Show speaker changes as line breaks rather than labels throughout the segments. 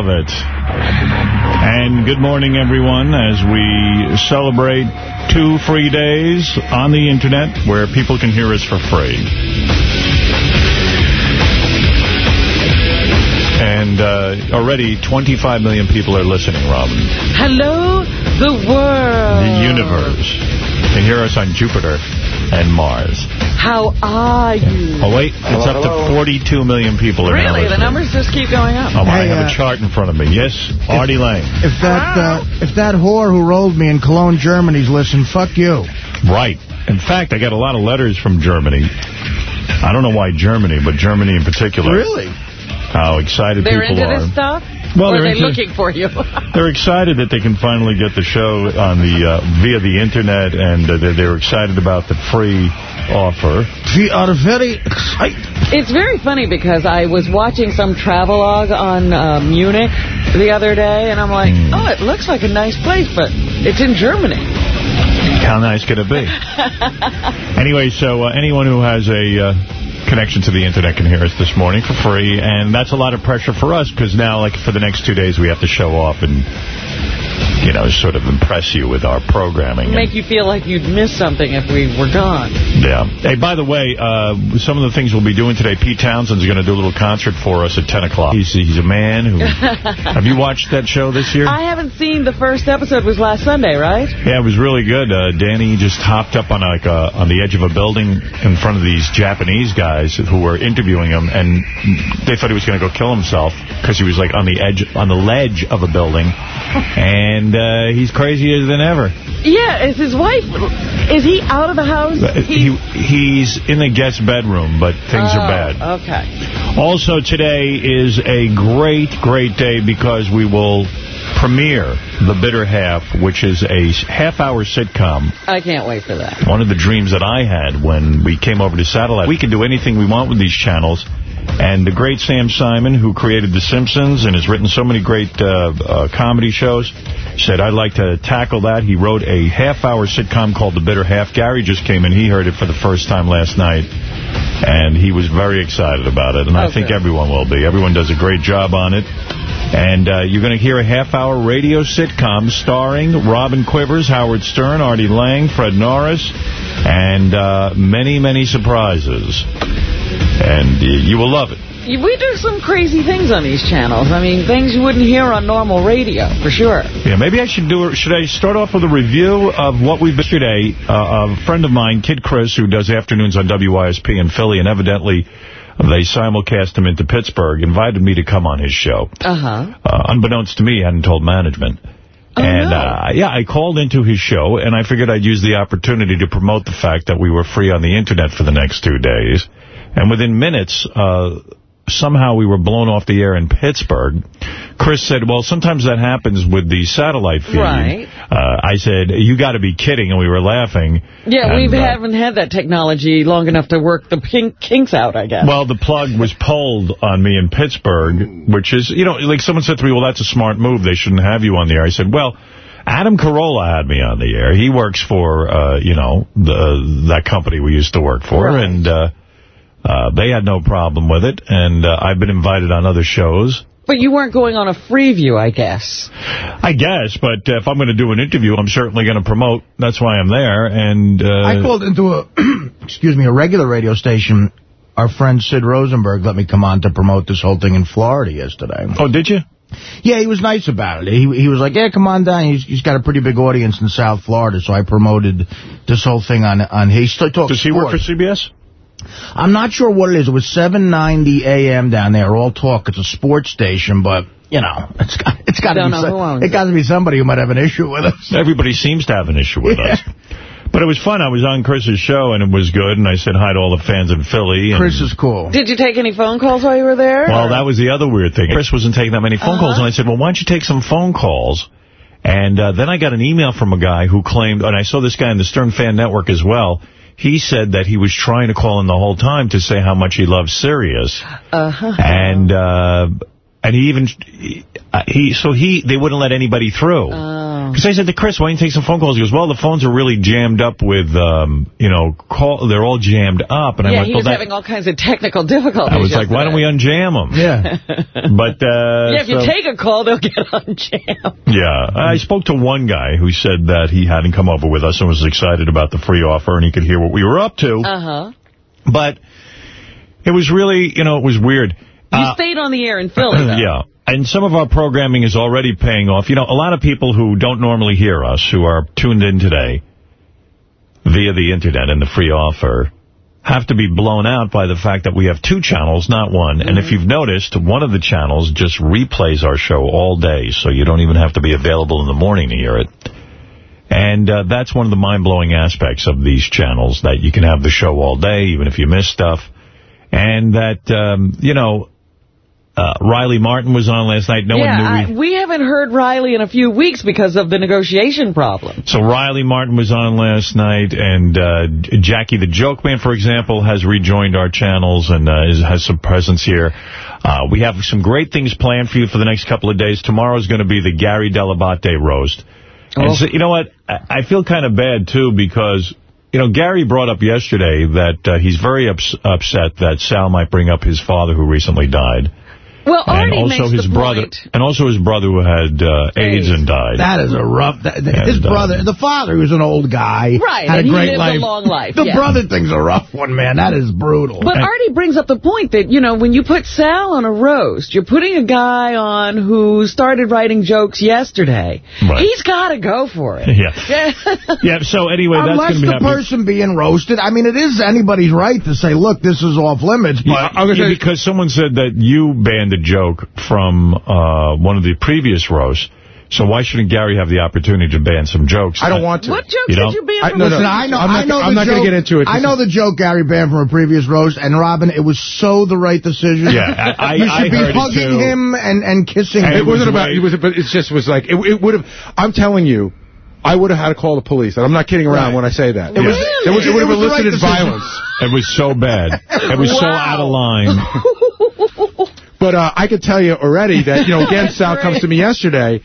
love it. And good morning, everyone, as we celebrate two free days on the Internet where people can hear us for free. And uh, already 25 million people are listening, Robin.
Hello, the world.
The universe. Can hear us on Jupiter and Mars.
How are you?
Oh, wait. It's up to 42 million people. Are now
Really? The numbers just keep going up.
Oh, I have
uh,
a chart in front of me. Yes, Artie Lange.
If that uh, if that whore who rolled me in Cologne, Germany's listen, fuck you.
Right. In fact, I got a lot of letters from Germany. I don't know why Germany, but Germany in particular.
Really?
How excited
They're
people
into
are.
this stuff?
Well,
or are
they're
they looking for you?
They're excited that they can finally get the show on the uh, via the internet, and uh, they're, they're excited about the free offer.
We are very excited.
it's very funny because I was watching some travelogue on uh, Munich the other day, and I'm like,
Hmm.
oh, it looks like a nice place, but it's in Germany.
How nice could it be? anyway, so uh, anyone who has a uh, connection to the internet can hear us this morning for free, and that's a lot of pressure for us because now, like for the next two days, we have to show off and you know sort of impress you with our programming.
Make you feel like you'd miss something if we were gone.
Yeah. Hey, by the way, uh, some of the things we'll be doing today, Pete Townshend's going to do a little concert for us at 10 o'clock. He's, he's a man who... have you watched that show this year?
I haven't seen the first episode. was last Sunday, right?
Yeah, it was really good. Uh, Danny just hopped up on like uh, on the edge of a building in front of these Japanese guys who were interviewing him, and they thought he was going to go kill himself because he was like on the edge, on the ledge of a building, and uh, Uh, he's crazier than ever.
Yeah, is his wife, is he out of the house?
He he's in the guest bedroom, but things are oh, bad.
Oh, Okay.
Also today is a great, great day because we will premiere The Bitter Half, which is a half-hour sitcom.
I can't wait for that.
One of the dreams that I had when we came over to satellite. We can do anything we want with these channels. And the great Sam Simon, who created The Simpsons and has written so many great uh, uh, comedy shows, said, I'd like to tackle that. He wrote a half-hour sitcom called The Bitter Half. Gary just came in. He heard it for the first time last night. And he was very excited about it. And I think everyone will be. Everyone does a great job on it. And uh, you're going to hear a half-hour radio sitcom starring Robin Quivers, Howard Stern, Artie Lange, Fred Norris, and uh, many, many surprises. And uh, you will love it.
We do some crazy things on these channels. I mean, things you wouldn't hear on normal radio, for sure.
Yeah, maybe I should do it. Should I start off with a review of what we've yesterday? Uh, a friend of mine, Kid Chris, who does afternoons on WYSP in Philly, and evidently they simulcast him into Pittsburgh, invited me to come on his show.
Uh-huh.
Uh, unbeknownst to me, he hadn't told management.
Oh,
and,
no.
uh, yeah, I called into his show, and I figured I'd use the opportunity to promote the fact that we were free on the Internet for the next two days. And within minutes, uh, somehow we were blown off the air in Pittsburgh. Chris said, well, sometimes that happens with the satellite feed.
Right.
Uh, I said, you got to be kidding, and we were laughing.
Yeah,
And,
we
uh,
haven't had that technology long enough to work the kink kinks out, I guess.
Well, the plug was pulled on me in Pittsburgh, which is, you know, like someone said to me, well, that's a smart move. They shouldn't have you on the air. I said, well, Adam Carolla had me on the air. He works for, uh, you know, the that company we used to work for,
Right.
and uh, uh, they had no problem with it. And uh, I've been invited on other shows.
but you weren't going on a free view, I guess.
I guess, but uh, if I'm going to do an interview, I'm certainly going to promote. That's why I'm there. And uh,
I called into a, excuse me, a regular radio station. Our friend Sid Rosenberg let me come on to promote this whole thing in Florida yesterday.
Oh, did you?
Yeah, he was nice about it. He he was like, yeah, come on down. He's, he's got a pretty big audience in South Florida, so I promoted this whole thing on on. He still talks
Does he work for. CBS?
I'm not sure what it is. It was 7:90 a.m. down there. All talk. It's a sports station, but you know, it's got it's got to be
know
so- it got to be somebody who might have an issue with us.
Everybody seems to have an issue with
Yeah.
us. But it was fun. I was on Chris's show, and it was good, and I said hi to all the fans in Philly. And,
Chris is cool.
Did you take any phone calls while you were there?
Well, that was the other weird thing. Chris wasn't taking that many phone calls, and I said, well, why don't you take some phone calls? And uh, then I got an email from a guy who claimed, and I saw this guy in the Stern Fan Network as well, he said that he was trying to call in the whole time to say how much he loves Sirius.
Uh-huh.
And... Uh, and he even, he, so he, they wouldn't let anybody through.
Oh.
Because I said to Chris, why don't you take some phone calls? He goes, well, the phones are really jammed up with, um, you know, call. they're all jammed up. And
yeah,
I went,
he
well,
was
that,
having all kinds of technical difficulties.
I was like, why don't we unjam them?
Yeah.
But, uh,
Yeah, if you take a call, they'll get unjammed.
Yeah, I spoke to one guy who said that he hadn't come over with us and was excited about the free offer and he could hear what we were up to.
Uh-huh.
But it was really, you know, it was weird.
You
Uh,
stayed on the air in Philly, though.
yeah. And some of our programming is already paying off. You know, a lot of people who don't normally hear us, who are tuned in today via the Internet and the free offer, have to be blown out by the fact that we have two channels, not one. And if you've noticed, one of the channels just replays our show all day, so you don't even have to be available in the morning to hear it. And uh, that's one of the mind-blowing aspects of these channels, that you can have the show all day, even if you miss stuff. And that, um, you know, uh, Riley Martin was on last night. No
yeah,
one knew we...
we haven't heard Riley in a few weeks because of the negotiation problem.
So Riley Martin was on last night, and uh, Jackie the Joke Man, for example, has rejoined our channels and uh, is, has some presence here. Uh, we have some great things planned for you for the next couple of days. Tomorrow is going to be the Gary Dell'Abate roast. And
Oh.
so, you know what? I, I feel kind of bad, too, because... You know, Gary brought up yesterday that uh, he's very ups upset that Sal might bring up his father who recently died.
Well,
and also
makes
his
the
brother,
point.
and also his brother who had uh, AIDS.
AIDS.
and died.
That is a rough... That, his
And,
brother, the father, who was an old guy,
Right,
had
and
a
he
great
lived a long life,
The
yeah.
brother thing's a rough one, man. That is brutal.
But Artie brings up the point that, you know, when you put Sal on a roast, you're putting a guy on who started writing jokes yesterday.
Right.
He's got to go for it.
yeah. Yeah, so anyway, that's
Unless
going to be
the
happening.
person being roasted, I mean, it is anybody's right to say, look, this is off limits, but...
Yeah, yeah, because someone said that you banned a joke from uh, one of the previous roasts, so why shouldn't Gary have the opportunity to ban some jokes?
I don't want to.
What jokes
You
did you ban
I-
from
no, no,
I know,
I'm not
know.
I'm not gonna get into it.
I know the joke Gary banned from a previous roast, and Robin, it was so the right decision.
Yeah, I- I-
you
I
should be hugging him and, and kissing
And
him.
It wasn't
was
about.
right.
It was, but it just was like it, it would have. I'm telling you, I would have had to call the police, and I'm not kidding around
Right.
when I say that.
It was-
It, was, it would have
was right
elicited violence.
It was so bad. It was so out of line.
But uh, I could tell you already that you know again, Sal comes to me yesterday,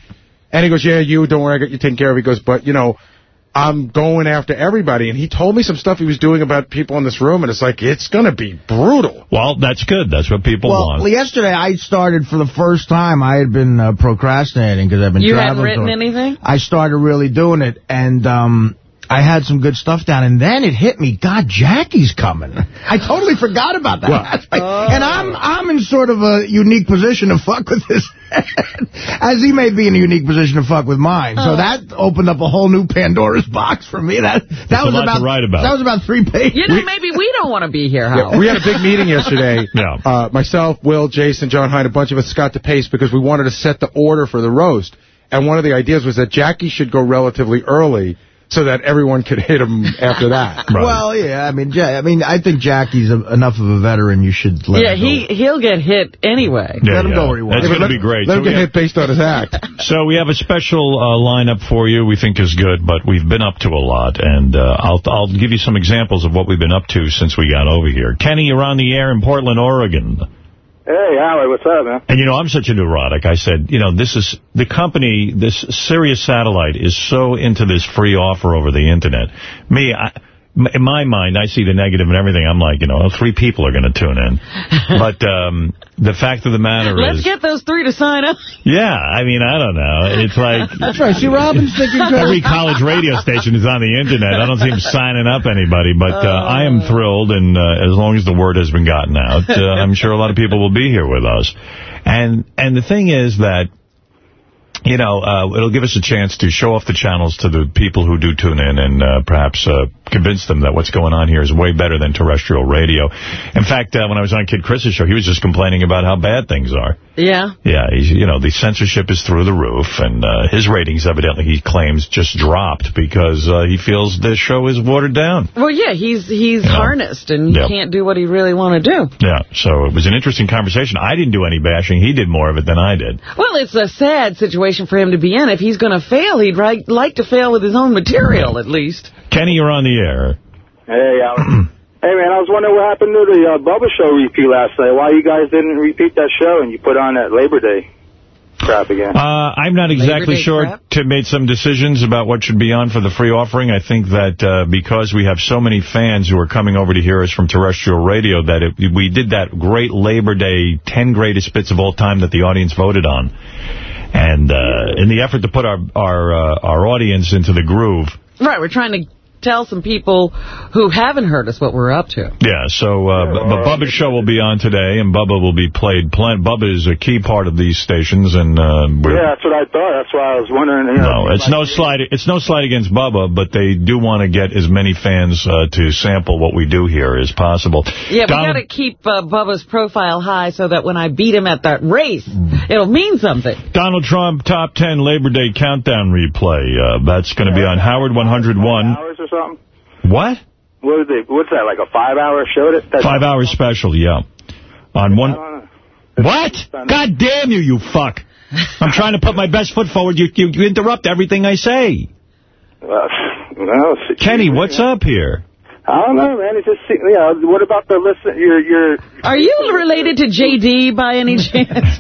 and he goes, "Yeah, you don't worry, I got you taken care of." He goes, "But you know." I'm going after everybody, and he told me some stuff he was doing about people in this room, and it's like, it's going to be brutal.
Well, that's good. That's what people
Well,
want.
Well, yesterday I started for the first time. I had been uh, procrastinating because I've been
You hadn't written anything?
I started really doing it, and um, I had some good stuff down. And then it hit me, God, Jackie's coming. I totally forgot about that.
Well-
aspect. And I'm I'm in sort of a unique position to fuck with his head, as he may be in a unique position to fuck with mine. So that opened up a whole new Pandora's box for me. That that
a
was
lot to
about
write about.
That was about three pages.
You know, maybe we don't want to be here, Howard.
Yeah, we had a big meeting yesterday.
Yeah.
Uh, myself, Will, Jason, Jon Hein, a bunch of us got to pace because we wanted to set the order for the roast. And one of the ideas was that Jackie should go relatively early so that everyone could hit him after that.
Right.
Well, yeah, I mean, Ja- I mean, I think Jackie's a, enough of a veteran. You should let
yeah,
him go.
he, he'll get hit anyway.
Yeah,
let him
yeah.
go where he wants.
That's
Yeah,
going to be great.
Let
So
him get
have-
hit based on his act.
So we have a special uh, lineup for you we think is good, but we've been up to a lot, and uh, I'll I'll give you some examples of what we've been up to since we got over here. Kenny, you're on the air in Portland, Oregon.
Hey, Howard, what's up, man?
And, you know, I'm such a neurotic. I said, you know, this is, the company, this Sirius Satellite is so into this free offer over the Internet. Me, I, in my mind, I see the negative and everything. I'm like, you know, three people are going to tune in. But um, the fact of the matter is Let's
get those three to sign up.
yeah, I mean, I don't know. It's like...
That's right. See, Robin's thinking good.
Every college radio station is on the Internet. I don't see him signing up anybody, but uh, I am thrilled, and uh, as long as the word has been gotten out, uh, I'm sure a lot of people will be here with us. And and the thing is that, you know, uh, it'll give us a chance to show off the channels to the people who do tune in and uh, perhaps uh, convince them that what's going on here is way better than terrestrial radio. In fact, uh, when I was on Kid Chris's show, he was just complaining about how bad things are.
Yeah.
Yeah, he's, you know, the censorship is through the roof, and uh, his ratings, evidently, he claims, just dropped because uh, he feels the show is watered down.
Well, yeah, he's he's
Yeah.
harnessed, and he
Yeah.
can't do what he really want to do.
Yeah, so it was an interesting conversation. I didn't do any bashing. He did more of it than I did.
Well, it's a sad situation for him to be in. If he's going to fail, he'd ri- like to fail with his own material, at least.
Kenny, you're on the air.
Hey, Howard. hey, man, I was wondering what happened to the uh, Bubba Show repeat last night. Why you guys didn't repeat that show and you put on that Labor Day? crap again?
Uh, I'm not exactly sure.
crap?
Tim made some decisions about what should be on for the free offering. I think that uh, because we have so many fans who are coming over to hear us from terrestrial radio, that it, we did that great Labor Day 10 greatest bits of all time that the audience voted on. And uh, in the effort to put our our uh, our audience into the groove,
Right, we're trying to tell some people who haven't heard us what we're up to.
Yeah, so uh, B- but Bubba's show will be on today, and Bubba will be played. Plen- Bubba is a key part of these stations, and uh, we're,
Yeah, that's what I thought. That's why I was wondering. You know,
no, it's no slide. It's no slide against Bubba, but they do want to get as many fans uh, to sample what we do here as possible.
Yeah, we got to keep uh, Bubba's profile high so that when I beat him at that race, it'll mean something.
Donald Trump top 10 Labor Day countdown replay. Uh, that's going to be on Howard 101.
Hours or something.
What?
What is it? What's that? Like a five-hour show? That,
Five hour special, yeah. On one.
don't.
What? God damn you, you fuck. I'm trying to put my best foot forward. You, you, you interrupt everything I say.
Uh, well,
Kenny, what's up here?
I don't know, man. It's just you know. What about the listen? Your your.
Are you related to JD by any chance?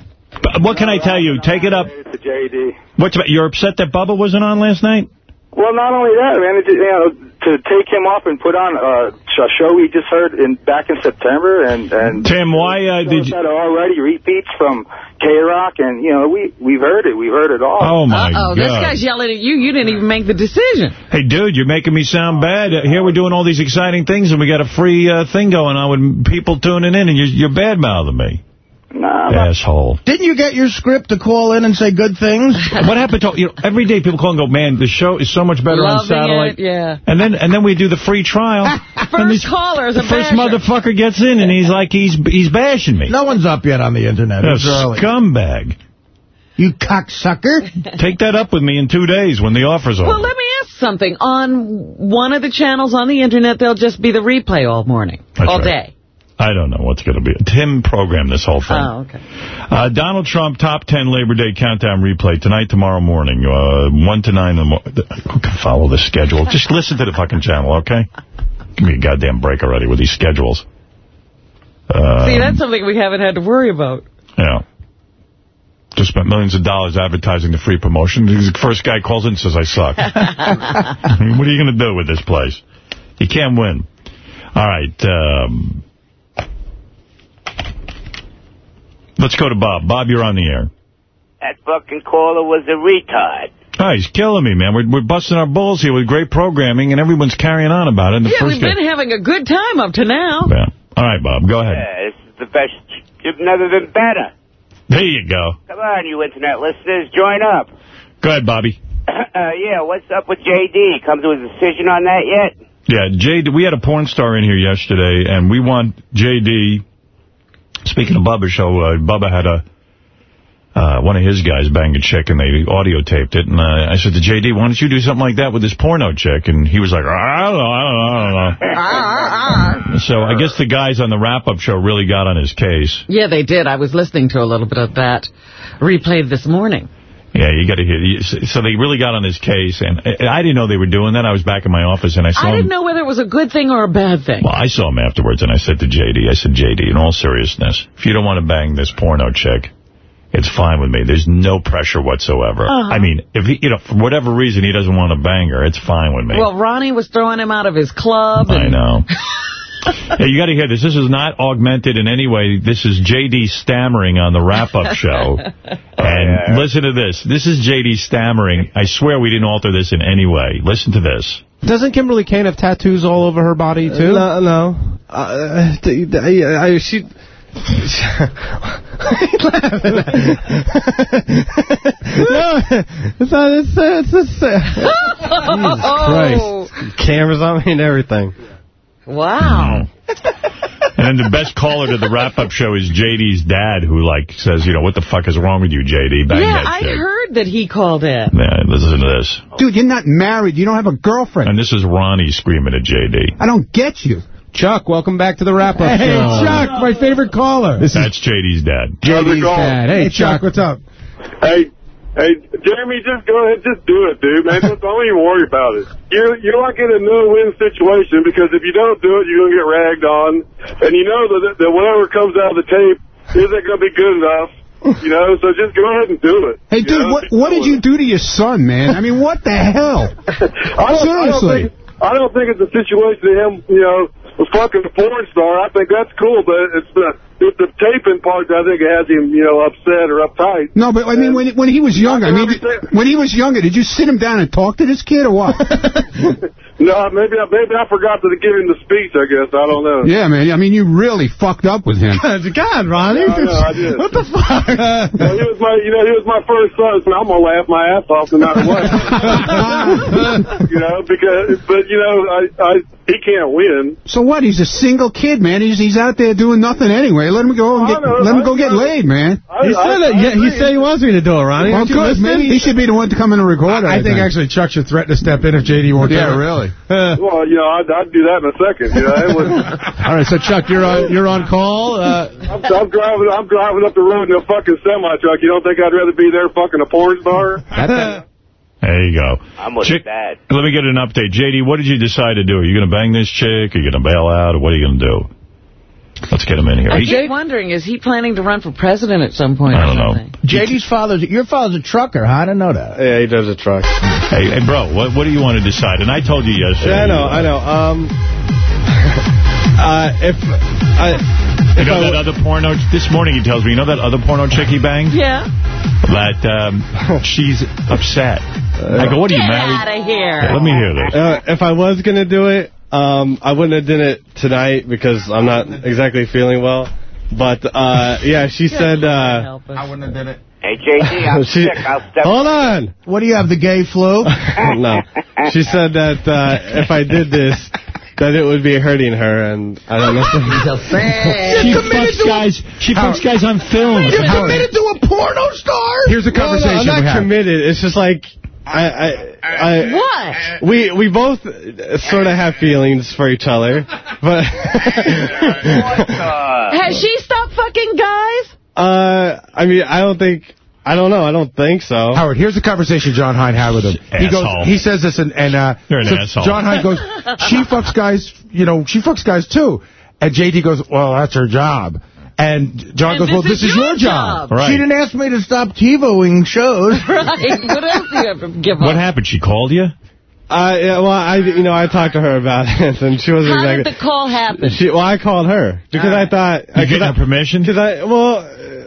But What can I tell you? Take it up.
It's a JD.
What's about, you're upset that Bubba wasn't on last night?
Well, not only that, man. It's, you know, to take him off and put on uh, a show we just heard in back in September, and and
Tim, why uh, did you...
that are already repeats from K Rock, and you know we we've heard it, we've heard it all.
Oh, my
Uh-oh,
God.
this guy's yelling at you. You didn't even make the decision.
Hey, dude, you're making me sound bad. Uh, Here we're doing all these exciting things, and we got a free uh, thing going on with people tuning in, and you're, you're bad-mouthing me.
Nah, I'm not-
Asshole.
Didn't you get your script to call in and say good things?
What happened to... You know, every day people call and go, man, the show is so much better on
Loving
satellite.
it, yeah.
And then and then we do the free trial. and
First
these-
caller is a
The first
basher.
motherfucker gets in, and he's like, he's he's bashing me.
No one's up yet on the internet.
A
It's early.
scumbag.
You cocksucker.
Take that up with me in two days when the offer's over.
Well, let me ask something. On one of the channels on the internet, there'll just be the replay all morning,
That's
all
right.
day.
I don't know what's going to be. Tim programmed this whole thing.
Oh, okay.
Uh, Donald Trump top 10 Labor Day countdown replay tonight, tomorrow morning, uh, 1 to 9 in the morning. Who can follow the schedule? Just listen to the fucking channel, okay? Give me a goddamn break already with these schedules. Uh,
See, that's something we haven't had to worry about.
Yeah. Just spent millions of dollars advertising the free promotion. The first guy calls in and says, I suck. What are you going to do with this place? You can't win. All right. Um, let's go to Bob. Bob, you're on the air.
That fucking caller was a retard.
Oh, he's killing me, man. We're, we're busting our balls here with great programming, and everyone's carrying on about it. And the
Yeah,
first
we've
guy-
been having a good time up to now.
Yeah. All right, Bob, go ahead.
Yeah, this is the best. You've never been better.
There you go.
Come on, you internet listeners, join up.
Go ahead, Bobby.
Uh, yeah, what's up with JD? Come to a decision on that yet?
Yeah, JD, we had a porn star in here yesterday, and we want JD, speaking of Bubba's show, uh, Bubba had a, uh, one of his guys bang a chick, and they audio taped it, and uh, I said to JD, why don't you do something like that with this porno chick? And he was like, I don't know, I don't know, I don't know. so I guess the guys on the wrap-up show really got on his case.
Yeah, they did. I was listening to a little bit of that replayed this morning.
Yeah, you got to hear. So they really got on his case, and I didn't know they were doing that. I was back in my office, and I saw
I didn't know whether it was a good thing or a bad thing.
Well, I saw him afterwards, and I said to JD, I said, JD, in all seriousness, if you don't want to bang this porno chick, it's fine with me. There's no pressure whatsoever.
Uh-huh.
I mean, if he, you know, for whatever reason he doesn't want to bang her, it's fine with me.
Well, Ronnie was throwing him out of his club.
I know. hey, you got to hear this. This is not augmented in any way. This is JD stammering on the wrap-up show. And listen to this. This is JD stammering. I swear we didn't alter this in any way. Listen to this.
Doesn't Kimberly Kane have tattoos all over her body, too?
No, no. Uh, th- th- I, I, she... no, it's not, it's, uh, it's, it's, uh,
Oh,
Christ. Cameras on me and everything.
Wow.
And then the best caller to the wrap-up show is JD's dad, who, like, says, you know, what the fuck is wrong with you, JD? Bang
Yeah,
that
I
chick.
heard that he called in.
Yeah, listen to this.
Dude, you're not married. You don't have a girlfriend.
And this is Ronnie screaming at JD.
I don't get you.
Chuck, welcome back to the wrap-up
Hey,
show.
Chuck,
my favorite caller. This
That's JD's dad.
JD's dad. Hey,
Hey, Chuck, what's up?
Hey, hey, Jeremy, just go ahead, just do it, dude, man. Just don't even worry about it. You're you're like in a no-win situation because if you don't do it, you're gonna get ragged on, and you know that that whatever comes out of the tape isn't gonna be good enough. You know, so just go ahead and do it.
Hey, dude,
know,
what what did you do to your son, man? I mean, what the hell?
I
Seriously.
I don't, think, I don't think it's a situation of him, you know, was fucking a porn star. I think that's cool, but it's the it's the taping part that I think has him, you know, upset or uptight.
No, but I mean, when when he was younger, I mean, when he was younger, did you sit him down and talk to this kid or what?
No, maybe I, maybe I forgot to give him the speech. I guess I don't know.
yeah, man. I mean, you really fucked up with him.
God, Ronnie.
I know, I did.
What the fuck?
Well, he was my, you know, he was my first son, so I'm gonna laugh my ass off no matter what. you know, because, but you know, I, I, he can't win.
So what? He's a single kid, man. He's he's out there doing nothing anyway. Let him go and get
know,
let him go get
know.
laid, man.
I,
He said,
I,
that,
I
yeah, he said he wants me to do it, Ronnie.
Well,
Aren't
good.
listening?
Maybe he should be the one to come in and record it.
I think actually Chuck should threaten to step in if J.D. won't do it.
Yeah, really.
Well, you know, I'd, I'd do that in a second. You know,
All right, so Chuck, you're on you're on call. Uh,
I'm, I'm driving, I'm driving up the road in a fucking semi truck. You don't think I'd rather be there fucking a porn star?
There you go.
I'm with
Chick-
that.
Let me get an update. JD, what did you decide to do? Are you going to bang this chick? Are you going to bail out? Or what are you going to do? Let's get him in here.
I
He-
keep wondering, is he planning to run for president at some point?
I don't know.
something?
JD's father's, your father's a trucker, huh? I didn't know that.
Yeah, he does a truck.
Hey, hey, bro, what, what do you want to decide? And I told you yesterday.
Yeah, I know, I know. Um, uh, if I,
You
if
know
I,
that other porno, this morning he tells me, you know that other porno chick he banged?
Yeah.
That um, she's upset. I go, what are
Get
you married?
out of here.
Let me hear this.
uh, if I was gonna do it, um, I wouldn't have done it tonight because I'm not exactly feeling well. But uh, yeah, she said. Uh,
I wouldn't have did it.
Hey, JD, I'm
she,
sick. I'll step
hold on.
What do you have, the gay flu?
no, she said that uh, if I did this, that it would be hurting her, and I don't know.
She fucks guys. She fucks guys on film.
You're committed to a porno star?
Here's a
No, no,
conversation
I'm not
had.
committed. It's just like I, I, I
What?
we we both sort of have feelings for each other, but
Has she stopped fucking guys?
uh, I mean, I don't think. I don't know. I don't think so.
Howard, here's the conversation Jon Hein had with him. He goes, he says this, and, and uh,
You're an
so
asshole.
Jon Hein goes, she fucks guys, you know, she fucks guys too. And JD goes, well, that's her job. And John
And
goes, well,
this
this
is
is
your
your job.
job.
Right.
She didn't ask me to stop TiVoing shows.
Right. What else do you have to give
What happened? She called you?
Uh, yeah, well, I, you know, I talked to her about it, and she wasn't
How did the call happen?
She, well, I called her because I thought.
You getting her permission?
Because I, well,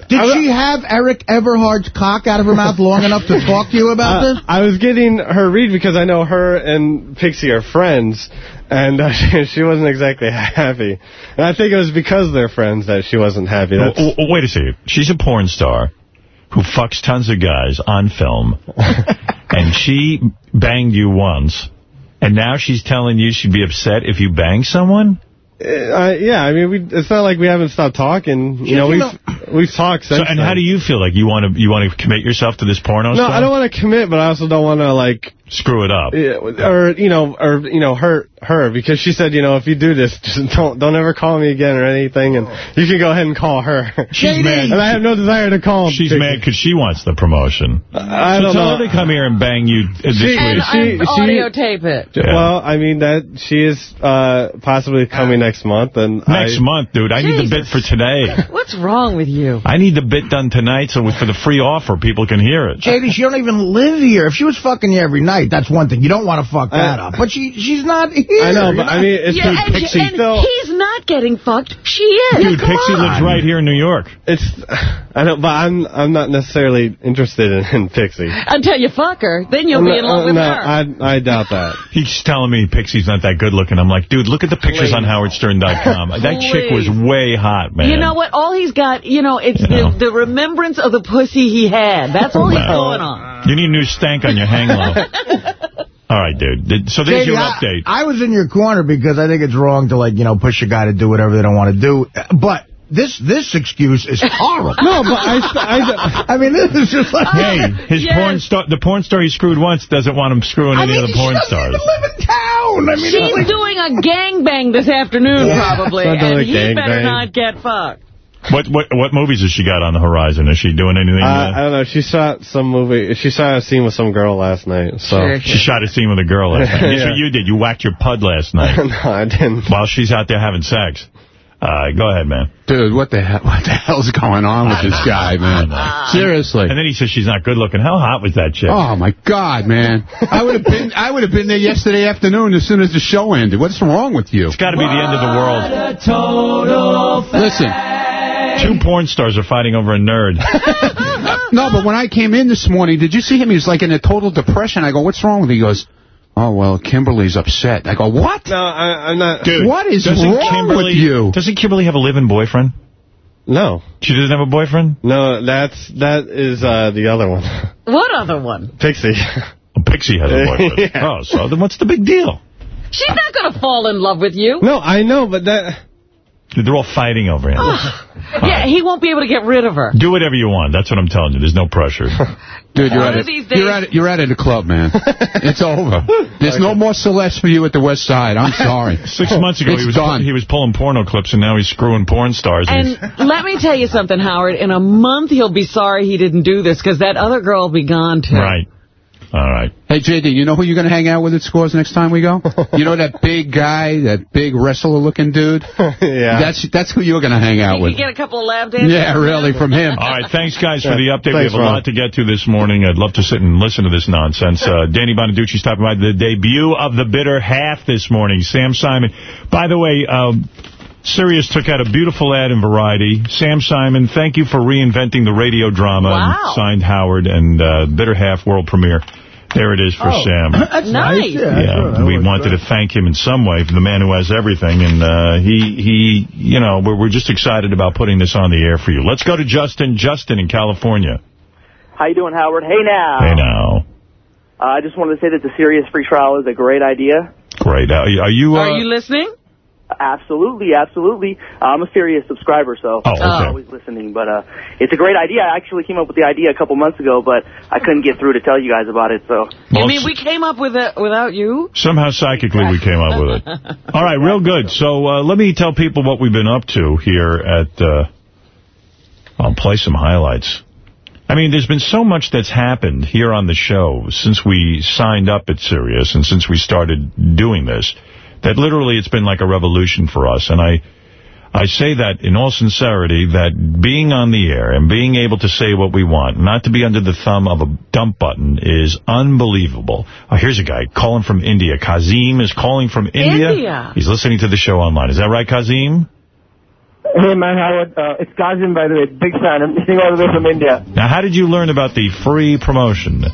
Did
I,
she have Erik Everhard's cock out of her mouth long enough to talk to you about
uh,
this?
I was getting her read because I know her and Pixie are friends, and uh, she, she wasn't exactly happy. And I think it was because they're friends that she wasn't happy. That's,
oh, wait a second. She's a porn star who fucks tons of guys on film, and she banged you once, and now she's telling you she'd be upset if you bang someone?
Uh, yeah, I mean, we, it's not like we haven't stopped talking. You know,
you
we've we've talked
So, and
then.
how do you feel? Like you want to you want to commit yourself to this porno stuff?
No,
star?
I don't want to commit, but I also don't want to like,
Screw it up.
yeah, or you know, or you know, hurt her because she said, you know, if you do this, just don't don't ever call me again or anything, and you can go ahead and call her.
She's mad.
and I have no desire to call.
She's
Pixie.
mad because she wants the promotion.
I
so
don't
tell
know.
her to come here and bang you this
She-
week.
She-
and
she-
audio tape it.
Yeah.
Well, I mean that she is uh, possibly coming next month, and
Next
I,
month, dude. I need the bit for today.
What's wrong with you?
I need the bit done tonight so for the free offer, people can hear it.
JD, she don't even live here. If she was fucking you every night, that's one thing. You don't want to fuck that
I-
up. But she she's not here.
I know,
You're
but I mean, it's
Yeah,
dude,
and,
Pixie.
and
though,
he's not getting fucked. She is.
Dude,
Come
Pixie
on.
lives right here in New York.
it's I don't, but I'm I'm not necessarily interested in, in Pixie.
Until you fuck her, then you'll be in love with
no,
her.
I I doubt that.
He's telling me Pixie's not that good looking. I'm like, dude, look at the pictures on HowardStern.com. that chick was way hot, man.
You know what? All he's got, you know, it's
You know.
the, the remembrance of the pussy he had. That's all he's going on.
You need a new stank on your hang low. All right, dude. So there's
JD,
your update.
I, was in your corner because I think it's wrong to, like, you know, push a guy to do whatever they don't want to do. But this this excuse is horrible.
No, but I, I,
I mean, this is just like...
Hey, his
Yes.
porn star, the porn star he screwed once doesn't want him screwing
I
any
mean,
other
she
porn
doesn't
stars.
even live in town. I mean,
She's
like-
doing a gangbang this afternoon, probably, and
a
he better
gangbang.
not get fucked.
What what what movies has she got on the horizon? Is she doing anything?
uh, I don't know. She shot some movie. She shot a scene with some girl last night. So
Sure.
she shot a scene with a girl last night. Guess
Yeah.
what you did? You whacked your pud last night
no, I didn't.
while she's out there having sex. Uh, go ahead, man.
Dude, what the hell, what the hell's going on with this guy, man? Seriously.
And then he says she's not good looking. How hot was that chick?
Oh my God, man! I would have been I would have been there yesterday afternoon as soon as the show ended. What's wrong with you?
It's got to be the end of the world.
Listen,
Two porn stars are fighting over a nerd.
no, but when I came in this morning, did you see him? He was like in a total depression. I go, what's wrong with you? He goes, oh well, Kimberly's upset. I go, what?
No, I, I'm not.
Dude,
What is wrong
Kimberly,
with you?
Doesn't Kimberly have a live-in boyfriend?
No.
She doesn't have a boyfriend?
No, that's, that is uh, the other one.
What other one?
Pixie.
Oh, Pixie has a boyfriend.
Yeah.
Oh, so then what's the big deal?
She's not going to fall in love with you.
No, I know, but that...
Dude, They're all fighting over him.
Yeah, he won't be able to get rid of her.
Do whatever you want. That's what I'm telling you. There's no pressure.
Dude, you're
One
at
of
it. You're at it. You're at it. The club, man. it's over. There's no more Celeste for you at the West Side. I'm sorry.
Six months ago,
It's
he was
done.
he was pulling porno clips, and now he's screwing porn stars.
And
he's-
let me tell you something, Howard. In a month, he'll be sorry he didn't do this because that other girl will be gone, too.
right. All right.
Hey, JD, you know who you're going to hang out with at Scores next time we go? You know that big guy, that big wrestler-looking dude?
yeah.
That's that's who you're going to hang out with.
can get a couple of lap dances.
Yeah, really, from him.
All right, thanks, guys, for the update.
Thanks,
we have a
Ron.
lot to get to this morning. I'd love to sit and listen to this nonsense. Uh, Danny Bonaduce stopping by the debut of The Bitter Half this morning. Sam Simon. By the way, um, Sirius took out a beautiful ad in Variety. Sam Simon, thank you for reinventing the radio drama.
Wow.
Signed Howard and uh, Bitter Half world premiere. There it is for Sam.
That's
Nice.
nice. Yeah,
Yeah,
sure,
we wanted
great.
to thank him in some way for the man who has everything, and uh, he, he, you know, we're, we're just excited about putting this on the air for you. Let's go to Justin. Justin in California.
How you doing, Howard? Hey now.
Hey now,
Uh, I just wanted to say that the Sirius free trial is a great idea.
great. Uh, are you? Uh,
Are you listening?
Absolutely, absolutely. I'm a Sirius subscriber, so
Oh, okay.
I'm always listening. But uh, it's a great idea. I actually came up with the idea a couple months ago, but I couldn't get through to tell you guys about it. So
You
well,
mean we came up with it without you?
somehow psychically we came up with it. All right, real good. So uh, let me tell people what we've been up to here at. Uh, I'll play some highlights. I mean, there's been so much that's happened here on the show since we signed up at Sirius and since we started doing this, that literally it's been like a revolution for us. And I I say that in all sincerity, that being on the air and being able to say what we want, not to be under the thumb of a dump button, is unbelievable. Oh, here's a guy calling from India. Kazim is calling from India.
India.
He's listening to the show online. Is that right, Kazim?
Hey man, Howard. Uh, it's Kazim, by the way. Big fan. I'm listening all the way from India.
Now, how did you learn about the free promotion?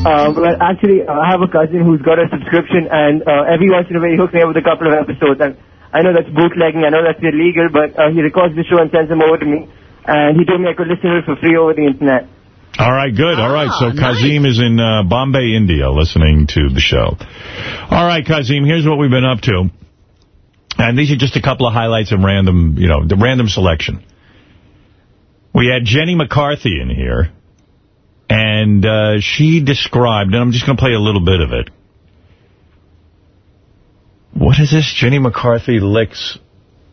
Uh, well, actually, uh, I have a cousin who's got a subscription, and uh, every once in a while he hooks me up with a couple of episodes. And I know that's bootlegging, I know that's illegal, but uh, he records the show and sends them over to me. And he told me I could listen to it for free over the internet.
All right, good. All right, so
Ah,
Kazim is in uh, Bombay, India, listening to the show. All right, Kazim, here's what we've been up to. And these are just a couple of highlights of random, you know, the random selection. We had Jenny McCarthy in here, and uh, she described, and I'm just going to play a little bit of it. What is this? Jenny McCarthy licks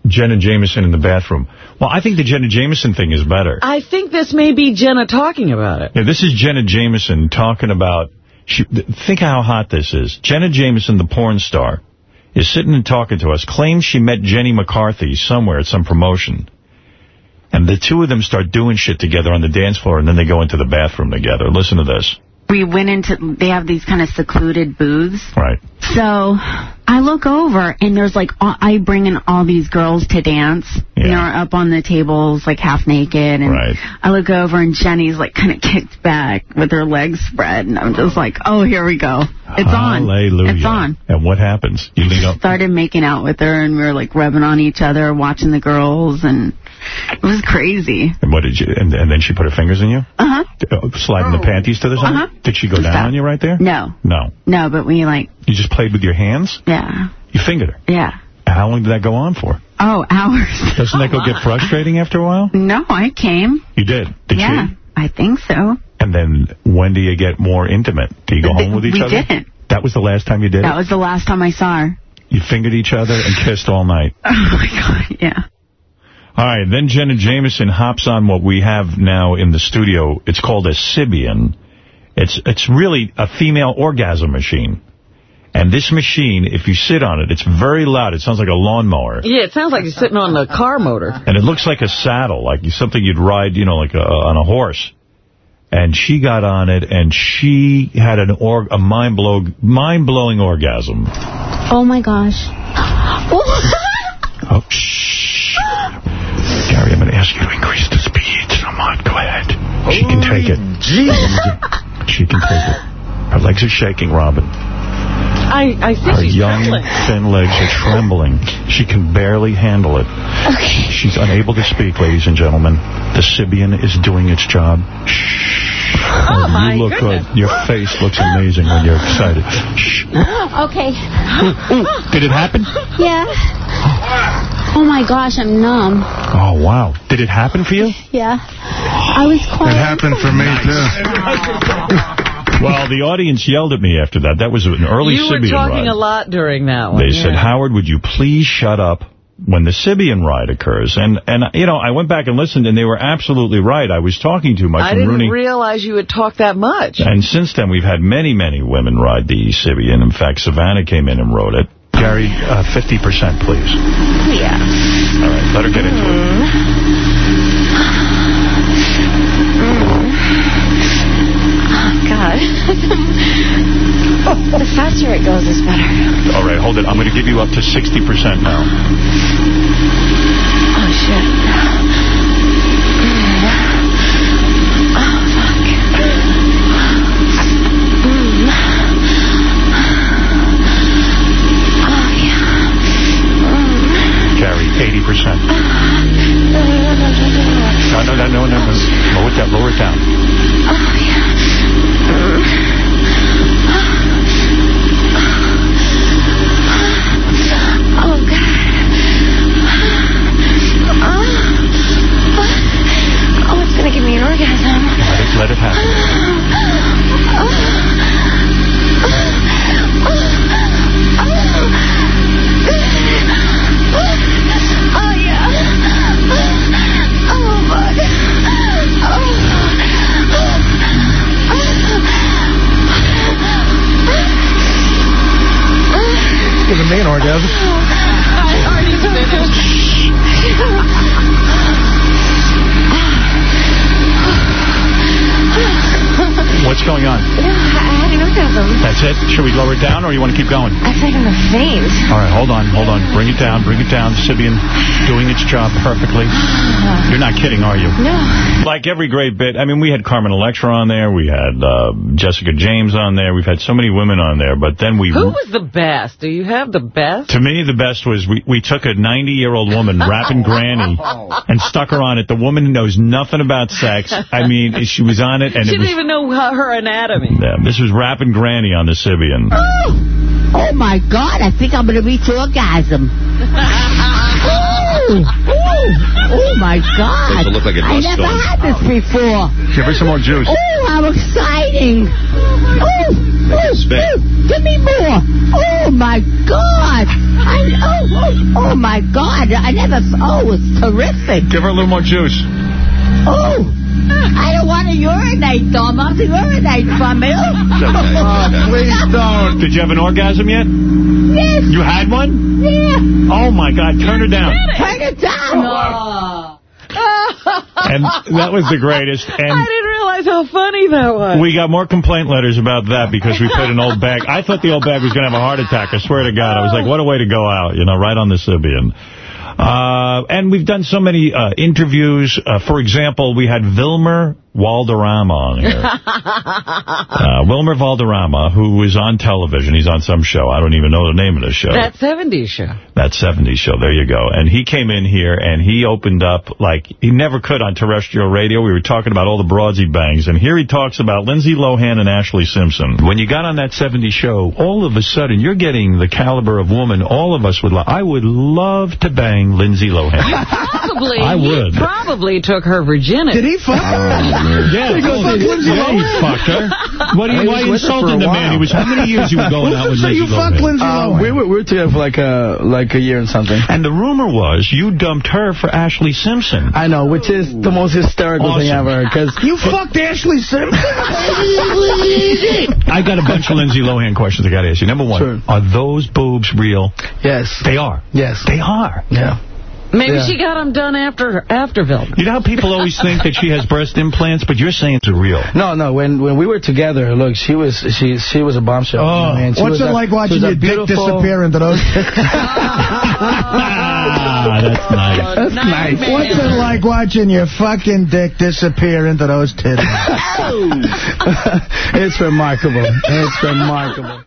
Jenna Jameson in the bathroom. Well, I think the Jenna Jameson thing is better.
I think this may be Jenna talking about it.
Yeah, this is Jenna Jameson talking about, she, think how hot this is. Jenna Jameson, the porn star, is sitting and talking to us, claims she met Jenny McCarthy somewhere at some promotion. And the two of them start doing shit together on the dance floor, and then they go into the bathroom together. Listen to this.
We went into, they have these kind of secluded booths.
Right.
So I look over and there's like, I bring in all these girls to dance. And they're up on the tables like half naked. And
Right.
I look over and Jenny's like kind of kicked back with her legs spread. And I'm just like, oh, here we go. It's on. It's on.
And what happens? You lean up.
Started making out with her and we were like rubbing on each other, watching the girls. And it was crazy.
And what did you? And, and then she put her fingers in you,
Uh-huh.
uh, sliding the panties to the side.
Uh-huh.
Did she go down on you right there?
No.
No.
No, but we like,
You just played with your hands.
yeah.
You fingered her.
Yeah.
How long did that go on for?
Oh, hours.
Doesn't that go get frustrating after a while?
No, I came.
You did. Did you?
yeah,
she?
I think so.
And then when do you get more intimate? Do you go home with each
we
other?
didn't.
That was the last time you did
That
it?
was the last time I saw her.
You fingered each other and kissed all night.
Oh, my God, yeah.
All right, then Jenna Jameson hops on what we have now in the studio. It's called a Sybian. It's it's really a female orgasm machine. And this machine, if you sit on it, it's very loud. It sounds like a lawnmower.
Yeah, it sounds like you're sitting on a car motor.
And it looks like a saddle, like something you'd ride, you know, like a, on a horse. And she got on it, and she had an or a mind-blowing mind -blowing orgasm.
Oh, my gosh.
oh, shh. Gary, I'm going to ask you to increase the speed somewhat. Go ahead. She can take it. Oh, she can take it. Her legs are shaking, Robin.
I, I think
Her
she's
young,
trembling.
thin legs are trembling. She can barely handle it.
Okay.
She's unable to speak, ladies and gentlemen. The Sybian is doing its job. Shh.
Oh, my
you look
goodness.
good. Your face looks amazing when you're excited. Shh.
Okay.
Did it happen?
Yeah. Oh, my gosh, I'm numb.
Oh, wow. Did it happen for you?
Yeah. I was quiet.
It happened for me, too. Well, the audience yelled at me after that. That was an early
you were talking
ride.
a lot during that one.
They said. Howard, would you please shut up when the Sybian ride occurs? And, and you know, I went back and listened, and they were absolutely right. I was talking too much.
I didn't
Rooney,
realize you would talk that much.
and since then, we've had many, many women ride the Sybian. In fact, Savannah came in and wrote it. Gary, uh, 50%, please.
Yeah.
All right, let her get into it.
God. the faster it goes is better.
All right, hold it. I'm going to give you up to 60% now.
Oh, shit. Oh, fuck. Oh, yeah.
Gary, 80%. No, no, no, no, no. no. Lower it down, lower it down. Should we lower it down, or you want to keep going?
I think I'm a faint.
All right, hold on, hold on. Bring it down, bring it down. Sybian doing its job perfectly. You're not kidding, are you?
No.
Like every great bit, I mean, we had Carmen Electra on there. We had uh, Jessica Jaymes on there. We've had so many women on there. But then we...
Who was the best? Do you have the best?
To me, the best was we, we took a 90-year-old woman, rapping Granny, and stuck her on it. The woman who knows nothing about sex. I mean, she was on it, and
she
it
didn't
was...
even know her, her anatomy.
Yeah, this was rapping Granny on the Sybian.
Oh! oh, my God. I think I'm going to reach orgasm. Ooh, ooh, oh, my God.
Doesn't look like it
I never
go.
had this before.
Give her some more juice.
Oh, how exciting. Oh, oh,
spit.
oh, give me more. Oh, my God. I, oh, oh, oh, my God. I never, oh, it's terrific.
Give her a little more juice.
Oh, I don't want to urinate, though. I'm not to urinate from it.
Oh, please don't. Did you have an orgasm yet?
Yes.
You had one?
Yeah.
Oh, my God. Turn her down.
Turn it down.
And that was the greatest.
I
And
didn't realize how funny that was.
we got more complaint letters about that because we put an old bag. I thought the old bag was going to have a heart attack. I swear to God. I was like, what a way to go out, you know, right on the Sybian. Uh, and we've done so many uh, interviews. Uh, for example, we had Vilmer Walderrama on here. Uh, Wilmer Valderrama, who is on television. He's on some show. I don't even know the name of the show.
that 70s show.
That 70s show. There you go. And he came in here and he opened up like he never could on terrestrial radio. We were talking about all the broads he bangs. And here he talks about Lindsay Lohan and Ashlee Simpson. When you got on that 70s show, all of a sudden you're getting the caliber of woman all of us would love. I would love to bang Lindsay Lohan.
Probably.
I would.
Probably took her virginity.
Did he fuck her?
Yeah,
He goes, fuck Lindsay
yeah,
Lohan.
fucked her. What are you, why
was with her for
insulting the man? He was how many years you were going out with
So
Lindsay
you fucked
Lohan?
Lindsay
Uh,
Lohan.
we, were, we were together for like a, like a year and something.
And the rumor was you dumped her for Ashlee Simpson.
I know, which is the most hysterical thing
Awesome.
ever. Cause
You fucked Ashlee Simpson.
I got a bunch of Lindsay Lohan questions I got to ask you. Number one,
Sure.
are those boobs real?
Yes.
They are.
Yes.
They are.
Yeah.
Maybe
Yeah.
she got them done after after film.
You know how people always think that she has breast implants, but you're saying they're real.
No, no. When when we were together, look, she was she she was a bombshell.
Oh,
man. She
what's
was
it
a-
like watching your dick disappear into those?
Ah, that's nice.
That's nice.
What's it like watching your fucking dick disappear into those titties?
it's remarkable. It's remarkable.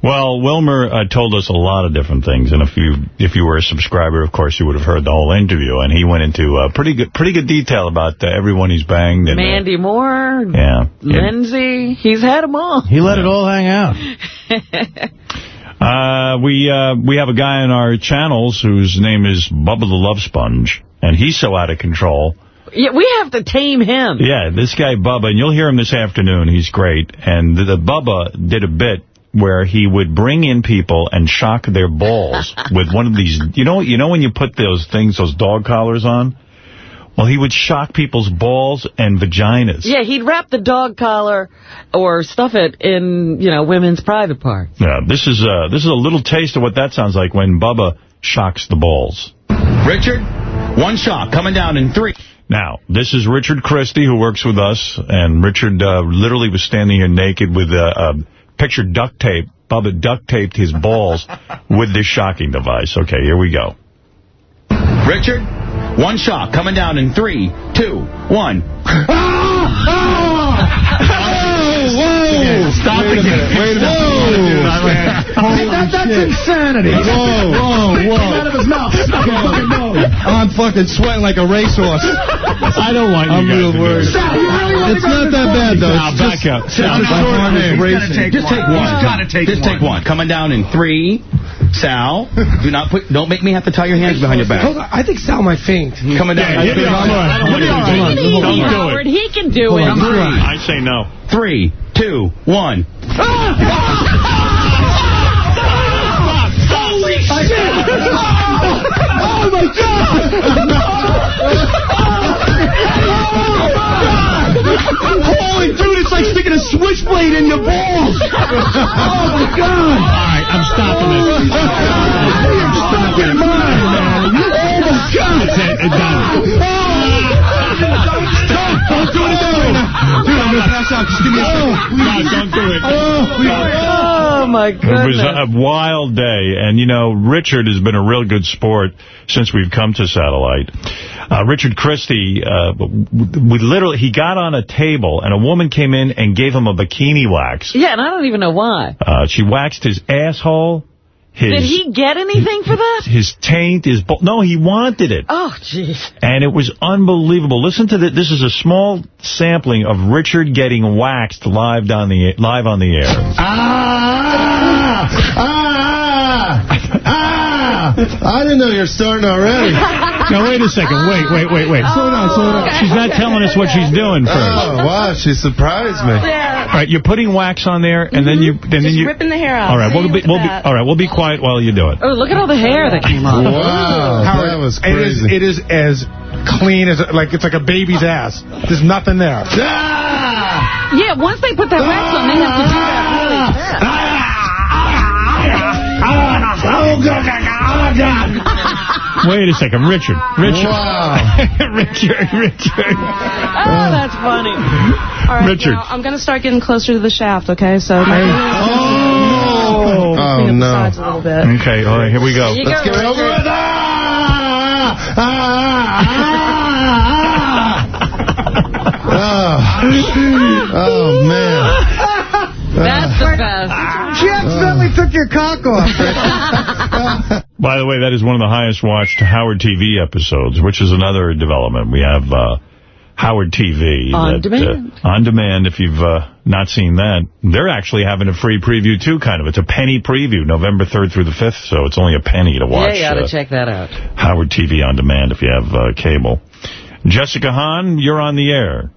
Well, Wilmer uh, told us a lot of different things, and if you if you were a subscriber, of course, you would have heard the whole interview. And he went into uh, pretty good pretty good detail about uh, everyone he's banged. And, uh,
Mandy Moore,
yeah. And,
Lindsay, he's had them all.
He let it all hang out.
uh, we uh, we have a guy in our channels whose name is Bubba the Love Sponge, and he's so out of control.
Yeah, we have to tame him.
Yeah, this guy Bubba, and you'll hear him this afternoon. He's great. And the, the Bubba did a bit where he would bring in people and shock their balls with one of these. You know, you know when you put those things, those dog collars on. Well, he would shock people's balls and vaginas.
Yeah, he'd wrap the dog collar or stuff it in, you know, women's private parts.
Yeah, this is uh, this is a little taste of what that sounds like when Bubba shocks the balls.
Richard, one shot coming down in three.
Now, this is Richard Christie, who works with us, and Richard uh, literally was standing here naked with a, a picture duct tape. Bubba duct taped his balls with this shocking device. Okay, here we go.
Richard, one shot coming down in three, two, one.
Stop
Wait a minute, wait a minute.
That, that's insanity.
Whoa, whoa,
Came
whoa.
out of his mouth. Stop your fucking nose.
I'm fucking sweating like a racehorse.
I don't want you
I'm
guys
real
to do
worried.
this.
Sal, you really want
It's
to
not that bad, though.
Now, back
just,
up.
It's
Sal,
just
back
my
up.
heart is racing.
Just take one. Just take one. Coming down in three. Sal, do not put. Don't make me have to tie your hands behind your back.
Hold on, I think Sal might faint.
Coming down.
Yeah,
in
yeah, yeah. I don't want you to do it.
Easy,
Don't do
He can do it.
I say no.
three, two, one.
Ah! Oh, my God! Holy dude, it's like sticking a switchblade in your balls! Oh, my God!
All right, I'm stopping this.
You're fucking mine, man! Oh, my God!
That's it. It's done.
Dude, I'm going to pass out. Just give me a second.
No, don't do it.
Oh, my
It was a wild day, and, you know, Richard has been a real good sport since we've come to Satellite. Uh, Richard Christie, uh, we literally, he got on a table, and a woman came in and gave him a bikini wax.
Yeah, and I don't even know why.
Uh, she waxed his asshole, his...
Did he get anything for that?
His taint, his... No, he wanted it.
Oh, jeez.
And it was unbelievable. Listen to this. This is a small sampling of Richard getting waxed live on the live on the air.
Ah! Ah! Ah!
I didn't know you were starting already.
Now, wait a second. Wait, wait, wait, wait.
Slow down, slow down.
She's not telling us what she's doing first.
Oh, wow, she surprised me.
All right, you're putting wax on there, and then mm-hmm. you... And then
Just
you,
ripping the hair out.
All right, we'll be, we'll be, all right, we'll be quiet while you do it.
Oh, look at all the hair that came off.
Wow,
Howard,
that was
It is,
crazy.
it is as clean as, like, it's like a baby's ass. There's nothing there.
Ah!
Yeah, once they put that wax on, they have to do that really fast.
God! Oh, God!
Wait a second, Richard. Richard.
Wow.
Richard, Richard.
Oh, that's funny.
All right,
Richard.
now I'm going to start getting closer to the shaft, okay? So my
Oh,
clean
no.
a little bit.
Okay, all right, here we go.
You
Let's
go,
get it over
Richard.
with. Ah! Ah! Ah! Oh, man.
That's the best.
She accidentally took your cock off.
By the way, that is one of the highest watched Howard TV episodes, which is another development. We have uh, Howard TV.
On
that,
demand.
Uh, on demand, if you've uh, not seen that. They're actually having a free preview, too, kind of. It's a penny preview, November 3rd through the 5th, so it's only a penny to watch.
Yeah, you ought to
uh,
check that out.
Howard TV on demand if you have uh, cable. Jessica Hahn, you're on the air.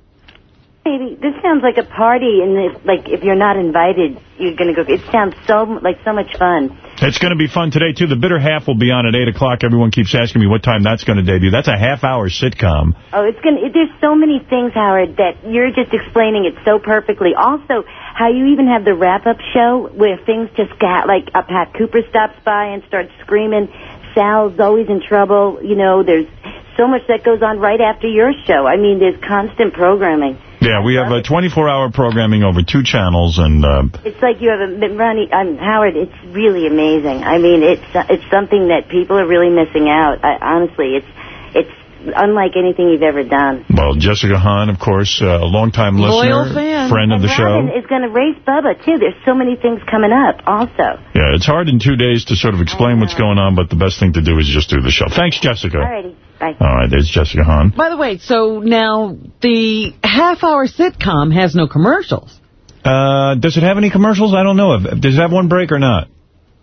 Maybe this sounds like a party, and if, like if you're not invited, you're gonna go. It sounds so like so much fun.
It's going to be fun today, too. The Bitter Half will be on at 8 o'clock. Everyone keeps asking me what time that's going to debut. That's a half-hour sitcom.
Oh, it's gonna. There's so many things, Howard, that you're just explaining it so perfectly. Also, how you even have the wrap-up show where things just got like uh, Pat Cooper stops by and starts screaming. Sal's always in trouble. You know, there's so much that goes on right after your show. I mean, there's constant programming.
Yeah, we have a 24-hour programming over two channels, and uh,
It's like you have a been running. Um, Howard, it's really amazing. I mean, it's it's something that people are really missing out. I, honestly, it's it's unlike anything you've ever done.
well, Jessica Hahn, of course, uh, a longtime
Loyal
listener,
fan.
friend of
and
the show.
Is going to race Bubba too. There's so many things coming up. Also,
Yeah, it's hard in two days to sort of explain what's going on, but the best thing to do is just do the show. Thanks, Jessica.
alrighty, bye.
All right, there's Jessica Hahn.
By the way, so now the half-hour sitcom has no commercials.
Uh, does it have any commercials? I don't know. Does it have one break or not?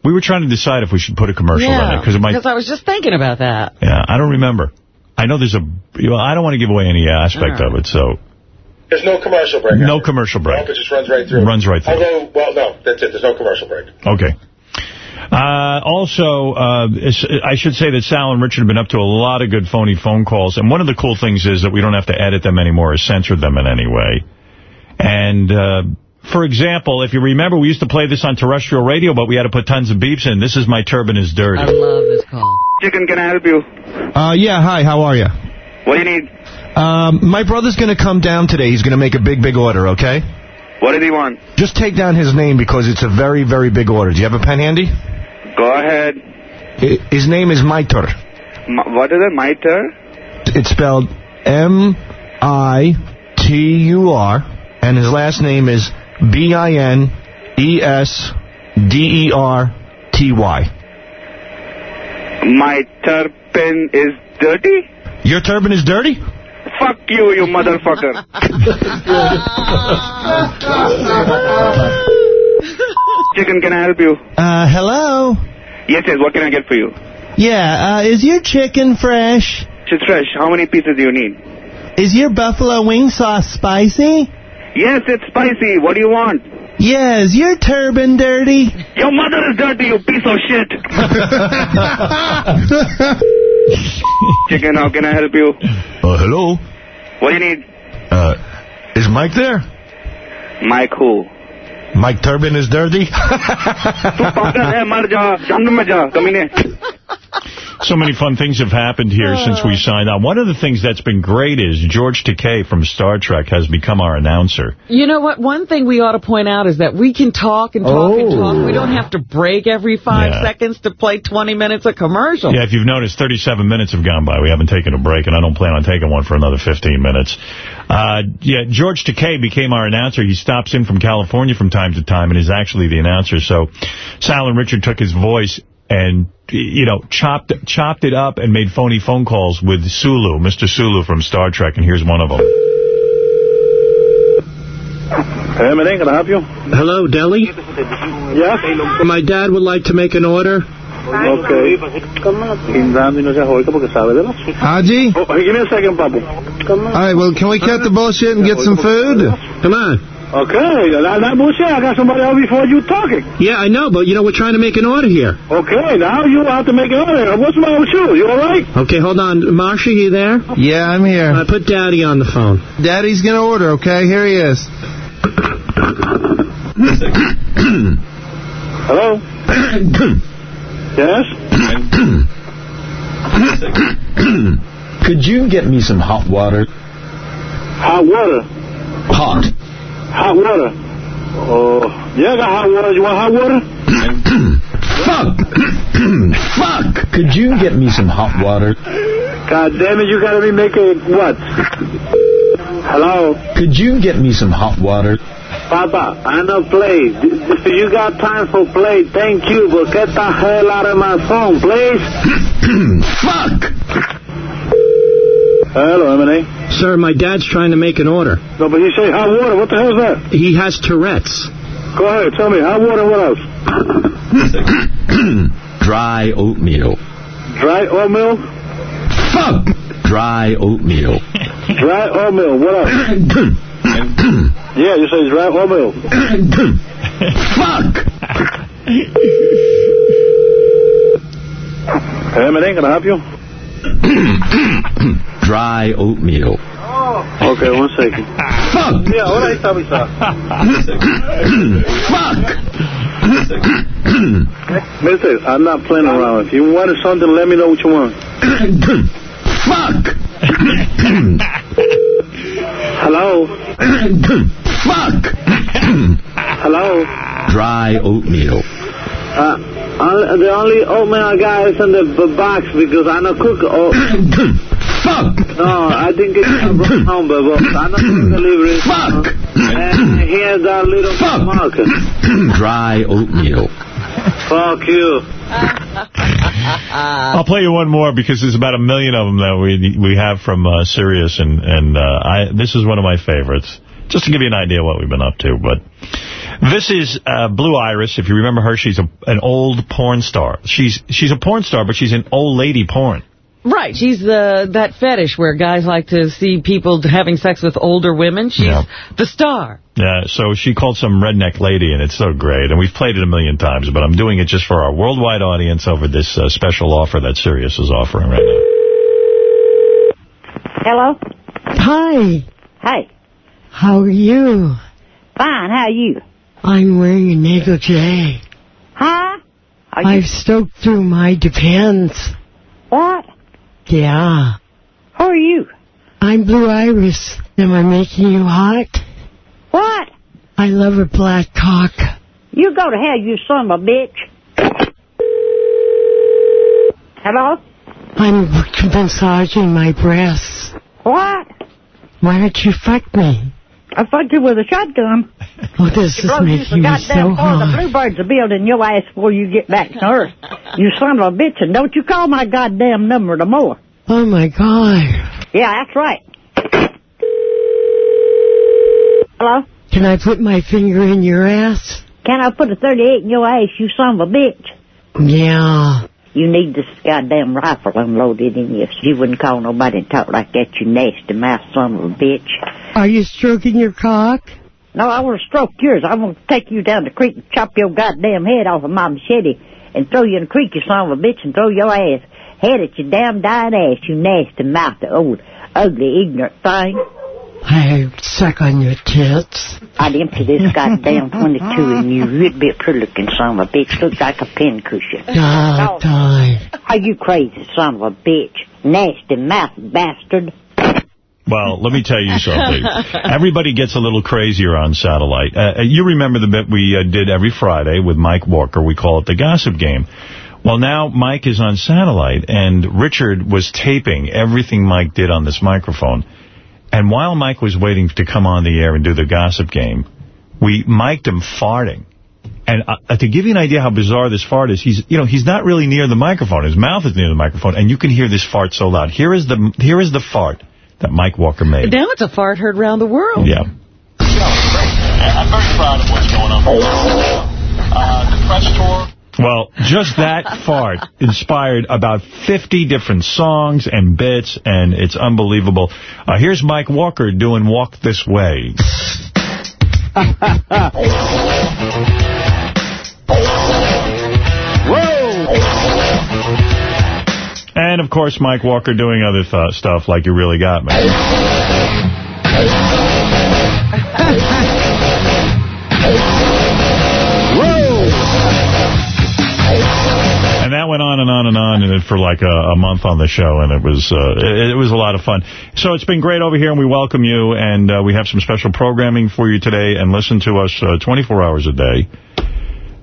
We were trying to decide if we should put a commercial in it, because it might...
I was just thinking about that.
Yeah, I don't remember. I know there's a... Well, I don't want to give away any aspect of it, so...
There's no commercial break.
No commercial break.
Nope, it just runs right through.
Runs right through.
Although, well, no, that's it. There's no commercial break.
Okay. Uh, also, uh, I should say that Sal and Richard have been up to a lot of good phony phone calls. And one of the cool things is that we don't have to edit them anymore or censor them in any way. And, uh, for example, if you remember, we used to play this on terrestrial radio, but we had to put tons of beeps in. This is My Turban is Dirty.
I love this call.
Chicken, can I help you?
Uh, yeah, hi, how are you?
What do you need?
Um, my brother's going to come down today. He's going to make a big, big order, okay?
What did he want?
Just take down his name because it's a very, very big order. Do you have a pen handy?
Go ahead.
His name is Maitur.
M- what is it? My turn?
It's spelled M-I-T-U-R, and his last name is B-I-N-E-S-D-E-R-T-Y.
My turpin is dirty?
Your turban is dirty?
Fuck you, you motherfucker. Chicken, can I help you?
Uh, hello?
Yes, yes, what can I get for you?
Yeah, uh, is your chicken fresh?
It's fresh. How many pieces do you need?
Is your buffalo wing sauce spicy?
Yes, it's spicy. What do you want?
Yeah, is your turban dirty?
Your mother is dirty, you piece of shit. Chicken, how can I help you?
Uh, hello?
What do you need?
Uh, is Mike there?
Mike who?
Mike Turban is dirty?
so many fun things have happened here uh. since we signed on. One of the things that's been great is George Takei from Star Trek has become our announcer.
You know what? One thing we ought to point out is that we can talk and talk oh. and talk. We don't oh. have to break every five
yeah.
seconds to play 20 minutes of commercial.
Yeah, if you've noticed, 37 minutes have gone by. We haven't taken a break, and I don't plan on taking one for another 15 minutes. Uh, yeah, George Takei became our announcer. He stops in from California from time to time and is actually the announcer. So Sal and Richard took his voice and, you know, chopped chopped it up and made phony phone calls with Sulu, Mr. Sulu from Star Trek, and here's one of them.
Hey, man, can I help you?
Hello, Deli?
Yes?
My dad would like to make an order.
Okay. Quinzando y no se joica porque sabe de los...
Haji?
Oh, give me a second, papu.
All right, well, can we cut the bullshit and get some food? Come on.
Okay, that, that bullshit. I got somebody else before you talking.
Yeah, I know, but, you know, we're trying to make an order here.
Okay, now you have to make an order. What's wrong with you? You all right?
Okay, hold on. Marsha, you there? Yeah, I'm here. I put Daddy on the phone. Daddy's going to order, okay? Here he is.
Hello? yes?
Could you get me some hot water?
Hot water?
Hot.
Hot water? Oh, yeah, I got hot water. You want hot water?
Fuck! Fuck! Could you get me some hot water?
God damn it, you gotta be making what? Hello?
Could you get me some hot water?
Papa, I know play. If you got time for play, thank you, but get the hell out of my phone, please.
Fuck!
Hello, M&A.
Sir, my dad's trying to make an order.
No, but you say hot water. What the hell is that?
He has Tourette's.
Go ahead, tell me. Hot water, what else?
Dry oatmeal.
Dry oatmeal?
Fuck! Dry oatmeal.
Dry oatmeal, what else? yeah, you say it's right. What milk?
Fuck!
Hey, man, can I help you?
Dry oatmeal. Oh.
Okay, one second.
Fuck!
Yeah, you talking about? Fuck Mister, I'm not playing around. If you wanted something, let me know what you want.
Fuck!
Hello?
Fuck!
Hello?
Dry oatmeal.
Uh, uh, the only oatmeal I got is in the box because I don't cook. Oh.
Fuck!
No, I think it's get it from home, but but I don't do delivery.
Fuck!
And here's that little Fuck. marker.
Dry oatmeal.
Fuck you.
I'll play you one more because there's about a million of them that we we have from uh, Sirius, and and uh, I this is one of my favorites. Just to give you an idea of what we've been up to, but this is uh, Blue Iris. If you remember her, she's a, an old porn star. She's she's a porn star, but she's an old lady porn.
Right, she's the that fetish where guys like to see people having sex with older women. She's
Yeah.
the star.
Yeah, so she called some redneck lady, and it's so great. And we've played it a million times, but I'm doing it just for our worldwide audience over this uh, special offer that Sirius is offering right now.
Hello?
Hi.
Hey.
How are you?
Fine, how are you?
I'm wearing a negligee.
Huh? Are you...
I've stoked through my depends.
What?
Yeah.
Who are you?
I'm Blue Iris. Am I making you hot?
What?
I love a black cock.
You go to hell, you son of a bitch. Hello?
I'm massaging my breasts.
What?
Why don't you fuck me?
I fucked you with a shotgun.
Oh, this is making me so
for the bluebirds are building your ass before you get back to Earth. You son of a bitch, and don't you call my goddamn number no more.
Oh, my God.
Yeah, that's right. Hello?
Can I put my finger in your ass?
Can I put a 38 in your ass, you son of a bitch?
Yeah.
You need this goddamn rifle unloaded in you. You wouldn't call nobody and talk like that, you nasty mouth son of a bitch.
Are you stroking your cock?
No, I want to stroke yours. I want to take you down the creek and chop your goddamn head off of my machete and throw you in the creek, you son of a bitch, and throw your ass head at your damn dying ass, you nasty mouth, old, ugly, ignorant thing.
I suck on your tits.
I'd empty this goddamn 22 in you. You'd be a pretty looking son of a bitch. Looks like a pin cushion.
God, God.
Are you crazy son of a bitch? Nasty mouth bastard.
Well, let me tell you something. Everybody gets a little crazier on satellite. Uh, you remember the bit we uh, did every Friday with Mike Walker. We call it the Gossip Game. Well, now Mike is on satellite, and Richard was taping everything Mike did on this microphone. And while Mike was waiting to come on the air and do the Gossip Game, we mic'd him farting. And uh, to give you an idea how bizarre this fart is, he's you know he's not really near the microphone. His mouth is near the microphone, and you can hear this fart so loud. Here is the here is the fart that Mike Walker made.
Now it's a fart heard around the world.
Yeah.
I'm very proud of what's going on. Uh, the press tour.
Well, just that fart inspired about 50 different songs and bits, and it's unbelievable. Uh, here's Mike Walker doing Walk This Way. And, of course, Mike Walker doing other th stuff like You Really Got Me. that went on and on and on and for like a, a month on the show, and it was uh, it, it was a lot of fun. So it's been great over here, and we welcome you, and uh, we have some special programming for you today, and listen to us uh, 24 hours a day.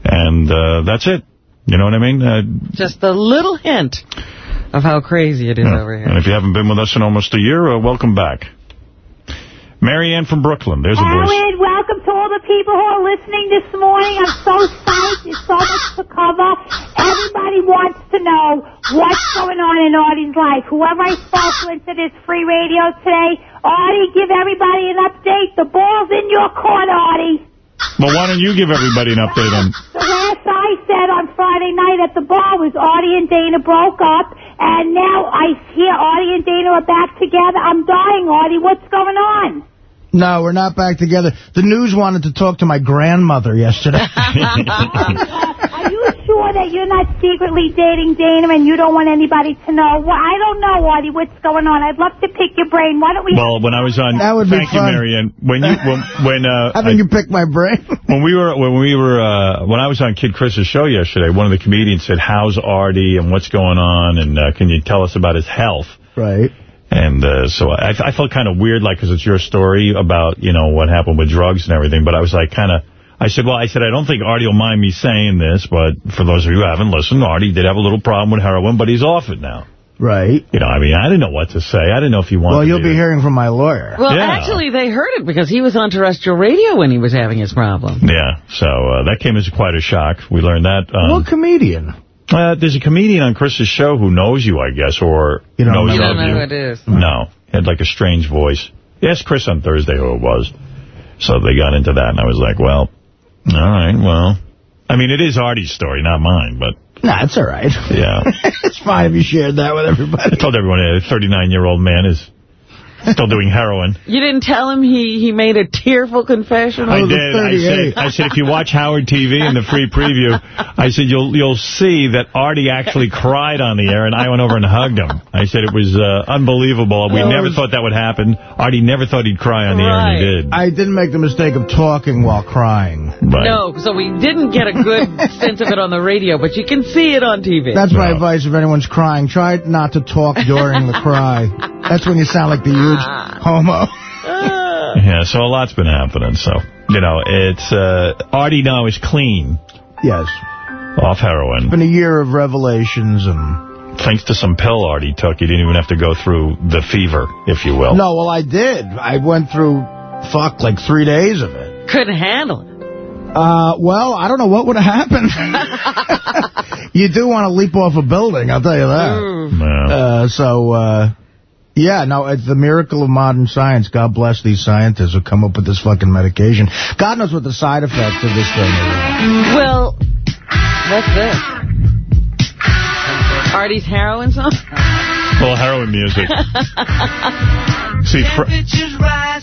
And uh, that's it. You know what I mean? Uh,
Just a little hint of how crazy it is
yeah.
over here.
And if you haven't been with us in almost a year, uh, welcome back. Marianne from Brooklyn. There's a voice.
Howard, welcome to all the people who are listening this morning. I'm so psyched. There's so much to cover. Everybody wants to know what's going on in Artie's life. Whoever I spoke to into this free radio today, Artie, give everybody an update. The ball's in your court, Artie.
Well, why don't you give everybody an update on...
The last I said on Friday night at the bar was Artie and Dana broke up, and now I hear Artie and Dana are back together. I'm dying, Artie. What's going on?
No, we're not back together. The news wanted to talk to my grandmother yesterday.
Are you sure that you're not secretly dating Dana and you don't want anybody to know? Well, I don't know, Artie, what's going on. I'd love to pick your brain. Why don't we...
Well, when I was on,
That would be
thank you,
fun.
Marianne. When you when when uh,
Having you pick my brain.
when we were when we were uh, when I was on Kid Chris's show yesterday, one of the comedians said, "How's Artie and what's going on and uh, can you tell us about his health?"
Right.
And uh, so I, I felt kind of weird, like, because it's your story about you know what happened with drugs and everything. But I was like, kind of. I said, well, I said, I don't think Artie will mind me saying this, but for those of you who haven't listened, Artie did have a little problem with heroin, but he's off it now.
Right.
You know, I mean, I didn't know what to say. I didn't know if you wanted
Well, you'll
me
be
to-
hearing from my lawyer.
Well,
Yeah.
actually, they heard it because he was on terrestrial radio when he was having his problem.
Yeah, so uh, that came as quite a shock. We learned that. Um,
what comedian?
Uh, there's a comedian on Chris's show who knows you, I guess, or
You don't
knows
You
of
don't know
you.
who it is.
No, he had like a strange voice. Asked Chris on Thursday who it was. So they got into that, and I was like, well, all right, well. I mean, it is Artie's story, not mine, but
Nah, it's all right.
yeah.
it's fine if you shared that with everybody.
I told everyone a 39-year-old man is still doing heroin.
You didn't tell him he, he made a tearful confession?
I did. I said, I said, if you watch Howard TV in the free preview, I said, you'll you'll see that Artie actually cried on the air, and I went over and hugged him. I said it was uh, unbelievable. We
That
never
was-
thought that would happen. Artie never thought he'd cry on the air, and he did.
I didn't make the mistake of talking while crying.
No, so we didn't get a good sense of it on the radio, but you can see it on TV.
That's my advice if anyone's crying. Try not to talk during the cry. That's when you sound like the huge homo.
Yeah, so a lot's been happening. So, you know, it's uh, Artie now is clean.
Yes.
Off heroin.
It's been a year of revelations and...
Thanks to some pill Artie took, you didn't even have to go through the fever, if you will.
No, well, I did. I went through, fuck, like three days of it.
Couldn't handle it.
Uh, well, I don't know what would have happened. you do want to leap off a building, I'll tell you that. Uh, so, uh, yeah, no, it's the miracle of modern science. God bless these scientists who come up with this fucking medication. God knows what the side effects of this thing are.
Well, what's this? Artie's heroin song?
A little heroin music. See, Fre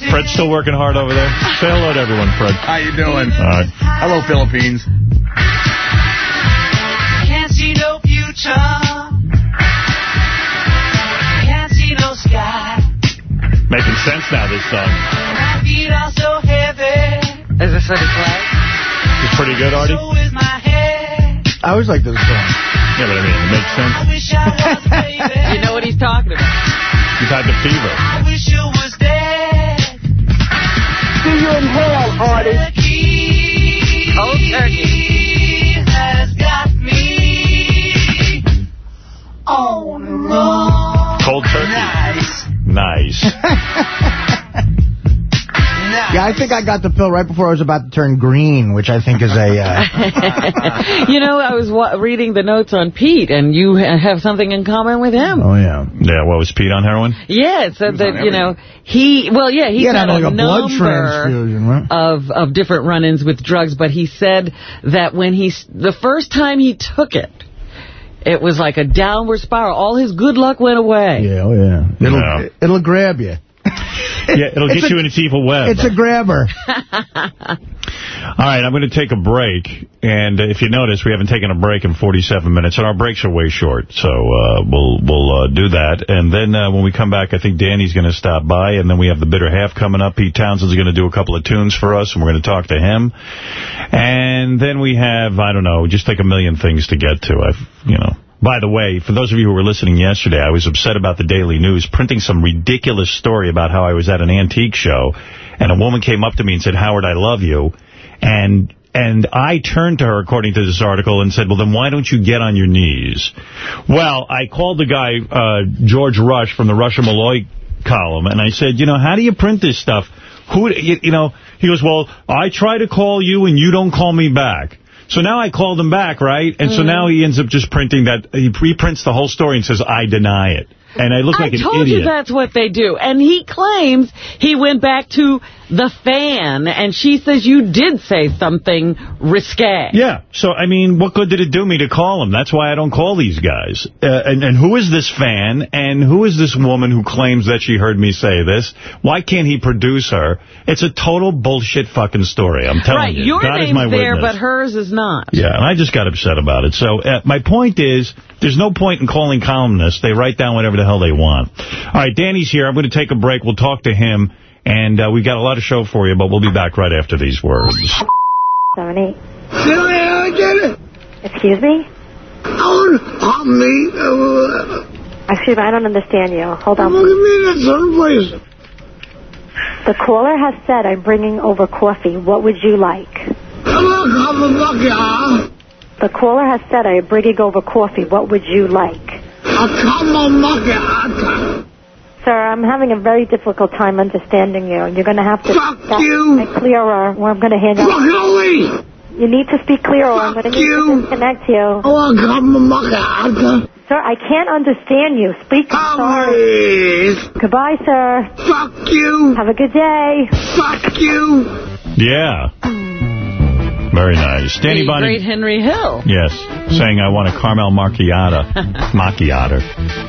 Fred's still working hard over there. Say hello to everyone, Fred.
How you doing?
All right.
Hello, Philippines.
Can't see no future.
Making sense now, this song.
My feet are so heavy.
Is this what it's like?
It's pretty good, Artie.
So is my head.
I always like this song.
Yeah, but I mean, it makes sense.
I wish I was baby.
You know what he's talking about.
You've had the fever.
I wish you was dead.
Do you inhale, Artie?
Yeah, I think I got the pill right before I was about to turn green, which I think is a... Uh,
you know, I was wa reading the notes on Pete, and you ha have something in common with him.
oh, yeah.
Yeah, what was Pete on heroin?
Yeah, it said that, you know, he, well, yeah,
He
he's
had
had
like
a,
a blood
number
transfusion, right?
of, of different run-ins with drugs, but he said that when he, the first time he took it, it was like a downward spiral. All his good luck went away.
Yeah, oh, yeah. It'll,
No.
it'll grab you.
Yeah, it'll
It's
get
a-
you in its evil web.
It's a grabber.
All right, I'm going to take a break. And if you notice, we haven't taken a break in 47 minutes, and our breaks are way short. So uh, we'll we'll uh, do that. And then uh, when we come back, I think Danny's going to stop by, and then we have the bitter half coming up. Pete Townshend's going to do a couple of tunes for us, and we're going to talk to him. And then we have, I don't know, just like a million things to get to. I've, you know. By the way, for those of you who were listening yesterday, I was upset about the Daily News printing some ridiculous story about how I was at an antique show, and a woman came up to me and said, Howard, I love you. And and I turned to her, according to this article, and said, well, then why don't you get on your knees? Well, I called the guy, uh, George Rush, from the and Molloy column, and I said, you know, how do you print this stuff? Who, you, you know, he goes, well, I try to call you and you don't call me back. So now I called him back, right? And so mm. now he ends up just printing that. He reprints the whole story and says, I deny it. And I look like an idiot.
I told you that's what they do. And he claims he went back to the fan, and she says you did say something risque.
Yeah. So, I mean, what good did it do me to call him? That's why I don't call these guys. Uh, and, and who is this fan? And who is this woman who claims that she heard me say this? Why can't he produce her? It's a total bullshit fucking story. I'm telling
right,
you.
your
God is
name's
my
there,
witness.
but hers is not.
Yeah, and I just got upset about it. So uh, my point is, there's no point in calling columnists. They write down whatever the hell they want. All right, Danny's here. I'm going to take a break. We'll talk to him. And uh, we've got a lot of show for you, but we'll be back right after these words.
Seven, eight.
Silly, I get it.
Excuse me?
Oh, on me.
Excuse me, I don't understand you. Hold on.
Look at me, that's someplace.
The caller has said I'm bringing over coffee. What would you like?
Come on, come on, lucky, huh?
The caller has said I am bringing over coffee. What would you like? Sir, I'm having a very difficult time understanding you. You're going to have to
Fuck
speak
you.
clearer or I'm going to hand
Fuck
out.
you,
You need to speak clearer or I'm going to need to disconnect you.
Oh, come on.
Sir, I can't understand you. Speak sorry.
Please.
Goodbye, sir.
Fuck you.
Have a good day.
Fuck you.
Yeah. Very nice. Danny
the
Bonnie.
great Henry Hill.
Yes, saying I want a caramel macchiata. macchiata.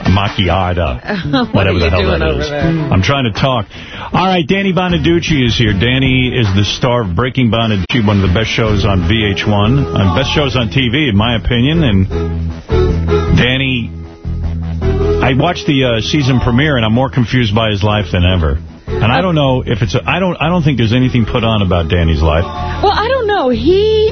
Macchiata. Whatever the hell that is.
there?
I'm trying to talk. All right, Danny Bonaduce is here. Danny is the star of Breaking Bonaduce, one of the best shows on VH1, and best shows on TV, in my opinion. And Danny, I watched the uh, season premiere, and I'm more confused by his life than ever. And I don't know if it's a, I don't I don't think there's anything put on about Danny's life.
Well, I don't know. He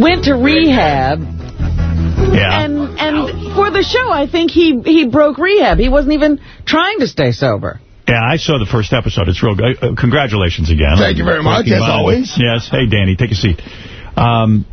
went to rehab,
Yeah.
and and for the show, I think he he broke rehab. He wasn't even trying to stay sober.
Yeah, I saw the first episode. It's real good. Uh, congratulations again.
Thank you very much, as
Bad.
always.
Yes. Hey, Danny, take a seat. Um,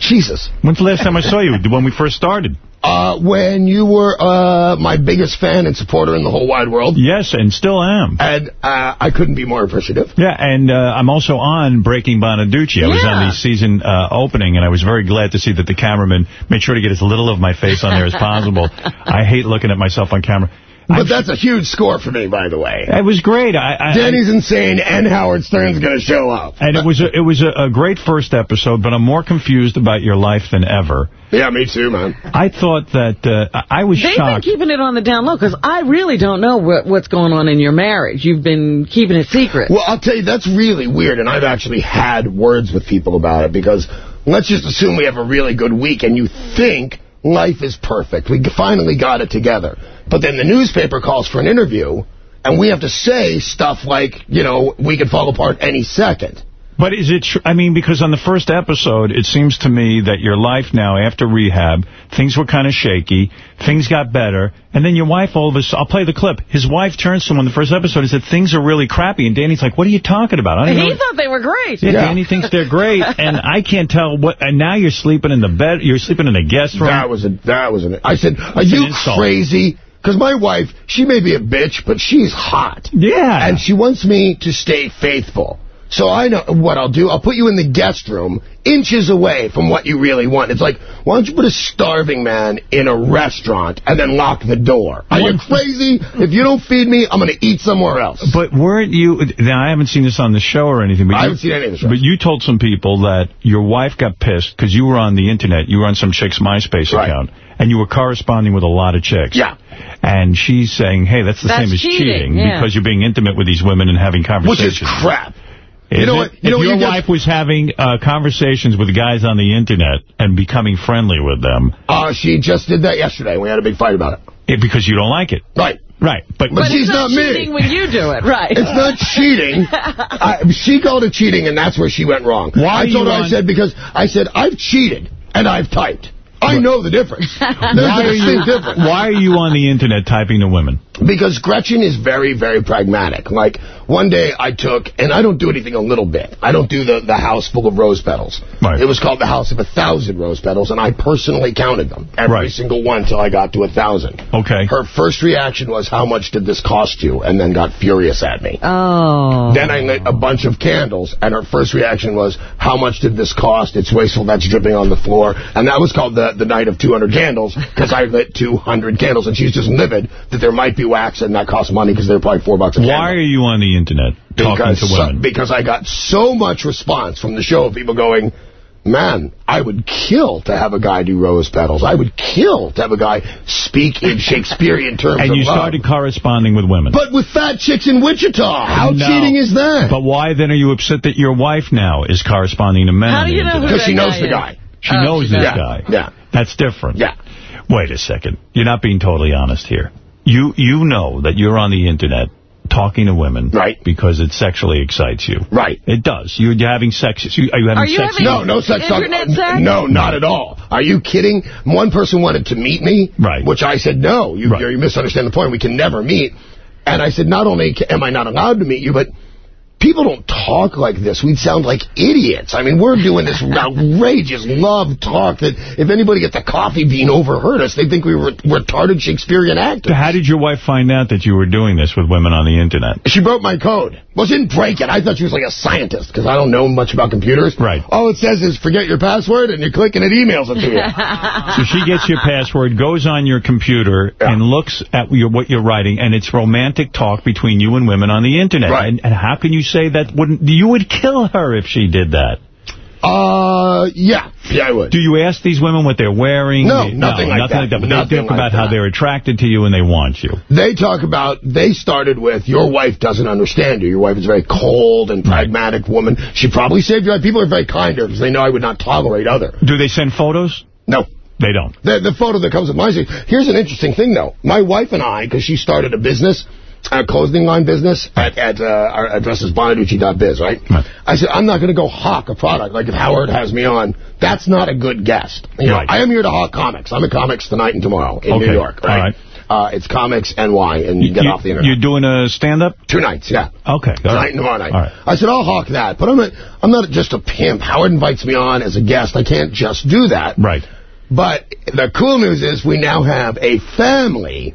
Jesus.
when's the last time I saw you? When we first started.
Uh, when you were uh, my biggest fan and supporter in the whole wide world.
Yes, and still am.
And uh, I couldn't be more appreciative.
Yeah, and uh, I'm also on Breaking Bonaduce. I was on the season uh, opening, and I was very glad to see that the cameraman made sure to get as little of my face on there as possible. I hate looking at myself on camera.
But that's a huge score for me, by the way.
It was great. I, I,
Danny's insane, and Howard Stern's going to show up.
And it was a, it was a, a great first episode, but I'm more confused about your life than ever.
Yeah, me too, man.
I thought that uh, I I was
They've
shocked.
been keeping it on the down low because I really don't know what, what's going on in your marriage. You've been keeping it secret.
Well, I'll tell you, that's really weird, and I've actually had words with people about it, because let's just assume we have a really good week, and you think life is perfect. We finally got it together. But then the newspaper calls for an interview, and we have to say stuff like, you know, we could fall apart any second.
But is it true? I mean, because on the first episode, it seems to me that your life now, after rehab, things were kind of shaky, things got better, and then your wife all of a sudden, I'll play the clip. His wife turns to him in the first episode and said, things are really crappy, and Danny's like, what are you talking about? I don't
he
know.
thought they were great.
Yeah, Danny thinks they're great, and I can't tell what, and now you're sleeping in the bed, you're sleeping in a guest room.
That was a, that was an, I said, are
That's an
you
insult.
crazy? Because my wife, she may be a bitch, but she's hot.
Yeah.
And she wants me to stay faithful. So I know what I'll do. I'll put you in the guest room, inches away from what you really want. It's like, why don't you put a starving man in a restaurant and then lock the door? Are you crazy? If you don't feed me, I'm going to eat somewhere else.
But weren't you, now I haven't seen this on the show or anything, but
I
you,
haven't seen any of the show.
But you told some people that your wife got pissed because you were on the internet, you were on some chick's MySpace
Right.
account, and you were corresponding with a lot of chicks.
Yeah.
And she's saying, hey, that's the
That's
same as
cheating,
cheating,
yeah.
because you're being intimate with these women and having conversations.
Which
conversations.
is crap.
Is
You know
it?
what- you
if
know what
your
you
wife was having uh, conversations with guys on the internet and becoming friendly with them,
Uh, she just did that yesterday. We had a big fight about it.
it, because you don't like it.
Right.
Right. But,
But she's
not,
not me.
cheating when you do it, right?
It's not cheating. I, she called it cheating, and that's where she went wrong.
Why
I told her,
you
I said, because I said, I've cheated, and I've typed. I know the difference. There's
why
a
are, you,
difference.
why are you on the internet typing to women?
Because Gretchen is very, very pragmatic. Like, one day I took, and I don't do anything a little bit. I don't do the, the house full of rose petals.
Right.
It was called the house of a thousand rose petals, and I personally counted them. Every
Right.
single one till I got to a thousand.
Okay.
Her first reaction was, how much did this cost you? And then got furious at me.
Oh.
Then I lit a bunch of candles, and her first reaction was, how much did this cost? It's wasteful, that's dripping on the floor. And that was called the, the, the night of 200 candles because I lit 200 candles, and she's just livid that there might be wax and that costs money because they're probably four bucks a candle.
Why are you on the internet talking
Because,
to women?
because I got so much response from the show of people going, man, I would kill to have a guy do rose petals. I would kill to have a guy speak in Shakespearean terms
and
of
you
love.
started corresponding with women.
But with fat chicks in Wichita, how
No.
cheating is that?
But why then are you upset that your wife now is corresponding to men?
How do you know who? Because she knows guy the is? guy.
She
Oh,
knows
she
this
does.
guy.
Yeah.
That's different.
Yeah.
Wait a second. You're not being totally honest here. You you know that you're on the internet talking to women right. because it sexually excites you.
Right.
It does. You're having sex. you- Are you having
Are you
sex?
having No, no sex talk.
Internet
Uh, No, not at all. Are you kidding? One person wanted to meet me, right? which I said, no, you, you misunderstand the point. We can never meet. And I said, not only am I not allowed to meet you, but people don't talk like this. We'd sound like idiots. I mean, we're doing this outrageous love talk that if anybody gets a coffee bean overheard us, they think we were retarded Shakespearean actors.
How did your wife find out that you were doing this with women on the internet?
She broke my code. Well, she didn't break it. I thought she was like a scientist because I don't know much about computers. Right. All it says is forget your password and you're clicking it, emails it to you.
So she gets your password, goes on your computer, and looks at your, what you're writing, and it's romantic talk between you and women on the internet.
Right.
And, and how can you say that wouldn't... You would kill her if she did that.
Uh, yeah. Yeah, I would.
Do you ask these women what they're wearing?
No,
You-
nothing like
nothing
that.
like that. But
Nothing
they talk
like
about how they're attracted to you and they want you.
They talk about, they started with, your wife doesn't understand you. Your wife is a very cold and pragmatic woman. She probably saved your life. People are very kind to her because they know I would not tolerate other.
Do they send photos?
No.
They don't.
The, the photo that comes with my... Here's an interesting thing, though. My wife and I, because she started a business, a clothing line business, at, at uh, our address is bonaduce.biz, right? I said, I'm not going to go hawk a product. Like if Howard has me on, that's not a good guest. You know,
Right.
I am here to hawk comics. I'm at Comics tonight and tomorrow in
Okay.
New York, right? Uh, it's Comix NY, and you get off the internet.
You're doing a stand-up?
Two nights, yeah.
Okay.
Tonight
right.
and tomorrow night.
All right.
I said, I'll hawk that. But I'm not, I'm not just a pimp. Howard invites me on as a guest. I can't just do that.
Right.
But the cool news is we now have a family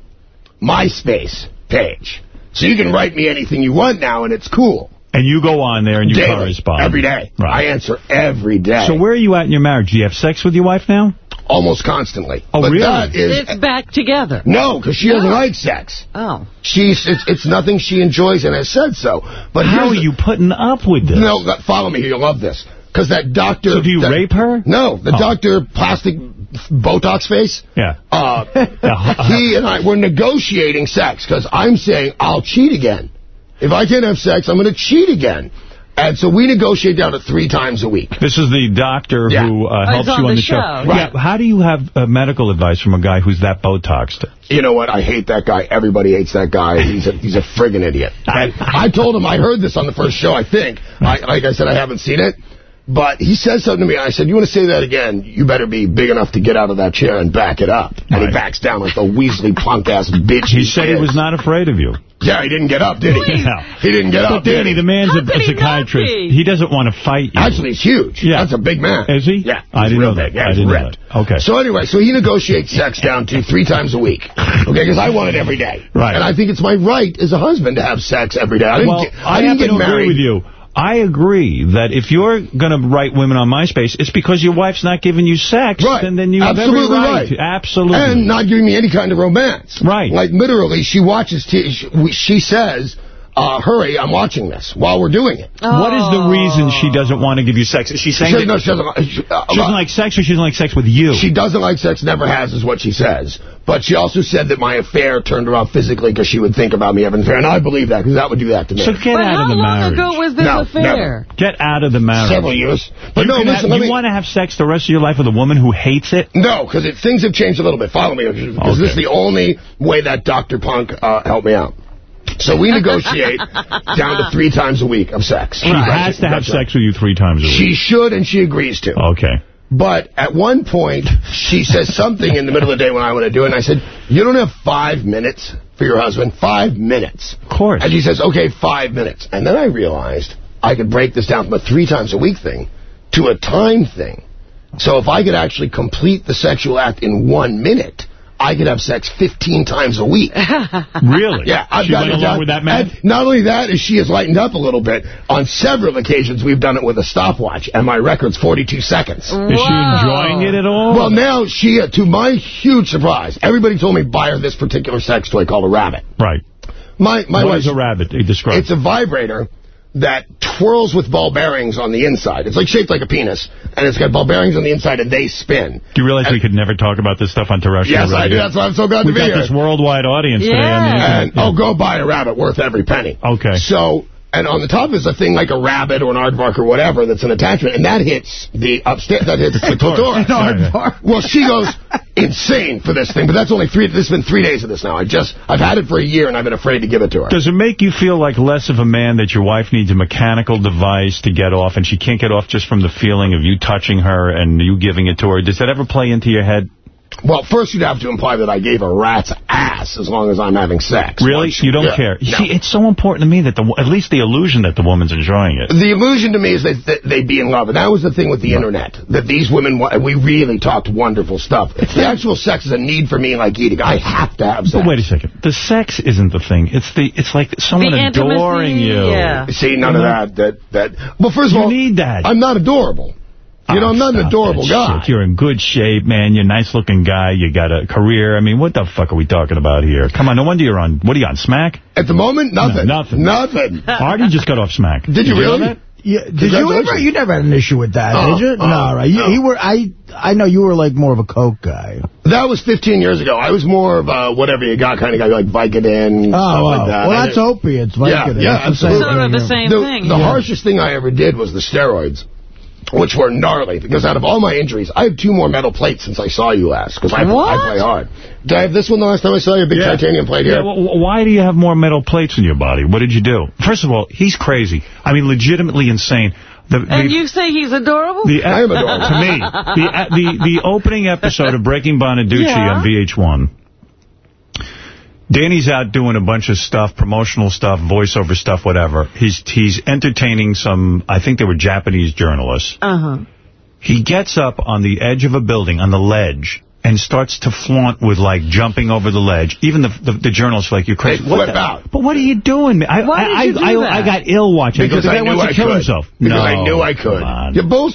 MySpace page. So you can write me anything you want now, and it's cool.
And you go on there and you
Daily.
correspond.
Every day.
Right.
I answer every day.
So where are you at in your marriage? Do you have sex with your wife now?
Almost constantly.
Oh,
but
really?
That is,
It's back together.
no, because she doesn't like sex.
Oh.
She's it's, it's nothing she enjoys and has said so. But
How are you putting up with this?
No, follow me here. You'll love this. Because that doctor...
So do you
that-
rape her?
No, the
Oh.
doctor, plastic Botox face,
Yeah.
uh, he and I were negotiating sex because I'm saying I'll cheat again. If I can't have sex, I'm going to cheat again. And so we negotiate down to three times a week.
This is the doctor
Yeah.
who uh,
Oh,
helps
on
you on
the
the show.
show.
Right.
Yeah. How do you have uh, medical advice from a guy who's that Botoxed?
You know what? I hate that guy. Everybody hates that guy. He's a, he's a friggin' idiot. And I told him, I heard this on the first show, I think. I, like I said, I haven't seen it. But he said something to me. I said, you want to say that again? You better be big enough to get out of that chair and back it up. And he backs down like the Weasley punk-ass bitch
He said he was not afraid of you.
Yeah, he didn't get up, did he?
No.
He didn't get
But
up, did
Danny,
he?
the man's a, a psychiatrist.
be?
He doesn't want to fight you.
Actually, he's huge.
Yeah.
That's a big man.
Is he?
Yeah.
I didn't know that.
Yeah,
I didn't know that. Okay.
So anyway, so he negotiates sex down to three times a week. Okay, because I want it every day.
Right.
And I think it's my right as a husband to have sex every day. I didn't
well,
get,
I,
I didn't
happen
get
to
married.
agree with you. I agree that if you're going to write women on MySpace, it's because your wife's not giving you sex,
Right.
and then you have
Absolutely
every right.
right.
Absolutely.
And not giving me any kind of romance.
Right.
Like, literally, she watches, t she, she says, uh, hurry, I'm watching this while we're doing it.
What is the reason she doesn't want to give you sex? Is she
She
saying
says,
that
no, she doesn't, like- she, uh,
she doesn't like sex or she doesn't like sex with you?
She doesn't like sex, never has, is what she says. But she also said that my affair turned her off physically because she would think about me having an affair. And I believe that because that would do that to me.
so get
But
out of the marriage.
how long ago was this
No,
affair?
never.
Get out of the marriage.
Several years. But
you
no, listen,
have- you
me...
want to have sex the rest of your life with a woman who hates it?
No, because things have changed a little bit. Follow me, because this is the only way that Dr. Punk uh, helped me out. So we negotiate down to three times a week of sex.
She has to have sex with you three times a week.
She should, and she agrees to.
Okay.
But at one point, she says something in the middle of the day when I want to do it, and I said, you don't have five minutes for your husband? Five minutes.
Of course.
And she says, okay, five minutes. And then I realized I could break this down from a three times a week thing to a time thing. So if I could actually complete the sexual act in one minute, I could have sex 15 times a week.
Really?
Yeah, I've
She
got
went
it
along with that man?
And not only that, is she has lightened up a little bit. On several occasions, we've done it with a stopwatch, and my record's 42 seconds.
Is she enjoying it at all?
Well, now she, uh, to my huge surprise, everybody told me buy her this particular sex toy called a rabbit.
Right.
My my
What
wife's-
is a rabbit? Describe.
It's a vibrator that twirls with ball bearings on the inside. It's like shaped like a penis, and it's got ball bearings on the inside, and they spin.
Do you realize we could never talk about this stuff on terrestrial
Yes, I
radio?
do. That's why I'm so glad to
We've
be
got this worldwide audience today on the internet.
And, oh, go buy a rabbit worth every penny.
Okay.
So, and on the top is a thing like a rabbit or an aardvark or whatever that's an attachment, and that hits the upstairs, that hits the clitoris.
An aardvark.
Well, she goes insane for this thing, but that's only three, this has been three days of this now. I just, I've had it for a year, and I've been afraid to give it to her.
Does it make you feel like less of a man that your wife needs a mechanical device to get off, and she can't get off just from the feeling of you touching her and you giving it to her? Does that ever play into your head?
Well, first you'd have to imply that I gave a rat's ass as long as I'm having sex.
Really? You don't
yeah,
care?
no.
See, it's so important to me that the at least the illusion that the woman's enjoying it.
The illusion to me is that, that they'd be in love. And that was the thing with the internet. That these women, we really talked wonderful stuff. The actual sex is a need for me like eating. I have to have sex.
But wait a second. The sex isn't the thing. It's the it's like someone
The intimacy,
adoring you.
yeah. See, none of mm-hmm. that, that, that. Well, first of
You
all,
need that.
I'm not adorable. You know, I'm ah, not an
stop
adorable
that
guy.
shit. You're in good shape, man. You're a nice-looking guy. You got a career. I mean, what the fuck are we talking about here? Come on, no wonder you're on... What are you on, Smack?
At the moment, nothing.
No, nothing.
Nothing.
Artie just got off Smack.
Did you
know
really?
that?
Yeah, did you ever? You never had an issue with that,
Oh,
did uh-huh. you?
oh,
no, uh-huh. right? You,
no.
you were. I. I know you were like more of a coke guy.
That was 15 years ago. I was more of a whatever you got kind of guy, like Vicodin,
Oh,
stuff
wow.
like that.
well, that's opiates.
Yeah,
Vicodin.
yeah,
That's
absolutely.
Sort of the same
the,
thing.
The
yeah.
harshest thing I ever did was the steroids, which were gnarly. Because out of all my injuries, I have two more metal plates since I saw you last. Because I, I play hard. Did I have this one the last time I saw you? A big titanium plate
Yeah,
here.
well, why do you have more metal plates in your body? What did you do? First of all, he's crazy. I mean, legitimately insane. The,
And
the,
you say he's adorable?
the,
I am adorable.
To me, the, the the opening episode of Breaking Bonaduce
Yeah.
on VH1, Danny's out doing a bunch of stuff, promotional stuff, voiceover stuff, whatever. He's he's entertaining some, I think they were Japanese journalists.
Uh-huh.
He gets up on the edge of a building, on the ledge, and starts to flaunt with, like, jumping over the ledge. Even the the, the journalists are like, you're crazy.
They
What
flip
the-
out.
But what are you doing? man? I,
Why
I,
did you
I,
do
I,
that?
I got ill watching.
Because
the guy
I knew
wants
I
to kill
could.
himself.
Because
no,
I knew I could.
come on.
You're both.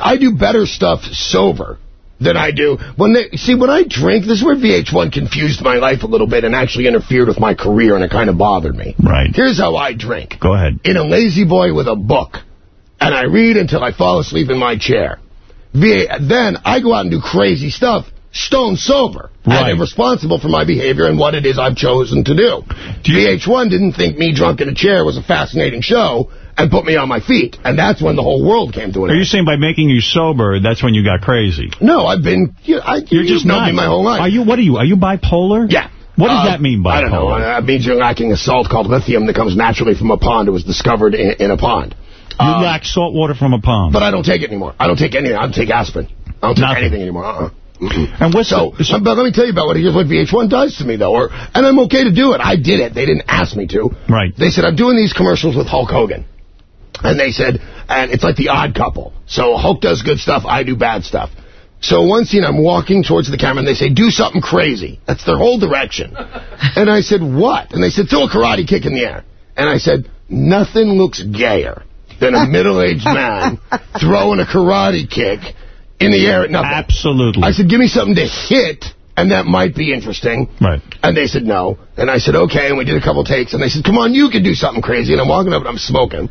I do better stuff sober than I do when they see when I drink. This is where VH1 confused my life a little bit and actually interfered with my career, and it kind of bothered me.
Right.
Here's how I drink.
Go ahead.
In a lazy boy with a book, and I read until I fall asleep in my chair. V then I go out and do crazy stuff, stone sober.
Right.
And I'm responsible for my behavior and what it is I've chosen to do. VH1 didn't think me drunk in a chair was a fascinating show and put me on my feet. And that's when the whole world came to an
Are you saying by making you sober, that's when you got crazy?
No, I've been... You, I,
You're just
known
not.
me my whole life.
Are you? What are you? Are you bipolar?
Yeah.
What does
Uh,
that mean, bipolar?
I don't know. It means you're lacking a salt called lithium that comes naturally from a pond. It was discovered in, in a pond.
you
Uh,
lack salt water from a pond.
But I don't take it anymore. I don't take anything. I don't take aspirin. I don't take
Nothing.
anything anymore. Uh-uh.
And what's
So,
the, so-
but let me tell you about what here's what VH1 does to me, though. Or, and I'm okay to do it. I did it. They didn't ask me to.
Right.
They said, I'm doing these commercials with Hulk Hogan. And they said, and it's like the odd couple. So Hulk does good stuff, I do bad stuff. So one scene, I'm walking towards the camera, and they say, do something crazy. That's their whole direction. and I said, what? And they said, throw a karate kick in the air. And I said, nothing looks gayer than a middle-aged man throwing a karate kick in the air at nothing.
Absolutely.
I said, give me something to hit, and that might be interesting.
Right.
And they said no. And I said, okay. And we did a couple takes. And they said, come on, you can do something crazy. And I'm walking up and I'm smoking.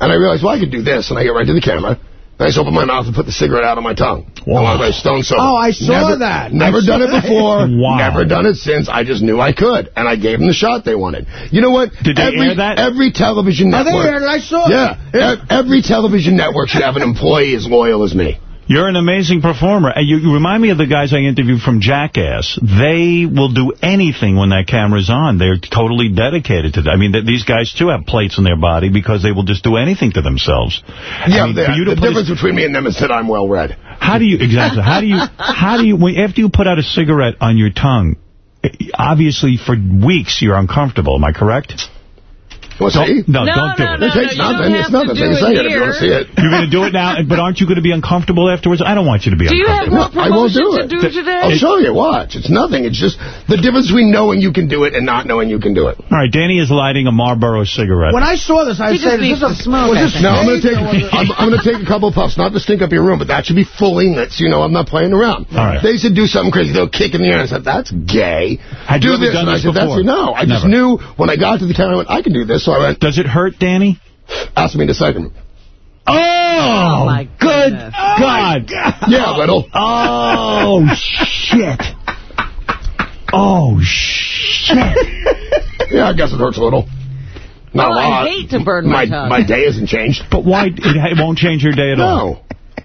And I realized, well, I could do this. And I get right to the camera. And I just open my mouth and put the cigarette out of my tongue.
Wow.
And I was stone sober.
Oh, I saw
never,
that.
Never
I saw
done it before.
Wow.
Never done it since. I just knew I could. And I gave them the shot they wanted. You know what?
Did they
every,
air that?
Every television
Oh, they
network.
aired it. I saw it.
Yeah. Every television network should have an employee as loyal as me.
You're an amazing performer. And you, you remind me of the guys I interviewed from Jackass. They will do anything when that camera's on. They're totally dedicated to that. I mean, th these guys, too, have plates in their body because they will just do anything to themselves.
Yeah,
I mean,
the,
for you to
the difference between me and them is that I'm well read.
How do you, exactly, how do you, how do you, when, after you put out a cigarette on your tongue, eh, obviously for weeks you're uncomfortable, am I correct?
Well, see?
No,
No,
don't do
no,
it.
no,
It takes nothing. It's nothing. Take a second if you want to see it.
You're going to do it now, but aren't you going to be uncomfortable afterwards? I don't want you to be
Do you have
uncomfortable.
I won't do
promotion to
it.
do today?
I'll show you. Watch. It's nothing. It's just the difference between knowing you can do it and not knowing you can do it.
All right, Danny is lighting a Marlboro cigarette.
When I saw this, I said,
just
is this a,
smoke,
was this.
No, I'm going to take
or was it-
I'm, I'm going to take a couple of puffs, not to stink up your room, but that should be fully lit, so you know I'm not playing around.
All right.
They said do something crazy. They'll kick in the air, and I said that's gay.
Had
do
you ever
this,
done
and I said that's
before?
no. I just knew when I got to the town, I went I can do this, so I went.
Does it hurt, Danny?
Ask me in to second.
Oh, oh,
my
good
goodness.
God.
Oh, yeah, little.
Oh, shit. Oh, shit.
Yeah, I guess it hurts a little. Not
Oh,
a
I
lot.
hate to burn my tongue.
My day hasn't changed.
But why? It, it won't change your day at all.
No.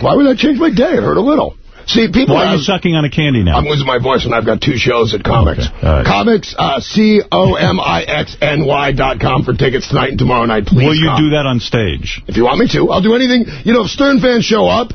Why would that change my day? It hurt a little. See, people
Why are you sucking on a candy now?
I'm losing my voice, and I've got two shows at Comix.
Okay, right.
Comix, uh, C-O-M-I-X-N-Y dot com for tickets tonight and tomorrow night. Please
Will you
come.
do that on stage?
If you want me to, I'll do anything. You know, if Stern fans show up,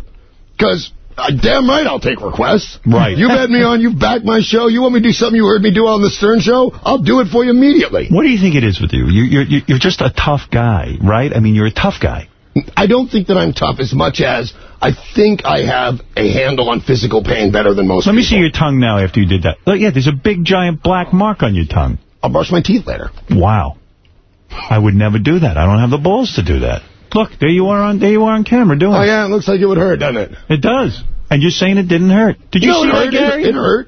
because uh, damn right I'll take requests.
Right.
You've had me on, you've backed my show. You want me to do something you heard me do on the Stern show? I'll do it for you immediately.
What do you think it is with you? you you're, you're you're just a tough guy, right? I mean, you're a tough guy.
I don't think that I'm tough as much as I think I have a handle on physical pain better than most
Let me see your tongue now after you did that. Look, yeah, there's a big, giant black mark on your tongue.
I'll brush my teeth later.
Wow. I would never do that. I don't have the balls to do that. Look, there you are on there you are on camera doing
oh,
it.
Oh, yeah, it looks like it would hurt, doesn't it?
It does. And you're saying it didn't hurt. Did you see
it.
Gary?
It, it hurt.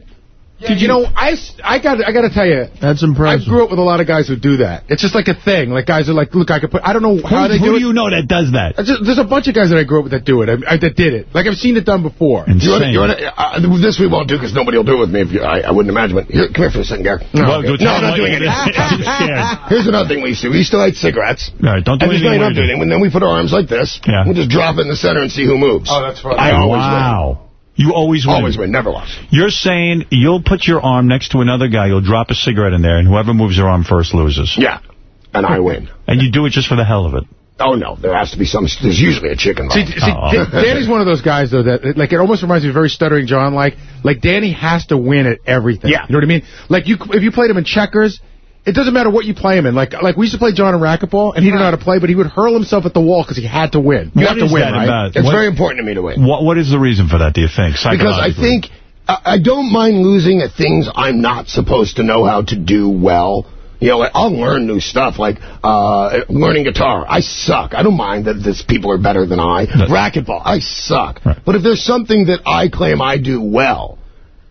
Did you know, I, s- I got I got to tell you,
That's impressive.
I grew up with a lot of guys who do that. It's just like a thing. Like guys are like, look, I could put. I don't know how
Who,
they
who
do
do
it.
you know that does that?
Just- there's a bunch of guys that I grew up with that do it. I, I, that did it. Like I've seen it done before.
You wanna, you wanna, uh, this we won't do because nobody will do it with me. If you, I, I wouldn't imagine. But here, come here for a second, Gary.
Well,
Okay. no, I'm not doing
it
it.
is. I'm scared.
Here's another thing we used to. We used to light cigarettes.
All right, don't do
And just
anything
light up
weird.
doing it. And then we put our arms like this.
Yeah.
We just drop it in the center and see who moves.
Oh, that's fun.
I always win.
Wow. You always win.
Always win, never lost.
You're saying you'll put your arm next to another guy, you'll drop a cigarette in there, and whoever moves their arm first loses.
Yeah, and I win.
And you do it just for the hell of it.
Oh, no, there has to be some, there's usually a chicken
See,
involved.
see
Oh.
Danny's one of those guys, though, that, like, it almost reminds me of very stuttering John, like, like, Danny has to win at everything.
Yeah.
You know what I mean? Like, you, if you played him in checkers, it doesn't matter what you play him in. Like, like we used to play John in racquetball, and he didn't know how to play, but he would hurl himself at the wall because he had to win. You
What
have to
is
win, right?
about?
It's
What-
very important to me to win.
What What is the reason for that, do you think,
Because I think I I don't mind losing at things I'm not supposed to know how to do well. You know, like, I'll learn new stuff, like uh, learning guitar. I suck. I don't mind that this people are better than I. Racquetball, I suck.
Right.
But if there's something that I claim I do well,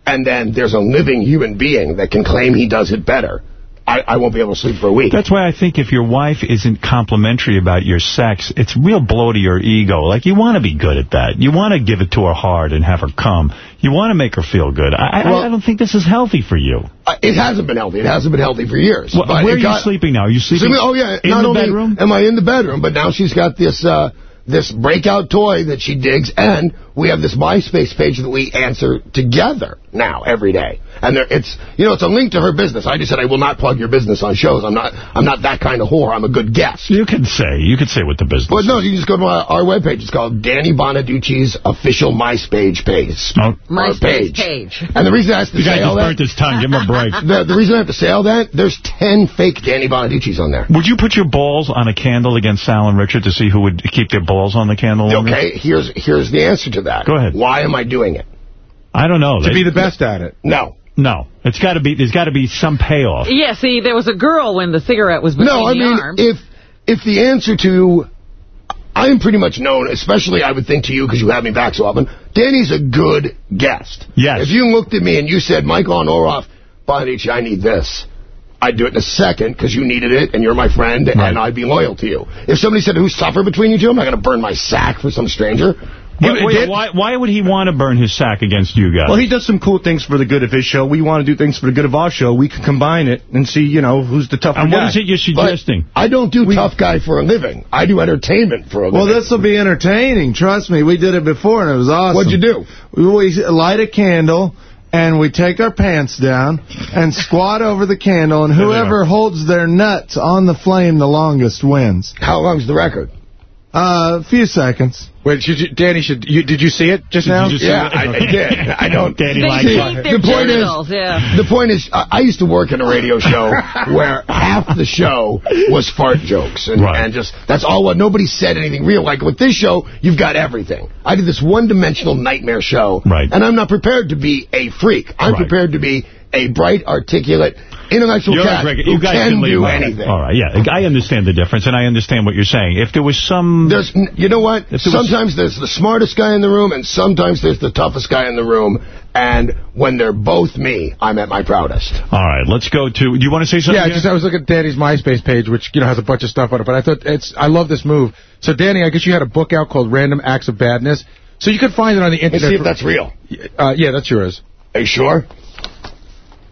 and then there's a living human being that can claim he does it better, I, I won't be able to sleep for a week.
That's why I think if your wife isn't complimentary about your sex, it's real blow to your ego. Like, you want to be good at that. You want to give it to her hard and have her come. You want to make her feel good. I, I,
Well-
I don't think this is healthy for you.
Uh, it hasn't been healthy. It hasn't been healthy for years.
Well, where are
got-
you sleeping now? Are you sleeping
Sleeping- oh, yeah.
in
not
the
only
bedroom?
am I in the bedroom, but now she's got this uh, this breakout toy that she digs, and we have this MySpace page that we answer together now every day. And there, it's you know it's a link to her business. I just said I will not plug your business on shows. I'm not I'm not that kind of whore. I'm a good guest.
You can say. You can say what the business
But no,
is.
you just go to our, our webpage. It's called Danny Bonaduce's official MySpace page.
Oh.
MySpace page.
And the reason I have to
The guy
say all
just burnt his tongue. Give him a break.
the, the reason I have to say all that, there's 10 fake Danny Bonaduce's on there.
Would you put your balls on a candle against Sal and Richard to see who would keep their balls on the candle longer?
Okay, here's here's the answer to that.
Go ahead.
Why am I doing it?
I don't know.
To
They-
be the best at it.
No.
No. It's got to be. There's got to be some payoff.
Yeah, see, there was a girl when the cigarette was between
No, I mean,
arms.
if if the answer to... I am pretty much known, especially I would think to you because you have me back so often, Danny's a good guest.
Yes.
If you looked at me and you said, Mike on Oroff, Bonaduce, I need this, I'd do it in a second because you needed it and you're my friend and I'd be loyal to you. If somebody said, who's tougher between you two, I'm not going to burn my sack for some stranger.
Wait, wait, why, why would he want to burn his sack against you guys?
Well, he does some cool things for the good of his show. We want to do things for the good of our show. We can combine it and see, you know, who's the tougher
and
guy.
what is it you're suggesting?
I don't do tough guy for a living. I do entertainment for a living.
Well, this will be entertaining. Trust me. We did it before, and it was awesome.
What'd you do?
We, we light a candle, and we take our pants down and squat over the candle, and whoever holds their nuts on the flame the longest wins.
How long's the record?
Uh, a few seconds.
Wait, should you, Danny, should you, did you see it just now?
yeah, I, I did. I don't.
Danny
They
likes
eat
it.
their
the point is,
yeah.
the point is, I, I used to work in a radio show where half the show was fart jokes, and,
Right.
and just that's all. What nobody said anything real. Like with this show, you've got everything. I did this one-dimensional nightmare show,
Right.
and I'm not prepared to be a freak. I'm
Right.
prepared to be a bright, articulate, intellectual
You're
cat
like,
who
you guys
can,
can
do
All right.
anything.
All right, yeah. I understand the difference, and I understand what you're saying. If there was some...
There's, you know what?
If there was-
Sometimes there's the smartest guy in the room, and sometimes there's the toughest guy in the room. And when they're both me, I'm at my proudest.
All right, let's go to... Do you want to say something?
Yeah, just I was looking at Danny's MySpace page, which you know has a bunch of stuff on it. But I thought it's I love this move. So Danny, I guess you had a book out called Random Acts of Badness. So you could find it on the
Let's
internet.
see if that's real.
Uh, yeah, that's yours.
Are you sure?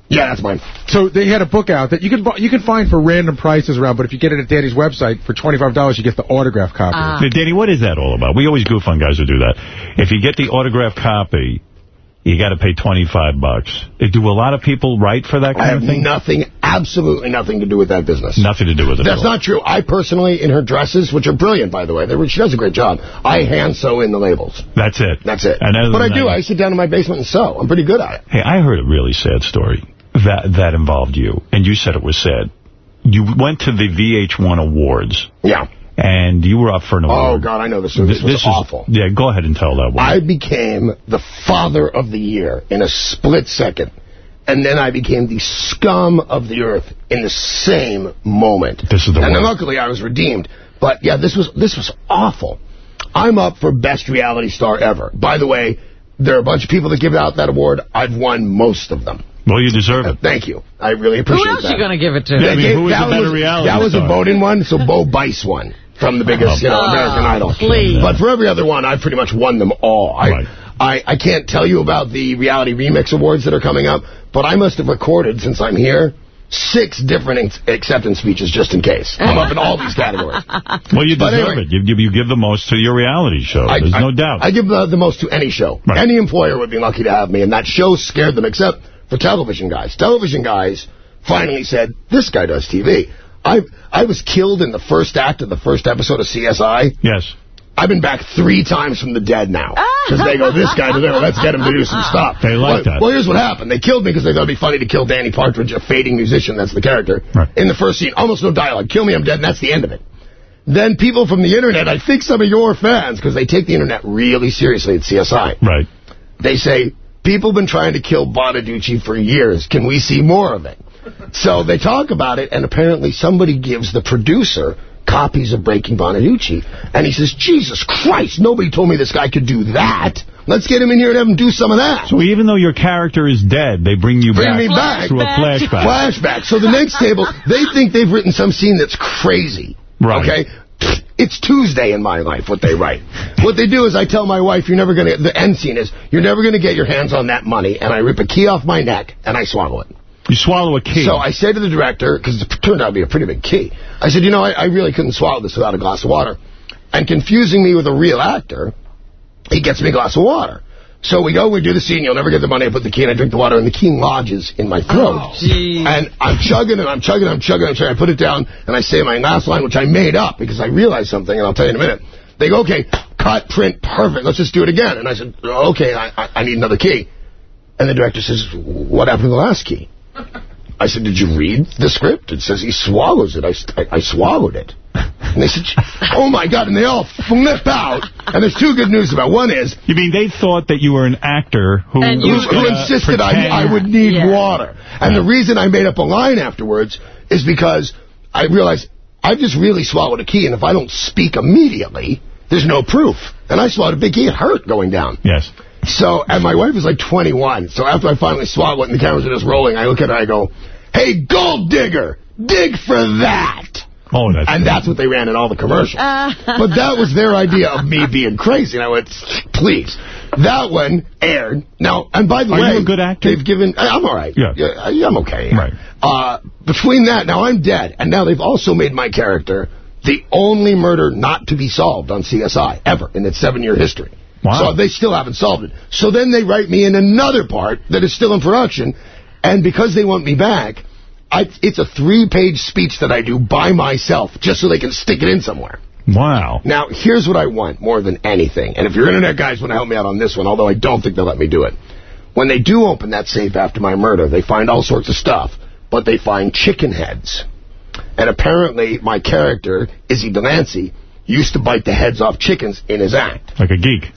Yeah, that's mine.
So they had a book out that you can you can find for random prices around, but if you get it at Danny's website for twenty five dollars, you get the autograph copy.
Ah.
Now, Danny, what is that all about? We always goof on guys who do that. If you get the autograph copy, you got to pay 25 bucks. Uh, Do a lot of people write for that
I
kind
have
of thing?
nothing, absolutely nothing to do with that business.
Nothing to do with it.
That's not true. I personally, in her dresses, which are brilliant, by the way, they, she does a great job, I hand sew in the labels.
That's it.
That's it.
And
but I do. I sit down in my basement and sew. I'm pretty good at it.
Hey, I heard a really sad story that that involved you, and you said it was sad. You went to the VH1 Awards,
Yeah.
and you were up for an
oh,
award. Oh.
God, I know this. This, was
is-
awful.
Yeah, go ahead and tell that one.
I became the father of the year in a split second. And then I became the scum of the earth in the same moment.
This is the
And then
worst.
luckily I was redeemed. But yeah, this was this was awful. I'm up for best reality star ever. By the way, there are a bunch of people that give out that award. I've won most of them.
Well, you deserve it.
Thank you. I really appreciate that.
Who else
that.
you going to give it to?
They
I mean,
gave-
who is
that
a better
was,
reality
That was
star?
a Bowden one, so Bo Bice won from the biggest, you know,
Oh,
American Idol.
please.
But for every other one, I've pretty much won them all. I,
Right.
I, I can't tell you about the reality remix awards that are coming up, but I must have recorded since I'm here six different acceptance speeches just in case. I'm up in all these categories.
Well, you deserve
anyway.
it. You, you, you give the most to your reality show.
I-
There's
I-
no doubt.
I give the, the most to any show.
Right.
Any employer would be lucky to have me, and that show scared them, except for television guys. Television guys finally said, this guy does TV. I I was killed in the first act of the first episode of CSI.
yes.
I've been back three times from the dead now. Ah. Because they go, this guy to there, let's get him to do some stuff.
They like
well,
that.
Well, here's what happened. They killed me because they thought it'd be funny to kill Danny Partridge, a fading musician, that's the character,
Right.
in the first scene. Almost no dialogue. Kill me, I'm dead, and that's the end of it. Then people from the internet, I think some of your fans, because they take the internet really seriously at CSI,
Right.
they say, people have been trying to kill Bonaduce for years. Can we see more of it? So they talk about it, and apparently somebody gives the producer copies of Breaking Bonaduce. And he says, Jesus Christ, nobody told me this guy could do that. Let's get him in here and have him do some of that.
So even though your character is dead, they bring you
Bring
back,
me back.
through a flashback.
Flashback. So the next table, they think they've written some scene that's crazy.
Right.
Okay? It's Tuesday in my life, what they write. What they do is I tell my wife, you're never going to, the end scene is, you're never going to get your hands on that money, and I rip a key off my neck, and I swallow it.
You swallow a key.
So I say to the director, because it turned out to be a pretty big key, I said, you know, I, I really couldn't swallow this without a glass of water. And confusing me with a real actor, he gets me a glass of water. So we go, we do the scene, you'll never get the money, I put the key in, I drink the water, and the key lodges in my throat. Oh, and I'm chugging and I'm chugging, I'm chugging, I'm chugging, I put it down, and I say my last line, which I made up, because I realized something, and I'll tell you in a minute. They go, okay, cut, print, perfect, let's just do it again. And I said, okay, I, I, I need another key. And the director says, what happened to the last key? I said, did you read the script? It says he swallows it. I, I, I swallowed it. And they said, oh, my God. And they all flip out. And there's two good news about it. One is...
You mean they thought that you were an actor who, who, was
who insisted I, I would need
Yeah.
water. And the reason I made up a line afterwards is because I realized I just really swallowed a key, and if I don't speak immediately, there's no proof. And I swallowed a big key. It hurt going down.
Yes.
So, and my wife is like 21. So after I finally swallow it and the cameras are just rolling, I look at her and I go, hey, gold digger, dig for that.
Oh, that's
And that's what they ran in all the commercials. but that was their idea of me being crazy. And I went, please. That one aired. Now, and by the
Are
way...
you a good actor?
They've given... I- I'm all right.
Yeah.
yeah I'm okay.
Right.
Uh, between that, now I'm dead. And now they've also made my character the only murder not to be solved on CSI ever in its seven-year history.
Wow.
So they still haven't solved it. So then they write me in another part that is still in production. And because they want me back, I, it's a three-page speech that I do by myself just so they can stick it in somewhere.
Wow.
Now, here's what I want more than anything. And if your internet guys want to help me out on this one, although I don't think they'll let me do it. When they do open that safe after my murder, they find all sorts of stuff, but they find chicken heads. And apparently, my character, Izzy Delancey, used to bite the heads off chickens in his act.
Like a geek.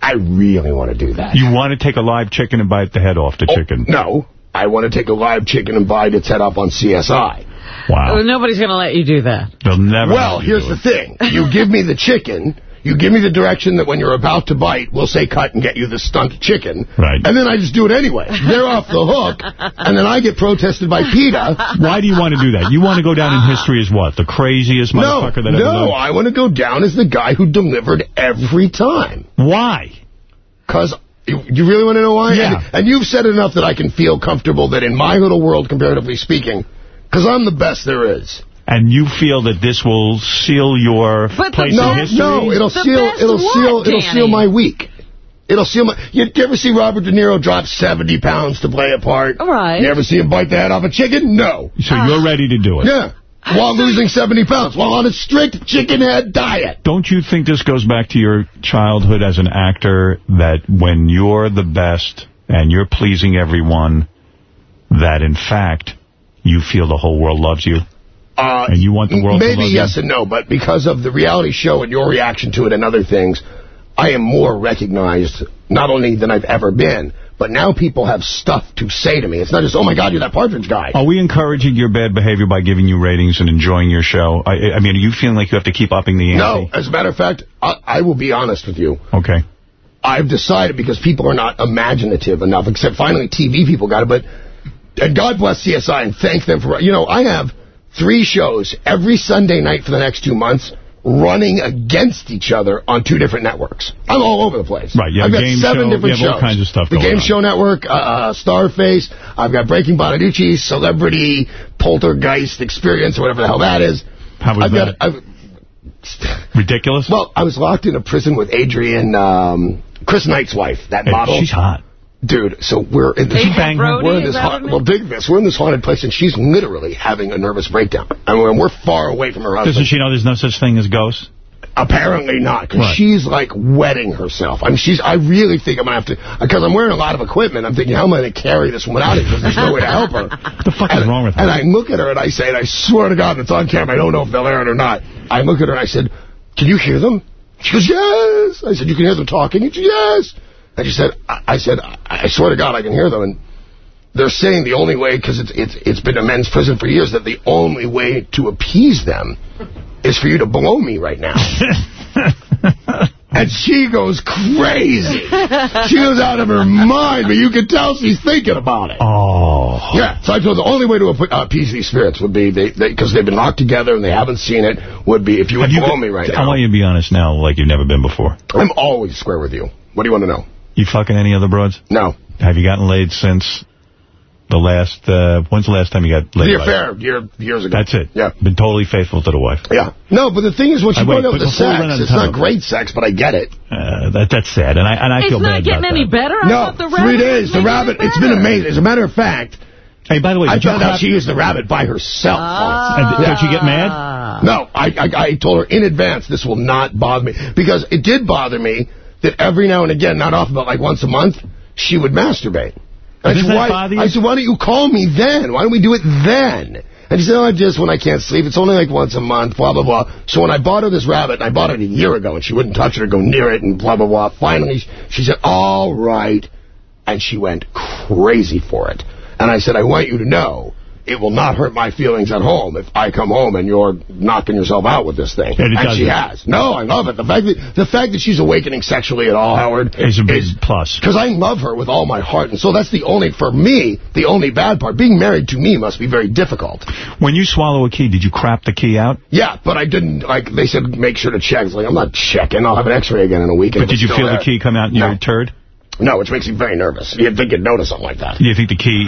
I really want to do that.
You want to take a live chicken and bite the head off the oh, chicken?
No. I want to take a live chicken and bite its head off on CSI.
Wow.
Well, nobody's going to let you do that.
They'll never
Well,
let you
here's
do
the thing. You give me the chicken, you give me the direction that when you're about to bite, we'll say cut and get you the stunt chicken.
Right.
And then I just do it anyway. They're off the hook, and then I get protested by PETA.
Why do you want to do that? You want to go down in history as what? The craziest
No,
motherfucker that ever
no,
lived?
I want to go down as the guy who delivered every time.
Why?
Because... You you really want to know why?
Yeah.
And, and you've said enough that I can feel comfortable that in my little world, comparatively speaking, because I'm the best there is.
And you feel that this will seal your
But
place
no,
in history?
no, it'll
The
seal, it'll
what,
seal, it'll seal my week. It'll seal my. You, you ever see Robert De Niro drop 70 pounds to play a part?
All right.
You ever see him bite the head off a chicken? No.
So you're uh, ready to do it?
Yeah. While losing 70 pounds, while on a strict chicken head diet.
Don't you think this goes back to your childhood as an actor, that when you're the best and you're pleasing everyone, that in fact, you feel the whole world loves you?
Uh,
And you want the world to
you.
Maybe
yes
you?
and no, but because of the reality show and your reaction to it and other things, I am more recognized, not only than I've ever been, but now people have stuff to say to me. It's not just, oh my God, you're that Partridge guy.
Are we encouraging your bad behavior by giving you ratings and enjoying your show? I, I mean, are you feeling like you have to keep upping the ante?
No, as a matter of fact, I, I will be honest with you.
Okay.
I've decided because people are not imaginative enough, except finally TV people got it, but and God bless CSI and thank them for, you know, I have three shows every Sunday night for the next two months running against each other on two different networks. I'm all over the place.
Right, you
I've got seven
show,
different shows.
all kinds of stuff
The Game
on.
Show Network, uh, uh, Starface, I've got Breaking Bonaduce, Celebrity, Poltergeist Experience, or whatever the hell that is.
How was
I've
that?
Got, I've,
Ridiculous?
well, I was locked in a prison with Adrian, um, Chris Knight's wife, that
Hey,
model.
she's hot.
Dude, so we're in this,
Bang? Brody,
we're in this
that
haunted, well, dig this, we're in this haunted place, and she's literally having a nervous breakdown. I mean, we're far away from her husband.
Doesn't she know there's no such thing as ghosts?
Apparently not, because
Right.
she's like wetting herself. I mean, she's. I really think I'm gonna have to, because I'm wearing a lot of equipment. I'm thinking, how am I gonna carry this woman out of here? Because there's no way to help her.
What the fuck is
and,
wrong with her?
And I look at her and I say, and I swear to God, it's on camera. I don't know if they'll air it or not. I look at her and I said, "Can you hear them?" She goes, "Yes." I said, "You can hear them talking?" She goes, "Yes." And she said, "I, I said, I, I swear to God, I can hear them." And they're saying the only way, because it's it's it's been a men's prison for years, that the only way to appease them is for you to blow me right now. And she goes crazy. She goes out of her mind, but you can tell she's thinking about it.
Oh.
Yeah, so I told her the only way to ap- appease these spirits would be, they because they, have been locked together and they haven't seen it, would be if you would
you
blow
been-
me right
I
now.
want you to be honest now like you've never been before.
I'm always square with you. What do you want to know?
You fucking any other broads?
No.
Have you gotten laid since the last, uh, when's the last time you got laid?
The
by-
affair, year, years ago.
That's it.
Yeah.
Been totally faithful to the wife.
Yeah. No, but the thing is, when she
I wait,
brought up
but
the sex,
run out of
it's
time-
not great sex, but I get it.
Uh, that, that's sad, and I and I
It's
feel
not
bad
getting
about
any
that.
better. I
no,
thought the rabbit
three days. The rabbit,
it
it's been amazing. As a matter of fact,
Hey, by the way,
I found out she used the rabbit by herself.
And
once.
did she get mad?
No, I, I I told her in advance this will not bother me because it did bother me that every now and again, not often, but like once a month, she would masturbate. I said,
that
why,
bother you?
I said, why don't you call me then? Why don't we do it then? And she said, oh, I just when I can't sleep. It's only like once a month, blah, blah, blah. So when I bought her this rabbit, and I bought it a year ago, and she wouldn't touch it or go near it, and blah, blah, blah. Finally, she said, all right. And she went crazy for it. And I said, I want you to know it will not hurt my feelings at home if I come home and you're knocking yourself out with this thing.
And it
she has. No, I love it. The fact that the fact that she's awakening sexually at all, Howard,
Is a big plus.
because I love her with all my heart. And so that's the only, for me, the only bad part. Being married to me must be very difficult.
When you swallow a key, did you crap the key out?
Yeah, but I didn't, like, they said make sure to check. It's like, I'm not checking. I'll have an x-ray again in a week.
But did you feel
still
the key come out in
No.
your turd?
No, which makes me very nervous. You'd think you'd notice something like that.
Do you think the key...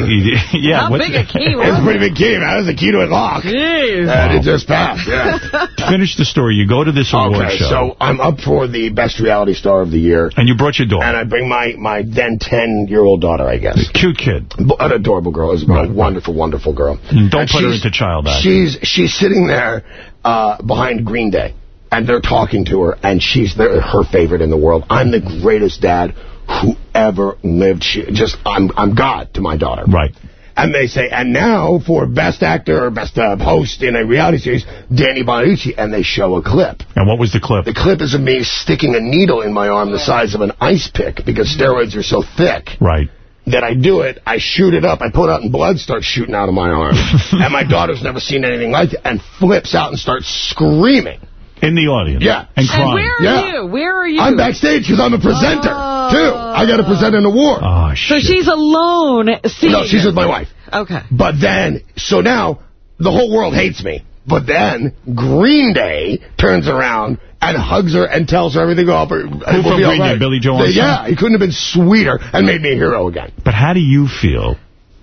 yeah.
How big a key
It's a pretty big key, man. It's a key to a lock.
Jeez.
And it just passed, yeah.
Finish the story. You go to this award
Okay,
show.
so I'm up for the Best Reality Star of the Year.
and you brought your daughter.
And I bring my, my then 10-year-old daughter, I guess.
Cute kid.
An adorable girl. Is a wonderful, wonderful girl.
And don't
And
put her into child acting.
She's she's sitting there uh, behind Green Day. and they're talking to her, and she's the, her favorite in the world. I'm the greatest dad who ever lived. She, just I'm I'm God to my daughter.
Right.
And they say, and now for best actor or best uh, host in a reality series, Danny Bonaduce, and they show a clip.
And what was the clip?
The clip is of me sticking a needle in my arm the size of an ice pick because steroids are so thick.
Right.
That I do it, I shoot it up, I put it out, and blood starts shooting out of my arm. and my daughter's never seen anything like it, and flips out and starts screaming.
In the audience?
Yeah.
And crying?
where are
Yeah.
you? Where are you?
I'm backstage because I'm a presenter, too. Oh. I got to present an award.
Oh,
So she's alone seeing
No, she's with my wife.
Okay.
But then, so now, the whole world hates me. But then, Green Day turns around and hugs her and tells her everything will be
from
all
Green Day. Billie Joe?
Yeah, he couldn't have been sweeter and made me a hero again.
But how do you feel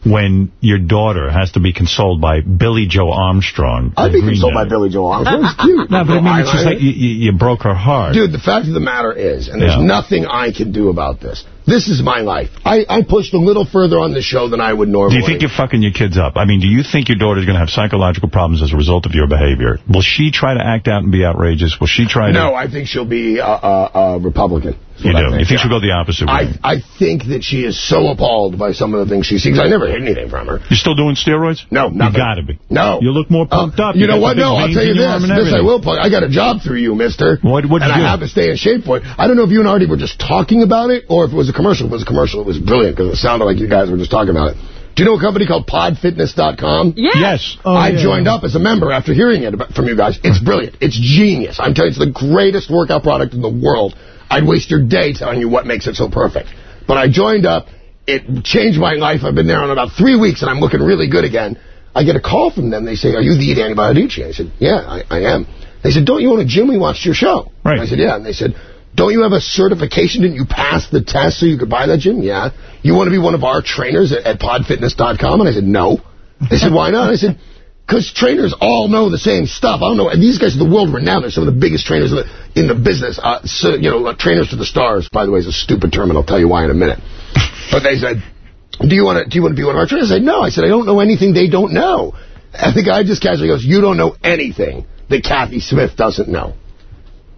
when your daughter has to be consoled by Billie Joe Armstrong?
I'd
of
be
Green
consoled
Day?
by Billie Joe Armstrong. It's cute.
No, but I mean, it's just like you, you you broke her heart.
Dude, the fact of the matter is, and there's
Yeah.
nothing I can do about this, this is my life. I, I pushed a little further on the show than I would normally.
Do you think you're fucking your kids up? I mean, do you think your daughter's going to have psychological problems as a result of your behavior? Will she try to act out and be outrageous? Will she try to...
No, I think she'll be a, a, a Republican.
You
what I
do? You think she'll go the opposite way?
I, I think that she is so appalled by some of the things she sees. I never hid anything from her.
You're still doing steroids?
No,
You got to be.
No.
You look more pumped uh, up.
You, know what? No, I'll tell you this. This I will plug. I got a job through you, mister.
What, what'd
and
you do?
I have to stay in shape for it. I don't know if you and Artie were just talking about it or if it was a commercial. It was a commercial, it was brilliant because it sounded like you guys were just talking about it. Do you know a company called podfitness.com?
Yes.
Yes.
Oh, I joined up as a member after hearing it from you guys. It's brilliant. It's genius. I'm telling you, it's the greatest workout product in the world. I'd waste your day telling you what makes it so perfect. But I joined up. It changed my life. I've been there in about three weeks, and I'm looking really good again. I get a call from them. They say, are you the Danny Bonaduce? I said, yeah, I, I am. They said, don't you own a gym? We watched your show.
Right.
I said, yeah. And they said, don't you have a certification? Didn't you pass the test so you could buy that gym? Yeah. You want to be one of our trainers at, at podfitness.com? And I said, no. They said, why not? I said, because trainers all know the same stuff. I don't know. And these guys are the world renowned. They're some of the biggest trainers in the, in the business. Uh, so, you know, uh, trainers to the stars, by the way, is a stupid term, and I'll tell you why in a minute. But they said, do you want to do you want to be one of our trainers? I said, no. I said, I don't know anything they don't know. And the guy just casually goes, you don't know anything that Kathy Smith doesn't know.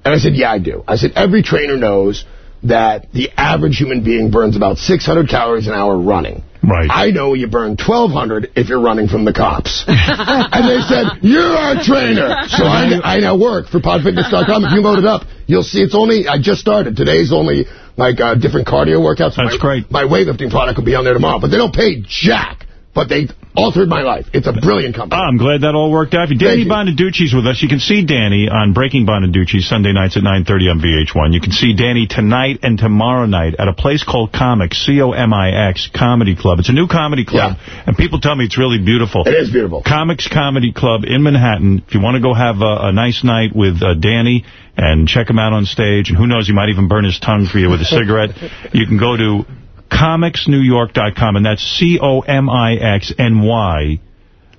And I said, yeah, I do. I said, every trainer knows that the average human being burns about 600 calories an hour running.
Right.
I know you burn 1,200 if you're running from the cops. and they said, you're our trainer. So I, I now work for podfitness.com. If you load it up, you'll see it's only, I just started. Today's only like uh, different cardio workouts.
That's
my,
great.
My weightlifting product will be on there tomorrow. But they don't pay jack. But they altered my life. It's a brilliant company.
I'm glad that all worked out. Danny. Bonaduce's with us. You can see Danny on Breaking Bonaduce Sunday nights at 9.30 on VH1. You can see Danny tonight and tomorrow night at a place called Comix, C-O-M-I-X, Comedy Club. It's a new comedy club, and people tell me it's really beautiful.
It is beautiful.
Comix Comedy Club in Manhattan. If you want to go have a, a nice night with uh, Danny and check him out on stage, and who knows, he might even burn his tongue for you with a cigarette, you can go to comixnewyork.com, and that's C-O-M-I-X-N-Y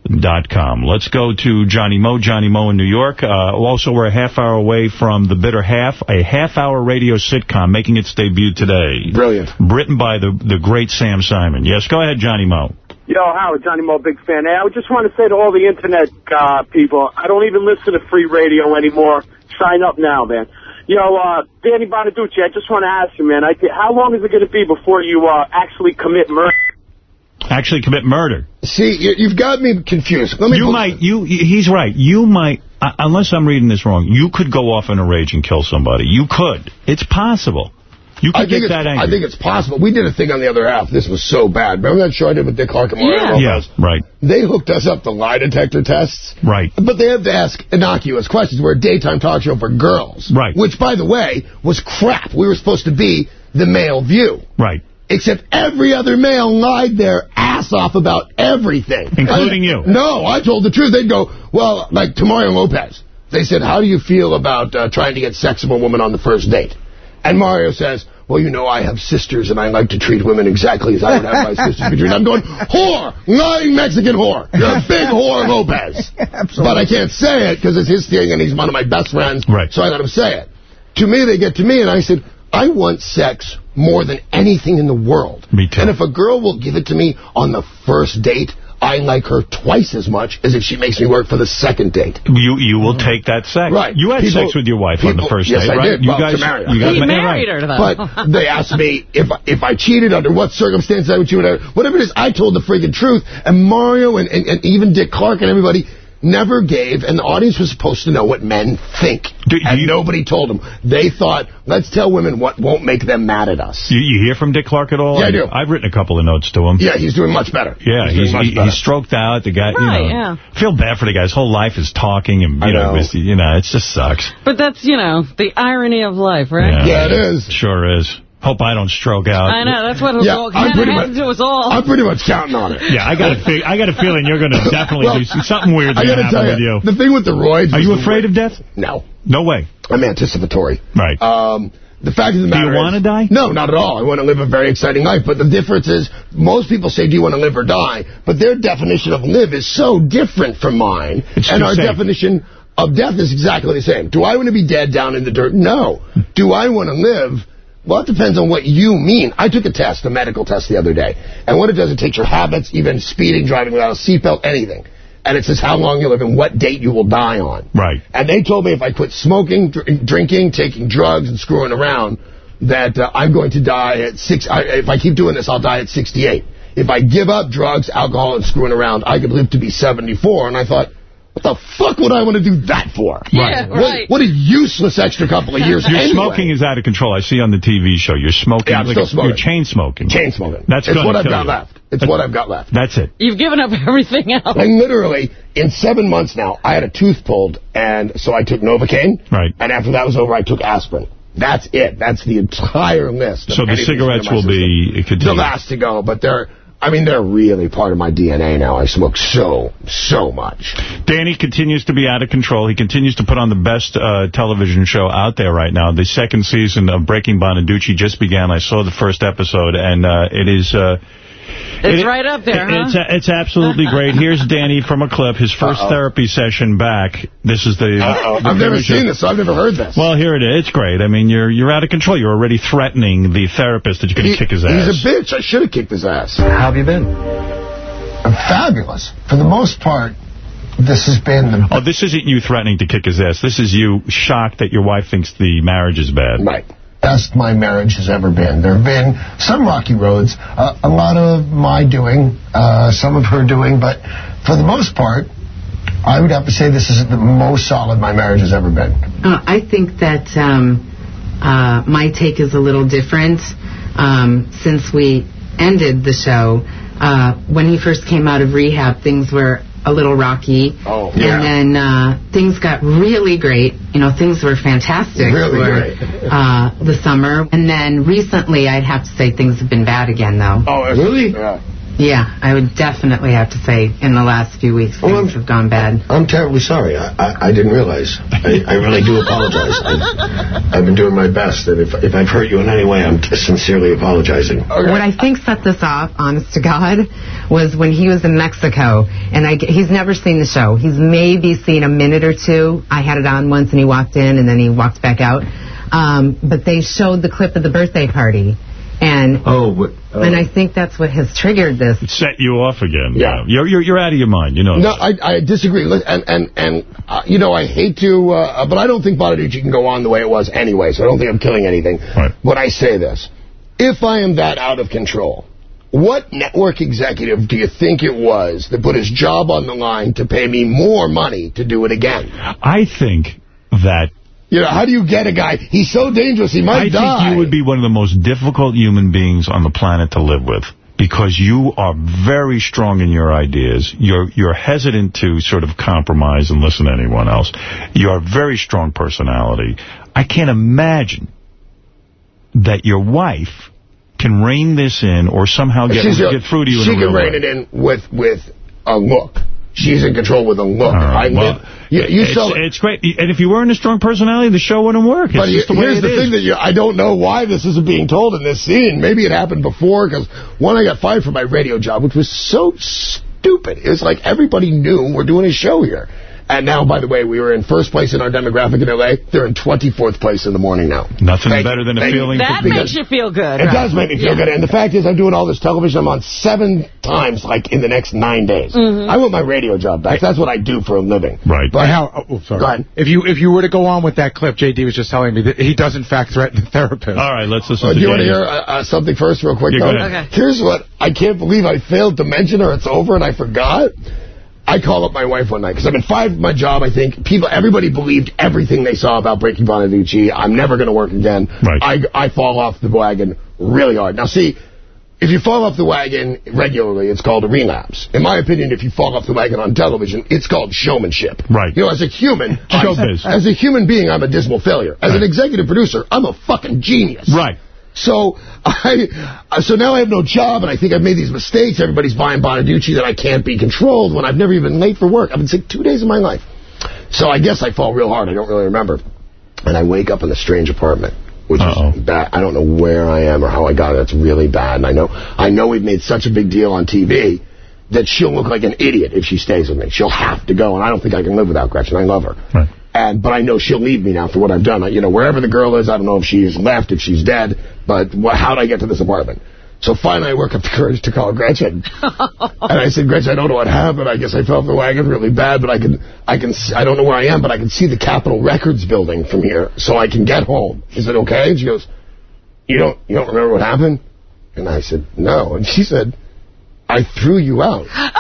dot com. Let's go to Johnny Moe. Johnny Moe in New York. Uh, also, we're a half hour away from The Bitter Half, a half-hour radio sitcom making its debut today.
Brilliant.
Written by the the great Sam Simon. Yes, go ahead, Johnny Moe.
Yo, Howard, Johnny Mo, big fan. Hey, I just want to say to all the internet uh, people, I don't even listen to free radio anymore. Sign up now, man. Yo, uh, Danny Bonaduce, I just want to ask you, man, I, how long is it going to be before you uh, actually commit murder?
Actually commit murder.
See, you, you've got me confused. Let me
You might, you, he's right. You might, uh, unless I'm reading this wrong, you could go off in a rage and kill somebody. You could. It's possible. You
I
get
it's,
that angry.
I think it's possible. We did a thing on the other half. This was so bad. Remember that show I did with Dick Clark and Mario
yeah,
Lopez?
right,
They hooked us up to lie detector tests.
right.
But they have to ask innocuous questions. We're a daytime talk show for girls.
Right.
Which, by the way, was crap. We were supposed to be the male view.
Right.
Except every other male lied their ass off about everything.
Including
I-
you.
No, I told the truth. They'd go, well, like to Mario Lopez. They said, how do you feel about uh, trying to get sex from a woman on the first date? And Mario says, well, you know, I have sisters and I like to treat women exactly as I would have my sisters be treated. I'm going, whore, lying Mexican whore. You're a big whore, Lopez. Absolutely. But I can't say it because it's his thing and he's one of my best friends.
Right.
So I let him say it. To me, they get to me and I said, I want sex more than anything in the world.
Me too.
And if a girl will give it to me on the first date, I like her twice as much as if she makes me work for the second date.
You you will mm. take that sex.
Right.
You had
People-
sex with your wife on the
people-
first
yes,
date,
I
right?
did.
You
Well,
guys,
to marry her.
you guys
He married her, though.
But they asked me if if I cheated, under what circumstances I would cheat, whatever, whatever it is. I told the friggin' truth, and Mario and, and, and even Dick Clark and everybody never gave, and the audience was supposed to know what men think, and nobody told them. They thought, let's tell women what won't make them mad at us.
You, you hear from Dick Clark at all?
Yeah, I do.
I've written a couple of notes to him.
Yeah, he's doing much better.
Yeah,
He's
he's,
much
he,
better.
he's stroked out. The guy,
Right,
you know,
yeah.
feel bad for the guy. His whole life is talking, and you
I
know,
know.
it's- you know, it just sucks.
But that's, you know, the irony of life, right?
Yeah, it is.
Sure is. Hope I don't stroke out.
I know, that's what
Yeah,
all
I'm
kind of
pretty much-
to us all.
I'm pretty much counting on it.
Yeah, I got a fe- I got a feeling you're going to definitely
Well,
do something weird.
I
going to
gotta tell
with you.
The thing with the roids...
Are you afraid of death?
No.
No way.
I'm anticipatory.
Right.
Um, the fact of the
Do you wanna die?
No, not at all. I want to live a very exciting life. But the difference is, most people say, do you want to live or die? But their definition of live is so different from mine.
It's
and our
safe.
definition of death is exactly the same. Do I want to be dead down in the dirt? No. Do I want to live? Well, it depends on what you mean. I took a test, a medical test the other day. And what it does, it takes your habits, even speeding, driving without a seatbelt, anything. And it says how long you live and what date you will die on.
Right.
And they told me if I quit smoking, dr- drinking, taking drugs, and screwing around, that uh, I'm going to die at six. I, if I keep doing this, I'll die at 68. If I give up drugs, alcohol, and screwing around, I could live to be 74. And I thought, what the fuck would I want to do that for?
Yeah,
What-
right.
What, a useless extra couple of years.
Your
anyway.
smoking is out of control. I see on the TV show. You're smoking.
Yeah, I'm
like
still
a-
smoking.
You're chain smoking.
Chain smoking.
That's
it's what I've got
you.
left. It's
That's-
what I've got left.
That's it.
You've given up everything else.
Like literally, in seven months now, I had a tooth pulled, and so I took Novocaine.
Right.
And after that was over, I took aspirin. That's it. That's the entire list.
So the cigarettes
in my
will be
system.
it continue.
the last to go, but they're. I mean, they're really part of my DNA now. I smoke so, so much.
Danny continues to be out of control. He continues to put on the best uh, television show out there right now. The second season of Breaking Bonaduce just began. I saw the first episode, and uh, it is... Uh,
It's
it-
right up there, huh?
It's, it's absolutely great. Here's Danny from a clip, his 1st
Uh-oh.
therapy session back. This is the...
Uh-oh.
the
I've never seen this, so I've never heard this.
Well, here it is. It's great. I mean, you're you're out of control. You're already threatening the therapist that you're going to kick his ass.
He's a bitch. I should have kicked his ass.
How have you been?
Fabulous. For the most part, this has been the
Oh, this isn't you threatening to kick his ass. This is you shocked that your wife thinks the marriage is bad.
Right. Best my marriage has ever been. There have been some rocky roads, uh, a lot of my doing, uh, some of her doing, but for the most part, I would have to say this is the most solid my marriage has ever been.
Uh, I think that um, uh, my take is a little different. Um, since we ended the show, uh, when he first came out of rehab, things were a little rocky.
Oh, yeah.
And then uh, things got really great. You know, things were fantastic
Really
for
great.
Uh, the summer. And then recently, I'd have to say things have been bad again, though.
Oh, really? Yeah.
Yeah, I would definitely have to say in the last few weeks things have gone bad.
I'm terribly sorry. I, I, I didn't realize. I, I really do apologize. I, I've been doing my best, and if, if I've hurt you in any way, I'm sincerely apologizing.
What I think set this off, honest to God, was when he was in Mexico, and I, he's never seen the show. He's maybe seen a minute or two. I had it on once, and he walked in, and then he walked back out. Um, but they showed the clip of the birthday party, and
Oh, but, uh,
and I think that's what has triggered this.
It set you off again.
Yeah.
You're, you're, you're out of your mind. You know.
No, I, I disagree. Look, And, and, and uh, you know, I hate to, uh, but I don't think Bonaduce can go on the way it was anyway, so I don't think I'm killing anything.
Right.
But I say this. If I am that out of control, what network executive do you think it was that put his job on the line to pay me more money to do it again?
I think that
You know, how do you get a guy? He's so dangerous, he might
I
die.
I think you would be one of the most difficult human beings on the planet to live with because you are very strong in your ideas. You're you're hesitant to sort of compromise and listen to anyone else. You're a very strong personality. I can't imagine that your wife can rein this in or somehow get, get through to you
She
in a
can rein
way.
it in with, with a look. She's in control with a look.
Right,
I
well,
you, you
it's,
saw
it's great. And if you weren't a strong personality, the show wouldn't work. It's
But
just the
here's
it
the
is.
thing that you, I don't know why this isn't being told in this scene. Maybe it happened before, because one, I got fired from my radio job, which was so stupid. It was like everybody knew we're doing a show here. And now, by the way, we were in first place in our demographic in L.A. They're in 24th place in the morning now.
Nothing
Thank
better than a feeling.
That
to
makes you feel good.
It
right?
does make me feel
Yeah.
good. And the fact is, I'm doing all this television. I'm on seven times, like, in the next nine days.
Mhm.
I want my radio job back. That's what I do for a living.
Right.
But
how? Oh, sorry.
Go ahead.
If you if you were to go on with that clip, JD was just telling me that he does in fact threaten the therapist.
All right, let's listen
Uh,
to
do you want to hear uh, uh, something first, real quick?
Yeah, go
though?
ahead.
Okay.
Here's what I can't believe I failed to mention, or it's over and I forgot. I call up my wife one night because I've been fired from my job. I think people, everybody believed everything they saw about Breaking Bonaduce. I'm never going to work again.
Right.
I, I fall off the wagon really hard. Now, see, if you fall off the wagon regularly, it's called a relapse. In my opinion, if you fall off the wagon on television, it's called showmanship.
Right.
You know, as a human,
Showbiz.
as a human being, I'm a dismal failure. As an executive producer, I'm a fucking genius.
Right.
So I, uh, so now I have no job, and I think I've made these mistakes. Everybody's buying Bonaduce that I can't be controlled when I've never even late for work. I've been sick two days of my life. So I guess I fall real hard. I don't really remember. And I wake up in a strange apartment, which
Uh-oh.
is bad. I don't know where I am or how I got it. It's really bad. And I know, I know we've made such a big deal on TV that she'll look like an idiot if she stays with me. She'll have to go, and I don't think I can live without Gretchen. I love her.
Right.
And but I know she'll leave me now for what I've done. I, you know, wherever the girl is, I don't know if she's left, if she's dead, but how did I get to this apartment? So finally, I work up the courage to call Gretchen, and I said, Gretchen, I don't know what happened. I guess I fell off the wagon really bad, but I can, I can, I don't know where I am, but I can see the Capitol Records building from here, so I can get home. Is it okay? And she goes, You don't, you don't remember what happened? And I said, No. And she said, I threw you out.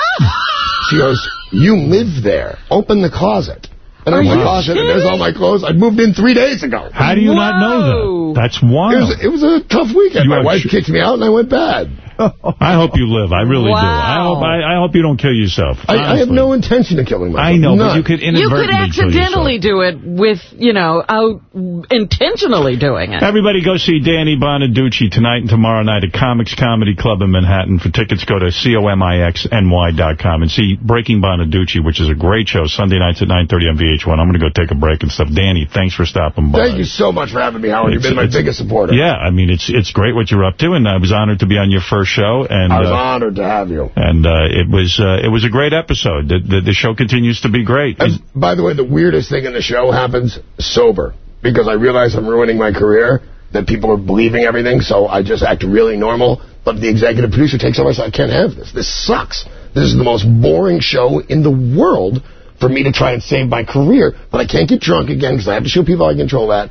She goes, you live there. Open the closet. And
Are
I'm in the
you
closet, oh, and there's all my clothes. I moved in three days ago.
How do you not know that? That's
It
wild.
was, it was a tough weekend.
You
my wife kicked me out, and I went bad.
I hope you live. I really do. I hope I, I hope you don't kill yourself.
I, I have no intention of killing myself.
I know, but you could
You could
inadvertently
accidentally do it with, you know, out intentionally doing it.
Everybody go see Danny Bonaduce tonight and tomorrow night at Comix Comedy Club in Manhattan. For tickets, go to comixny.com and see Breaking Bonaduce, which is a great show, Sunday nights at 9.30 on VH1. I'm going to go take a break and stuff. Danny, thanks for stopping by.
Thank you so much for having me, Howard. You've been my biggest supporter.
Yeah, I mean, it's it's great what you're up to, and I was honored to be on your first show. And
I was
uh,
honored to have you.
and uh, it was uh, it was a great episode. The, the, the show continues to be great.
And by the way, the weirdest thing in the show happens sober because I realize I'm ruining my career, that people are believing everything, so I just act really normal. But the executive producer takes over and says, I can't have this. This sucks. This is the most boring show in the world for me to try and save my career, but I can't get drunk again because I have to show people I control that.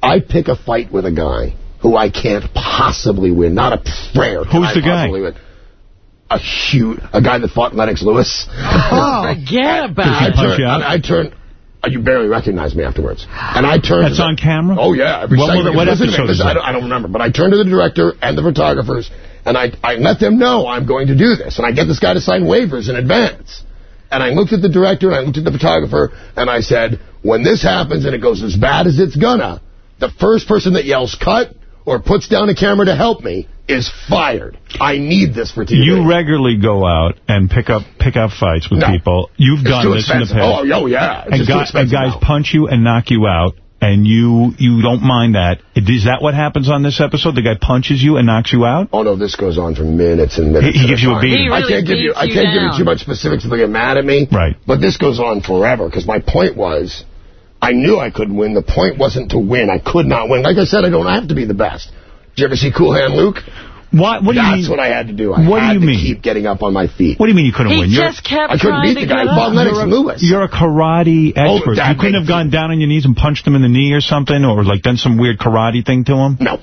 I pick a fight with a guy who I can't possibly win. Not a prayer.
Who's
I
the guy?
win. A huge, a guy that fought Lennox Lewis.
Oh, forget about
I
it.
punch
turned,
you out?
I, I turned. uh, You barely recognized me afterwards. And I turned.
That's
to the-
on camera?
Oh yeah, every
What-
second.
what
Listen
episode is
listen, I, don't, I don't remember, but I turned to the director and the photographers, and I I let them know I'm going to do this, and I get this guy to sign waivers in advance. And I looked at the director and I looked at the photographer, and I said, when this happens and it goes as bad as it's gonna, the first person that yells cut or puts down a camera to help me is fired. I need this for TV.
You regularly go out and pick up pick up fights with
No.
people. You've
It's
done
too
this in the past.
Oh, oh, yeah. It's
And, guy- and guys
now.
punch you and knock you out, and you you don't mind that. Is that what happens on this episode? The guy punches you and knocks you out?
Oh no, this goes on for minutes and minutes.
He- he gives you a
time.
beating. He
I can't give you.
beats
I can't give you too much specifics if they get mad at me.
Right.
But this goes on forever because my point was, I knew I couldn't win. The point wasn't to win. I could not win. Like I said, I don't have to be the best. Did you ever see Cool Hand Luke?
What? What do you
That's
mean?
what I had to do. I
What do you
to
mean?
keep getting up on my feet.
What do you mean you couldn't
He
win? You're,
just kept
I couldn't beat the guy.
get
Bob. Lennox
you're, a,
Lewis.
you're a karate oh, expert.
that
you couldn't have gone down on your knees and punched him in the knee or something, or like done some weird karate thing to him.
No.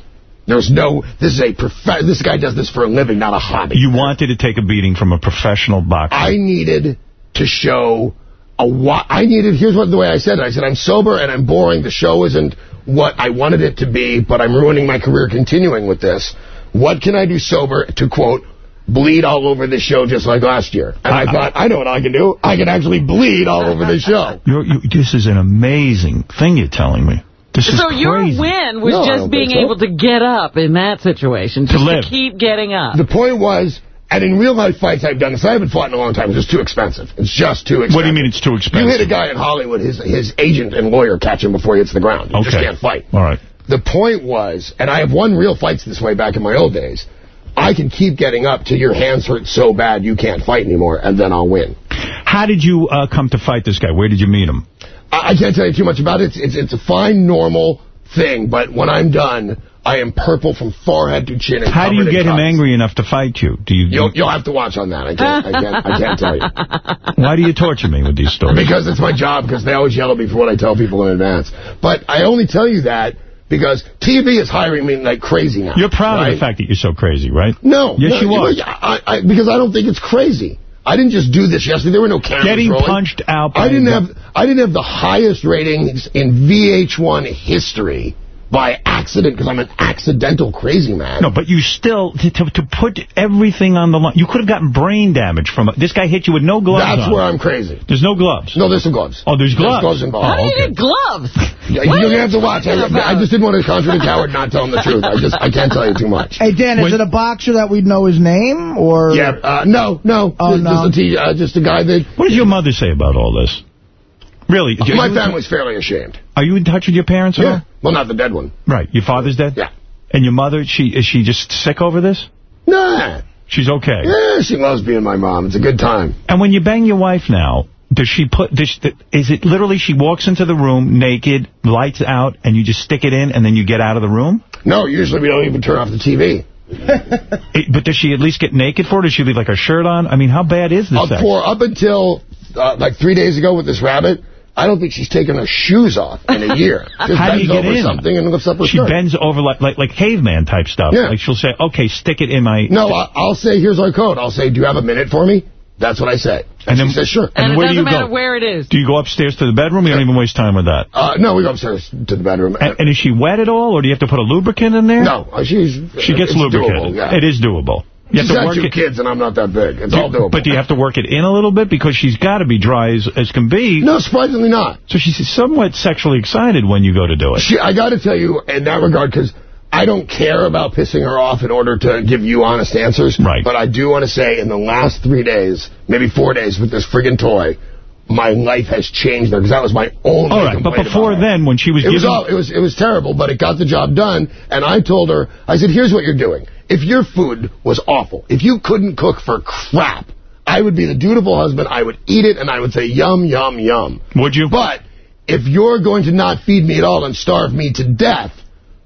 There's no. This is a prof- This guy does this for a living, not a hobby.
You wanted to take a beating from a professional boxer.
I needed to show a wa- I needed, here's what the way I said it. I said, I'm sober and I'm boring. The show isn't what I wanted it to be, but I'm ruining my career continuing with this. What can I do sober to, quote, bleed all over the show just like last year? And I, uh, uh, thought, I know what I can do. I can actually bleed all over the show.
You're, you, this is an amazing thing you're telling me. This is
So your win was
No,
just being
so.
able to get up in that situation. Just
live.
to keep getting up.
The point was, and in real life fights I've done this, I haven't fought in a long time. It's just too expensive. It's just too expensive.
What do you mean it's too expensive?
You hit a guy in Hollywood, his his agent and lawyer catch him before he hits the ground. You just can't fight.
All right.
The point was, and I have won real fights this way back in my old days, I can keep getting up till your hands hurt so bad you can't fight anymore, and then I'll win.
How did you uh, come to fight this guy? Where did you meet him?
I, I can't tell you too much about it. It's, it's, it's a fine, normal thing, but when I'm done, I am purple from forehead to chin.
How do you get him angry enough to fight you? Do you?
You'll, you'll have to watch on that. I can't, I can't, I can't tell you.
Why do you torture me with these stories?
Because it's my job, because they always yell at me for what I tell people in advance. But I only tell you that because TV is hiring me like crazy now.
You're proud
right?
of the fact that you're so crazy, right?
No.
Yes,
no,
you are.
I, I, because I don't think it's crazy. I didn't just do this yesterday. There were no cameras
Getting
rolling.
punched out by
I didn't have I didn't have the highest ratings in VH1 history by accident because I'm an accidental crazy man.
No, but you still, to, to, to put everything on the line, you could have gotten brain damage from it. This guy hit you with no gloves
That's
on.
where I'm crazy.
There's no gloves.
No, there's some gloves.
Oh, there's gloves.
There's gloves involved.
How do you get gloves?
Yeah,
What
you're going to have to watch. I, I just didn't want to contradict Howard and not telling the truth. I just I can't tell you too much.
Hey, Dan, is
When-
it a boxer that we'd know his name? or?
Yeah, uh, no, no.
Oh,
just,
no.
Just a, t- uh, just a guy that...
What does your mother say about all this? Really?
My family's fairly ashamed.
Are you in touch with your parents
Yeah.
all?
Well, not the dead one.
Right. Your father's dead?
Yeah.
And your mother, she is she just sick over this?
Nah.
She's okay.
Yeah, she loves being my mom. It's a good time.
And when you bang your wife now, does she put, does, is it literally she walks into the room naked, lights out, and you just stick it in, and then you get out of the room?
No, usually we don't even turn off the TV.
It- but does she at least get naked for it? Does she leave like her shirt on? I mean, how bad is this sex?
for up until uh, like three days ago with this rabbit, I don't think she's taken her shoes off in a year. Just
How do you get
over
in?
something and lifts up her
She
skirt.
bends over like, like like caveman type stuff.
Yeah.
Like she'll say, okay, stick it in my...
No, I, I'll say, here's our code. I'll say, do you have a minute for me? That's what I say. And, then she says, sure.
And
And
where do
doesn't
you
matter
go?
where it is.
Do you go upstairs to the bedroom? You don't even waste time with that.
Uh, no, we go upstairs to the bedroom.
And, and is she wet at all, or do you have to put a lubricant in there?
No, uh, she's...
She gets
it's
lubricated.
Doable, yeah.
It is doable. You
She's
have to work
two
it.
kids, and I'm not that big. It's all doable.
But do you have to work it in a little bit? Because she's got to be dry as, as can be.
No, surprisingly not.
So she's somewhat sexually excited when you go to do it.
She, I got to tell you, in that regard, because I don't care about pissing her off in order to give you honest answers. Right. But I do want to say, in the last three days, maybe four days with this friggin' toy, my life has changed there, because that was my only
All right, but before then, when she was
It was all, it was it was terrible, but it got the job done. And I told her, I said, here's what you're doing. If your food was awful, if you couldn't cook for crap, I would be the dutiful husband. I would eat it, and I would say, yum, yum, yum.
Would you?
But if you're going to not feed me at all and starve me to death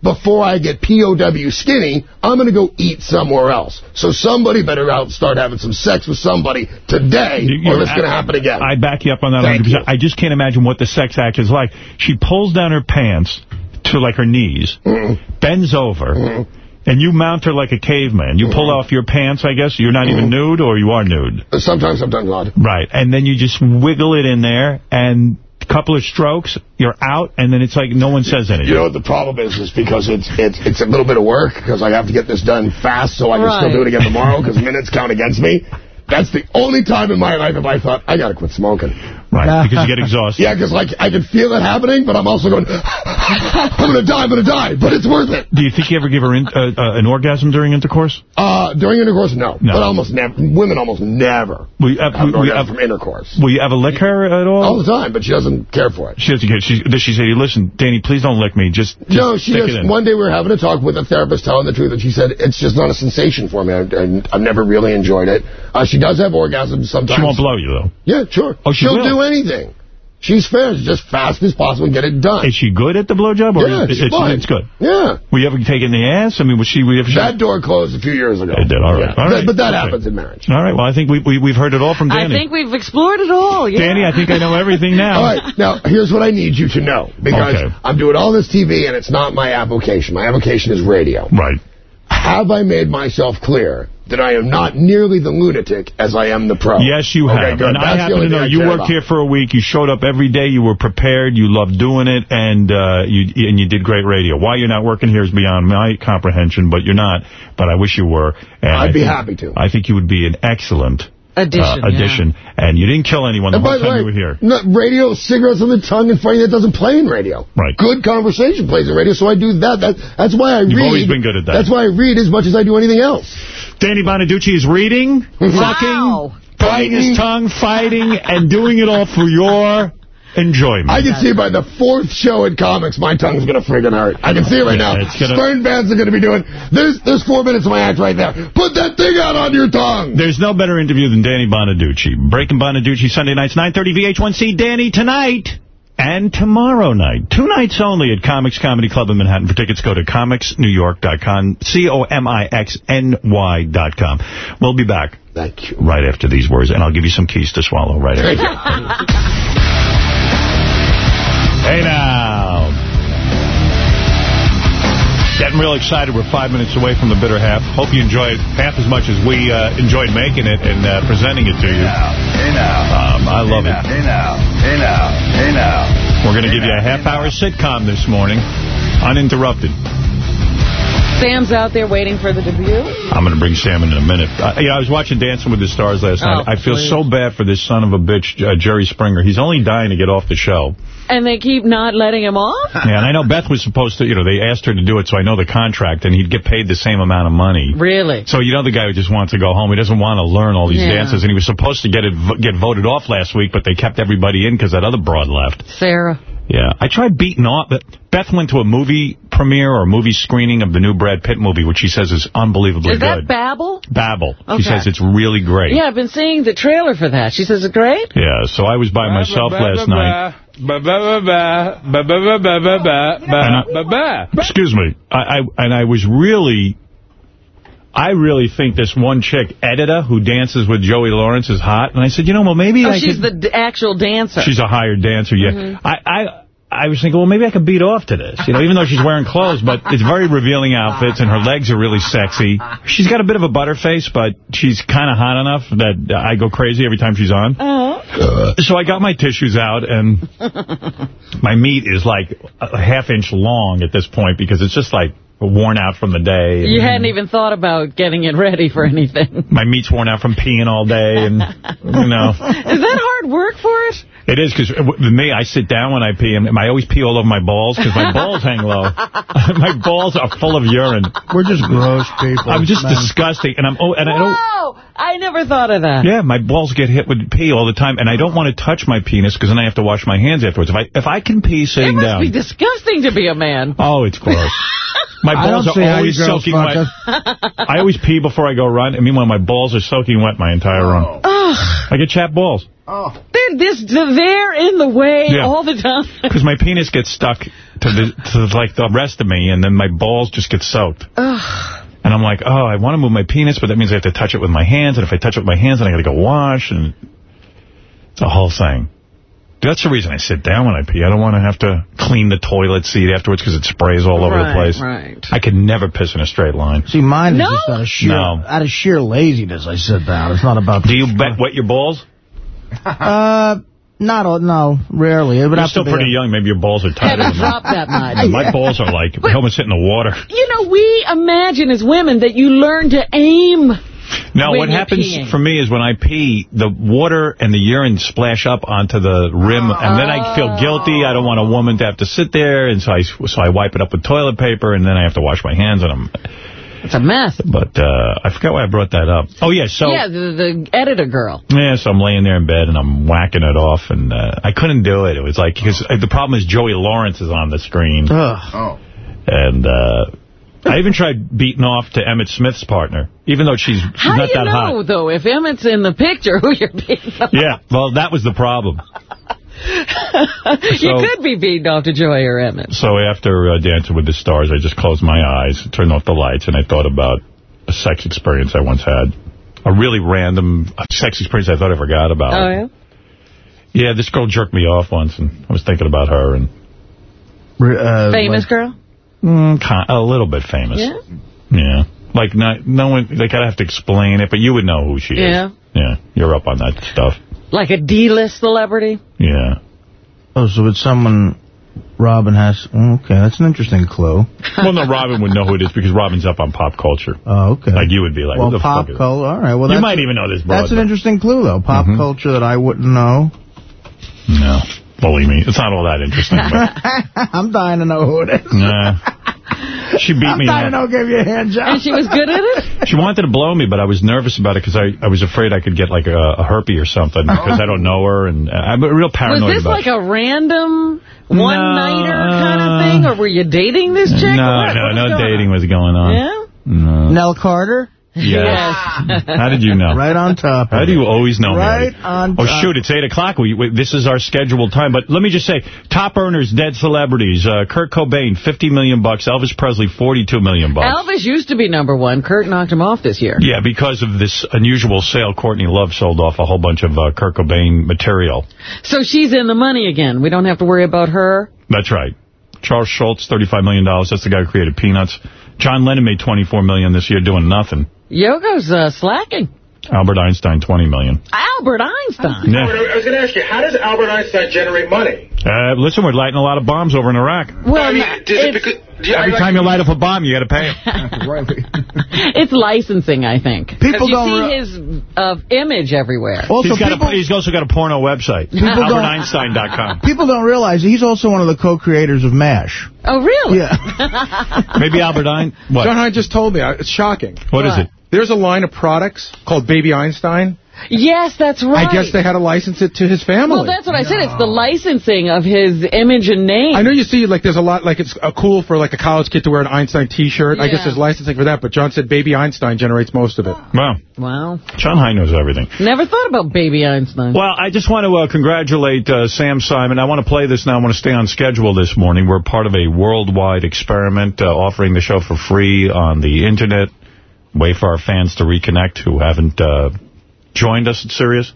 before I get POW skinny, I'm going to go eat somewhere else. So somebody better out start having some sex with somebody today, or
You're
it's going to happen again.
I back you up on that.
Thank
100%.
you.
I just can't imagine what the sex act is like. She pulls down her pants to like her knees,
Mm-hmm.
bends over, mm-hmm. and you mount her like a caveman. You pull mm-hmm. off your pants, I guess. You're not even mm-hmm. nude, or you are nude.
Sometimes, sometimes not.
Right. And then you just wiggle it in there, and couple of strokes, you're out, and then it's like no one says anything.
You know what the problem is? Is because it's it's it's a little bit of work because I have to get this done fast so I can still do it again tomorrow because minutes count against me. That's the only time in my life if I thought I got to quit smoking.
Right, because you get exhausted.
Yeah, because like I can feel it happening, but I'm also going, I'm gonna die, I'm gonna die, but it's worth it.
Do you think you ever give her in, uh, uh, an orgasm during intercourse?
Uh, during intercourse, no,
No.
but almost never. Women almost never
Will you,
have an
will you ever,
from intercourse.
will you ever lick her at all?
All the time, but she doesn't care for it.
She doesn't care. She, does she say, listen, Danny, please don't lick me. Just, just
No, she just, one day we were having a talk with a therapist telling the truth, and she said, it's just not a sensation for me. I, I, I've never really enjoyed it. Uh, she does have orgasms sometimes.
She won't blow you, though.
Yeah, sure.
Oh, she
She'll
will?
do anything. She's fair. She's just fast as possible get it done.
Is she good at the blowjob? Or
Yeah,
is,
she's
it's,
fine.
it's good.
Yeah.
Were you ever taken in the ass? I mean, was she... Were you ever,
That door closed a few years ago.
It did, all right.
Yeah.
All right.
But that
Okay.
happens in marriage.
All right, well, I think we, we, we've heard it all from Danny.
I think we've explored it all. Yeah.
Danny, I think I know everything now.
All right, now, here's what I need you to know. Because
Okay.
I'm doing all this TV, and it's not my application. My application is radio.
Right.
Have I made myself clear that I am not nearly the lunatic as I am the pro?
Yes, you
Okay,
have.
good.
And I
That's the
happen to know you
care
worked
about.
here for a week. You showed up every day. You were prepared. You loved doing it, and uh, you and you did great radio. Why you're not working here is beyond my comprehension, but you're not. But I wish you were. And
I'd
I
be
think-
happy to.
I think you would be an excellent
Addition,
uh, addition. And you didn't kill anyone the
And
whole
by the
time
way,
you were here.
no, radio, cigarettes on the tongue and funny, that doesn't play in radio.
Right.
Good conversation plays in radio, so I do that. that that's why I read You've
always been good at that.
That's why I read as much as I do anything else.
Danny Bonaduce is reading,
Mm-hmm.
fucking, biting his tongue, fighting, and doing it all for your enjoyment.
I can see by the fourth show in Comix, my tongue's going to friggin' hurt. I can see it right
Yeah,
now.
gonna-
Stern fans are going to be doing, there's, there's four minutes of my act right there. Put that thing out on your tongue.
There's no better interview than Danny Bonaduce. Breaking Bonaduce Sunday nights, 9:30 VH1C. Danny tonight and tomorrow night. Two nights only at Comix Comedy Club in Manhattan. For tickets, go to comixnewyork.com, C-O-M-I-X-N-Y dot com. We'll be back.
Thank you.
Right after these words, and I'll give you some keys to swallow right after. Hey now. Getting real excited. We're five minutes away from the bitter half. Hope you enjoy it half as much as we uh, enjoyed making it and uh, presenting it to you.
Hey now.
Um, I love it.
Hey now. Hey now. Hey now.
We're going to give you a half-hour sitcom this morning, uninterrupted.
Sam's out there waiting for the debut.
I'm going to bring Sam in in a minute. Uh, yeah, I was watching Dancing with the Stars last
Oh,
night. I feel
please.
so bad for this son of a bitch, uh, Jerry Springer. He's only dying to get off the show.
And they keep not letting him off?
Yeah, and I know Beth was supposed to, you know, they asked her to do it, so I know the contract, and he'd get paid the same amount of money.
Really?
So you know the guy who just wants to go home. He doesn't want to learn all these
Yeah.
dances, and he was supposed to get it get voted off last week, but they kept everybody in because that other broad left.
Sarah.
Yeah, I tried beating off. But Beth went to a movie premiere or a movie screening of the new Brad Pitt movie, which she says is unbelievably
Is that
good.
Babel?
Babel.
Okay.
She says it's really great.
Yeah, I've been seeing the trailer for that. She says it's great.
Yeah, so I was by myself last night. And I- excuse me. I, I and I was really, I really think this one chick, Edyta, who dances with Joey Lawrence, is hot. And I said, you know, well, maybe
Oh,
I
she's
could.
the d- actual dancer.
She's a hired dancer, yeah.
Mhm.
I, I I was thinking, well, maybe I could beat off to this, you know, even though she's wearing clothes, but it's very revealing outfits, and her legs are really sexy. She's got a bit of a butterface, but she's kind of hot enough that I go crazy every time she's on.
Oh.
So I got my tissues out, and my meat is like a half inch long at this point because it's just like worn out from the day.
You hadn't even thought about getting it ready for anything.
My meat's worn out from peeing all day, and, you know.
Is that hard work for it?
It is, because with me, I sit down when I pee, and I always pee all over my balls, because my balls hang low. my balls are full of urine.
We're just gross people.
I'm just
man.
disgusting, and I'm oh, and I don't.
Whoa! I never thought of that.
Yeah, my balls get hit with pee all the time, and I don't want to touch my penis because then I have to wash my hands afterwards. If I if I can pee
It
sitting
must
down,
be disgusting to be a man.
oh, it's gross. My balls are always soaking wet. I always pee before I go run, and meanwhile my balls are soaking wet my entire run. Oh.
Ugh.
I get chapped balls
They're, this, they're in the way
Yeah.
all the time.
because my penis gets stuck to the to like the rest of me, and then my balls just get soaked.
Ugh.
And I'm like, oh, I want to move my penis, but that means I have to touch it with my hands. And if I touch it with my hands, then I got to go wash. And it's a whole thing. That's the reason I sit down when I pee. I don't want to have to clean the toilet seat afterwards because it sprays all over the place.
right.
I could never piss in a straight line.
See, mine is
No?
just out of sheer
No.
out of sheer laziness. I sit down. It's not about.
Do you bet wet your balls?
Uh, not all, no, rarely. It would
You're still
to be
pretty young. Maybe your balls are tighter
Haven't
than mine.
dropped that much.
My balls are like we almost hitting the water.
You know, we imagine as women that you learn to aim.
No,
when
what
you're
happens
peeing.
for me is when I pee, the water and the urine splash up onto the rim, and then I feel guilty. I don't want a woman to have to sit there, and so I so I wipe it up with toilet paper, and then I have to wash my hands, and I'm.
It's a mess.
But uh, I forgot why I brought that up. Oh yeah, so
yeah, the, the editor girl.
yeah, so I'm laying there in bed and I'm whacking it off, and uh, I couldn't do it. It was like because the problem is Joey Lawrence is on the screen,
Ugh.
and. uh I even tried beating off to Emmitt Smith's partner, even though she's, she's
How
not
do you
that
know,
hot.
though, if Emmitt's in the picture, who you're beating off?
Yeah, well, that was the problem.
you
So-
could be beaten off to Joy or Emmitt.
So after uh, Dancing with the Stars, I just closed my eyes, turned off the lights, and I thought about a sex experience I once had. A really random sex experience I thought I forgot about.
Oh, yeah?
Yeah, this girl jerked me off once, and I was thinking about her. and
Uh,
Famous
like-
girl?
mm, kind, A little bit famous.
Yeah?
Yeah. Like, not, no one, like, I'd have to explain it, but you would know who she
Yeah.
is. Yeah. You're up on that stuff.
Like a D-list celebrity?
Yeah.
Oh, so it's someone Robin has. oh, Okay, that's an interesting clue.
well, no, Robin would know who it is because Robin's up on pop culture.
Oh, okay.
Like, you would be like,
well,
the
pop culture. All right. Well,
You
that's
might even know this broad,
That's an interesting clue, though. Pop
Mhm.
culture that I wouldn't know.
No. Believe me, it's not all that interesting. But,
I'm dying to know who it is.
nah. She beat me. in that.
Dino gave you a hand job.
And she was good at it?
She wanted to blow me, but I was nervous about it because I, I was afraid I could get like a, a herpy or something oh. because I don't know her, and uh, I'm a real paranoid
Was this
about
like a random one-nighter kind of thing, or were you dating this chick?
No,
What-
no,
what
no dating
on?
was going on.
Yeah?
No.
Nell Carter?
Yes. How did you know?
Right on top.
How do you always know,
Right
Mary?
on top.
Oh, shoot, it's 8 o'clock. We, we, this is our scheduled time. But let me just say, top earners, dead celebrities. Uh, Kurt Cobain, 50 million bucks. Elvis Presley, 42 million bucks.
Elvis used to be number one. Kurt knocked him off this year.
Yeah, because of this unusual sale, Courtney Love sold off a whole bunch of uh, Kurt Cobain material.
So she's in the money again. We don't have to worry about her.
That's right. Charles Schulz, $35 million. That's the guy who created Peanuts. John Lennon made 24 million this year doing nothing.
Yoko's uh, slacking.
Albert Einstein, 20 million.
Albert Einstein.
Yeah.
I was going to ask you, how does Albert Einstein generate money?
Uh, listen, we're lighting a lot of bombs over in Iraq.
Well,
I mean,
it's,
it because, do you,
Every
I,
time you light up a bomb, you got to pay it.
it's licensing, I think.
People
you
don't
see his uh, image everywhere.
Also,
he's, got
people,
a, he's also got a porno website,
People don't-
AlbertEinstein.com.
people don't realize he's also one of the co-creators of MASH.
Oh, really?
Yeah.
Maybe Albert Einstein. What?
Jon Hein just told me. It's shocking.
What is it?
There's a line of products called Baby Einstein.
Yes, that's right.
I guess they had to license it to his family.
Well, that's what I said. It's the licensing of his image and name.
I know you see, like, there's a lot, like, it's uh, cool for, like, a college kid to wear an Einstein T-shirt. I guess there's licensing for that, but John said Baby Einstein generates most of it.
Wow.
Wow.
Jon Hein knows everything.
Never thought about baby Einstein.
Well, I just want to uh, congratulate uh, Sam Simon. I want to play this now. I want to stay on schedule this morning. We're part of a worldwide experiment uh, offering the show for free on the Internet. Way for our fans to reconnect who haven't uh, joined us at Sirius.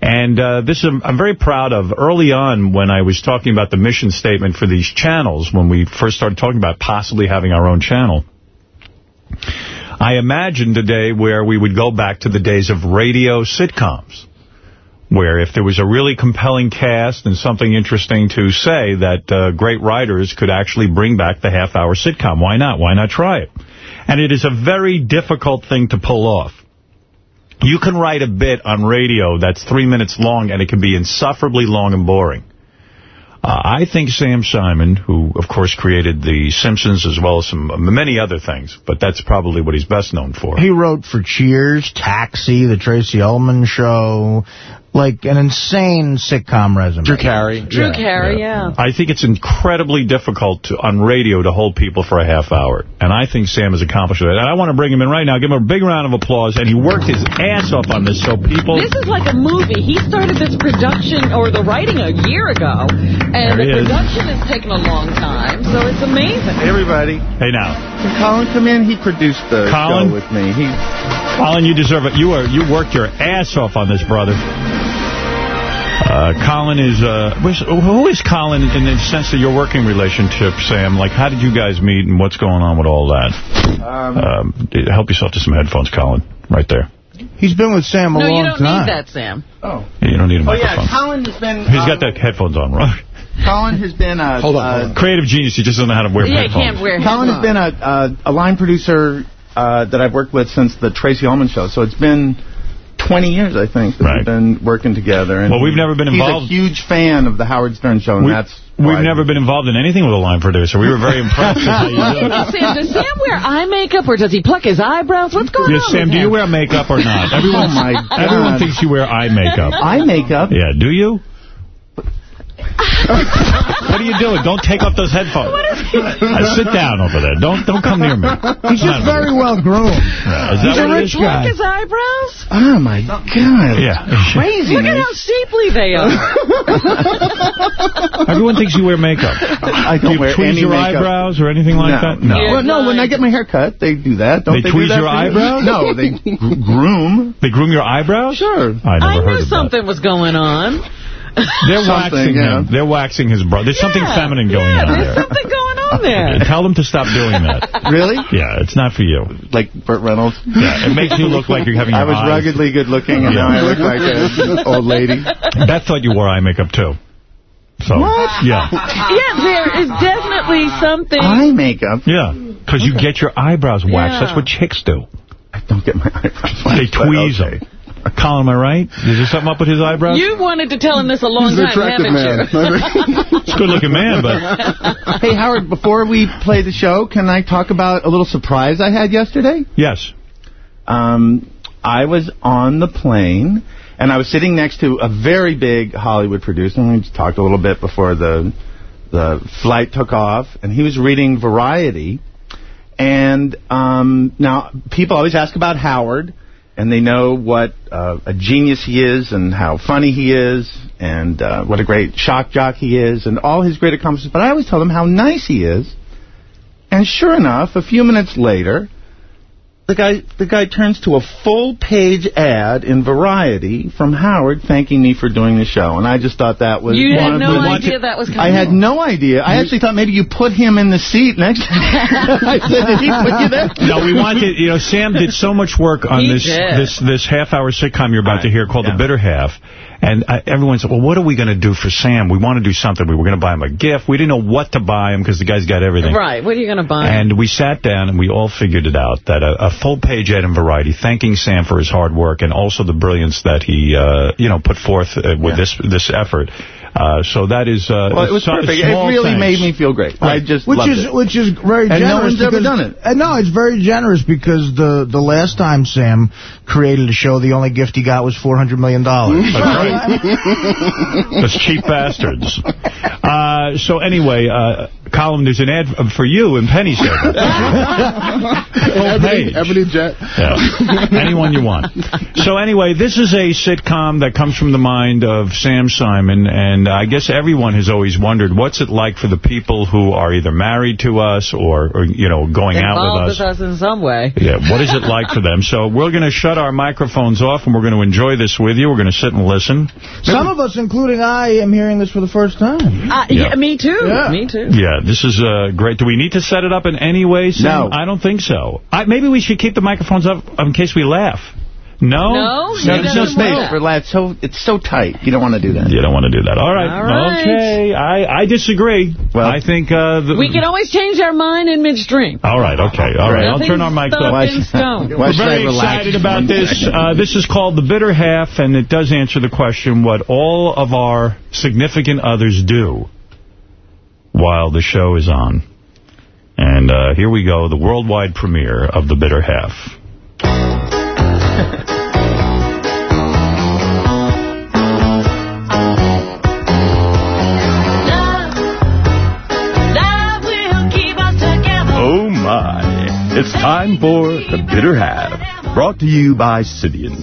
And uh, this I'm, I'm very proud of. Early on, when I was talking about the mission statement for these channels, when we first started talking about possibly having our own channel, I imagined a day where we would go back to the days of radio sitcoms, where if there was a really compelling cast and something interesting to say, that uh, great writers could actually bring back the half-hour sitcom. Why not? Why not try it? And it is a very difficult thing to pull off. You can write a bit on radio that's three minutes long, and it can be insufferably long and boring. Uh, I think Sam Simon, who, of course, created The Simpsons as well as some many other things, but that's probably what he's best known for.
He wrote for Cheers, Taxi, The Tracey Ullman Show, like an insane sitcom resume.
Drew Carey.
Drew Carey, yeah.
I think it's incredibly difficult to, on radio to hold people for a half hour. And I think Sam has accomplished that. And I want to bring him in right now. Give him a big round of applause. And he worked his ass off on this so people...
This is like a movie. He started this production, or the writing, a year ago. And the
is.
production has taken a long time, so it's amazing.
Hey, everybody.
Hey, now.
Can Colin come in? He produced the
Colin?
show with me. He,
Colin, you deserve it. You are you worked your ass off on this, brother. Uh, Colin is, uh, who's- Colin in the sense of your working relationship, Sam? Like, how did you guys meet and what's going on with all that?
um,
Um, help yourself to some headphones, Colin, right there.
He's been with Sam a
No,
long
you don't
time.
need that, Sam.
oh.
Yeah, you don't need a
Oh, yeah. Colin has been...
He's
um,
got the headphones on, right?
Colin has been a...
Hold on,
uh,
hold on.
Creative genius, he just doesn't know how to wear
Yeah, he
headphones.
can't wear
Colin has been a, a, a line producer uh, that I've worked with since the Tracey Ullman show. So it's been 20 years, I think, that
Right.
we've been working together. And
Well, we've never been involved-
He's a huge fan of the Howard Stern show, and
We-
that's
We've never been involved in anything with a line producer. We were very impressed with how you do it.
Sam, does Sam wear eye makeup, or does he pluck his eyebrows? What's going
Yes,
on
Sam,
with
do you wear makeup or not? Everyone,
Oh, my
everyone thinks you wear eye makeup.
Eye makeup.
Yeah, do you? What are you doing? Don't take off those headphones. Uh, sit down over there. Don't don't come near me.
He's just very well groomed.
Yeah, is
He's a
what it
rich
is?
Pluck
guy.
his eyebrows?
Oh, my God.
Yeah.
Crazy,
Look at how shapely they are.
Everyone thinks you wear makeup.
I
Do
don't
you
wear
tweeze your
makeup.
eyebrows or anything like
no.
that?
No. Well, no, when I get my hair cut, they do that. Don't
They
they,
tweeze
do that
your
for you?
eyebrows?
No, they groom.
They groom your eyebrows?
Sure.
I never
I
heard
knew
of that.
something was going on.
They're waxing
yeah.
him. They're waxing his bro. There's something feminine going
yeah,
on
there's
there.
something going on there.
Tell them to stop doing that.
Really?
Yeah, it's not for you.
Like Burt Reynolds?
Yeah, it makes you look like you're having your
I was
eyes.
ruggedly good looking, and
Yeah.
now I look like an old lady.
Beth thought you wore eye makeup, too. So,
What?
yeah.
Yeah, there is definitely something.
Eye makeup?
Yeah, because you get your eyebrows waxed.
Yeah.
That's what chicks do.
I don't get my eyebrows
They
waxed, but
tweeze
okay.
them. Uh, Colin, am I right? Is there something up with his eyebrows?
You wanted to tell him this a long
He's
time,
attractive
haven't
man.
you?
He's a good-looking man, but...
hey, Howard, before we play the show, can I talk about a little surprise I had yesterday?
Yes.
Um, I was on the plane, and I was sitting next to a very big Hollywood producer, and we just talked a little bit before the the flight took off, and he was reading Variety. And um, now, people always ask about Howard, and they know what uh, a genius he is and how funny he is and uh, what a great shock jock he is and all his great accomplishments. But I always tell them how nice he is. And sure enough, a few minutes later, the guy the guy turns to a full-page ad in Variety from Howard thanking me for doing the show. And I just thought that was...
You had
one-
no
was-
idea that was coming.
I had no idea. I actually thought maybe you put him in the seat next I said, did he put you there?
No, we wanted, you know, Sam did so much work on
He
this
did.
this this half-hour sitcom you're about to hear called The Bitter Half. And uh, everyone said, well, what are we going to do for Sam? We want to do something. We were going to buy him a gift. We didn't know what to buy him because the guy's got everything.
Right, what are you going to buy? him?
And we sat down and we all figured it out, that a, a full-page ad in Variety thanking Sam for his hard work and also the brilliance that he, uh, you know, put forth uh, with this this effort. Uh, so that is uh,
Well, it was perfect. It really
thanks.
made me feel great. I just
which
loved
is
it.
which is very
And no
generous.
one's ever done it.
And no, it's very generous because the the last time Sam created a show, the only gift he got was four hundred million dollars. That's right.
Those cheap bastards. Uh, so anyway, uh, Colin, there's an ad for you in Penny Saver.
Ebony, Ebony Jet.
Yeah. Anyone you want. So anyway, this is a sitcom that comes from the mind of Sam Simon, and I guess everyone has always wondered what's it like for the people who are either married to us or, or you know, going out with us.
with us in some way.
Yeah, what is it like for them? So we're going to shut our microphones off, and we're going to enjoy this with you. We're going to sit and listen.
Some of us, including I, am hearing this for the first time.
Uh,
Yeah.
yeah. me too.
Yeah.
Me too.
Yeah, this is uh, great. Do we need to set it up in any way, Sam?
No.
I don't think so. I, maybe we should keep the microphones up in case we laugh. No?
No?
No,
He
there's no space for laughs. So it's so tight. You don't want to do that.
You don't want to do that. All right.
All right.
Okay. I, I disagree.
Well-
I think... Uh, the,
We can always change our mind in midstream.
All right. Okay. All right. I'll turn our mics
stuck
off.
in stone.
Why
We're
should I
very
relax
excited about this. Uh, this is called The Bitter Half, and it does answer the question what all of our significant others do while the show is on. And uh, here we go, the worldwide premiere of The Bitter Half.
It's time for The Bitter Half, brought to you by Sybian.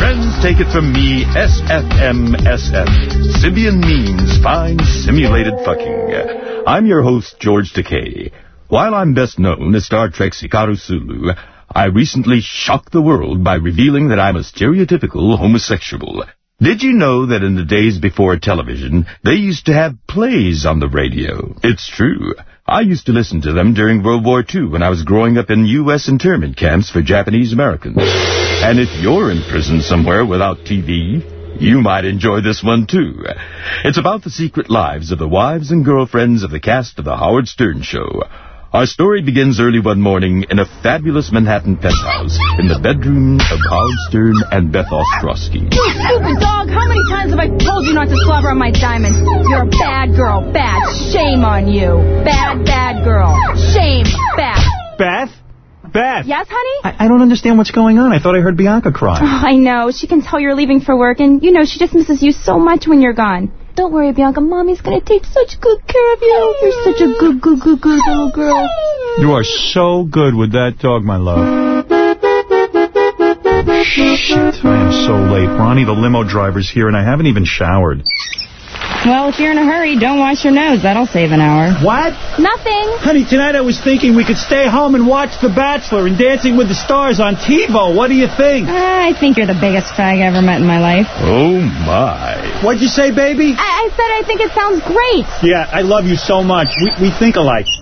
Friends, take it from me, SFMSF. Sybian means fine simulated fucking. I'm your host, George Takei. While I'm best known as Star Trek's Hikaru Sulu, I recently shocked the world by revealing that I'm a stereotypical homosexual. Did you know that in the days before television, they used to have plays on the radio? It's true. I used to listen to them during World War II when I was growing up in U.S. internment camps for Japanese Americans. And if you're in prison somewhere without TV, you might enjoy this one too. It's about the secret lives of the wives and girlfriends of the cast of The Howard Stern Show. Our story begins early one morning in a fabulous Manhattan penthouse in the bedroom of Howard Stern and Beth Ostrowski.
You stupid dog! How many times have I told you not to slobber on my diamonds? You're a bad girl. Bad. Shame on you. Bad, bad girl. Shame. Bad.
Beth? Beth?
Yes, honey?
I, I don't understand what's going on. I thought I heard Bianca cry.
Oh, I know. She can tell you're leaving for work, and, you know, she just misses you so much when you're gone. Don't worry, Bianca. Mommy's going to take such good care of you. You're such a good, good, good, good little girl.
You are so good with that dog, my love. Shit, I am so late. Ronnie, the limo driver's here, and I haven't even showered.
Well, if you're in a hurry, don't wash your nose. That'll save an hour.
What?
Nothing.
Honey, tonight I was thinking we could stay home and watch The Bachelor and Dancing with the Stars on TiVo. What do you think?
Ah, I think you're the biggest fag I ever met in my life.
Oh, my.
What'd you say, baby?
I, I said I think it sounds great.
Yeah, I love you so much. We, we think alike.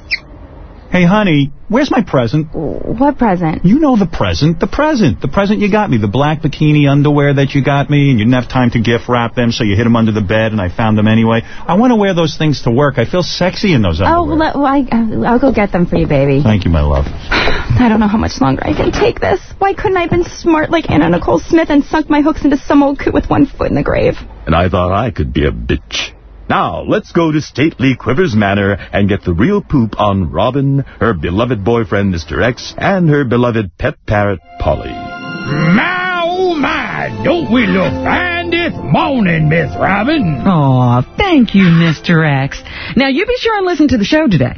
Hey, honey, where's my present?
What present?
You know the present. The present. The present you got me. The black bikini underwear that you got me, and you didn't have time to gift wrap them, so you hid them under the bed, and I found them anyway. I want to wear those things to work. I feel sexy in those
Oh,
underwear.
well, well, I, uh, I'll go get them for you, baby.
Thank you, my love.
I don't know how much longer I can take this. Why couldn't I have been smart like Anna Nicole Smith and sunk my hooks into some old coot with one foot in the grave?
And I thought I could be a bitch. Now, let's go to stately Quivers Manor and get the real poop on Robin, her beloved boyfriend, Mr. X, and her beloved pet parrot, Polly.
My, oh my, don't we look fine this morning, Miss Robin?
Aw, thank you, Mr. X. Now, you be sure and listen to the show today.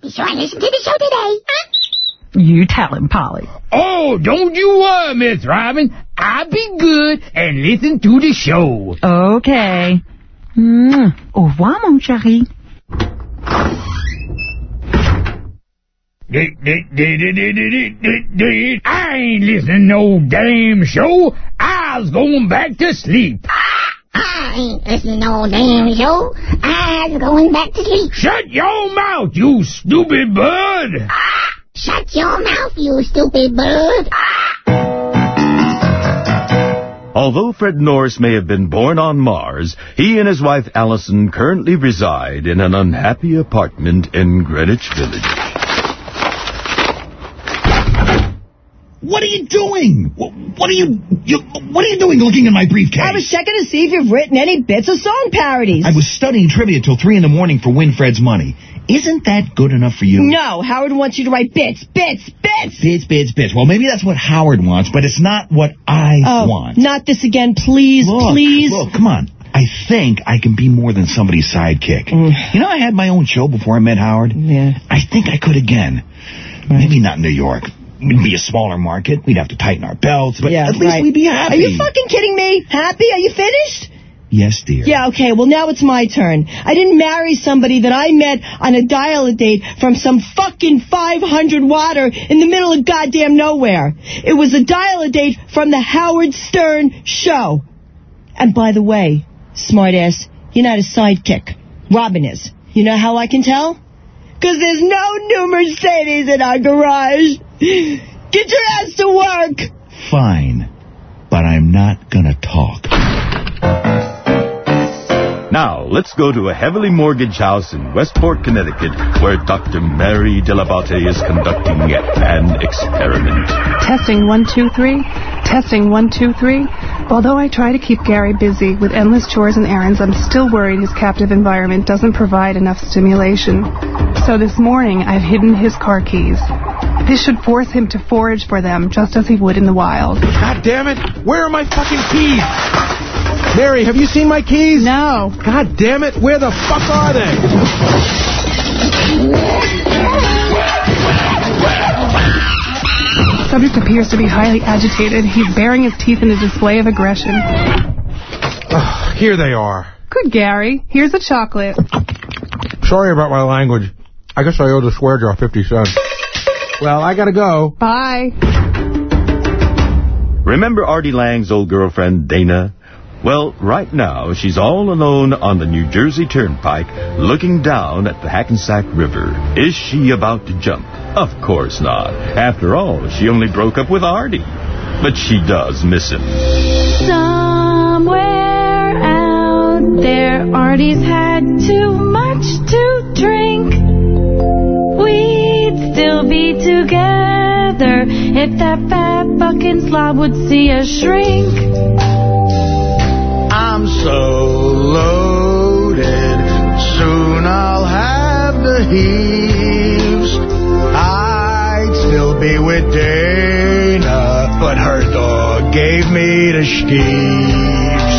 Be sure and listen to the show today.
You tell him, Polly.
Oh, don't you worry, Miss Robin. I'll be good and listen to the show.
Okay. Mwah. Au revoir, mon chéri.
Ah, I ain't listening no damn show. I was going back to sleep.
I ain't listening to no damn show. I'm going back to sleep.
Shut your mouth, you stupid bird.
Ah, shut your mouth, you stupid bird. Ah.
Although Fred Norris may have been born on Mars, he and his wife Allison currently reside in an unhappy apartment in Greenwich Village.
What are you doing? What are you, you what are you doing looking in my briefcase?
I was checking to see if you've written any bits of song parodies.
I was studying trivia till 3 in the morning for Winfred's money. Isn't that good enough for you?
No, Howard wants you to write bits, bits, bits.
Bits, bits, bits. Well, maybe that's what Howard wants, but it's not what I
Oh,
want.
not this again, please,
Look,
please.
Look, come on. I think I can be more than somebody's sidekick.
Mm.
You know, I had my own show before I met Howard.
Yeah.
I think I could again. Maybe not in New York. It'd be a smaller market. We'd have to tighten our belts, but
yeah,
at least
right.
we'd be happy.
Are you fucking kidding me? Happy? Are you finished?
Yes, dear.
Yeah, okay, well now it's my turn. I didn't marry somebody that I met on a dial-a-date from some fucking 500 water in the middle of goddamn nowhere. It was a dial-a-date from the Howard Stern show. And by the way, smartass, you're not a sidekick. Robin is. You know how I can tell? Because there's no new Mercedes in our garage. Get your ass to work.
Fine, but I'm not gonna talk.
Now, let's go to a heavily mortgaged house in Westport, Connecticut, where Dr. Mary Dell'Abate is conducting an experiment.
Testing one, two, three. Testing one, two, three. Although I try to keep Gary busy with endless chores and errands, I'm still worried his captive environment doesn't provide enough stimulation. So this morning, I've hidden his car keys. This should force him to forage for them, just as he would in the wild.
God damn it! Where are my fucking keys? Mary, have you seen my keys?
No.
God damn it! Where the fuck are they?
Subject appears to be highly agitated. He's baring his teeth in a display of aggression.
Ugh, here they are.
Good, Gary. Here's a chocolate.
Sorry about my language. I guess I owe the swear jar 50 cents. Well, I gotta go.
Bye.
Remember Artie Lange's old girlfriend, Dana? Well, right now, she's all alone on the New Jersey Turnpike, looking down at the Hackensack River. Is she about to jump? Of course not. After all, she only broke up with Artie. But she does miss him.
Somewhere out there, Artie's had too much to drink. We'd still be together if that fat fucking slob would see us shrink.
I'm so loaded, soon I'll have the heaves. I'd still be with Dana, but her dog gave me the skeeves.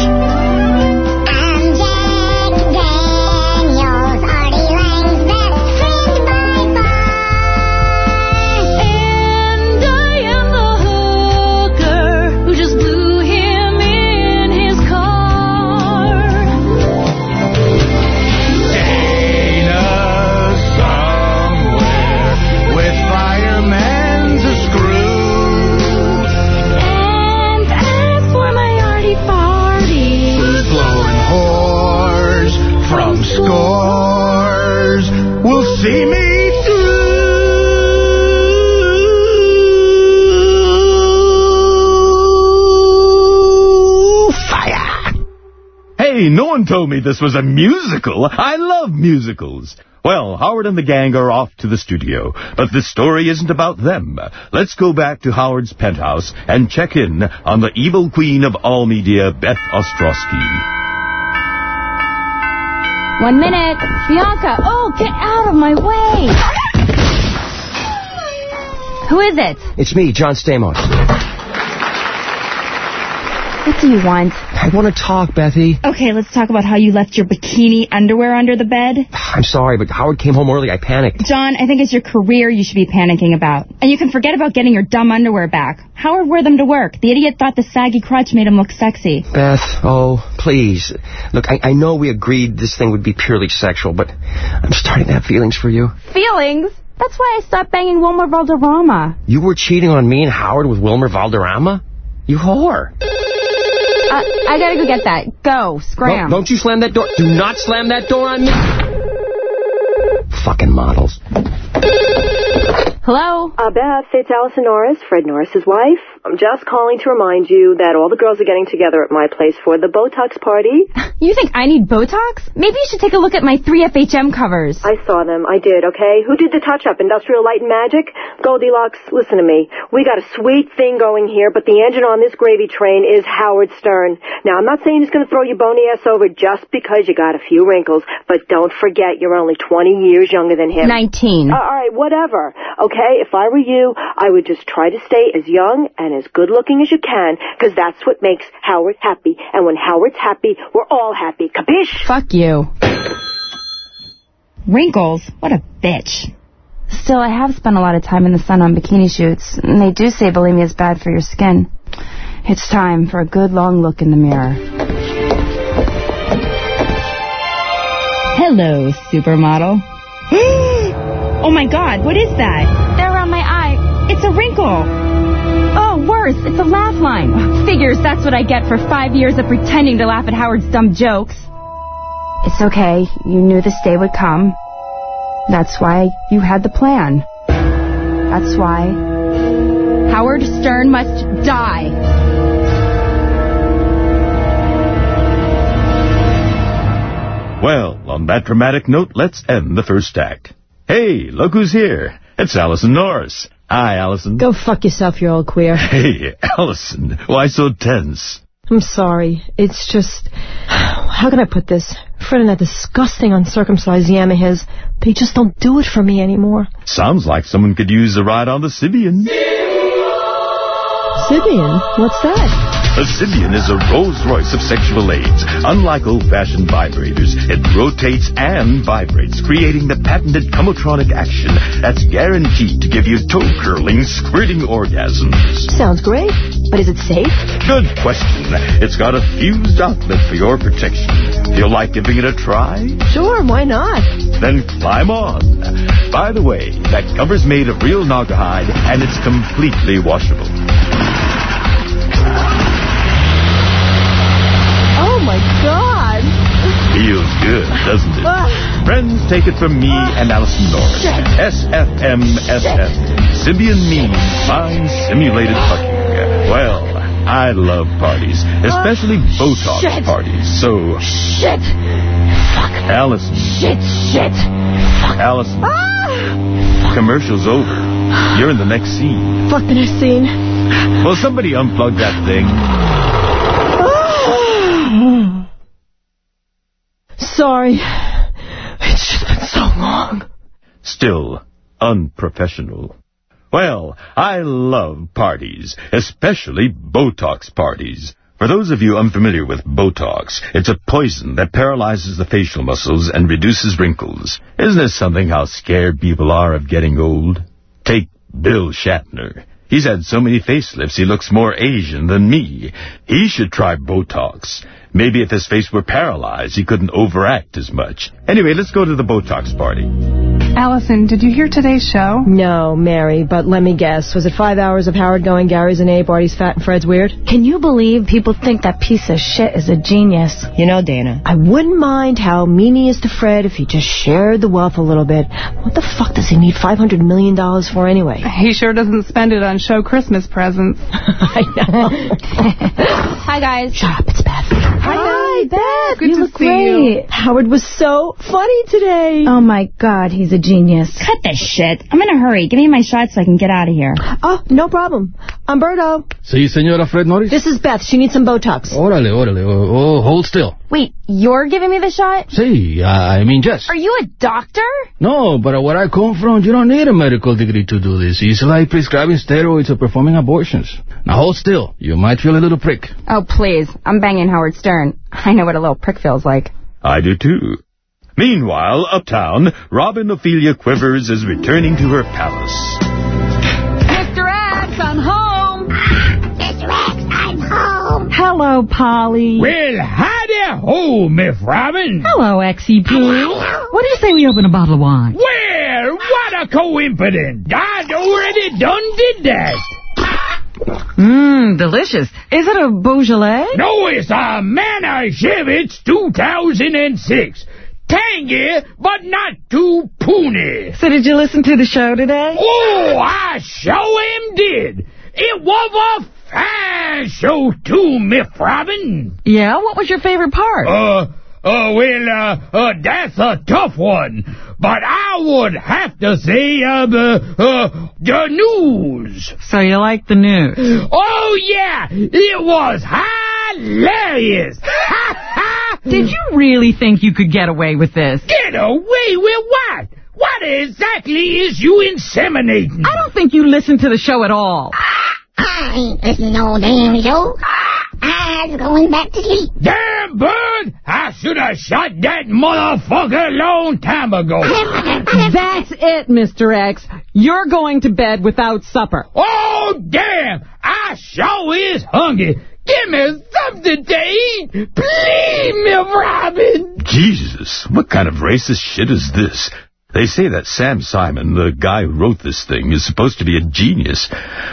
Told me this was a musical. I love musicals. Well, Howard and the gang are off to the studio, but this story isn't about them. Let's go back to Howard's penthouse and check in on the evil queen of all media, Beth Ostrowski.
One minute. Bianca, oh, get out of my way. Who is it?
It's me, John Stamos.
What do you want?
I want to talk, Bethy.
Okay, let's talk about how you left your bikini underwear under the bed.
I'm sorry, but Howard came home early. I panicked.
John, I think it's your career you should be panicking about. And you can forget about getting your dumb underwear back. Howard wore them to work. The idiot thought the saggy crotch made him look sexy.
Beth, oh, please. Look, I, I know we agreed this thing would be purely sexual, but I'm starting to have feelings for you.
Feelings? That's why I stopped banging Wilmer Valderrama.
You were cheating on me and Howard with Wilmer Valderrama? You whore.
I gotta go get that. Go, scram.
No, don't you slam that door. Do not slam that door on me. Fucking models.
Hello?
Uh, Beth, it's Allison Norris, Fred Norris's wife. I'm just calling to remind you that all the girls are getting together at my place for the Botox party.
You think I need Botox? Maybe you should take a look at my 3FHM covers.
I saw them. I did, okay? Who did the touch-up? Industrial Light and Magic? Goldilocks, listen to me. We got a sweet thing going here, but the engine on this gravy train is Howard Stern. Now, I'm not saying he's going to throw your bony ass over just because you got a few wrinkles, but don't forget you're only 20 years younger than him.
19.
Uh, all right, whatever. Okay, if I were you, I would just try to stay as young and as good-looking as you can, because that's what makes Howard happy. And when Howard's happy, we're all happy. Capiche?
Fuck you. Wrinkles? What a bitch. Still, I have spent a lot of time in the sun on bikini shoots, and they do say bulimia is bad for your skin. It's time for a good long look in the mirror. Hello, supermodel. oh my god, what is that? They're around my eye. It's a wrinkle. Oh, worse, it's a laugh line. Figures that's what I get for five years of pretending to laugh at Howard's dumb jokes. It's okay. You knew this day would come. That's why you had the plan. That's why Howard Stern must die.
Well, on that dramatic note, let's end the first act. Hey, look who's here. It's Allison Norris. Hi, Allison.
Go fuck yourself, you old queer.
Hey, Allison, why so tense?
I'm sorry. It's just... How can I put this? Fred and that disgusting uncircumcised yam of his, they just don't do it for me anymore.
Sounds like someone could use a ride on the Sybian.
Sybian? What's that?
A Sybian is a Rolls-Royce of sexual aids. Unlike old-fashioned vibrators, it rotates and vibrates, creating the patented Comotronic action that's guaranteed to give you toe-curling, squirting orgasms.
Sounds great. But is it safe?
Good question. It's got a fused outlet for your protection. Feel like giving it a try?
Sure, why not?
Then climb on. By the way, that cover's made of real Naugahyde, and it's completely washable. Feels good, doesn't it? Friends, take it from me and Allison Norris. SFMSF. Sybian means fine simulated fucking. Well, I love parties, especially Botox
shit.
parties. So,
Shit. Fuck.
Allison,
Shit, shit. Fuck.
Allison,
Ah!
commercial's over. You're in the next scene.
Fuck the next scene.
Will somebody unplug that thing?
Sorry. It's just been so long.
Still unprofessional. Well, I love parties, especially Botox parties. For those of you unfamiliar with Botox, it's a poison that paralyzes the facial muscles and reduces wrinkles. Isn't it something how scared people are of getting old? Take Bill Shatner. He's had so many facelifts he looks more Asian than me. He should try Botox. Maybe if his face were paralyzed, he couldn't overact as much. Anyway, let's go to the Botox party.
Allison, did you hear today's show?
No, Mary, but let me guess. Was it five hours of Howard going, Gary's an ape, Artie's fat, and Fred's weird?
Can you believe people think that piece of shit is a genius?
You know, Dana, I wouldn't mind how mean he is to Fred if he just shared the wealth a little bit. What the fuck does he need $500 million for anyway?
He sure doesn't spend it on show Christmas presents.
I know.
Hi, guys.
Shut up, it's Beth.
Hi, Hi, Beth.
Good
you
to
look
see
great.
you. Howard was so funny today.
Oh, my God. He's a genius. Cut this shit. I'm in a hurry. Give me my shot so I can get out of here.
Oh, no problem. Umberto.
Sí, señora Fred Norris.
This is Beth. She needs some Botox.
Órale, órale. Oh, oh, hold still.
Wait, you're giving me the shot?
Sí, I mean, yes.
Are you a doctor?
No, but where I come from, you don't need a medical degree to do this. It's like prescribing steroids or performing abortions. Now hold still. You might feel a little prick.
Oh, please. I'm banging Howard Stern. I know what a little prick feels like.
I do too. Meanwhile, uptown, Robin Ophelia Quivers is returning to her palace.
Mr. X, I'm home.
Mr. X, I'm home.
Hello, Polly.
Well, howdy ho, Miss Robin.
Hello, Xy Poo. What do you say we open a bottle of wine?
Well, what a coincidence. I already done did that.
Mmm, delicious. Is it a Beaujolais?
No, it's a Manischewitz 2006. Tangy, but not too poony.
So did you listen to the show today?
Oh, I sure am did. It was a fine show, too, Miss Robin.
Yeah? What was your favorite part?
Uh, uh, well, uh, uh, that's a tough one. But I would have to say, uh, the, uh, the news.
So you like the news?
Oh, yeah, it was hilarious.
Did you really think you could get away with this?
Get away with what? What exactly is you inseminating?
I don't think you listened to the show at all.
I ain't listening to no damn show. I'm going back to sleep.
Damn bird! I should have shot that motherfucker a long time ago.
That's it, Mr. X. You're going to bed without supper.
Oh, damn! I sure is hungry. Give me something to eat. Please, me Robin.
Jesus, what kind of racist shit is this? They say that Sam Simon, the guy who wrote this thing, is supposed to be a genius.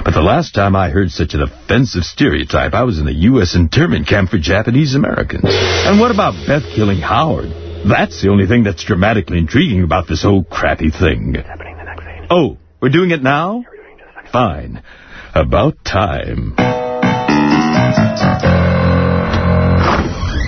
But the last time I heard such an offensive stereotype, I was in the U.S. internment camp for Japanese Americans. And what about Beth killing Howard? That's the only thing that's dramatically intriguing about this whole crappy thing. Oh, we're doing it now? Fine. About time.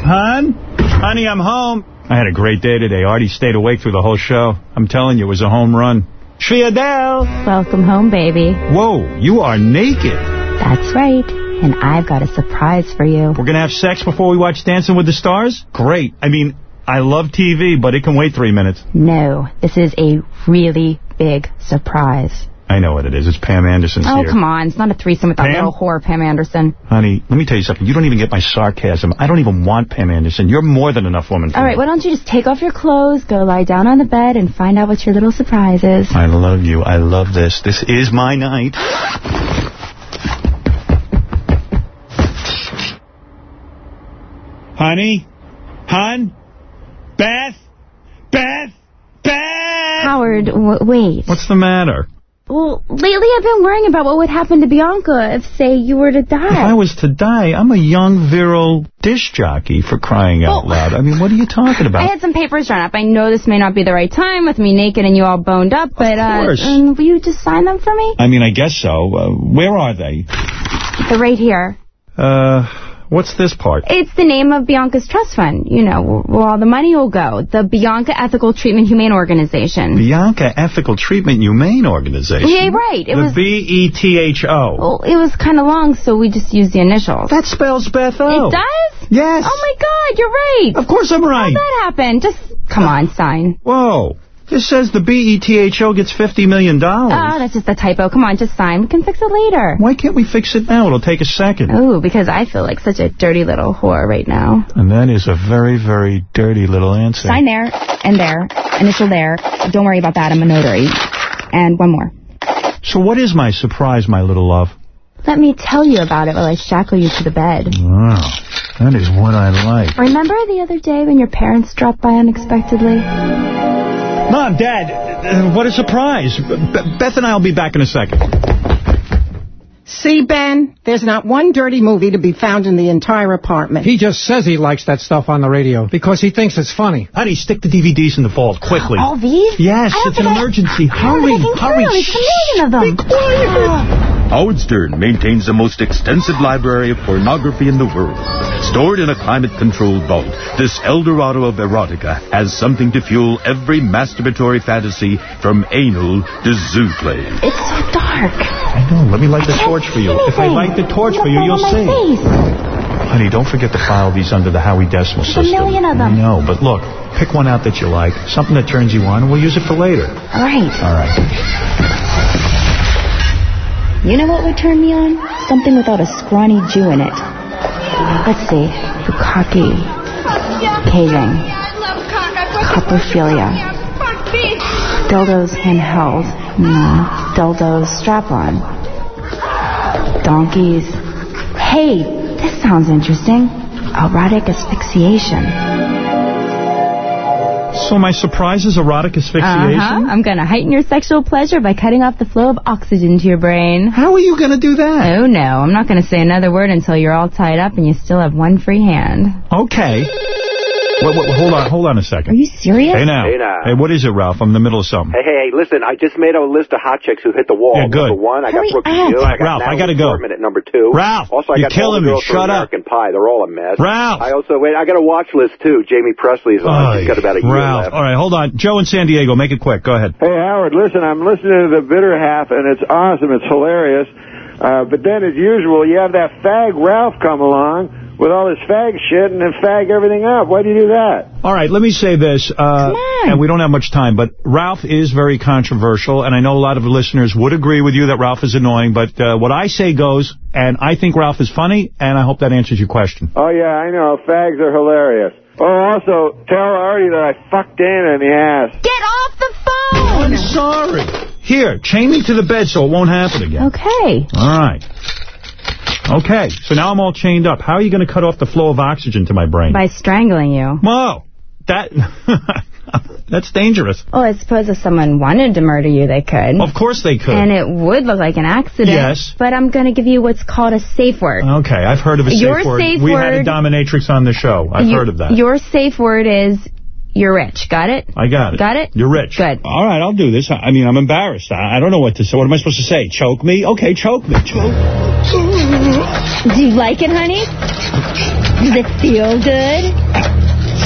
Hon? Honey, I'm home. I had a great day today. Artie stayed awake through the whole show. I'm telling you, it was a home run. Adele.
Welcome home, baby.
Whoa, you are naked.
That's right. And I've got a surprise for you.
We're going to have sex before we watch Dancing with the Stars? Great. I mean, I love TV, but it can wait three minutes.
No, this is a really big surprise.
I know what it is. It's Pam Anderson's
oh,
here.
come on. It's not a threesome with that
Pam?
little whore, Pam Anderson.
Honey, let me tell you something. You don't even get my sarcasm. I don't even want Pam Anderson. You're more than enough woman for
All
me.
why don't you just take off your clothes, go lie down on the bed, and find out what your little surprise is.
I love you. I love this. This is my night. Honey? Hon? Beth? Beth? Beth?
Howard, wait.
What's the matter?
Well, lately I've been worrying about what would happen to Bianca if, say, you were to die. If.
I was to die, I'm a young, virile disc jockey for crying out loud. I mean, what are you talking about?
I had some papers drawn up. I know this may not be the right time with me naked and you all boned up, but
course.
uh, um, will you just sign them for me?
I mean, I guess so. Uh, where are they?
They're right here.
Uh, what's this part?
It's the name of Bianca's trust fund. You know, where all the money will go. The Bianca Ethical Treatment Humane Organization.
Bianca Ethical Treatment Humane Organization.
Yeah, right. It
the
was.
B-E-T-H-O.
Well, it was kind of long, so we just used the initials.
That spells Beth O.
It does?
Yes.
Oh, my God, you're right.
Of course I'm right.
How'd that happen? Just, come on, sign.
Whoa. This says the B-E-T-H-O gets $50 million.
Oh, that's just a typo. Come on, just sign. We can fix it later.
Why can't we fix it now? It'll take a second.
Ooh, because I feel like such a dirty little whore right now.
And that is a very, very dirty little answer.
Sign there, and there, initial there. Don't worry about that, I'm a notary. And one more.
So what is my surprise, my little love?
Let me tell you about it while I shackle you to the bed.
Wow, that is what I like.
Remember the other day when your parents dropped by unexpectedly?
Mom, Dad, uh, what a surprise. Beth and I will be back in a second.
See, Ben, there's not one dirty movie to be found in the entire apartment.
He just says he likes that stuff on the radio because he thinks it's funny.
Honey, stick the DVDs in the vault, quickly.
All these?
Yes,
I don't
it's an
I-
emergency.
I
Hurry, hurry.
There's a million of them.
Be quiet.
Howard Stern maintains the most extensive library of pornography in the world. Stored in a climate-controlled vault, this El Dorado of erotica has something to fuel every masturbatory fantasy from anal to zoo play.
It's so dark.
I know. Let me light the torch for you. If I light the torch for you, you'll see. Honey, don't forget to file these under the Howie Decimal
There's a million of them.
I know, but look, pick one out that you like, something that turns you on, and we'll use it for later.
All right.
All right.
You know what would turn me on? Something without a scrawny Jew in it. Let's see. Bukkake. Caving. Coprophilia. Dildos handheld. No. Dildos strap-on. Donkeys. Hey, this sounds interesting. Erotic asphyxiation.
So my surprise is erotic asphyxiation?
Uh-huh. I'm going to heighten your sexual pleasure by cutting off the flow of oxygen to your brain.
How are you going to do that?
Oh, no. I'm not going to say another word until you're all tied up and you still have one free hand.
Okay. Wait, wait, hold on, hold on a second.
Are you serious?
Hey now.
Hey, now.
Hey, what is it, Ralph? I'm in the middle of something.
Hey, hey, hey, listen, I just made a list of hot chicks who hit the wall.
Yeah, good.
Number one, I
Hurry
got Brooke
up.
Shields. I got
Ralph, I gotta go.
Portman at number two.
Ralph,
also, I
you're
got all
killing
the
me.
girls from
Shut up.
American Pie. They're all a mess.
Ralph.
I also, wait, I got a watch list, too. Jaime Pressly's on. She's got about a year
Ralph.
left.
All right, hold on. Joe in San Diego, make it quick. Go ahead.
Hey, Howard, listen, I'm listening to the bitter half, and it's awesome. It's hilarious. Uh, but then, as usual, you have that fag Ralph come along with all this fag shit and then fag everything up. Why do you do that?
All right, let me say this, uh, and we don't have much time, but Ralph is very controversial, and I know a lot of listeners would agree with you that Ralph is annoying, but uh, what I say goes, and I think Ralph is funny, and I hope that answers your question.
Oh, yeah, I know. Fags are hilarious. Oh, also, tell Artie that I fucked Dana in the ass.
Get off the phone!
I'm sorry. Here, chain me to the bed so it won't happen again.
Okay.
All right. Okay, so now I'm all chained up. How are you going to cut off the flow of oxygen to my brain?
By strangling you.
Whoa, that that's dangerous.
Well, I suppose if someone wanted to murder you, they could.
Of course they could.
And it would look like an accident.
Yes.
But I'm going to give you what's called a safe word.
Okay, I've heard of a safe
Your
word.
safe
we had a dominatrix on the show. I've
You-
heard of that.
Your safe word is you're rich. Got it?
I got it.
Got it?
You're rich.
Good.
All right, I'll do this. I I mean, I'm embarrassed. I, I don't know what to say. What am I supposed to say? Choke me? Okay, choke me. Choke.
Do you like it, honey? Does it feel good?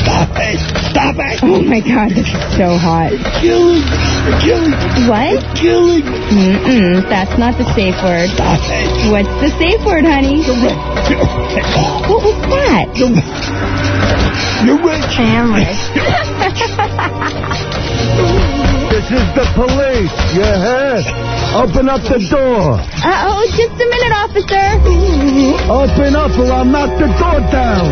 Stop it! Stop it!
Oh, my God. This is so hot.
Killing! Killing!
What?
Killing!
Mm-mm. That's not the safe word.
Stop it!
What's the safe word, honey? What was that?
You're rich!
I am rich.
This is the police! You hear? Open up the door!
Uh-oh, just a minute, officer.
Open up or I'll knock the door down!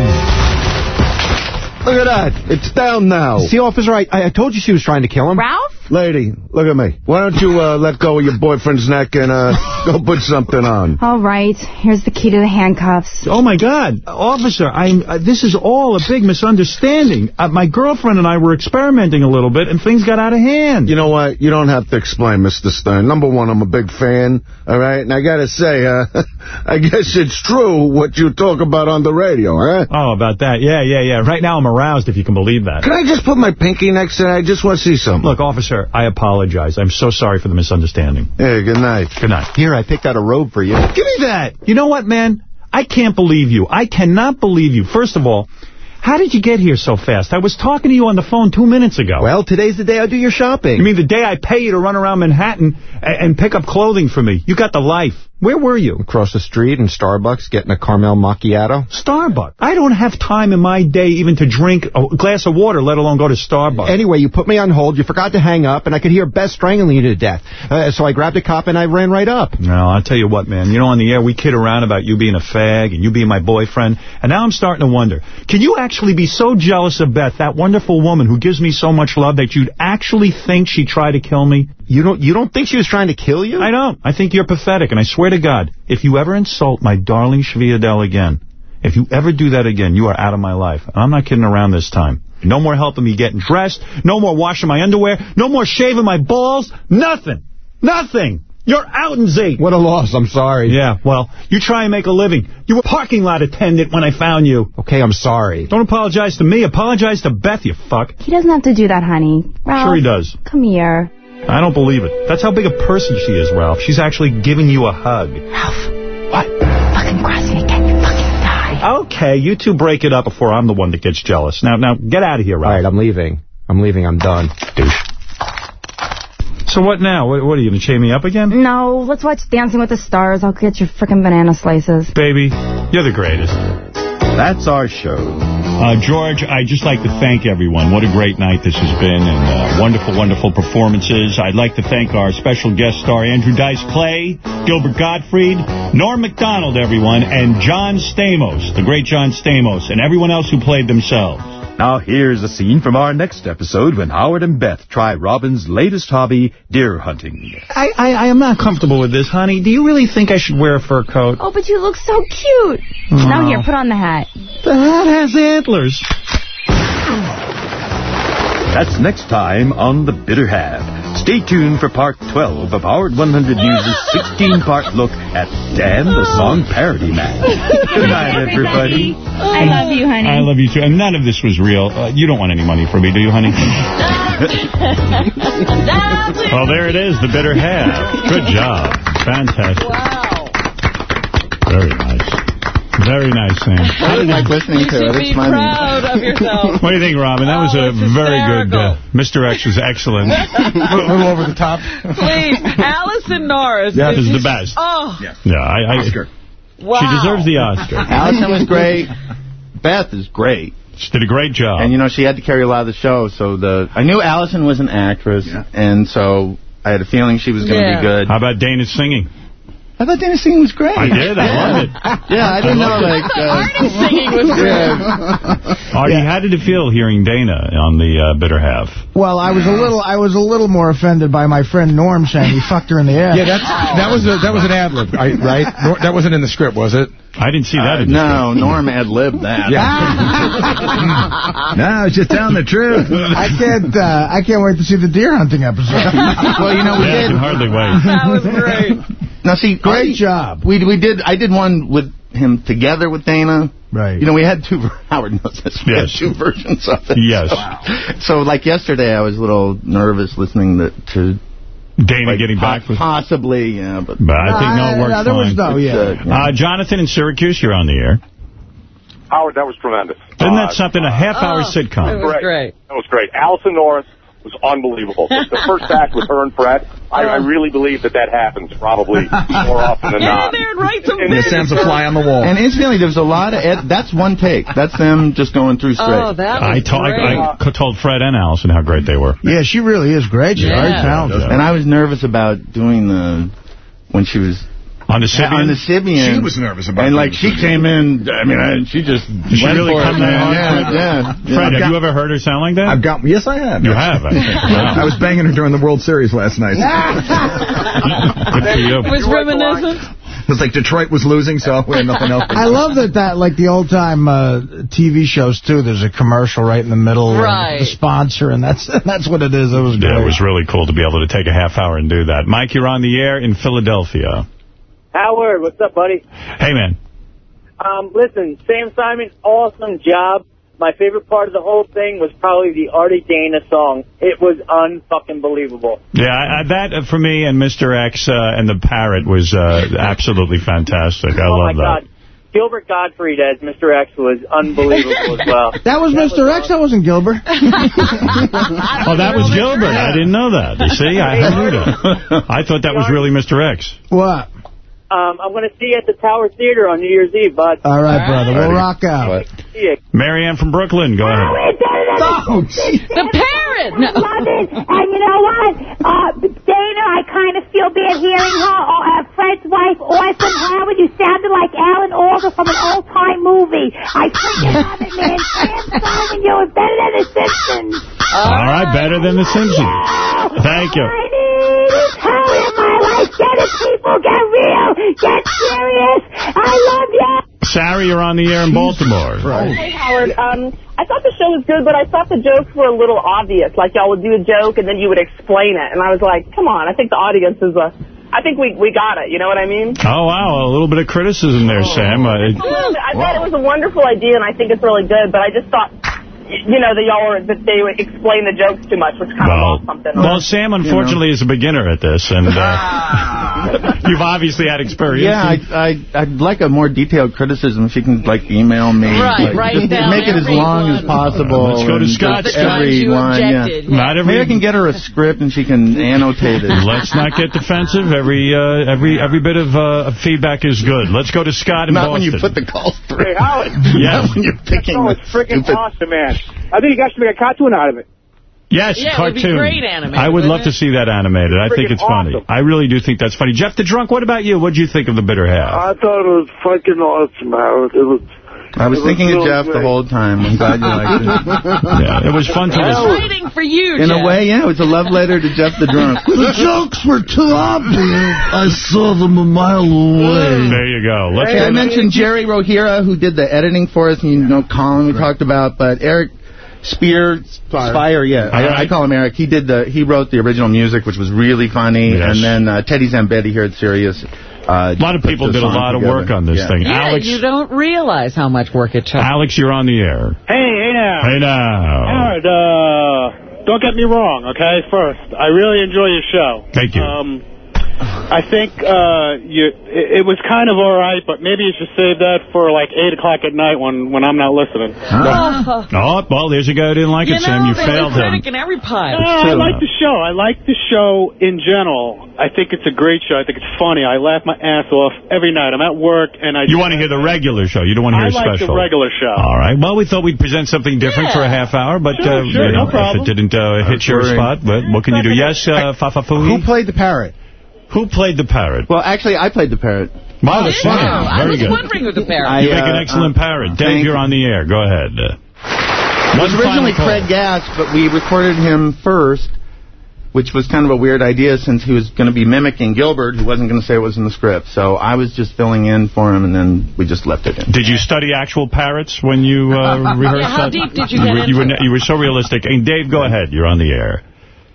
Look at that. It's down now.
See, officer, I, I told you she was trying to kill him.
Ralph?
Lady, look at me. Why don't you uh, let go of your boyfriend's neck and uh, go put something on?
All right. Here's the key to the handcuffs.
Oh, my God. Officer, I'm, uh, this is all a big misunderstanding. Uh, my girlfriend and I were experimenting a little bit, and things got out of hand.
You know what? You don't have to explain, Mr. Stern. Number one, I'm a big fan, all right? And I got to say, uh, I guess it's true what you talk about on the radio, huh?
Oh, about that. Yeah, yeah, yeah. Right now I'm aroused, if you can believe that.
Can I just put my pinky next to that? I just want to see something.
Look, officer, I apologize. I'm so sorry for the misunderstanding.
Hey, good night.
Good night.
Here, I picked out a robe for you.
Give me that. You know what, man? I can't believe you. I cannot believe you. First of all, how did you get here so fast? I was talking to you on the phone two minutes ago.
Well, today's the day I do your shopping.
You mean the day I pay you to run around Manhattan and, and pick up clothing for me? You got the life. Where were you?
Across the street in Starbucks getting a caramel macchiato.
Starbucks. I don't have time in my day even to drink a glass of water, let alone go to Starbucks.
Anyway, you put me on hold, you forgot to hang up, and I could hear Beth strangling you to death. Uh, so I grabbed a cop and I ran right up.
No, I'll tell you what, man. You know, on the air, we kid around about you being a fag and you being my boyfriend. And now I'm starting to wonder, can you actually be so jealous of Beth, that wonderful woman who gives me so much love, that you'd actually think she tried to kill me?
You don't you don't think she was trying to kill you?
I don't. I think you're pathetic. And I swear to God, if you ever insult my darling Shvi Adele again, if you ever do that again, you are out of my life. And I'm not kidding around this time. No more helping me getting dressed. No more washing my underwear. No more shaving my balls. Nothing. Nothing. You're out in Z.
What a loss. I'm sorry.
Yeah, well, you try and make a living. You were a parking lot attendant when I found you.
Okay, I'm sorry.
Don't apologize to me. Apologize to Beth, you fuck.
He doesn't have to do that, honey. Ralph,
Sure he does.
Come here.
I don't believe it. That's how big a person she is, Ralph. She's actually giving you a hug.
Ralph.
What?
Fucking cross me again. You fucking die.
Okay, you two break it up before I'm the one that gets jealous. Now, now, get out of here, Ralph.
All right, I'm leaving. I'm leaving. I'm done. Douche.
So what now? What, what are you going to chain me up again?
No, let's watch Dancing with the Stars. I'll get your frickin' banana slices.
Baby, you're the greatest.
That's our show.
Uh, George, I'd just like to thank everyone. What a great night this has been, and uh, wonderful, wonderful performances. I'd like to thank our special guest star, Andrew Dice Clay, Gilbert Gottfried, Norm MacDonald, everyone, and John Stamos, the great John Stamos, and everyone else who played themselves.
Now here's a scene from our next episode when Howard and Beth try Robin's latest hobby, deer hunting.
I, I, I am not comfortable with this, honey. Do you really think I should wear a fur coat?
Oh, but you look so cute. Now here, put on the hat.
The hat has antlers.
That's next time on The Bitter Half. Stay tuned for part 12 of Howard 100 News' 16-part look at Dan the Song Parody Man. Good night, everybody.
I love you, honey.
I love you, too. And none of this was real. Uh, you don't want any money from me, do you, honey? well, there it is, The Bitter Half. Good job. Fantastic.
Wow.
Very nice. Very nice, Sam.
I didn't like listening to it.
Be
It's funny.
proud of yourself.
What do you think, Robin? That was
Oh,
a
it's
very good... Uh, Mr. X was excellent.
A little over the top.
Please, Allison Norris.
That is the best.
Oh,
Yeah, I, I,
Oscar.
wow.
She deserves the Oscar.
Allison was great. Beth is great.
She did a great job.
And, you know, she had to carry a lot of the show, so the... I knew Allison was an actress, and so I had a feeling she was going to
Yeah.
be good.
How about Dana singing?
I thought Dana singing was great.
I did. I loved it.
Yeah, I didn't know, like... Uh,
singing was great.
Artie, how did it feel hearing Dana on the uh, bitter half?
Well, I was a little, I was a little more offended by my friend Norm saying he fucked her in the ass.
Yeah, that's, that was a, that was an ad lib, right? Nor- That wasn't in the script, was it?
I didn't see that.
uh,
in the
no, Norm ad-libbed that. Yeah.
No, it's just telling the truth.
I can't, uh, I can't wait to see the deer hunting episode.
well, you know, we
yeah, I
did...
can hardly wait.
That was great.
Now, see,
Great
I-
job.
We we did. I did one with him together with Dana.
Right.
You know, we had two. Howard knows this. We
Yes.
had two versions of it.
Yes.
So, so, like yesterday, I was a little nervous listening to, to
Dana
like,
getting
po-
back with...
possibly. Yeah, but
But I think no, it worked
no, there was
fine.
no, yeah.
uh, yeah.
Uh, Jonathan in Syracuse, you're on the air.
Howard, that was tremendous.
Isn't
Uh,
that something? A half-hour
Oh,
sitcom.
It was great.
That was great. Allison Norris was unbelievable. The, the first act with her and Fred, I, I uh. really believe that that happens probably more often than
Get in
not.
there and write some
And-
bits.
and-
a fly on the wall.
And incidentally, there was a lot of. Ed, that's one take. That's them just going through straight.
Oh, that
I,
was
told,
great.
I, I told Fred and Allison how great they were.
Yeah, she really is great. She's
Yeah.
very talented.
and I was nervous about doing the when she was
On the Sybian?
on the Sybian.
She was nervous about it.
And like she came in. I mean, I, she just
Did she really
for
come
it,
that
man.
hard?
Yeah, yeah.
Fred,
yeah.
have you ever heard her sound like that?
I've got. Yes, I have.
You have, I. Wow.
I was banging her during the World Series last night.
Good for you.
It was reminiscent.
It was like Detroit was losing, so we had nothing else.
I love that, that like the old time uh, TV shows too. There's a commercial right in the middle, and
Right.
The sponsor, and that's that's what it is. It was
Yeah, it was really cool to be able to take a half hour and do that. Mike, you're on the air in Philadelphia.
Howard, what's up, buddy?
Hey, man.
Um, listen, Sam Simon, awesome job. My favorite part of the whole thing was probably the Artie Dana song. It was unfucking believable.
Yeah, I, I, that uh, for me and Mr. X uh, and the Parrot was uh, absolutely fantastic. I
oh
love
my
that.
God. Gilbert Gottfried as Mr. X was unbelievable as well.
That was Mr. X. That wasn't Gilbert.
Oh, that was Gilbert. I didn't know that. You see, I knew that. I thought that was really Mr. X.
What?
Um, I'm going to see you at the Tower Theater on New Year's Eve, bud.
All right, brother. We'll rock out.
See you.
Marianne from Brooklyn, go ahead.
Oh, The parrot. No.
Love it. And you know what? Uh, Dana, I kind of feel bad hearing her. Uh, Fred's wife, Awesome Howard, you sounded like Alan Alda from an old-time movie. I freaking love it, man. Sam Simon, you were better than The Simpsons.
All right, better than The Simpsons. Thank you.
I need is in my life. Get it, people. Get real. Get serious. I love you.
Sarah, you're on the air in Baltimore.
Hey, Howard. Um, I thought the show was good, but I thought the jokes were a little obvious. Like, y'all would do a joke, and then you would explain it. And I was like, come on, I think the audience is a... I think we we got it, you know what I mean?
Oh, wow, a little bit of criticism there, Sam. Uh, it-
A. I thought it was a wonderful idea, and I think it's really good, but I just thought
you know, that y'all were, that they would explain the jokes too much, which kind of
Well,
lost something.
well, Sam, unfortunately, is a beginner at this, and uh, you've obviously had experience.
Yeah, I, I, I'd like a more detailed criticism. She can, like, email me.
Right,
like,
write
just
down
Make it as
every
long as possible.
Let's go to
and
Scott.
just
The times
Every
you
one, yeah.
yeah. Not every-
Maybe I can get her a script and she can annotate it.
Let's not get defensive. Every uh, every every bit of uh, feedback is good. Let's go to Scott in
Not when you put the calls through.
Hey, Howard.
Yes.
when you're picking
Oh,
the
freaking
stupid-
awesome, man. I think you guys should make a cartoon out of it.
Yes,
Yeah, it would be
cartoon.
great animated,
I would love
it?
to see that animated. I think
Freaking
it's funny. I really do think that's funny. Jeff the Drunk, what about you? What do you think of the bitter half?
I thought it was fucking awesome, Howard. It was.
I was
it
thinking of
really
Jeff the whole time. I'm glad you liked it.
yeah, it was fun to
I was
listen.
waiting for you,
In
Jeff.
a way, yeah, it was a love letter to Jeff the Drunk.
The jokes were too obvious. I saw them a mile away.
There you go. Let's
Hey,
go
I
to-
mentioned Jerry Rohira, who did the editing for us, and you know Colin we talked about, but Eric Spear, Spire, yeah, I, I call him Eric. He did the, he wrote the original music, which was really funny,
Yes.
and then uh, Teddy Zambetti here at Sirius. Uh,
A lot of people did a lot of work on this thing.
Yeah,
Alex,
you don't realize how much work it took.
Alex, you're on the air.
Hey, hey now.
Hey now.
Howard, uh, don't get me wrong, okay? First, I really enjoy your show.
Thank you.
Um, I think uh, you it, it was kind of all right, but maybe you should save that for like 8 o'clock at night when, when I'm not listening.
Oh.
Oh, well, there's a guy who didn't like
You
it, Sam. You failed him.
in every pile.
No, I like the show. I like the show in general. I think it's a great show. I think it's funny. I laugh my ass off every night. I'm at work and I.
You want to hear the regular show. You don't want to hear
I like
special.
the regular show.
All right. Well, we thought we'd present something different for a half hour, but
Sure,
uh,
sure,
you know,
problem.
if it didn't uh, hit your spot, but what can you do? Yes, uh, Fafafuni?
Who played the parrot?
Who played the parrot?
Well, actually, I played the parrot.
Wow, that's funny.
I
Very
was
good.
wondering with the parrot.
I,
You make an
uh,
excellent
uh,
parrot.
thank
Dave, you're on the air. Go ahead. Uh,
It was originally
Fred call.
Gass, but we recorded him first, which was kind of a weird idea since he was going to be mimicking Gilbert, who wasn't going to say it was in the script. So I was just filling in for him, and then we just left it in.
Did you study actual parrots when you uh, rehearsed
Yeah, how
that?
deep did you
were,
get
you, were,
into it?
you were so realistic. And Dave, go ahead. You're on the air.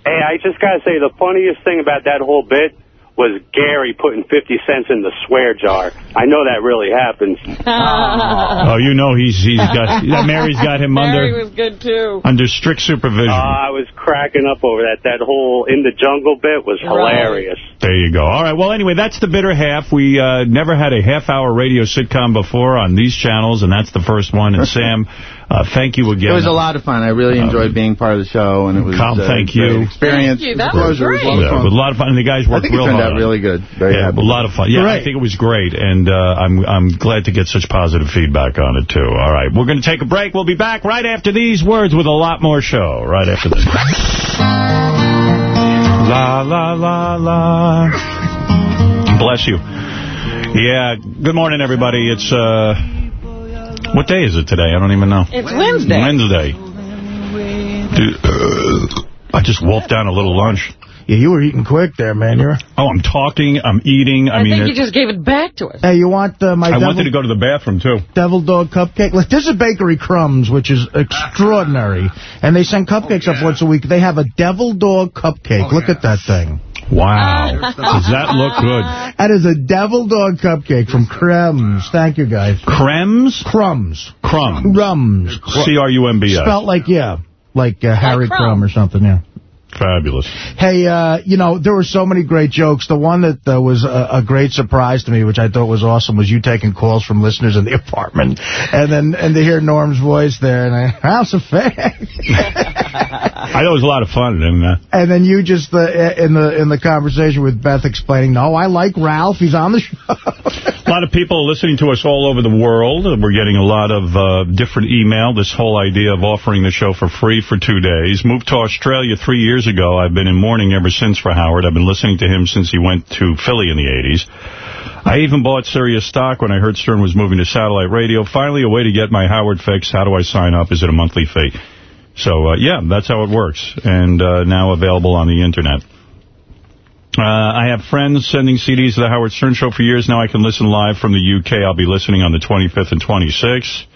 Hey, I just got to say, the funniest thing about that whole bit was Gary putting 50 cents in the swear jar. I know that really happens.
Oh, you know he's he's got that Mary's got him
Mary
under
was good, too.
under strict supervision.
Uh, I was cracking up over that. That whole in the jungle bit was hilarious.
There you go. All right. Well, anyway, that's the bitter half. We uh, never had a half-hour radio sitcom before on these channels, and that's the first one. And Sam, uh, thank you again.
It was a lot of fun. I really enjoyed being part of the show, and it was
Carl,
uh,
thank
great
you.
experience.
Thank you.
It was
That was
pleasure. It
great.
was
Yeah, it was a lot of fun. And the guys
I
worked
think it
real
turned out really good. Very
yeah,
happy.
a lot of fun. Yeah, I think it was great, and uh, I'm I'm glad to get such positive feedback on it too. All right, we're going to take a break. We'll be back right after these words with a lot more show. Right after this. La la la la. Bless you. Yeah. Good morning, everybody. It's uh, what day is it today? I don't even know.
It's Wednesday.
Wednesday. Dude, uh, I just wolfed down a little lunch.
Yeah, you were eating quick there, man. You're.
Oh, I'm talking. I'm eating. I,
I
mean,
think you just gave it back to us.
Hey, you want uh, my
I
devil,
wanted to go to the bathroom, too.
devil dog cupcake? Like, there's a bakery crumbs, which is extraordinary, and they send cupcakes up once a week. They have a devil dog cupcake. Look at that thing.
Wow. Does that look good?
That is a devil dog cupcake from Crems. Thank you, guys.
Crems?
Crumbs.
Crumbs.
Crumbs.
C-R-U-M-B-S.
Spelt like, yeah, like uh, Harry
Crumb.
Crumb or something, yeah.
Fabulous.
Hey, uh, you know, there were so many great jokes. The one that uh, was a, a great surprise to me, which I thought was awesome, was you taking calls from listeners in the apartment. And then and to hear Norm's voice there, and I, House of Fact.
I know it was a lot of fun. And uh,
And then you just, uh, in the in the conversation with Beth explaining, no, I like Ralph. He's on the show.
a lot of people are listening to us all over the world. We're getting a lot of uh, different email. This whole idea of offering the show for free for two days. Moved to Australia three years ago. I've been in mourning ever since for Howard. I've been listening to him since he went to Philly in the 80s. I even bought Sirius stock when I heard Stern was moving to satellite radio. Finally, a way to get my Howard fix. How do I sign up? Is it a monthly fee? So, uh, yeah, that's how it works. And uh, now available on the Internet. Uh, I have friends sending CDs to the Howard Stern Show for years. Now I can listen live from the UK. I'll be listening on the 25th and 26th.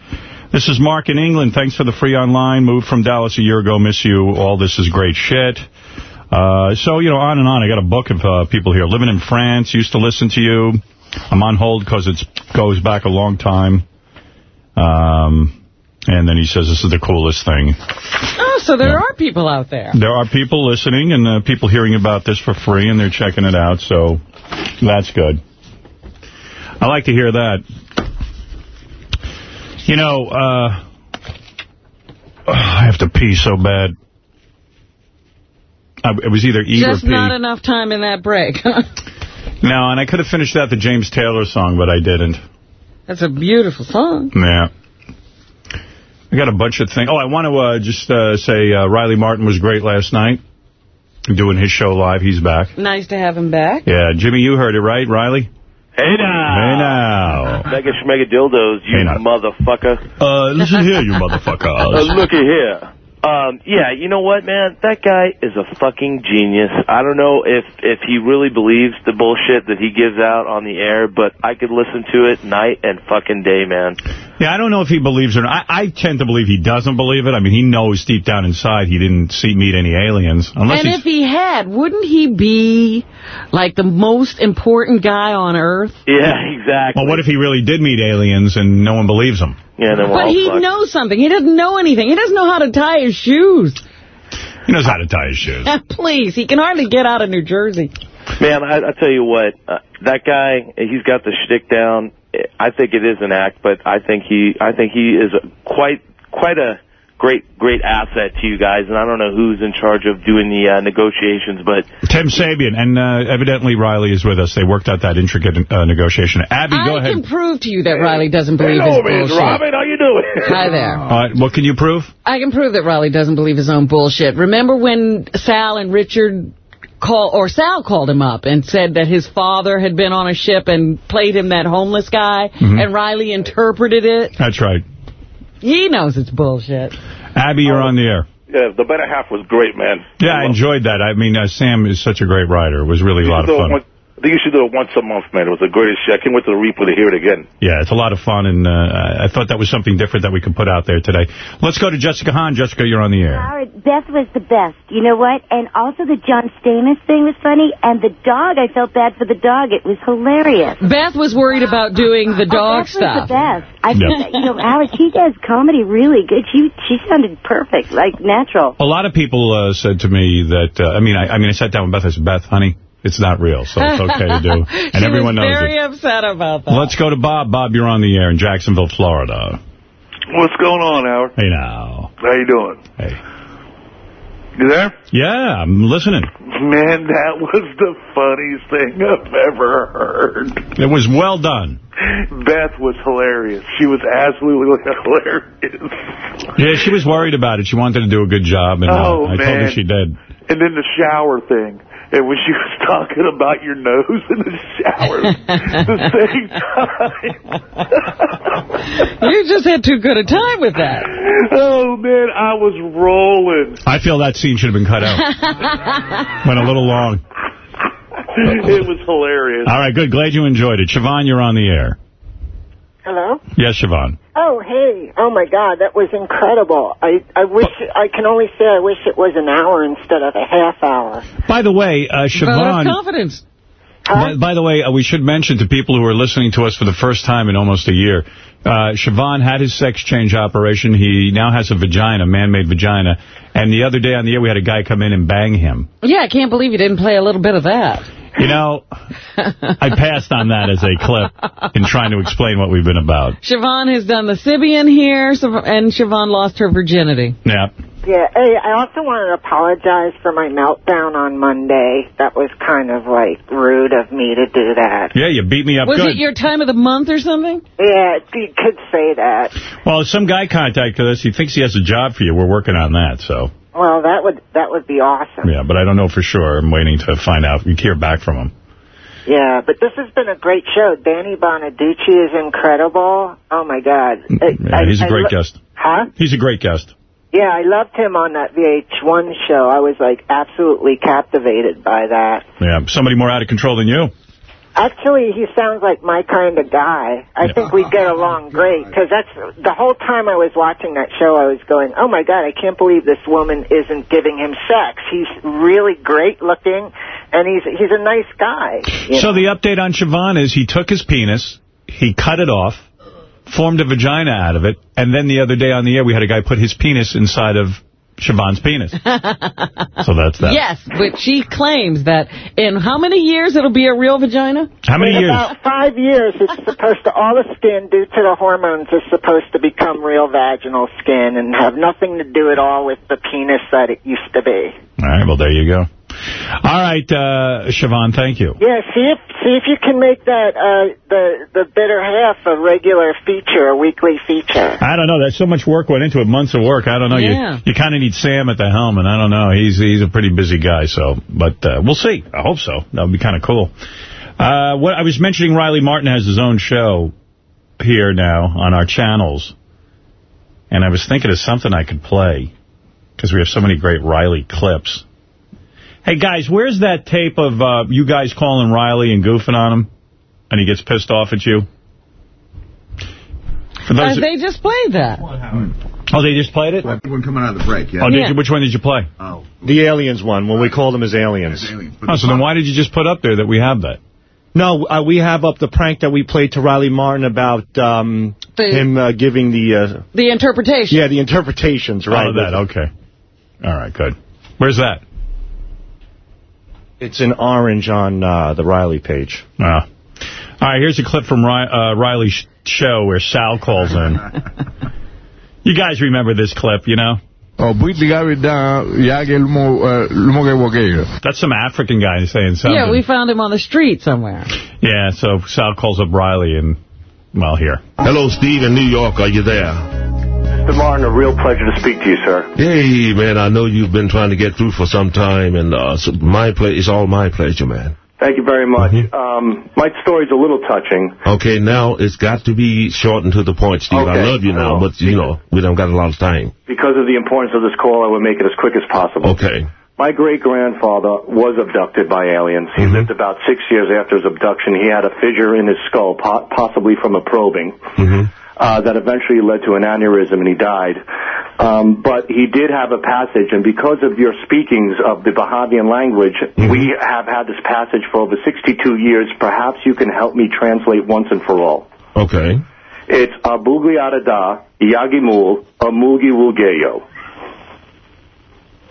This is Mark in England. Thanks for the free online. Moved from Dallas a year ago. Miss you. All this is great shit. Uh, so, you know, on and on. I got a book of uh, people here. Living in France. Used to listen to you. I'm on hold because it goes back a long time. Um, And then he says this is the coolest thing.
Oh, so there are people out there.
There are people listening and uh, people hearing about this for free, and they're checking it out, so that's good. I like to hear that. You know, uh, I have to pee so bad. I, it was either eat
Just
or pee.
not enough time in that break.
No, and I could have finished out the James Taylor song, but I didn't.
That's a beautiful song.
Yeah. I got a bunch of things. Oh, I want to uh, just uh, say uh, Riley Martin was great last night. Doing his show live. He's back.
Nice to have him back.
Yeah, Jimmy, you heard it, right, Riley?
Hey now.
Hey now.
Mega schmega dildos, you motherfucker.
Uh, listen here, you motherfucker.
Uh, looky here. Um, yeah, you know what, man? That guy is a fucking genius. I don't know if if he really believes the bullshit that he gives out on the air, but I could listen to it night and fucking day, man.
Yeah, I don't know if he believes it or not. I, I tend to believe he doesn't believe it. I mean, he knows deep down inside he didn't see meet any aliens. Unless
and if he had, wouldn't he be like the most important guy on Earth?
Yeah, exactly.
well, what if he really did meet aliens and no one believes him?
Yeah, then
But he
fucked.
knows something. He doesn't know anything. He doesn't know how to tie his shoes.
He knows how to tie his shoes.
Please, he can hardly get out of New Jersey.
Man, I, I tell you what, uh, that guy, he's got the shtick down. I think it is an act, but I think he, I think he is a, quite, quite a great, great asset to you guys. And I don't know who's in charge of doing the uh, negotiations, but
Tim Sabean, and uh, evidently Riley is with us. They worked out that intricate uh, negotiation. Abby, go ahead.
I
ahead.
can prove to you that Riley doesn't believe his
Hello, Miss
bullshit.
Robin. How you doing?
Hi there.
All right, what can you prove?
I can prove that Riley doesn't believe his own bullshit. Remember when Sal and Richard call or Sal called him up and said that his father had been on a ship and played him that homeless guy,
Mhm.
and Riley interpreted it?
That's right.
He knows it's bullshit.
Abby, you're on the air.
Yeah, the better half was great, man.
Yeah, I enjoyed that. I mean, uh, Sam is such a great writer. It was really a lot of fun.
one- I think you should do it once a month, man. It was the greatest shit. I can't wait to the Reaper to hear it again.
Yeah, it's a lot of fun, and uh, I thought that was something different that we could put out there today. Let's go to Jessica Hahn. Jessica, you're on the air.
Howard, Beth was the best. You know what? And also the John Stamos thing was funny. And the dog, I felt bad for the dog. It was hilarious.
Beth was worried about doing the dog
Beth
stuff.
was the best. I
Yeah.
think that, you know, Howard, she does comedy really good. She she sounded perfect, like natural.
A lot of people uh, said to me that, uh, I mean, I, I mean, I sat down with Beth. I said, Beth, honey, it's not real, so it's okay to do. And
she
everyone
was
knows
very
it.
upset about that.
Let's go to Bob. Bob, you're on the air in Jacksonville, Florida.
What's going on, Howard?
Hey, now.
How you doing?
Hey.
You there?
Yeah, I'm listening.
Man, that was the funniest thing I've ever heard.
It was well done.
Beth was hilarious. She was absolutely hilarious.
Yeah, she was worried about it. She wanted to do a good job, and uh,
Oh,
I told her she did.
And then the shower thing. And when she was talking about your nose in the shower the same time.
You just had too good a time with that.
Oh, man, I was rolling.
I feel that scene should have been cut out. Went a little long.
It was hilarious.
All right, good. Glad you enjoyed it. Siobhan, you're on the air.
Hello?
Yes, Siobhan.
Oh, hey. Oh, my God. That was incredible. I, I wish, I can only say I wish it was an hour instead of a half hour.
By the way, uh,
Vote of
Siobhan...
confidence.
By, by the way, uh, we should mention to people who are listening to us for the first time in almost a year, uh, Siobhan had his sex change operation. He now has a vagina, man-made vagina. And the other day on the air, we had a guy come in and bang him.
Yeah, I can't believe you didn't play a little bit of that.
You know, I passed on that as a clip in trying to explain what we've been about.
Siobhan has done the Sybian here, and Siobhan lost her virginity.
Yeah.
Yeah. Hey, I also wanted to apologize for my meltdown on Monday. That was kind of, like, rude of me to do that.
Yeah, you beat me up
Was
good.
it your time of the month or something?
Yeah, you could say that.
Well, some guy contacted us. He thinks he has a job for you. We're working on that, so...
Well, that would that would be awesome.
Yeah, but I don't know for sure. I'm waiting to find out. We hear back from him.
Yeah, but this has been a great show. Danny Bonaduce is incredible. Oh my God.
Mm, yeah, he's a great guest.
Huh?
He's a great guest.
Yeah, I loved him on that VH1 show. I was like absolutely captivated by that.
Yeah, somebody more out of control than you.
Actually, he sounds like my kind of guy. I think we'd get along great because that's the whole time I was watching that show. I was going, "Oh my god, I can't believe this woman isn't giving him sex. He's really great looking, and he's he's a nice guy."
So
know?
the update on Siobhan is he took his penis, he cut it off, formed a vagina out of it, and then the other day on the air we had a guy put his penis inside of Siobhan's penis. so that's that.
Yes, but she claims that in how many years it'll be a real vagina?
How many
In
years?
about five years, it's supposed to, all the skin, due to the hormones, is supposed to become real vaginal skin and have nothing to do at all with the penis that it used to be.
All right, well, there you go. All right, uh, Siobhan, thank you.
Yeah, see if see if you can make that uh, the the bitter half a regular feature, a weekly feature.
I don't know. There's so much work went into it, months of work. I don't know.
Yeah.
You you kind of need Sam at the helm, and I don't know. He's he's a pretty busy guy, so but uh, we'll see. I hope so. That would be kind of cool. Uh, what I was mentioning, Riley Martin has his own show here now on our channels, and I was thinking of something I could play because we have so many great Riley clips. Hey, guys, where's that tape of uh, you guys calling Riley and goofing on him, and he gets pissed off at you? For
Uh,
those
they just played that.
Oh, they just played it?
When coming out of the break, yeah.
Oh, did you, which one did you play?
Oh.
The aliens one, when we called them as aliens.
Oh, so then why did you just put up there that we have that?
No, uh, we have up the prank that we played to Riley Martin about um,
The-
him uh, giving the... Uh,
The interpretation.
yeah, the interpretations, right?
Oh, that, okay. All right, good. Where's that?
It's in orange on uh, the Riley page.
Oh. All right, here's a clip from Ri uh, Riley's show where Sal calls in. you guys remember this clip, you know?
Oh,
That's some African guy saying something.
Yeah, we found him on the street somewhere.
Yeah, so Sal calls up Riley and, well, here.
Hello, Steve in New York. Are you there?
Mr. Martin, a real pleasure to speak to you, sir.
Hey, man, I know you've been trying to get through for some time, and uh, so my ple it's all my pleasure, man.
Thank you very much.
Mm-hmm.
Um, my story's a little touching.
Okay, now it's got to be shortened to the point, Steve. I love you now, but, you know, we don't got a lot of time.
Because of the importance of this call, I would make it as quick as possible.
Okay.
My great-grandfather was abducted by aliens. He
Mm-hmm.
lived about six years after his abduction. He had a fissure in his skull, po- possibly from a probing,
Mm-hmm.
Uh, that eventually led to an aneurysm, and he died. Um, but he did have a passage, and because of your speakings of the Bahavian language,
Mm-hmm.
we have had this passage for over 62 years. Perhaps you can help me translate once and for all.
Okay.
It's Abugliadada, Yagimul, Amugi Wulgeyo.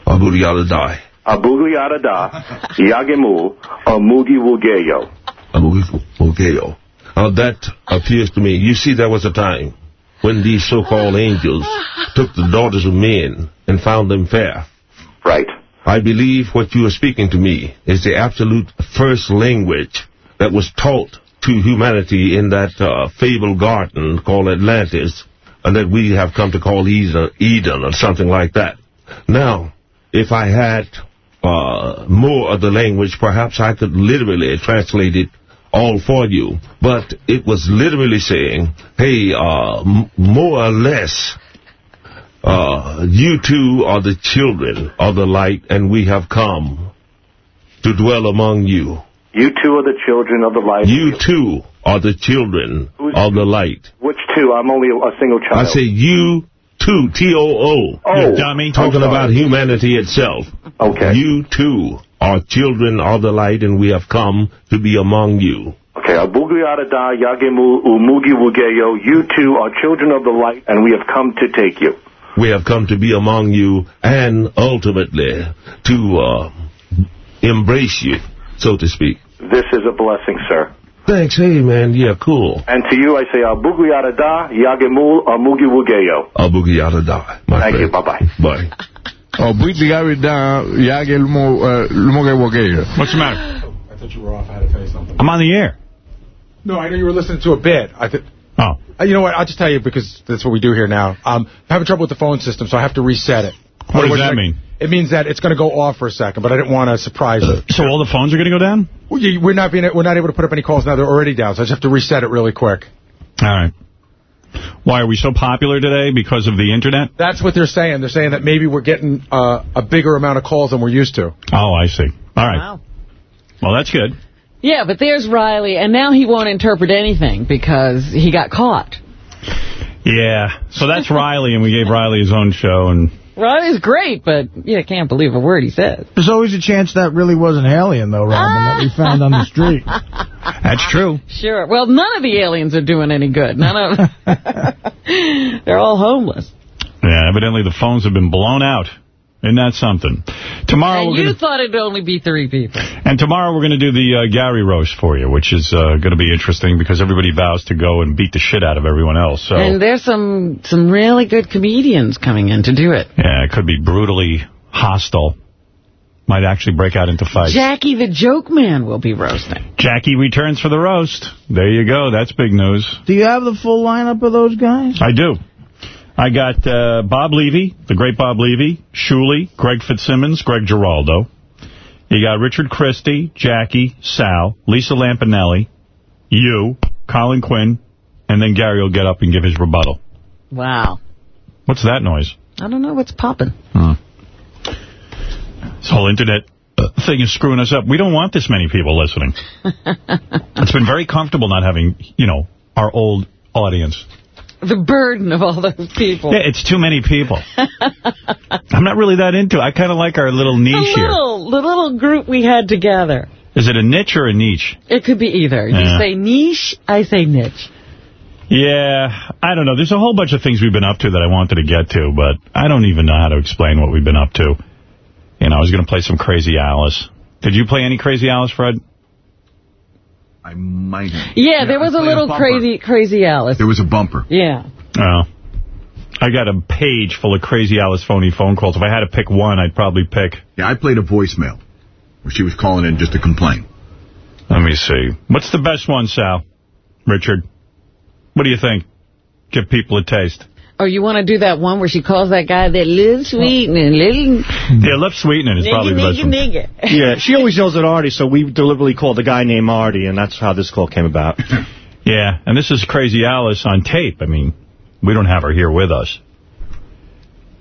Abu Yada die.
Abugliadada, Yagimul, Amugi Wulgeyo.
Abu Wulgeyo. Now that appears to me, you see, there was a time when these so-called angels took the daughters of men and found them fair.
Right.
I believe what you are speaking to me is the absolute first language that was taught to humanity in that uh, fable garden called Atlantis, and that we have come to call Eden or something like that. Now, if I had uh, more of the language, perhaps I could literally translate it all for you. But it was literally saying, hey, uh, m- more or less, uh, you two are the children of the light, and we have come to dwell among you.
You two are the children of the light.
You two are the children of the light.
Which two? I'm only a single child.
I say you two, T-O-O.
Oh,
you dummy. Talking
I'm
about humanity itself.
Okay.
You two are children are the light, and we have come to be among you.
Okay, Abugliadada, Yagimul, Umugi Wugeyo. You two are children of the light, and we have come to take you.
We have come to be among you, and ultimately to uh, embrace you, so to speak.
This is a blessing, sir.
Thanks. Hey, man. Yeah, cool.
And to you, I say Abugliadada, Yagimul, Umugi Wugeyo.
Abugi yada da. My
Thank you.
friend.
Bye-bye.
Bye.
Oh, Briti Garida, Yage Lumo, Lumoge
What's the matter?
I thought you were off. I had to tell you something.
I'm on the air.
No, I know you were listening to a bit. I th-
Oh.
Uh, you know what? I'll just tell you because that's what we do here now. Um, I'm having trouble with the phone system, so I have to reset it.
What does that
like-
mean?
It means that it's going to go off for a second, but I didn't want to surprise you.
So all the phones are going to go down?
We're not being we're not able to put up any calls now. They're already down, so I just have to reset it really quick.
All right. Why, are we so popular today because of the Internet?
That's what they're saying. They're saying that maybe we're getting uh, a bigger amount of calls than we're used to.
Oh, I see. All right.
Wow.
Well, that's good.
Yeah, but there's Riley, and now he won't interpret anything because he got caught.
Yeah. So that's Riley, and we gave Riley his own show, and
Riley's great, but you can't believe a word he says.
There's always a chance that really was an alien, though, Robin, that we found on the street.
That's true.
Sure. Well, none of the aliens are doing any good. None of They're all homeless.
Yeah, evidently the phones have been blown out. Isn't that something? Tomorrow
and you
gonna,
thought it'd only be three people.
and tomorrow we're going to do the uh, Gary roast for you, which is uh, going to be interesting because everybody vows to go and beat the shit out of everyone else. So
And there's some some really good comedians coming in to do it.
yeah, it could be brutally hostile. Might actually break out into fights.
Jackie the Joke Man will be roasting.
Jackie returns for the roast. There you go. That's big news.
Do you have the full lineup of those guys?
I do. I got uh, Bob Levy, the great Bob Levy, Shuli, Greg Fitzsimmons, Greg Giraldo. You got Richard Christie, Jackie, Sal, Lisa Lampanelli, you, Colin Quinn, and then Gary will get up and give his rebuttal.
Wow.
What's that noise?
I don't know what's popping.
Hmm. This whole internet uh, thing is screwing us up. We don't want this many people listening. it's been very comfortable not having, you know, our old audience.
The burden of all those people.
Yeah, it's too many people. I'm not really that into it. I kind of like our little
the
niche here.
the little group we had together.
Is it a niche or a niche?
It could be either.
Yeah.
You say niche, I say niche.
Yeah, I don't know. There's a whole bunch of things we've been up to that I wanted to get to, but I don't even know how to explain what we've been up to. You know, I was going to play some Crazy Alice. Did you play any Crazy Alice, Fred?
I might have.
Yeah, there was a little
bumper.
crazy, crazy Alice.
There was a bumper.
Yeah.
Oh. I got a page full of Crazy Alice phony phone calls. If I had to pick one, I'd probably pick...
Yeah, I played a voicemail where she was calling in just to complain.
Let me see. What's the best one, Sal? Richard? What do you think? Give people a taste.
Oh, you want to do that one where she calls that guy that little sweetening, oh. little
Yeah, lip sweetening is probably the best
nigga,
one.
nigga, nigga.
Yeah, she always yells at Artie, so we deliberately called the guy named Artie, and that's how this call came about.
Yeah, and this is Crazy Alice on tape. I mean, we don't have her here with us.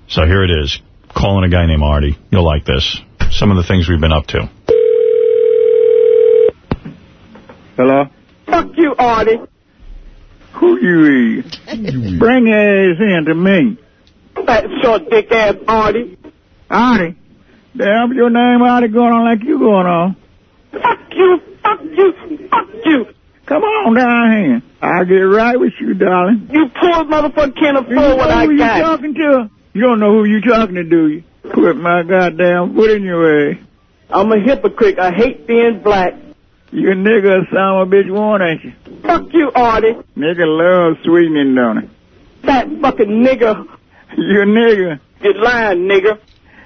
So here it is, calling a guy named Artie. You'll like this. Some of the things we've been up to.
Hello?
Fuck you, Artie.
Who you is? Bring your ass in to me.
Fat short dick ass Artie.
Artie. Damn, your name Artie going on like you going on.
Fuck you, fuck you, fuck you.
Come on down here. I'll get right with you, darling.
You poor motherfucker can't afford
You
afford what
know
I
who you talking to? You don't know who you talking to, do you? Put my goddamn foot in your ass.
I'm a hypocrite. I hate being black.
You a nigga son of a bitch one, ain't you?
Fuck you, Artie.
Nigga love sweetening, don't it?
Fat fucking nigga.
You a nigga.
You lying, nigga.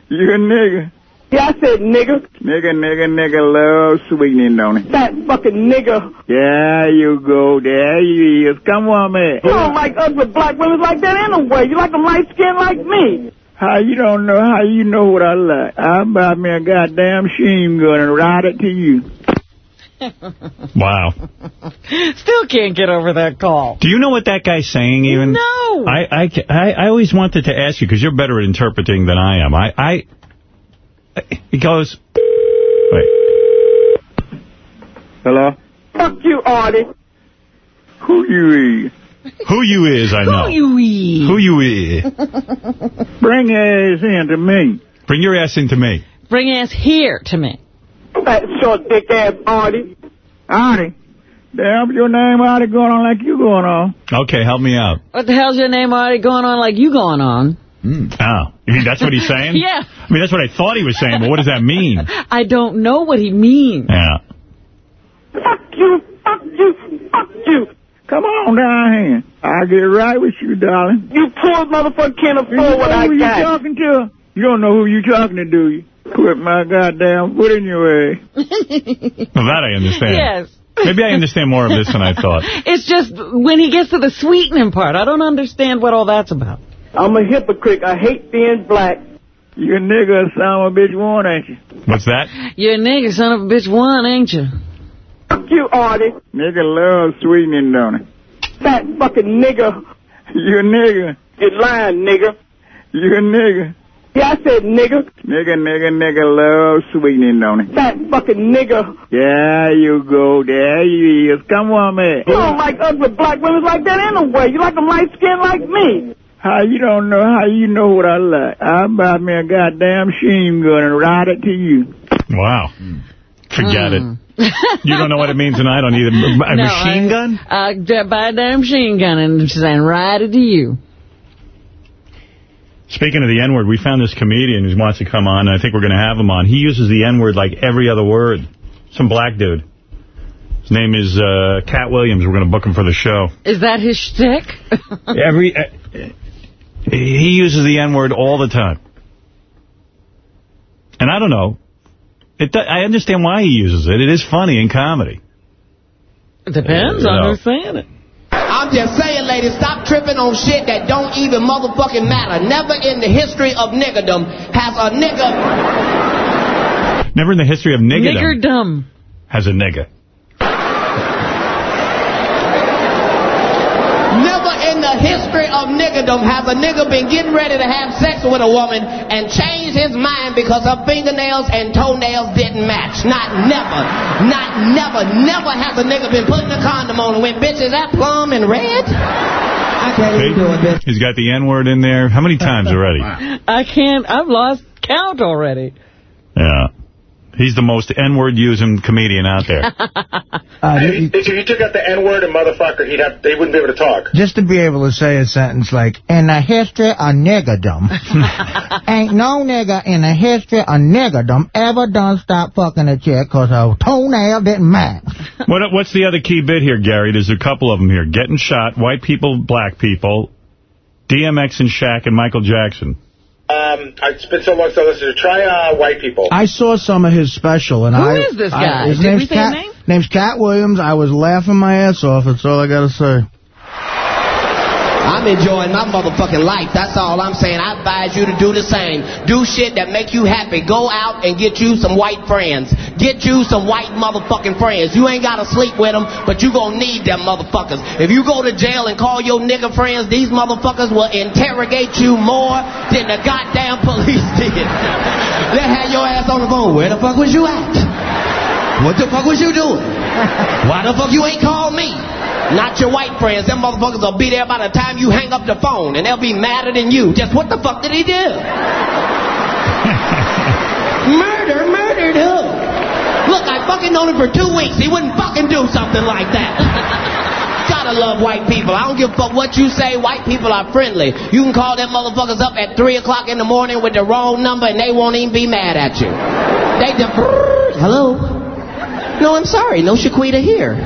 You a nigga.
Yeah, I said nigga.
Nigga, nigga, nigga love sweetening, don't it?
Fat fucking nigga.
There you go. There you is. Come on, man.
You don't like ugly black women like that anyway. You like them light skinned like me.
How you don't know? How you know what I like? I buy me a goddamn machine gun and ride it to you.
Wow.
Still can't get over that call.
Do you know what that guy's saying even?
No.
I, I, I, I always wanted to ask you, because you're better at interpreting than I am. I, I, he goes, wait,
Hello?
Fuck you, Artie.
Who you is?
who you is, I know.
Who you is?
Who you is.
Bring your ass in to me.
Bring your ass into me.
Bring ass here to me.
Fat short dick ass Artie.
Artie. Damn, your name Artie going on like you going on.
Okay, help me out.
What the hell's your name already going on like you going on?
Oh, you mean that's what he's saying?
Yeah.
I mean, that's what I thought he was saying, but what does that mean?
I don't know what he means.
Yeah.
Fuck you, fuck you, fuck you.
Come on down here. I'll get right with you, darling.
You poor motherfucker can't afford
You
afford what
know
I
who you
got.
talking to? You don't know who you're talking to, do you? Put my goddamn foot in your way.
Well, that I understand.
Yes.
Maybe I understand more of this than I thought.
It's just when he gets to the sweetening part, I don't understand what all that's about.
I'm a hypocrite. I hate being black.
You're a nigga son of a bitch one, ain't you?
What's that?
You're a nigga son of a bitch one, ain't you?
Fuck you, Artie.
Nigga love sweetening, don't it?
Fat fucking nigga.
You a nigga.
You lying, nigga.
You a nigga.
Yeah, I said nigga.
Nigga, nigga, nigga love sweetening, don't it?
Fat fucking nigga.
There you go. There you is. Come on, man.
You don't like ugly black women like that anyway. You like them light skinned like me.
How you don't know? How you know what I like? I buy me a goddamn machine gun and ride it to you.
Wow. Forget it. You don't know what it means, and I don't either. A
no,
machine
I,
gun?
I uh, buy a damn machine gun and send ride it to you.
Speaking of the N-word, we found this comedian who wants to come on, and I think we're going to have him on. He uses the N-word like every other word. Some black dude. His name is uh, Katt Williams. We're going to book him for the show.
Is that his shtick?
Every uh, He uses the N-word all the time. And I don't know. It, I understand why he uses it. It is funny in comedy.
It depends
You
on
know.
who's saying it.
I'm just saying, ladies, stop tripping on shit that don't even motherfucking matter. Never in the history of niggerdom has a nigger...
Never in the history of niggerdom
Niggerdom.
has a nigger.
Never in the history of niggerdom has a nigger been getting ready to have sex with a woman and changed his mind because her fingernails and toenails didn't match. Not never. Not never. Never has a nigger been putting a condom on and went, bitch, is that plum and red? I can't even do it, bitch.
He's got the N-word in there. How many times already?
I can't. I've lost count already.
Yeah. He's the most N-word using comedian out there.
Uh,
If if you took out the N-word and motherfucker, he'd have, they wouldn't be able to talk.
Just to be able to say a sentence like, in the history of niggerdom, ain't no nigger in the history of niggerdom ever done stop fucking a chick because her toenail didn't match.
what, what's the other key bit here, Gary? There's a couple of them here. Getting shot, white people, black people, DMX and Shaq, and Michael Jackson.
Um, it's been so long since I listened to Try uh, white people.
I saw some of his special, and
Who
I...
is this
I-
guy?
his
Did we
name's
say his
Katt,
name?
name's Katt Williams. I was laughing my ass off. That's all I got to say.
I'm enjoying my motherfucking life. That's all I'm saying. I advise you to do the same. Do shit that make you happy. Go out and get you some white friends. Get you some white motherfucking friends. You ain't got to sleep with them, but you gonna need them motherfuckers. If you go to jail and call your nigga friends, these motherfuckers will interrogate you more than the goddamn police did. they had your ass on the phone. Where the fuck was you at? What the fuck was you doing? Why the fuck you ain't called me? Not your white friends. Them motherfuckers will be there by the time you hang up the phone, and they'll be madder than you. Just what the fuck did he do? Murder, murdered who? Look, I fucking known him for two weeks. He wouldn't fucking do something like that. Gotta love white people. I don't give a fuck what you say. White people are friendly. You can call them motherfuckers up at 3 o'clock in the morning with the wrong number, and they won't even be mad at you. They just, hello? No, I'm sorry. No Shaquita here.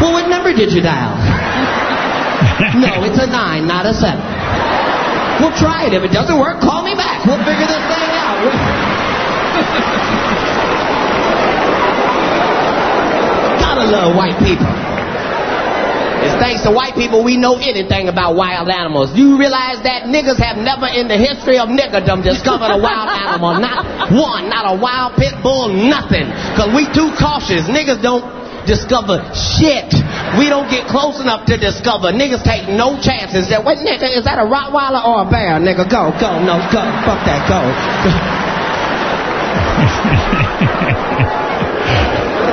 Well, what number did you dial? no, it's a 9, not a 7. We'll try it. If it doesn't work, call me back. We'll figure this thing out. Gotta love white people. It's thanks to white people we know anything about wild animals. You realize that niggas have never in the history of niggerdom discovered a wild animal. Not one, not a wild pit bull, nothing. Because we too cautious. Niggas don't discover shit. We don't get close enough to discover. Niggas take no chances. That what nigga is that a Rottweiler or a bear? Nigga, go, go, no, go, fuck that, go.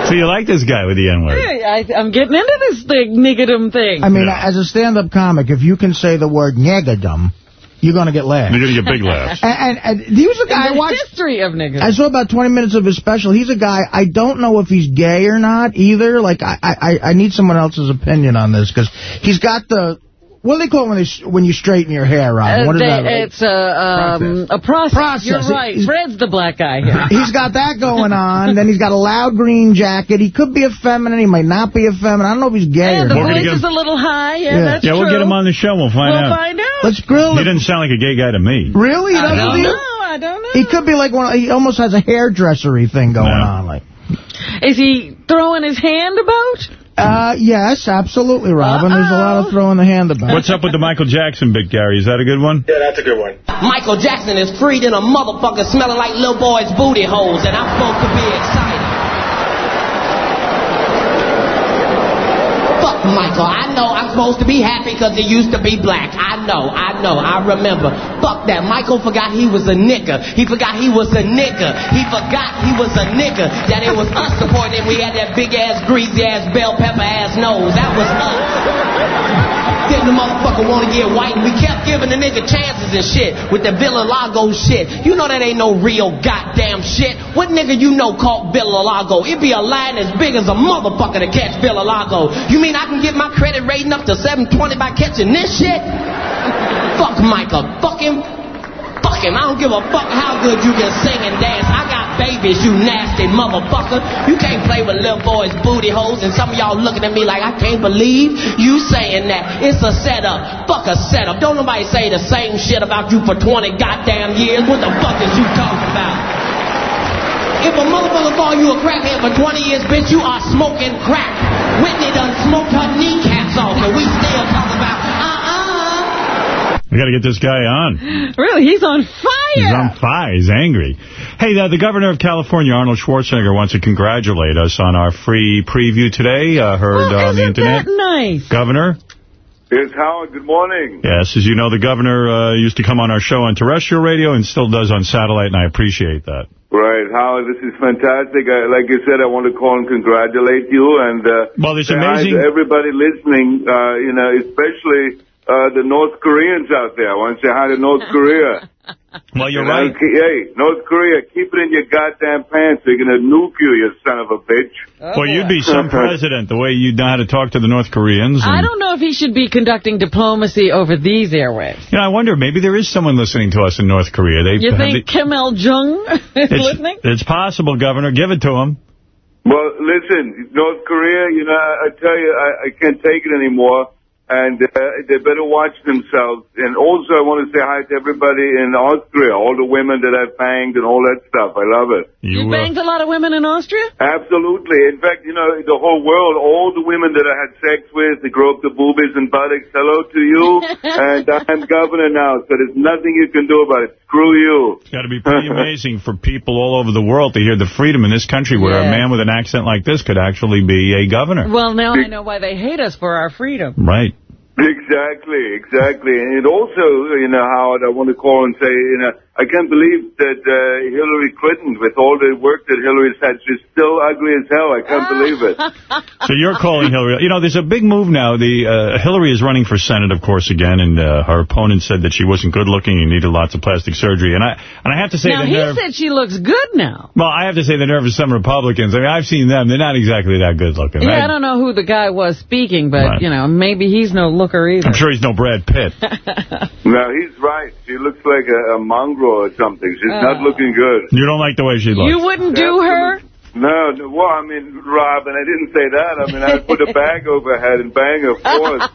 So you like this guy with the N-word?
Hey, I, I'm getting into this thing, niggerdom thing.
I mean, as a stand-up comic, if you can say the word niggerdom, you're going to get laughs.
You're going to get big laughs.
And, and, and he was a guy I watched.
history of niggerdom.
I saw about 20 minutes of his special. He's a guy, I don't know if he's gay or not either. Like, I I, I need someone else's opinion on this, because he's got the, what do they call it when, they, when you straighten your hair, Robin?
Uh,
what is
they-
that? like?
It's a, um, a process.
Process.
You're right.
He's-
Fred's the black guy here.
He's got that going on. Then he's got a loud green jacket. He could be effeminate. He might not be effeminate. I don't know if he's gay
And
or
the voice is a little high. Yeah,
Yeah.
that's
yeah,
true.
we'll get him on the show. We'll find
We'll
out.
find out.
Let's grill him.
He
him.
doesn't sound like a gay guy to me.
Really? He
I
doesn't
don't
do-
know. I don't know.
He could be like one. He almost has a hairdressery thing going on. Like,
Is he throwing his hand about?
Uh, yes, absolutely, Robin. There's a lot of throwing the hand about.
What's up with the Michael Jackson bit, Gary? Is that a good one?
Yeah, that's a good one.
Michael Jackson is freed in a motherfucker smelling like little boys' booty holes, and I'm supposed to be excited. Fuck Oh Michael. I know I'm supposed to be happy because he used to be black. I know, I know, I remember. Fuck that. Michael forgot he was a nigger. He forgot he was a nigger. He forgot he was a nigger. That it was us supporting. We had that big ass, greasy ass, bell pepper ass nose. That was us. Then the motherfucker want to get white, we kept giving the nigga chances and shit with the vitiligo shit. You know that ain't no real goddamn shit. What nigga you know called vitiligo? It be a line as big as a motherfucker to catch vitiligo. You mean I can get my credit rating up to 720 by catching this shit? Fuck Michael. Fuck him. Fuck him. I don't give a fuck how good you can sing and dance. I got babies, you nasty motherfucker. You can't play with little boys' booty holes, and some of y'all looking at me like I can't believe you saying that. It's a setup. Fuck a setup. Don't nobody say the same shit about you for 20 goddamn years. What the fuck is you talking about? If a motherfucker call you a crackhead for 20 years, bitch, you are smoking crack. Whitney done smoked her kneecaps off, and we still talk about.
Got to get this guy on.
Really, he's on fire.
He's on fire. He's angry. Hey, uh, the governor of California, Arnold Schwarzenegger, wants to congratulate us on our free preview today. Uh, heard
well,
on the internet.
That nice.
Governor?
It's Howard, good morning.
Yes, as you know, the governor uh, used to come on our show on terrestrial radio and still does on satellite, and I appreciate that.
Right, Howard, this is fantastic. I, like you said, I want to call and congratulate you. And uh,
well, there's
say hi
amazing.
everybody listening, uh, you know, especially uh, the North Koreans out there. I want to say hi to North Korea.
Well, you're
You know,
right.
ke- Hey, North Korea, keep it in your goddamn pants. They're going to nuke you, you son of a bitch.
well, you'd be some president, the way you know how to talk to the North Koreans.
I don't know if he should be conducting diplomacy over these airwaves.
You know, I wonder, maybe there is someone listening to us in North Korea. They
You think Kim Il-jung is
it's,
listening?
it's possible, Governor. Give it to him.
Well, listen, North Korea, you know, I, I tell you, I, I can't take it anymore. And uh, they better watch themselves. And also, I want to say hi to everybody in Austria, all the women that I've banged and all that stuff. I love it.
You, banged a lot of women in Austria?
Absolutely. In fact, you know, the whole world, all the women that I had sex with, they grow up the boobies and buttocks. Hello to you. and I'm governor now, so there's nothing you can do about it. Screw you.
It's got to be pretty amazing for people all over the world to hear the freedom in this country where a man with an accent like this could actually be a governor.
Well, now I know why they hate us for our freedom.
Right.
Exactly, exactly. And also, you know, Howard, I want to call and say, you know, I can't believe that uh, Hillary Clinton, with all the work that Hillary's had, she's still ugly as hell. I can't believe it.
So you're calling Hillary. You know, there's a big move now. The uh, Hillary is running for Senate, of course, again, and uh, her opponent said that she wasn't good looking and needed lots of plastic surgery. And I and I have to say
now,
the
he
nerve.
said she looks good now.
Well, I have to say the nerve of some Republicans. I mean, I've seen them. They're not exactly that good looking.
Yeah, I
I,
don't know who the guy was speaking, but,
Right.
you know, maybe he's no looker either.
I'm sure he's no Brad Pitt.
No, he's right. She looks like a, a mongrel or something. She's not ah. looking good.
You don't like the way she looks.
You wouldn't do her?
No, no, well, I mean, Robin, I didn't say that. I mean, I'd put a bag over her head and bang her, of course.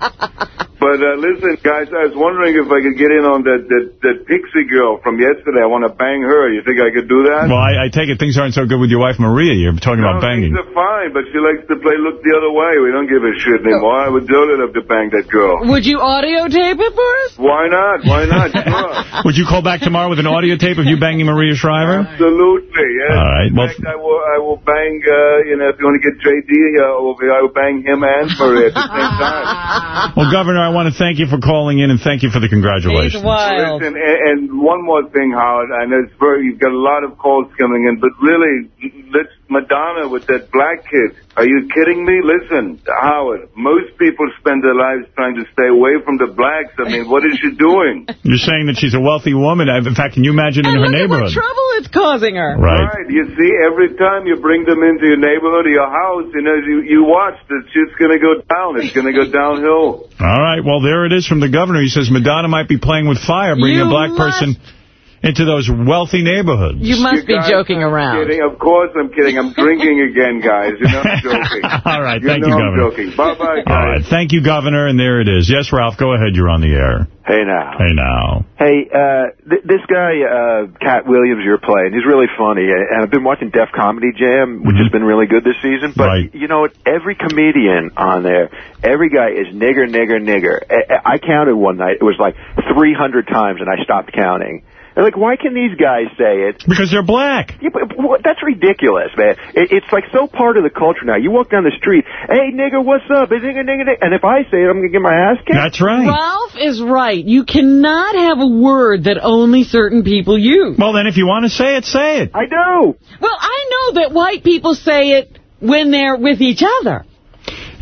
But uh, listen, guys, I was wondering if I could get in on that, that, that pixie girl from yesterday. I want to bang her. You think I could do that?
Well, I, I take it things aren't so good with your wife, Maria. You're talking
no,
about banging.
things are fine, but she likes to play look the other way. We don't give a shit anymore. I would totally love to bang that girl.
Would you audio tape it for us?
Why not? Why not? Sure.
Would you call back tomorrow with an audio tape of you banging Maria Shriver?
Absolutely, yes.
All right,
In
well-
fact, I will, I will bang, uh, you know, if you want to get JD uh, over here, I will bang him and Maria at the same time.
Well, Governor, I want to thank you for calling in and thank you for the congratulations.
Listen, and, and one more thing, Howard. I know it's very, you've got a lot of calls coming in, but really, let's Madonna with that black kid. Are you kidding me? Listen, Howard, most people spend their lives trying to stay away from the blacks. I mean, what is she doing?
You're saying that she's a wealthy woman. In fact, can you imagine in
And
her
look at what
neighborhood?
trouble it's causing her.
Right.
You see, every time you bring them into your neighborhood or your house, you know, you, you watch, the shit's going to go down. It's going to go downhill.
All right. Well, there it is from the governor. He says Madonna might be playing with fire, bringing
You
a black person into those wealthy neighborhoods.
You must be
guys
joking around.
Kidding. Of course I'm kidding. I'm drinking again, guys. You know I'm joking.
All right.
You
Thank
know
you,
I'm
Governor.
joking. Bye-bye, guys.
All right. Thank you, Governor. And there it is. Yes, Ralph, go ahead. You're on the air.
Hey now.
Hey, now.
Hey, uh, th- this guy, uh, Katt Williams, you're playing, he's really funny. And I've been watching Def Comedy Jam, which has been really good this season. But,
Right.
you know what? Every comedian on there, every guy is nigger, nigger, nigger. I, I counted one night. It was like 300 times, and I stopped counting. And like, why can these guys say it?
Because they're black.
Yeah, but what, that's ridiculous, man. It, it's like so part of the culture now. You walk down the street, hey nigga, what's up? Hey, nigga, nigga, nigga. And if I say it, I'm gonna get my ass kicked.
That's right.
Ralph is right. You cannot have a word that only certain people use.
Well, then if you want to say it, say it.
I do.
Well, I know that white people say it when they're with each other.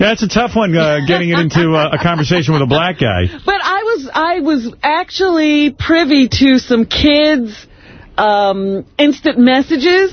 Yeah, it's a tough one uh, getting it into uh, a conversation with a black guy.
But I was I was actually privy to some kids' um, instant messages,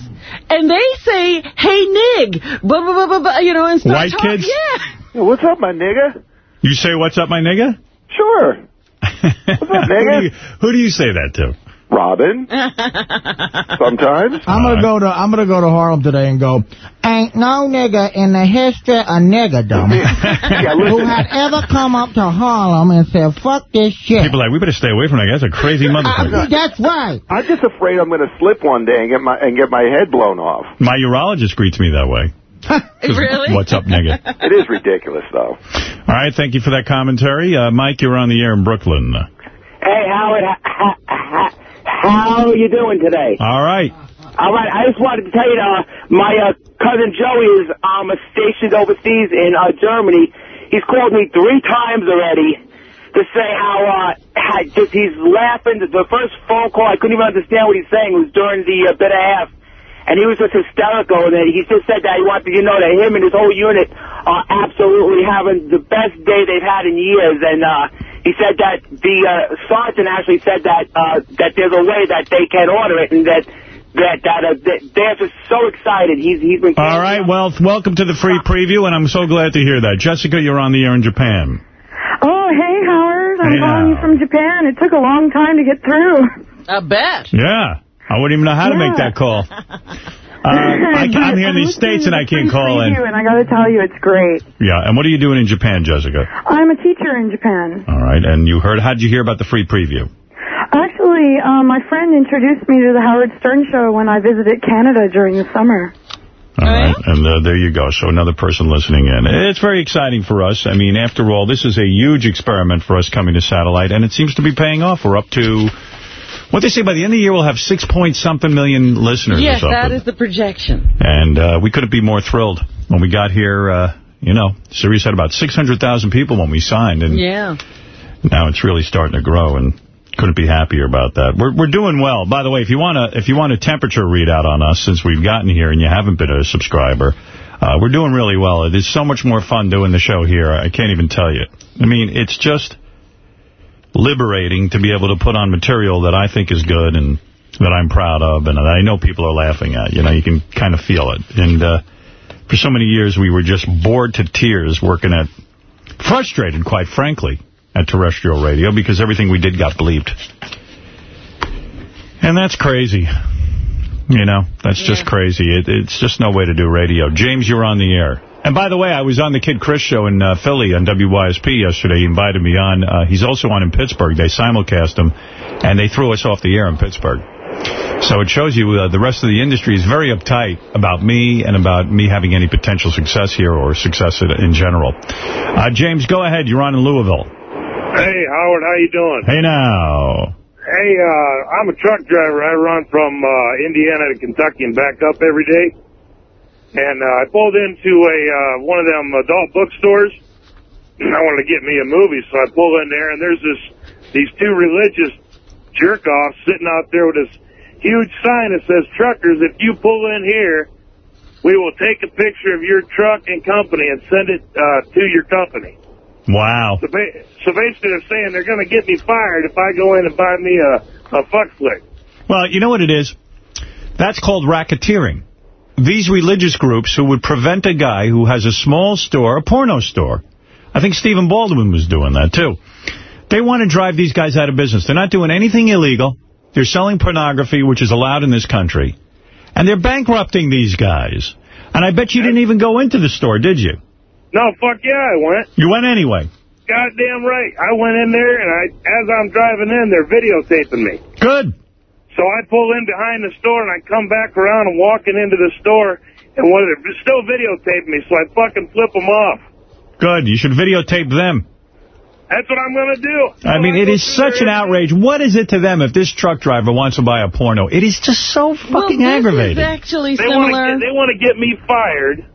and they say, "Hey, nig," blah, blah, blah, blah, blah, you know, and start
White
talking.
kids?
Yeah.
Yeah, what's up, my nigga?
You say, what's up, my nigga?
Sure. What's up,
Who do,
nigga?
you, who do you say that to?
Robin. Sometimes.
I'm gonna go to I'm gonna go to Harlem today and go. Ain't no nigga in the history of niggerdom who had ever come up to Harlem and said, "Fuck this shit."
People are like, we better stay away from that guy. That's a crazy motherfucker.
That's right.
I'm just afraid I'm gonna slip one day and get my and get my head blown off.
My urologist greets me that way.
Really?
What's up, nigga?
It is ridiculous, though.
All right, thank you for that commentary. Uh, Mike, you're on the air in Brooklyn.
Hey, Howard, how, you doing today?
All right.
All right, I just wanted to tell you, uh, my uh, cousin Joey is um, stationed overseas in uh, Germany. He's called me three times already to say how, uh, how just he's laughing. The first phone call, I couldn't even understand what he's saying. It was during the uh, bit a half. And he was just hysterical. And he just said that he wanted you to know that him and his whole unit are absolutely having the best day they've had in years. And uh, he said that the uh, sergeant actually said that uh, that there's a way that they can order it and that that that, uh, that they're just so excited. He's he's been.
All right, well, welcome to the free preview, and I'm so glad to hear that. Jessica, you're on the air in Japan.
Oh, hey, Howard. I'm
Hey,
calling you from Japan. It took a long time to get through.
I bet.
Yeah. I wouldn't even know how to make that call. Uh, I, am here in the States and I can't call in.
You, and I got to tell you, it's great.
Yeah, and what are you doing in Japan, Jessica?
I'm a teacher in Japan.
All right, and you heard, how did you hear about the free preview?
Actually, uh, my friend introduced me to the Howard Stern Show when I visited Canada during the summer.
All right, and uh, there you go. So another person listening in. It's very exciting for us. I mean, after all, this is a huge experiment for us coming to satellite, and it seems to be paying off. We're up to, what they say, by the end of the year, we'll have six point something million listeners
Yes,
or something.
that is the projection.
And uh, we couldn't be more thrilled. When we got here, uh, you know, Sirius had about 600,000 people when we signed, and
Yeah.
now it's really starting to grow, and couldn't be happier about that. We're we're doing well. By the way, if you want to if you want a temperature readout on us since we've gotten here and you haven't been a subscriber, uh, we're doing really well. It is so much more fun doing the show here. I can't even tell you. I mean, it's just liberating to be able to put on material that I think is good and that I'm proud of and that I know people are laughing at. You know, you can kind of feel it. And uh, for so many years, we were just bored to tears working at, frustrated, quite frankly, at terrestrial radio because everything we did got bleeped. And that's crazy. You know, that's just crazy. It, it's just no way to do radio. James, you're on the air. And by the way, I was on the Kid Chris show in uh, Philly on WYSP yesterday. He invited me on. Uh, he's also on in Pittsburgh. They simulcast him, and they threw us off the air in Pittsburgh. So it shows you uh, the rest of the industry is very uptight about me and about me having any potential success here or success in, in general. Uh, James, go ahead. You're on in Louisville.
Hey, Howard, how you doing?
Hey now.
Hey, uh, I'm a truck driver. I run from uh, Indiana to Kentucky and back up every day. And uh, I pulled into a uh, one of them adult bookstores. And I wanted to get me a movie, so I pull in there, and there's this these two religious jerk-offs sitting out there with this huge sign that says, "Truckers, if you pull in here, we will take a picture of your truck and company and send it uh, to your company."
Wow.
So, ba- so basically, they're saying they're going to get me fired if I go in and buy me a, a fuck flick.
Well, you know what it is? That's called racketeering. These religious groups who would prevent a guy who has a small store, a porno store. I think Stephen Baldwin was doing that, too. They want to drive these guys out of business. They're not doing anything illegal. They're selling pornography, which is allowed in this country. And they're bankrupting these guys. And I bet you didn't even go into the store, did you?
No, fuck yeah, I went.
You went anyway.
Goddamn right. I went in there, and I, as I'm driving in, they're videotaping me.
Good.
So I pull in behind the store, and I come back around and walking into the store, and one of them still videotaping me, so I fucking flip them off.
Good. You should videotape them.
That's what I'm going to do.
I mean, it is such an outrage. What is it to them if this truck driver wants to buy a porno? It is just so fucking
well,
aggravating.
actually
they
similar.
Want to they want to get me fired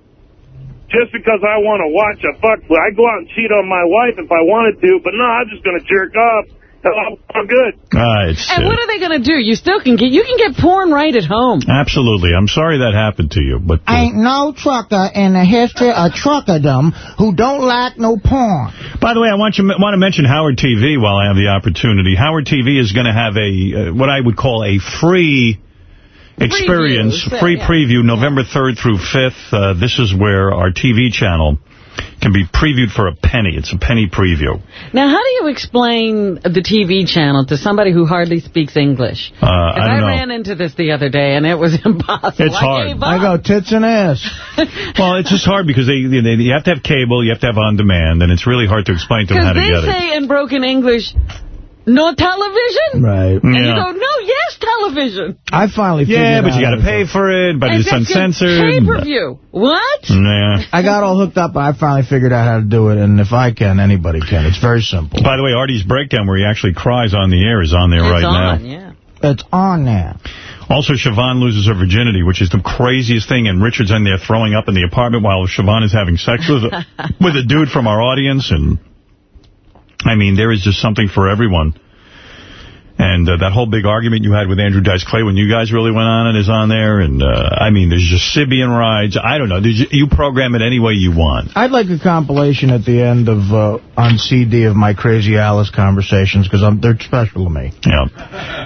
just because I want to watch a fuck. I go out and cheat on my wife if I wanted to, but no, I'm just going to jerk off. I'm good.
Uh, it's,
and what are they going to do? You still can get you can get porn right at home.
Absolutely. I'm sorry that happened to you, but uh,
ain't no trucker in the history of truckerdom who don't like no porn.
By the way, I want you want to mention Howard TV while I have the opportunity. Howard TV is going to have a uh, what I would call a free experience,
Preview,
free
yeah.
preview, November 3rd through 5th. Uh, this is where our TV channel can be previewed for a penny. It's a penny preview.
Now, how do you explain the TV channel to somebody who hardly speaks English?
Uh, I don't
I
know.
ran into this the other day, and it was impossible.
It's
I
hard.
I go tits and ass.
well, it's just hard because they, they you have to have cable, you have to have on demand, and it's really hard to explain to them how to get it.
they say in broken English, no television?
Right.
And you
Yeah.
go, no, yes, television.
I finally figured
Yeah, but you got to pay for it, but
and
it's
that's
uncensored.
pay-per-view. What?
Yeah.
I got all hooked up. I finally figured out how to do it, and if I can, anybody can. It's very simple.
By the way, Artie's breakdown, where he actually cries on the air, is on there right
it's on,
now.
yeah.
It's on now.
Also, Siobhan loses her virginity, which is the craziest thing, and Richard's in there throwing up in the apartment while Siobhan is having sex with with a dude from our audience, and I mean, there is just something for everyone. And uh, that whole big argument you had with Andrew Dice Clay when you guys really went on it is on there. And, uh, I mean, there's just Sybian rides. I don't know. Did you, you program it any way you want.
I'd like a compilation at the end of uh, on CD of my Crazy Alice conversations because they're special to me.
Yeah.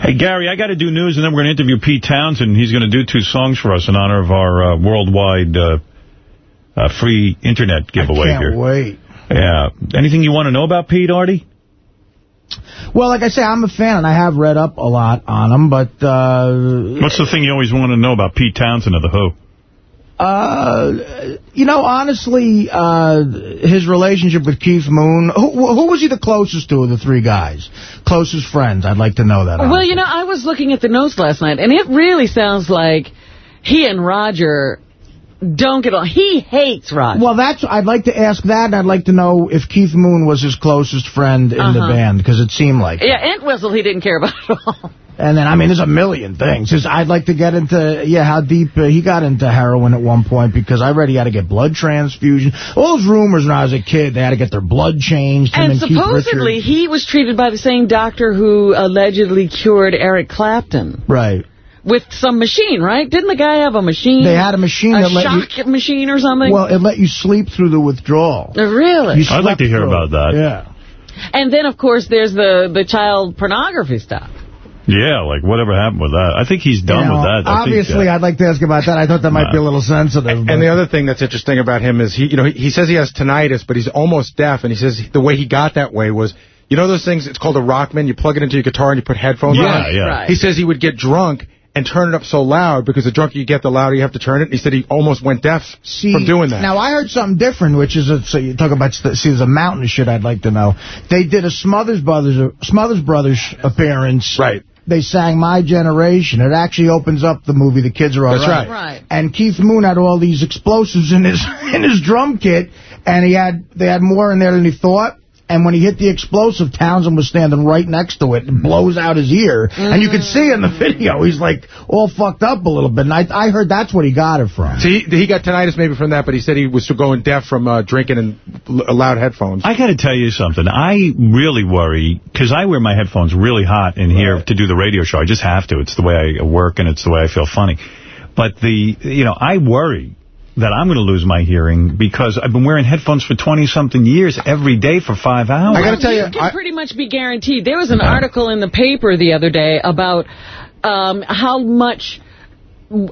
Hey, Gary, I got to do news, and then we're going to interview Pete Townshend. He's going to do two songs for us in honor of our uh, worldwide uh, uh, free internet giveaway
Can't
here.
wait.
Yeah. Anything you want to know about Pete, Artie?
Well, like I say, I'm a fan, and I have read up a lot on him, but... Uh,
What's the thing you always want to know about Pete Townshend of The Who?
Uh, you know, honestly, uh, his relationship with Keith Moon, who, who was he the closest to of the three guys? Closest friends, I'd like to know that.
Well, you know, I was looking at the notes last night, and it really sounds like he and Roger don't get along. He hates Roger.
Well, that's I'd like to ask that, and I'd like to know if Keith Moon was his closest friend in the
Uh-huh.
band, because it seemed like it.
Yeah, Entwistle he didn't care about at all.
And then, I mean, there's a million things. Just, I'd like to get into, yeah, how deep uh, he got into heroin at one point, because I read he had to get blood transfusion. All those rumors when I was a kid, they had to get their blood changed. him
And supposedly he was treated by the same doctor who allegedly cured Eric Clapton.
Right.
With some machine, right? Didn't the guy have a machine?
They had a machine
a
that let you-
shock machine or something?
Well, it let you sleep through the withdrawal.
Uh, really?
You
I'd like to hear
slept
about
through
that.
Yeah.
And then, of course, there's the, the child pornography stuff.
Yeah, like whatever happened with that. I think he's done
You know,
with that. I think,
Obviously,
uh,
I'd like to ask about that. I thought that might be a little sensitive.
And the other thing that's interesting about him is he, you know, he, he says he has tinnitus, but he's almost deaf, and he says the way he got that way was, you know those things, it's called a Rockman, you plug it into your guitar and you put headphones
Yeah,
on?
yeah. Right.
He says he would get drunk and turn it up so loud, because the drunker you get, the louder you have to turn it. And he said he almost went deaf
See,
from doing that.
Now, I heard something different, which is, a, so you talk about, st- see, there's a mountain of shit I'd like to know. They did a Smothers Brothers uh, Smothers Brothers appearance.
Right.
They sang My Generation. It actually opens up the movie The Kids Are All
That's right.
Right.
And Keith Moon had all these explosives in his in his drum kit, and he had they had more in there than he thought. And when he hit the explosive, Townshend was standing right next to it and blows out his ear. And you can see in the video, he's like all fucked up a little bit. And I, I heard that's what he got it from.
See, he, he got tinnitus maybe from that, but he said he was going deaf from uh, drinking and l- loud headphones.
I got to tell you something. I really worry, because I wear my headphones really hot in here to do the radio show. I just have to. It's the way I work, and it's the way I feel funny. But the, you know, I worry that I'm going to lose my hearing because I've been wearing headphones for 20-something years every day for five hours.
I got to tell you,
can
I,
pretty much be guaranteed. There was an article in the paper the other day about um, how much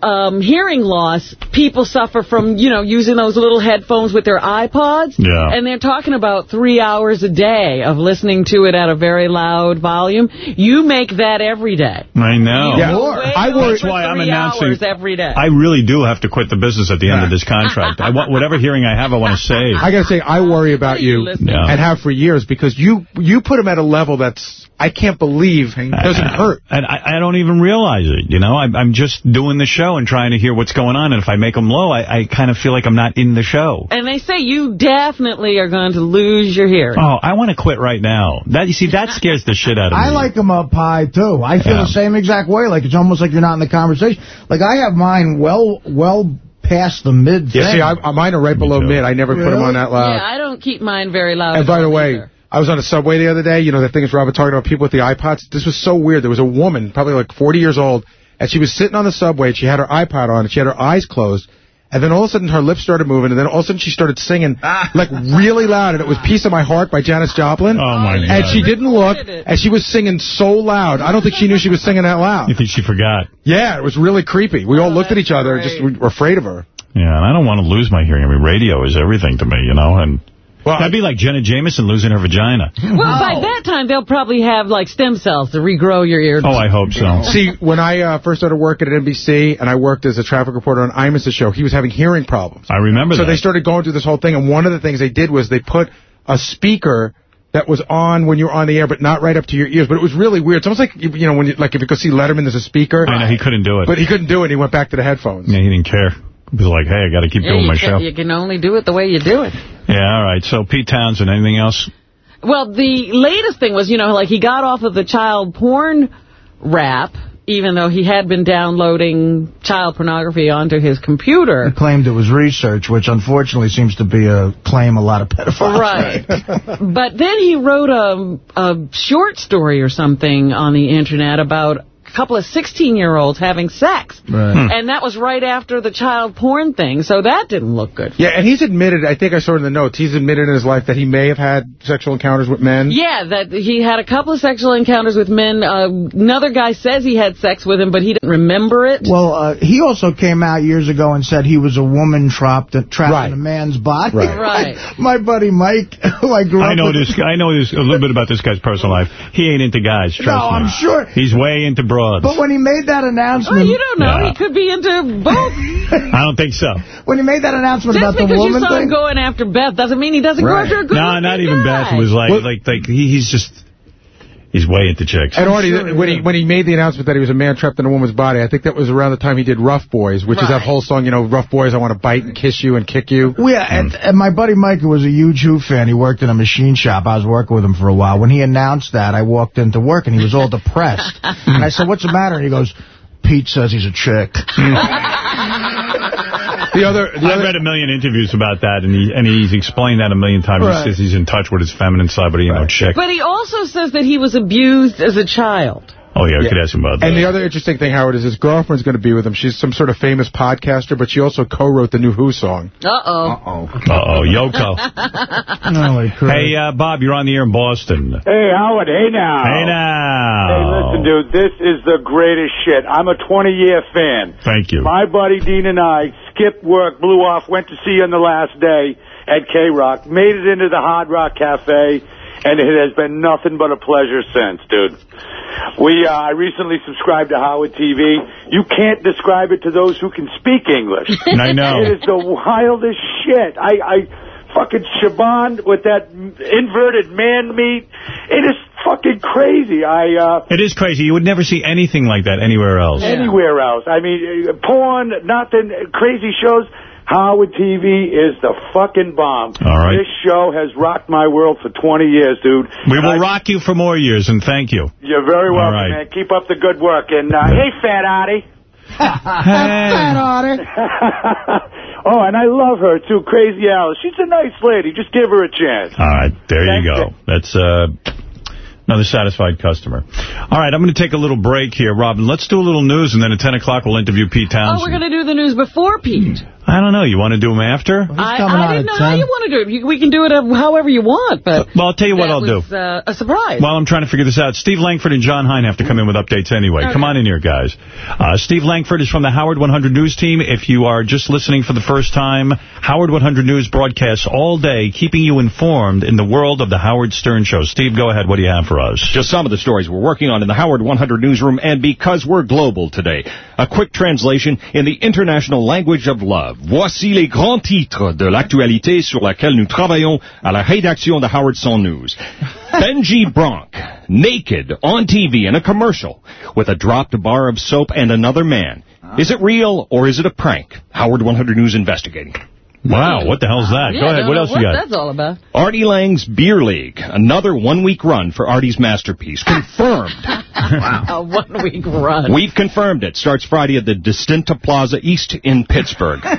um, hearing loss people suffer from, you know, using those little headphones with their iPods.
Yeah.
And they're talking about three hours a day of listening to it at a very loud volume. You make that every day.
I know.
Yeah. I
over
worry-
That's why I'm announcing.
hours every day.
I really do have to quit the business at the end of this contract. I want whatever hearing I have, I want to save.
I got to say, I worry about
you
you
listening?
And have for years because you you put them at a level that's I can't believe doesn't hurt.
And I, I don't even realize it, you know. I, I'm just doing the show and trying to hear what's going on. And if I make them low, I, I kind of feel like I'm not in the show.
And they say you definitely are going to lose your hearing.
Oh, I want to quit right now. That You see, that scares the shit out of me.
I like them up high, too. I feel
Yeah.
the same exact way. Like, it's almost like you're not in the conversation. Like, I have mine well well past the mid
Yeah, see, I, I- mine are right below mid. I never put them on that loud.
Yeah, I don't keep mine very loud.
And by the way,
either.
I was on a subway the other day. You know, that thing is Robert talking about people with the iPods. This was so weird. There was a woman, probably like 40 years old, and she was sitting on the subway, and she had her iPod on, and she had her eyes closed. And then all of a sudden, her lips started moving, and then all of a sudden, she started singing, like, really loud, and it was Piece of My Heart by Janis Joplin.
Oh, my God.
And she didn't look, and she was singing so loud. I don't think she knew she was singing that loud.
You think she forgot?
Yeah, it was really creepy. We all looked at each other, and just we were afraid of her.
Yeah, and I don't want to lose my hearing. I mean, radio is everything to me, you know, and that'd be like Jenna Jameson losing her vagina.
Well, by that time, they'll probably have, like, stem cells to regrow your ear.
Oh, I hope so.
See, when I uh, first started working at NBC and I worked as a traffic reporter on Imus' show, he was having hearing problems.
I remember
So
that.
they started going through this whole thing, and one of the things they did was they put a speaker that was on when you were on the air, but not right up to your ears. But it was really weird. It's almost like, you you know, when you, like if you go see Letterman, there's a speaker.
I know, he couldn't do it.
But he couldn't do it. He went back to the headphones.
Yeah, he didn't care. He was like, hey, I got to keep
Yeah,
doing my
can,
show.
You can only do it the way you do it.
Yeah, all right. So, Pete Townshend, anything else?
Well, the latest thing was, you know, like he got off of the child porn rap, even though he had been downloading child pornography onto his computer.
He claimed it was research, which unfortunately seems to be a claim a lot of pedophiles
Right. but then he wrote a, a short story or something on the internet about a couple of 16-year-olds having sex.
Right.
And that was right after the child porn thing, so that didn't look good.
Yeah, and he's admitted, I think I saw it in the notes, he's admitted in his life that he may have had sexual encounters with men.
Yeah, that he had a couple of sexual encounters with men. Uh, another guy says he had sex with him, but he didn't remember it.
Well, uh, he also came out years ago and said he was a woman trapped, trapped in a man's body.
Right.
Right.
my, my buddy Mike, who I grew
I
up
know
with.
this. I know this a little bit about this guy's personal life. He ain't into guys. Trust
No,
me.
I'm sure.
He's way into broads.
But when he made that announcement...
Well, you don't know.
Yeah.
He could be into both.
I don't think so.
When he made that announcement
Just
about the woman thing...
Just because you
woman
saw him going after Beth doesn't mean he doesn't go
Right.
after a good
No, not even Beth. It was like, like, like he, he's just, he's way into chicks.
And Artie, when he when he made the announcement that he was a man trapped in a woman's body, I think that was around the time he did Rough Boys, which is that whole song, you know, Rough Boys, I want to bite and kiss you and kick you.
Well, yeah, and, mm. and my buddy Mike, who was a huge Who fan, he worked in a machine shop. I was working with him for a while. When he announced that, I walked into work, and he was all depressed. and I said, what's the matter? And he goes, Pete says he's a chick.
The other,
I've read a million interviews about that, and he and he's explained that a million times.
Right.
He says he's in touch with his feminine side, but he ain't no chick.
But he also says that he was abused as a child.
Oh, yeah, we could ask him about that.
And the other interesting thing, Howard, is his girlfriend's going to be with him. She's some sort of famous podcaster, but she also co-wrote the new Who song.
Uh-oh.
Uh-oh.
Uh-oh, Yoko. hey, uh, Bob, you're on the air in Boston.
Hey, Howard, hey now.
Hey, now.
Hey, listen, dude, this is the greatest shit. I'm a 20-year fan.
Thank you.
My buddy Dean and I skipped work, blew off, went to see you on the last day at K-Rock, made it into the Hard Rock Cafe, and it has been nothing but a pleasure since, dude. We, uh, I recently subscribed to Howard TV. You can't describe it to those who can speak English.
I know.
It is the wildest shit. I, I fucking Siobhan with that inverted man meat. It is fucking crazy. I, uh,
It is crazy. You would never see anything like that anywhere else.
anywhere else. I mean, uh, porn, nothing, crazy shows. Howard TV is the fucking bomb.
All right.
This show has rocked my world for 20 years, dude.
We will rock you for more years, and thank you.
You're very welcome,
right.
man. Keep up the good work. And, uh, hey, Fat Artie. oh, and I love her, too. Crazy Alice. She's a nice lady. Just give her a chance.
All right, there you
Thank
go. That's uh, another satisfied customer. All right, I'm going to take a little break here. Robin, let's do a little news, and then at 10 o'clock we'll interview Pete
Oh,
Townshend.
we're going to do the news before Pete.
I don't know. You want to do them after?
I, I didn't know how you want to do it. You- We can do it uh, however you want, but
Well, I'll tell you what I'll do.
Uh, a surprise.
While I'm trying to figure this out, Steve Langford and Jon Hein have to come in with updates anyway.
Okay.
Come on in here, guys. Uh, Steve Langford is from the Howard 100 News team. If you are just listening for the first time, Howard 100 News broadcasts all day, keeping you informed in the world of the Howard Stern Show. Steve, go ahead. What do you have for us?
Just some of the stories we're working on in the Howard 100 newsroom, and because we're global today, a quick translation in the international language of love. Voici les grands titres de l'actualité sur laquelle nous travaillons à la rédaction de Howard Son News. Benji Bronk, naked on TV in a commercial with a dropped bar of soap and another man. Ah. Is it real or is it a prank? Howard 100 News investigating.
Wow, what the hell's that?
Yeah,
Go ahead,
don't
what else you got?
that's all about.
Artie Lange's Beer League, another one-week run for Artie's masterpiece. Confirmed. wow.
A one-week run.
We've confirmed it. Starts Friday at the Distinta Plaza East in Pittsburgh.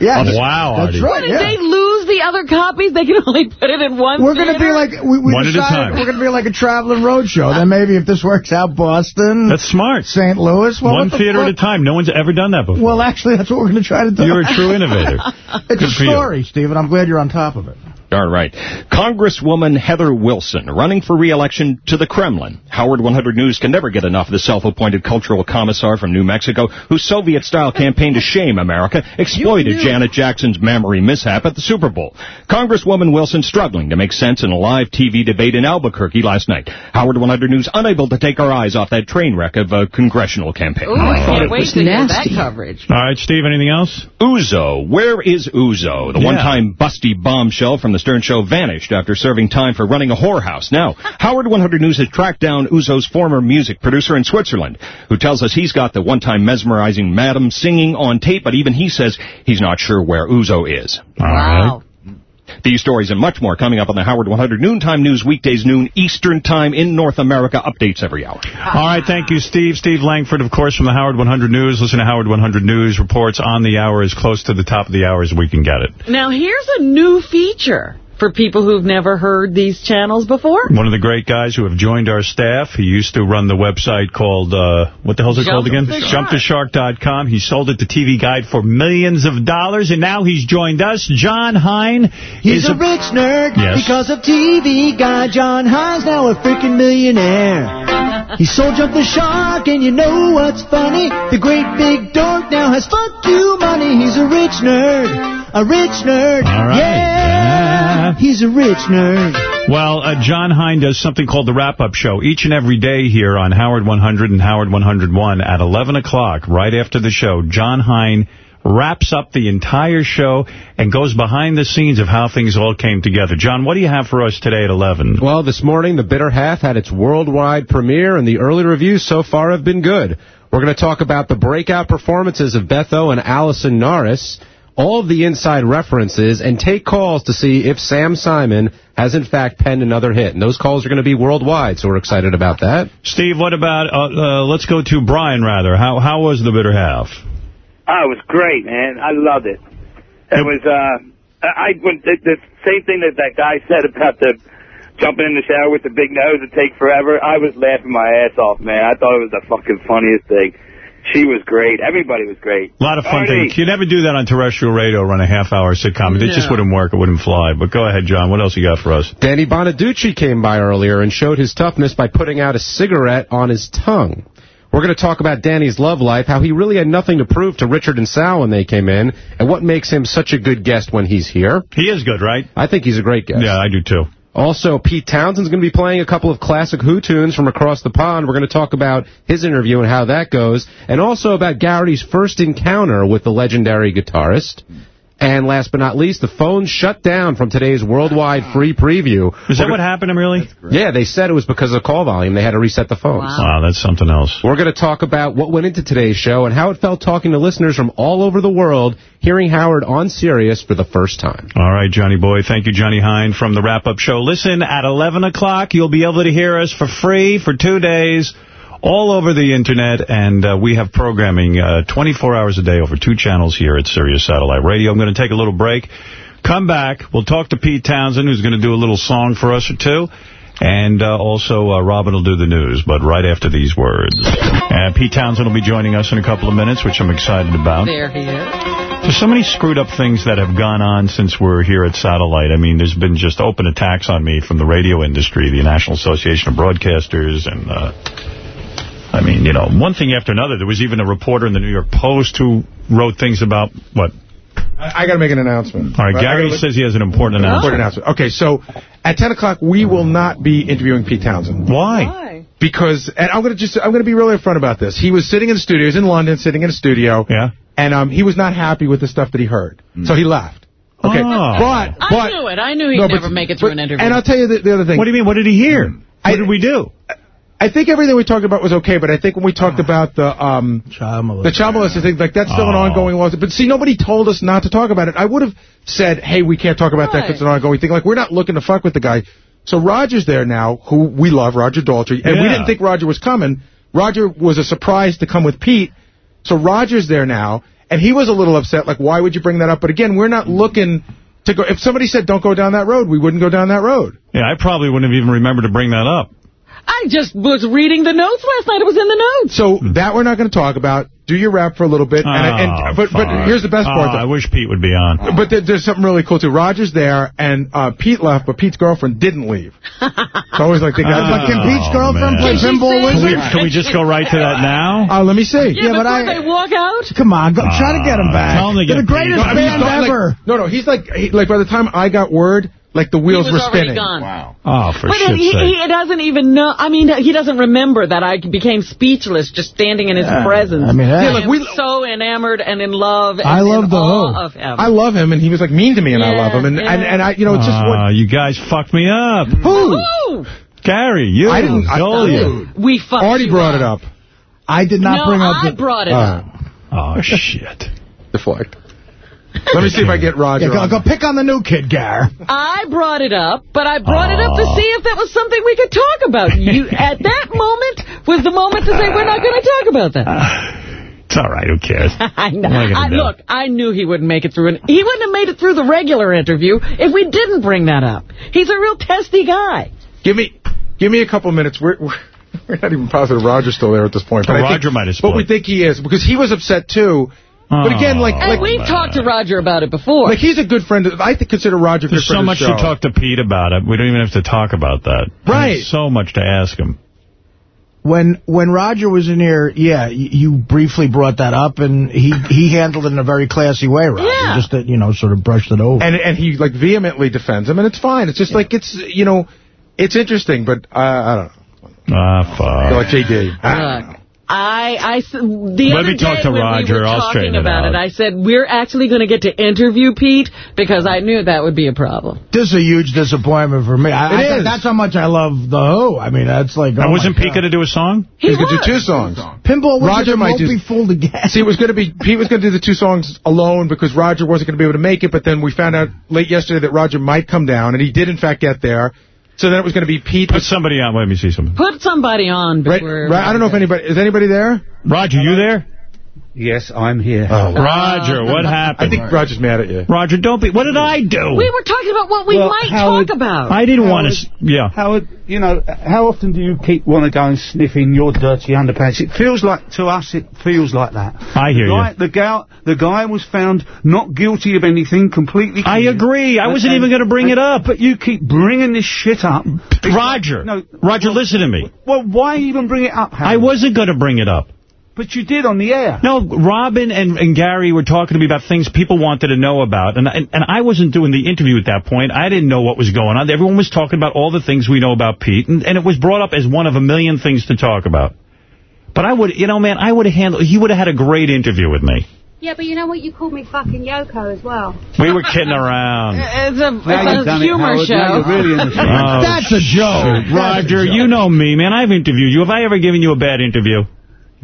Yeah,
wow,
that's
Artie.
right.
What, did
yeah.
they lose the other copies? They can only put it in one
We're going to be like we, we
One at a time.
we're going to be like a traveling road show. Then maybe if this works out, Boston,
That's smart.
St. Louis. Well,
One
the
theater at a time. No one's ever done that before.
Well, actually, that's what we're going to try to do.
You're a true innovator.
It's
Good
a story, Stephen. I'm glad you're on top of it.
All right. Congresswoman Heather Wilson running for re-election to the Kremlin. Howard 100 News can never get enough of the self-appointed cultural commissar from New Mexico whose Soviet-style campaign to shame America exploited Janet Jackson's memory mishap at the Super Bowl. Congresswoman Wilson struggling to make sense in a live TV debate in Albuquerque last night. Howard 100 News unable to take our eyes off that train wreck of a congressional campaign.
Ooh, I can't wait to hear that coverage.
All right, Steve, anything else?
Uzo. Where is Uzo? The
Yeah.
one-time busty bombshell from the Stern Show vanished after serving time for running a whorehouse. Now, Howard 100 News has tracked down Uzo's former music producer in Switzerland, who tells us he's got the one-time mesmerizing madam singing on tape, but even he says he's not sure where Uzo is.
All right.
Wow.
These stories and much more coming up on the Howard 100 Noontime News, weekdays noon Eastern Time in North America. Updates every hour.
All right, thank you, Steve. Steve Langford, of course, from the Howard 100 News. Listen to Howard 100 News reports on the hour as close to the top of the hour as we can get it.
Now, here's a new feature for people who've never heard these channels before.
One of the great guys who have joined our staff. He used to run the website called, uh, what the hell's it
Jump
called again?
the Shark.
JumpTheShark.com. He sold it to TV Guide for millions of dollars, and now he's joined us. Jon Hein
He's
is
a rich nerd
Yes.
because of TV guy. Jon Hein's now a freaking millionaire. He sold Jump the Shark, and you know what's funny? The great big dork now has fuck you money. He's a rich nerd, a rich nerd.
All right.
Yeah, he's a rich nerd.
Well, uh, Jon Hein does something called the Wrap-Up Show each and every day here on Howard 100 and Howard 101 at 11 o'clock, right after the show. Jon Hein wraps up the entire show and goes behind the scenes of how things all came together. John, what do you have for us today at 11?
Well, this morning, The Bitter Half had its worldwide premiere, and the early reviews so far have been good. We're going to talk about the breakout performances of Betho and Allison Norris, all of the inside references, and take calls to see if Sam Simon has in fact penned another hit. And those calls are going to be worldwide, so we're excited about that.
Steve, what about, uh, uh, let's go to Brian, rather. How how was the bitter half?
Oh, it was great, man. I loved it. It was, uh, I, went, the, the same thing that that guy said about the jumping in the shower with the big nose and take forever. I was laughing my ass off, man. I thought it was the fucking funniest thing. She was great. Everybody was great.
A lot of fun
Artie.
things. You never do that on terrestrial radio, run a half-hour sitcom. It just wouldn't work. It wouldn't fly. But go ahead, John. What else you got for us?
Danny Bonaduce came by earlier and showed his toughness by putting out a cigarette on his tongue. We're going to talk about Danny's love life, how he really had nothing to prove to Richard and Sal when they came in, and what makes him such a good guest when he's here.
He is good, right?
I think he's a great guest.
Yeah, I do too.
Also, Pete Townshend's going to be playing a couple of classic Who tunes from across the pond. We're going to talk about his interview and how that goes, and also about Garrity's first encounter with the legendary guitarist. And last but not least, the phones shut down from today's worldwide free preview.
Is that
We're
what
go-
happened, really?
Yeah, they said it was because of call volume. They had to reset the phones.
Wow, that's something else.
We're going to talk about what went into today's show and how it felt talking to listeners from all over the world, hearing Howard on Sirius for the first time.
All right, Johnny boy. Thank you, Johnny Hein, from the Wrap-Up Show. Listen, at 11 o'clock, you'll be able to hear us for free for two days all over the Internet, and uh, we have programming uh, 24 hours a day over two channels here at Sirius Satellite Radio. I'm going to take a little break. Come back. We'll talk to Pete Townshend, who's going to do a little song for us or two. And uh, also, uh, Robin will do the news, but right after these words. And Pete Townshend will be joining us in a couple of minutes, which I'm excited about.
There he is.
There's so many screwed up things that have gone on since we're here at Satellite. I mean, there's been just open attacks on me from the radio industry, the National Association of Broadcasters, and, uh, I mean, you know, one thing after another. There was even a reporter in the New York Post who wrote things about, what?
I, I got to make an announcement.
All right,
I
Gary
gotta-
says he has an important announcement.
Important announcement. Okay, so at 10 o'clock, we will not be interviewing Pete Townshend.
Why? Why?
Because, and I'm going to just, I'm going to be really upfront about this. He was sitting in the studio, he was in London, sitting in a studio.
Yeah.
And um, he was not happy with the stuff that he heard. So he left. Okay.
Oh.
But,
I knew it. I knew he'd
No, but-
never make it through
but-
an interview.
And I'll tell you the, the other thing.
What do you mean? What did he hear? What did we do?
I, I think everything we talked about was okay, but I think when we talked about the um, child molester, the child molester thing, like that's still an
Oh.
ongoing lawsuit. But see, nobody told us not to talk about it. I would have said, hey, we can't talk about that because it's an ongoing thing. Like we're not looking to fuck with the guy. So Roger's there now, who we love, Roger Daltrey, and we didn't think Roger was coming. Roger was a surprise to come with Pete. So Roger's there now, and he was a little upset. Like, why would you bring that up? But again, we're not looking to go. If somebody said don't go down that road, we wouldn't go down that road.
Yeah, I probably wouldn't have even remembered to bring that up.
I just was reading the notes last night. It was in the notes.
So that we're not going to talk about. Do your rap for a little bit. and, and
Oh,
but but here's the best part.
Oh,
though.
I wish Pete would be on.
But there, there's something really cool too. Roger's there, and uh, Pete left, but Pete's girlfriend didn't leave. It's always like the guy.
But can Pete's
Oh,
girlfriend
man.
play
Can
pinball
sing?
with
Can we,
him?
can we just go right to that now?
Uh, let me see.
Yeah,
but I-
they walk out.
Come on, go, try to get him back.
Tell him to
They're the greatest
Pete.
I mean, he's
band
like-
ever.
no, no, he's like he, like by the time I got word, like the wheels were
already
spinning.
gone.
Wow.
Oh, for
But
shit's
he,
sake.
he doesn't even know. I mean, he doesn't remember that I became speechless just standing in his
Yeah,
presence.
I mean, hey. Yeah,
like,
am
we-
so enamored and in love. And
I love
in
the
awe
Who.
of him.
I love him, and he was like mean to me, and I love him, and and,
yeah.
and I, you know, it's just
Ah,
what.
you guys fucked me up.
Who?
Woo!
Gary, you.
I didn't. I,
Golia.
We fucked
Artie
you
brought it up.
I did not
no,
bring up
I
the...
brought it
Uh,
up.
Oh, shit.
deflect. Let me see if I get Roger.
Yeah, go, go pick on the new kid, Gar.
I brought it up, but I brought it up to see if that was something we could talk about. You At that moment was the moment to say we're not going to talk about that.
Uh, it's all right. Who cares?
I know.
What am I gonna
I,
do?
look, I knew he wouldn't make it through. An, he wouldn't have made it through the regular interview if we didn't bring that up. He's a real testy guy.
Give me, give me a couple minutes. We're, we're we're not even positive Roger's still there at this point.
Oh, Roger
think,
might have
But we think he is because he was upset too. But again, like,
And
like,
we've talked to Roger about it before.
like he's a good friend. of- I think consider Roger a good
There's so much to talk to Pete about it. We don't even have to talk about that.
Right.
There's so much to ask him.
When when Roger was in here, yeah, y- you briefly brought that up, and he he handled it in a very classy way, Roger.
Yeah.
Just that, you know, sort of brushed it over.
and and he like vehemently defends him, and it's fine. It's just like it's you know, it's interesting, but uh, I don't know.
Ah, fuck.
feel like JD. I don't know.
Look, I, I, s- the
Let
other
me talk
day
to
when
Roger.
we were
I'll
talking
straighten it
about
out.
it, I said, we're actually going to get to interview Pete because I knew that would be a problem.
This is a huge disappointment for me. I,
It
I,
is.
That's how much I love The Who. I mean, that's like,
And
oh
wasn't
my
Pete going to do a song?
He
He's gonna
was.
do two songs.
Pinball
Roger
Roger
might
might
do-
be fooled again.
See, it was going to be Pete was going to do the two songs alone because Roger wasn't going to be able to make it. But then we found out late yesterday that Roger might come down, and he did in fact get there. So then it was going to be Pete.
Put somebody on. Let me see something.
Put somebody on
Right, right, I don't know if anybody is anybody there.
Roger, you there?
Yes, I'm here.
Oh, uh,
Roger, what happened?
I think Roger's mad at you.
Roger, don't be. What did I do?
We were talking about what we
Well,
might
Howard-
talk about.
I didn't want to. Yeah.
Howard, you know, how often do you keep want to go and sniff in your dirty underpants? It feels like, to us, it feels like that.
I hear
the guy,
you.
The guy, the guy was found not guilty of anything, completely
I
clear.
agree. I
And-
wasn't
and-
even going to bring
and-
it up.
But you keep bringing this shit up.
Roger.
like- no,
Roger,
well,
listen to me.
Well, why even bring it up, Howard?
I wasn't going to bring it up.
But you did on the air.
No, Robin and, and Gary were talking to me about things people wanted to know about, and, and and I wasn't doing the interview at that point. I didn't know what was going on. Everyone was talking about all the things we know about Pete, and, and it was brought up as one of a million things to talk about. But I would, you know, man, I would have handled, he would have had a great interview with me.
Yeah, but you know what? You called me fucking Yoko as well.
We were kidding around.
It's a, it's a humor
Howard.
show.
Really in
Oh,
That's a joke.
Roger, you know me, man. I've interviewed you. Have I ever given you a bad interview?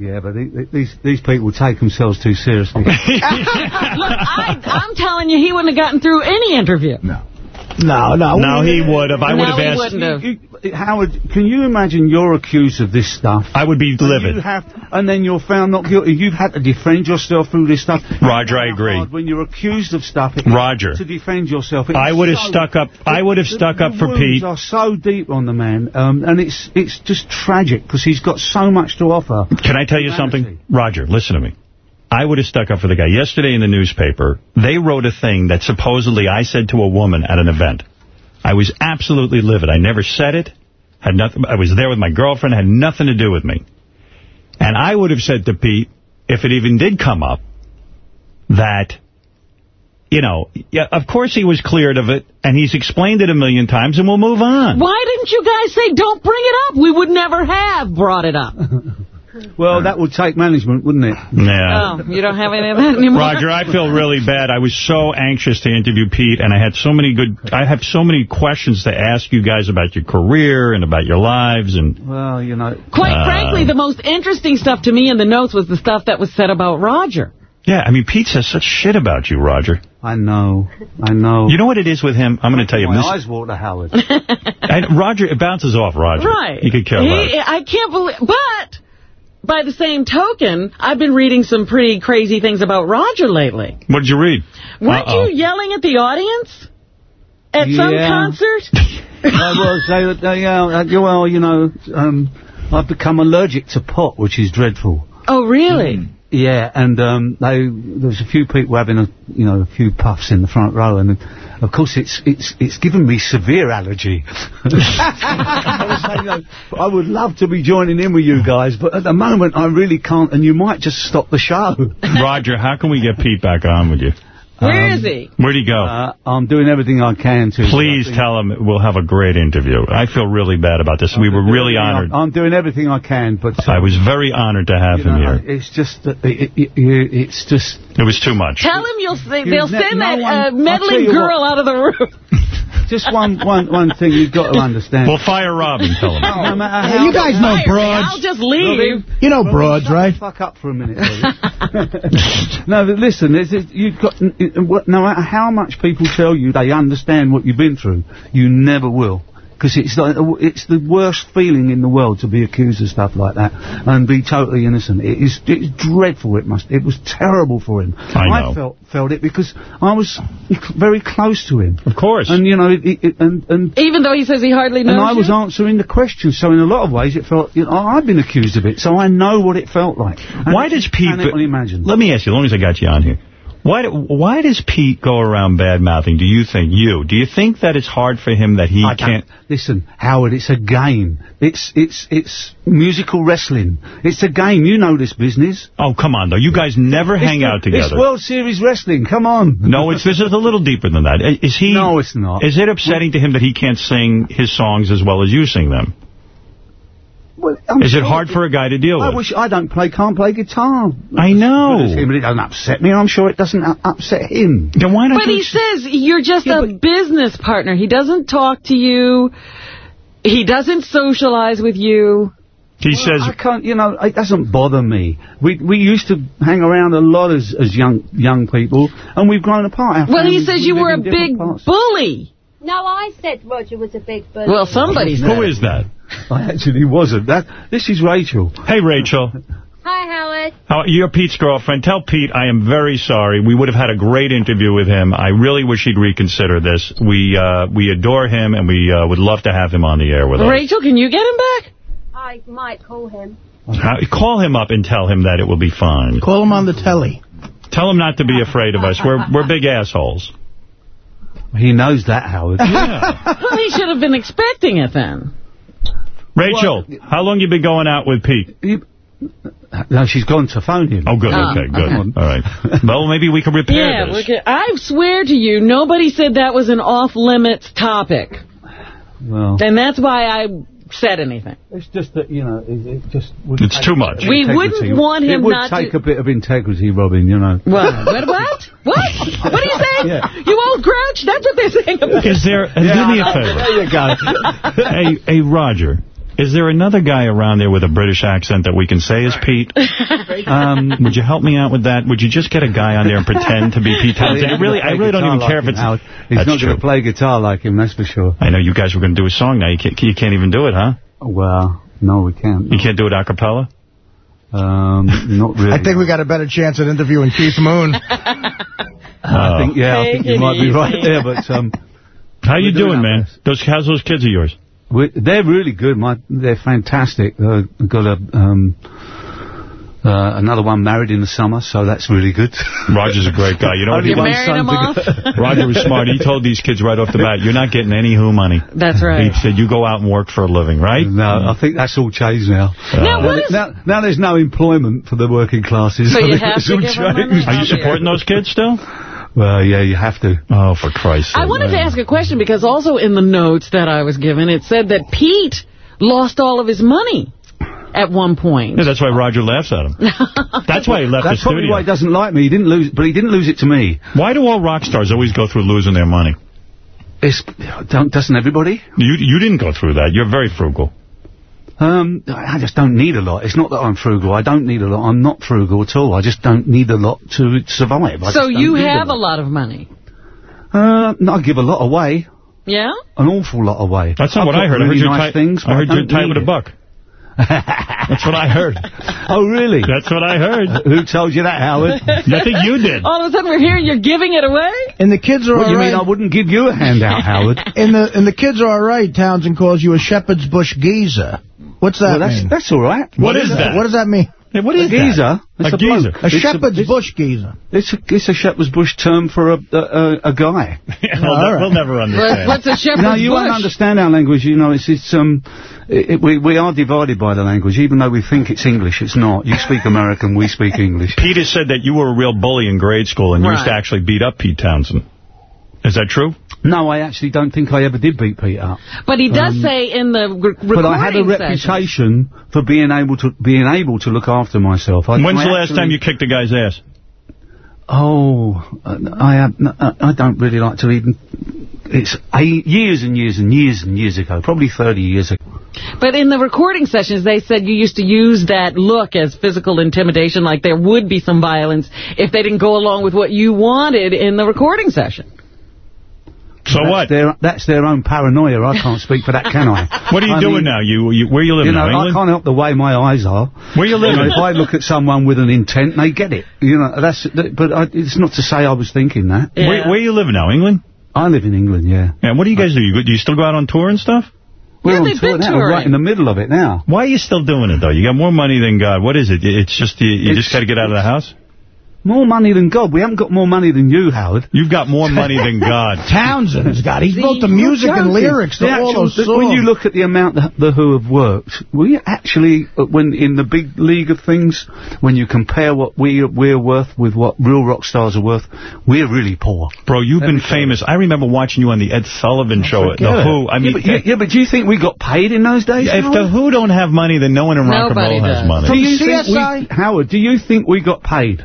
Yeah, but the- these these people take themselves too seriously.
Look, I, I'm telling you, he wouldn't have gotten through any interview.
No, no.
No, No, he would have. I would have
he
asked.
wouldn't have.
Howard, can you imagine you're accused of this stuff?
I would be
And
livid.
You have, and then you're found not guilty. You've had to defend yourself through this stuff.
Roger, I agree.
hard When you're accused of stuff, it-
Roger.
to defend yourself. It's
I would have
so-
stuck up. I would have stuck
the
up for
wounds
Pete.
are so deep on the man, um, and it's it's just tragic because he's got so much to offer.
Can I tell you something? Roger, listen to me. I would have stuck up for the guy. Yesterday in the newspaper, they wrote a thing that supposedly I said to a woman at an event. I was absolutely livid. I never said it. Had nothing. I was there with my girlfriend. Had nothing to do with me. And I would have said to Pete, if it even did come up, that, you know, yeah, of course he was cleared of it, and he's explained it a million times, and we'll move on.
Why didn't you guys say, don't bring it up? We would never have brought it up.
Well, that would take management, wouldn't it?
Yeah.
Oh, you don't have any of that anymore?
Roger, I feel really bad. I was so anxious to interview Pete, and I had so many good, I have so many questions to ask you guys about your career and about your lives. and.
Well, you know.
Quite
Uh,
frankly, the most interesting stuff to me in the notes was the stuff that was said about Roger.
Yeah, I mean, Pete says such shit about you, Roger.
I know. I know.
You know what it is with him? I'm going to tell you.
My
This,
eyes water, Howard.
and Roger, it bounces off Roger.
Right.
You could care less.
He, I can't believe, but by the same token, I've been reading some pretty crazy things about Roger lately.
What did you read?
Weren't
Uh-oh.
you yelling at the audience at some concert?
I was. They, they, uh, uh, well, you know, um, I've become allergic to pot, which is dreadful.
Oh, really?
Yeah, and um, they, there was a few people having a, you know, a few puffs in the front row, and of course it's it's it's given me severe allergy. I, saying, you know, I would love to be joining in with you guys, but at the moment I really can't, and you might just stop the show.
Roger, how can we get Pete back on with you?
Where is he?
Where'd he go?
Uh, I'm doing everything I can to.
Please tell him we'll have a great interview. I feel really bad about this. We were really honored.
I'm doing everything I can, but uh,
I was very honored to have him
know,
here.
it's just it, it, it, it's just
It was too much.
Tell him you'll they'll send
no
that
one-
uh, meddling girl
what.
out of the room.
Just one one one thing you've got to understand.
Well, fire Robin, tell him.
no matter
Hey,
how
you guys know
Fire
broads.
I'll just leave.
You know broads,
shut
right?
The fuck up for a minute. No, but listen. It's, it's, you've got it- what- no matter how much people tell you they understand what you've been through, you never will. Because it's like, it's the worst feeling in the world to be accused of stuff like that and be totally innocent. It is it's dreadful. It must. It was terrible for him.
I know.
felt felt it because I was very close to him.
Of course.
And you know, it, it, and and
Even though he says he hardly knows
and I was
you?
answering the questions, so in a lot of ways it felt, you know, I've been accused of it, so I know what it felt like. And
Why does
people? Imagine?
Let me ask you, as long as I got you on here. Why, why does Pete go around bad-mouthing, do you think, you? Do you think that it's hard for him that he
I
can't...
Listen, Howard, it's a game. It's it's it's musical wrestling. It's a game. You know this business.
Oh, come on, though. You guys never hang
it's,
out together.
It's World Series wrestling. Come on.
No, it's this is a little deeper than that. Is he?
No, it's not.
Is it upsetting to him that he can't sing his songs as well as you sing them?
Well, I'm
Is it
sure-
hard for a guy to deal
I
with?
I wish I don't play, can't play guitar.
I know.
But it doesn't upset me, and I'm sure it doesn't upset him.
Then why don't
But he says you're just a business partner. He doesn't talk to you. He doesn't socialize with you.
he says
I can't, you know, it doesn't bother me. We we used to hang around a lot as as young young people, and we've grown apart. Our
Well, he says
we
you were a big
parts.
bully.
No, I said Roger was a big bully.
Well, somebody's said.
Who is that?
I actually wasn't. That this is Rachel.
Hey, Rachel.
Hi, Howard.
How, you're Pete's girlfriend. Tell Pete I am very sorry. We would have had a great interview with him. I really wish he'd reconsider this. We uh, we adore him, and we uh, would love to have him on the air with us.
Rachel, can you get him back?
I might call him.
How, call him up and tell him that it will be fine.
Call him on the telly.
Tell him not to be afraid of us. We're we're big assholes.
He knows that, Howard.
Well, he should have been expecting it then.
Rachel, how long you been going out with Pete?
no, she's gone to phone him.
Oh, good.
Oh,
okay, good.
okay.
All right. Well, maybe we can repair
Yeah,
this.
we're. I swear to you, nobody said that was an off-limits topic.
Well,
And that's why I said anything.
it's just that you know, it, it just would
It's too much.
We wouldn't want him not.
It would take
to-
a bit of integrity, Robin. You know.
What? what? What? What? What are you saying?
Yeah.
You old grouch? That's what they're saying about
Is there, uh, do me a favor.
There you go.
hey, hey, Roger, is there another guy around there with a British accent that we can say is Pete?
Um,
Would you help me out with that? Would you just get a guy on there and pretend to be Pete Townshend? I really, I really don't even care if it's...
He's
That's
not going to play guitar like him, that's for sure.
I know you guys were going to do a song now. You can't, you can't even do it, huh?
Well, no, we can't.
You can't do it a cappella?
Um, not really.
I think we got a better chance at interviewing Keith Moon.
I think, yeah, I think you
it
might be right there, but um,
How you
doing
doing, man? Those How's those kids of yours?
We, they're really good. My, they're fantastic. Uh, got a um, uh, another one married in the summer, so that's really good.
Roger's a great guy. You know what
Only
he
You married him off?
son to go-
Roger was smart. He told these kids right off the bat, you're not getting any who money.
That's right.
He said, you go out and work for a living, right?
No, I think that's all changed now.
Now,
Now, now, now there's no employment for the working classes.
So you have to give them money?
Are you supporting those kids still?
Well, yeah, you have to.
Oh, for Christ's sake.
I wanted to ask a question because also in the notes that I was given, it said that Pete lost all of his money. at one point.
Yeah, that's why Roger laughs at him. That's why he left
That's
the
probably why he doesn't like me. He didn't lose, but he didn't lose it to me.
Why do all rock stars always go through losing their money?
It's, don't, doesn't everybody?
You you didn't go through that. You're very frugal.
Um, I just don't need a lot. It's not that I'm frugal. I don't need a lot. I'm not frugal at all. I just don't need a lot to survive. I
so
just
you have
a
a lot of money.
Uh, no, I give a lot away.
Yeah?
An awful lot away.
That's not
I've
what I heard. I heard you're
nice
tight.
things,
I heard you're tight
need
with a buck. That's what I heard.
Oh, really?
That's what I heard.
Who told you that, Howard?
I think you did.
All of a sudden we're hearing you're giving it away?
And the kids are
What do you
all
mean. I wouldn't give you a handout, Howard?
And the and the kids are all right. Townshend calls you a shepherd's bush geezer. What's that
Well, that's,
mean?
that's all right.
What is that?
What does that mean?
Hey, what
a
is
geezer.
that?
It's
A geezer.
bloke.
A
It's
shepherd's
it's-
bush geezer.
It's a, it's a shepherd's bush term for a a, a, a guy.
we'll,
All right.
we'll never understand.
What's a shepherd's
No, you
bush?
won't understand our language. You know, it's it's um, it, it- we we are divided by the language. Even though we think it's English, it's not. You speak American, we speak English.
Peter said that you were a real bully in grade school and you used to actually beat up Pete Townshend. Is that true?
No, I actually don't think I ever did beat Pete up.
But he does
Um,
say in the re- recording
But I had a
sessions-
reputation for being able to being able to look after myself. I,
When's
I
the last
actually-
time you kicked a guy's ass?
Oh, uh, I have. uh, I don't really like to even. It's eight, years and years and years and years ago, probably 30 years ago.
But in the recording sessions, they said you used to use that look as physical intimidation, like there would be some violence if they didn't go along with what you wanted in the recording session.
So
that's
what?
Their, that's their own paranoia. I can't speak for that, can I?
What are you
I
doing
mean,
now? You, you where you living
You know,
now?
I can't help the way my eyes are.
Where you living?
know, if I look at someone with an intent, they get it. You know, that's. that- But I, it's not to say I was thinking that.
Where, where you living now? England?
I live in England, yeah.
And what do you guys do? You, go- do you still go out on tour and stuff?
We're
Yeah,
on tour
been
now. We're right in the middle of it now.
Why are you still doing it, though? You got more money than God. What is it? It's just you, you just got to get out of the house?
More money than God. We haven't got more money than you, Howard.
You've got more money than God.
Townshend's got. He's wrote the music and lyrics to
The
all
actual-
those songs.
When you look at the amount that the Who have worked, we actually, uh, when in the big league of things, when you compare what we we're worth with what real rock stars are worth, we're really poor.
Bro, you've
Let
been
me tell
famous. I remember watching you on the Ed Sullivan show at
Forget
The
it.
Who. I
yeah,
mean,
but, yeah, yeah, but do you think we got paid in those days?
if The Who don't have money, then no one in rock
Nobody
and roll
does.
has money.
do you
From
think we, Howard, do you think we got paid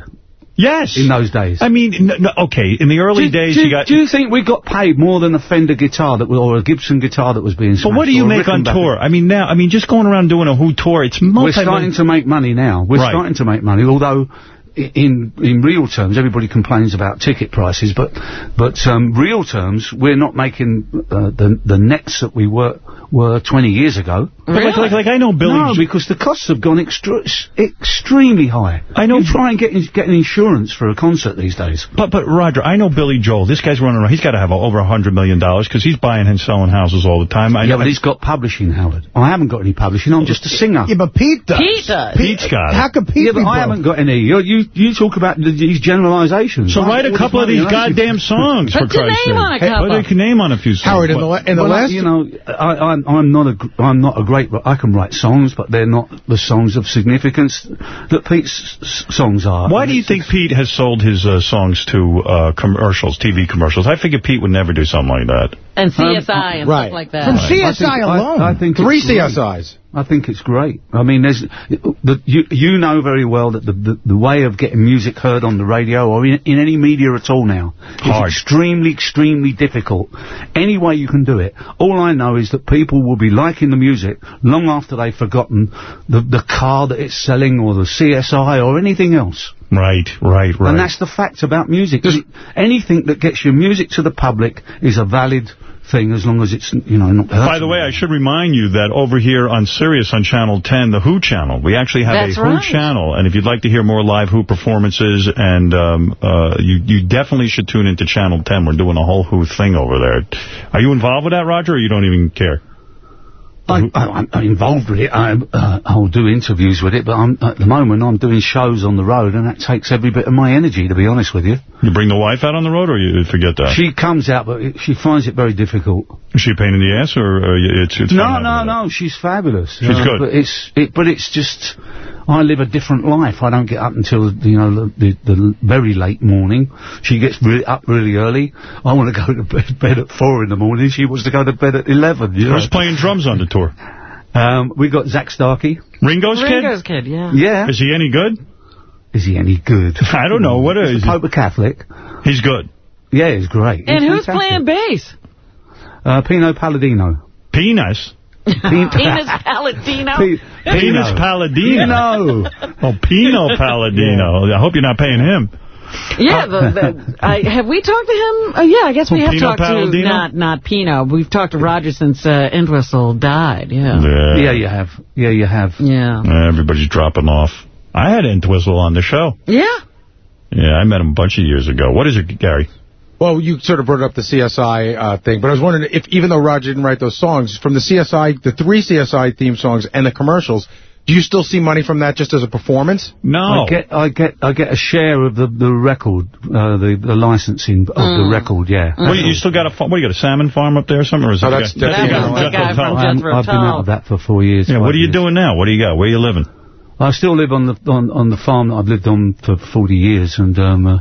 Yes.
in those days?
I mean, no, no, okay, in the early
do,
days
do,
you got...
do you think we got paid more than a Fender guitar that was, or a Gibson guitar that was being
but what do you make on tour? I mean, now, I mean, just going around doing a Who tour, it's multi
We're starting to make money now. We're
Right.
starting to make money, although in in real terms, everybody complains about ticket prices, but but um, real terms, we're not making uh, the the nets that we were were 20 years ago.
But like, like, like, I know Billy...
No, because the costs have gone extra, extremely high.
I know-
You try and get in, get an insurance for a concert these days.
But, but Roger, I know Billy Joel. This guy's running around. He's got to have over a $100 million because he's buying and selling houses all the time. I
yeah,
know.
but he's got publishing, Howard. I haven't got any publishing. I'm just a singer.
Yeah, but Pete does.
Pete does.
Pete's got it.
How could Pete
Yeah, but
be
I
broke?
haven't got any. You you, you talk about the, these generalizations.
So
I
write a
all
couple of these
money, and I-
goddamn songs, for
Put your name on a couple.
Put your name on a few songs.
Howard, in the, la- in the
Well,
last...
you know, I, I'm, I'm not a, gr- I'm not a great, I can write songs, but they're not the songs of significance that Pete's s- songs are.
Why do you think Pete has sold his uh, songs to uh, commercials, TV commercials? I figure Pete would never do something like that.
And um, CSI and
right.
stuff like that.
From
I
CSI
think-
alone.
I, think
Three
it's great.
CSIs.
I think it's great. I mean, there's the, you you know very well that the, the the way of getting music heard on the radio or in, in any media at all now is extremely extremely difficult. Any way you can do it. All I know is that people will be liking the music long after they've forgotten the the car that it's selling or the CSI or anything else.
Right, right, right.
And that's the fact about music. Anything that gets your music to the public is a valid thing as long as it's, you know, not
By the way, I should remind you that over here on Sirius on Channel 10, the Who channel, we actually have
That's
a
right.
Who channel. And if you'd like to hear more live Who performances, and um, uh, you, you definitely should tune into Channel 10. We're doing a whole Who thing over there. Are you involved with that, Roger, or you don't even care?
I, I, I'm involved with it. I, uh, I'll do interviews with it, but I'm, at the moment I'm doing shows on the road, and that takes every bit of my energy, to be honest with you.
You bring the wife out on the road, or you forget that?
She comes out, but it, she finds it very difficult.
Is she a pain in the ass, or uh, it's, it's
No, no, no. She's fabulous.
She's
Uh,
good.
But it's it, but it's just I live a different life. I don't get up until you know the, the, the very late morning. She gets really up really early. I want to go to bed, bed at four in the morning. She wants to go to bed at eleven. You
there?
know?
Who's playing drums on the tour?
Um, we got Zak Starkey.
Ringo's, kid.
Ringo's kid, yeah.
Yeah.
Is he any good?
Is he any good?
I don't know. What is
he? Pope a Catholic.
He's good.
Yeah, he's great.
And
He's
who's
fantastic.
playing bass?
Uh, Pino Palladino.
Penis.
Penis Palladino.
Pe-
Penis Palladino.
No.
Oh, Pino Palladino. I hope you're not paying him.
Yeah, the, the, I, have we talked to him? Uh, yeah, I guess we have
Pino
talked
Palladino?
to, not not Pino. We've talked to Roger since uh, Entwistle died, yeah.
Yeah, you have. Yeah, you have.
Yeah.
Uh, Everybody's dropping off. I had Entwistle on the show.
Yeah.
Yeah, I met him a bunch of years ago. What is it, Gary?
Well, you sort of brought up the CSI uh, thing, but I was wondering if, even though Roger didn't write those songs, from the CSI, the three CSI theme songs and the commercials, do you still see money from that just as a performance?
No.
I get, I get, I get a share of the the record, uh, the the licensing of
Mm.
the record. Yeah.
What, you still got a what? You got a salmon farm up there or something? Or is
Oh, that's-
the guy-
the guy-
Jethro
the guy from
I'm-
Jethro
I've been out of that for four years.
Yeah, what are you
years.
doing now? What do you got? Where are you living?
I still live on the on, on the farm that I've lived on for 40 years, and um, uh,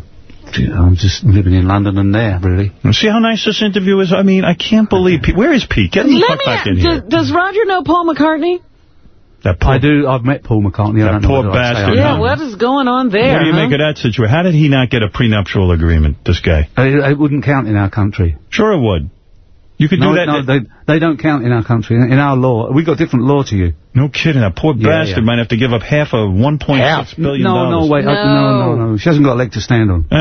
I'm just living in London and there, really.
See how nice this interview is? I mean, I can't believe Pete. Where is Pete? Get him the
Let
fuck
me,
back in
does,
here.
does Roger know Paul McCartney?
That poor,
I do. I've met Paul McCartney. I
That
don't
poor
whether I'd say I
bastard.
Yeah,
him.
what is going on there?
what do you
huh?
make of that situation? How did he not get a prenuptial agreement, this guy?
It, it wouldn't count in our country.
Sure it would. You could
no,
do that.
no, they they don't count in our country. In our law, we got different law to you.
No kidding. A poor
Yeah,
bastard
yeah.
might have to give up half of $1.6 billion.
No, no, wait, uh, no, no, no. She hasn't got a leg to stand on.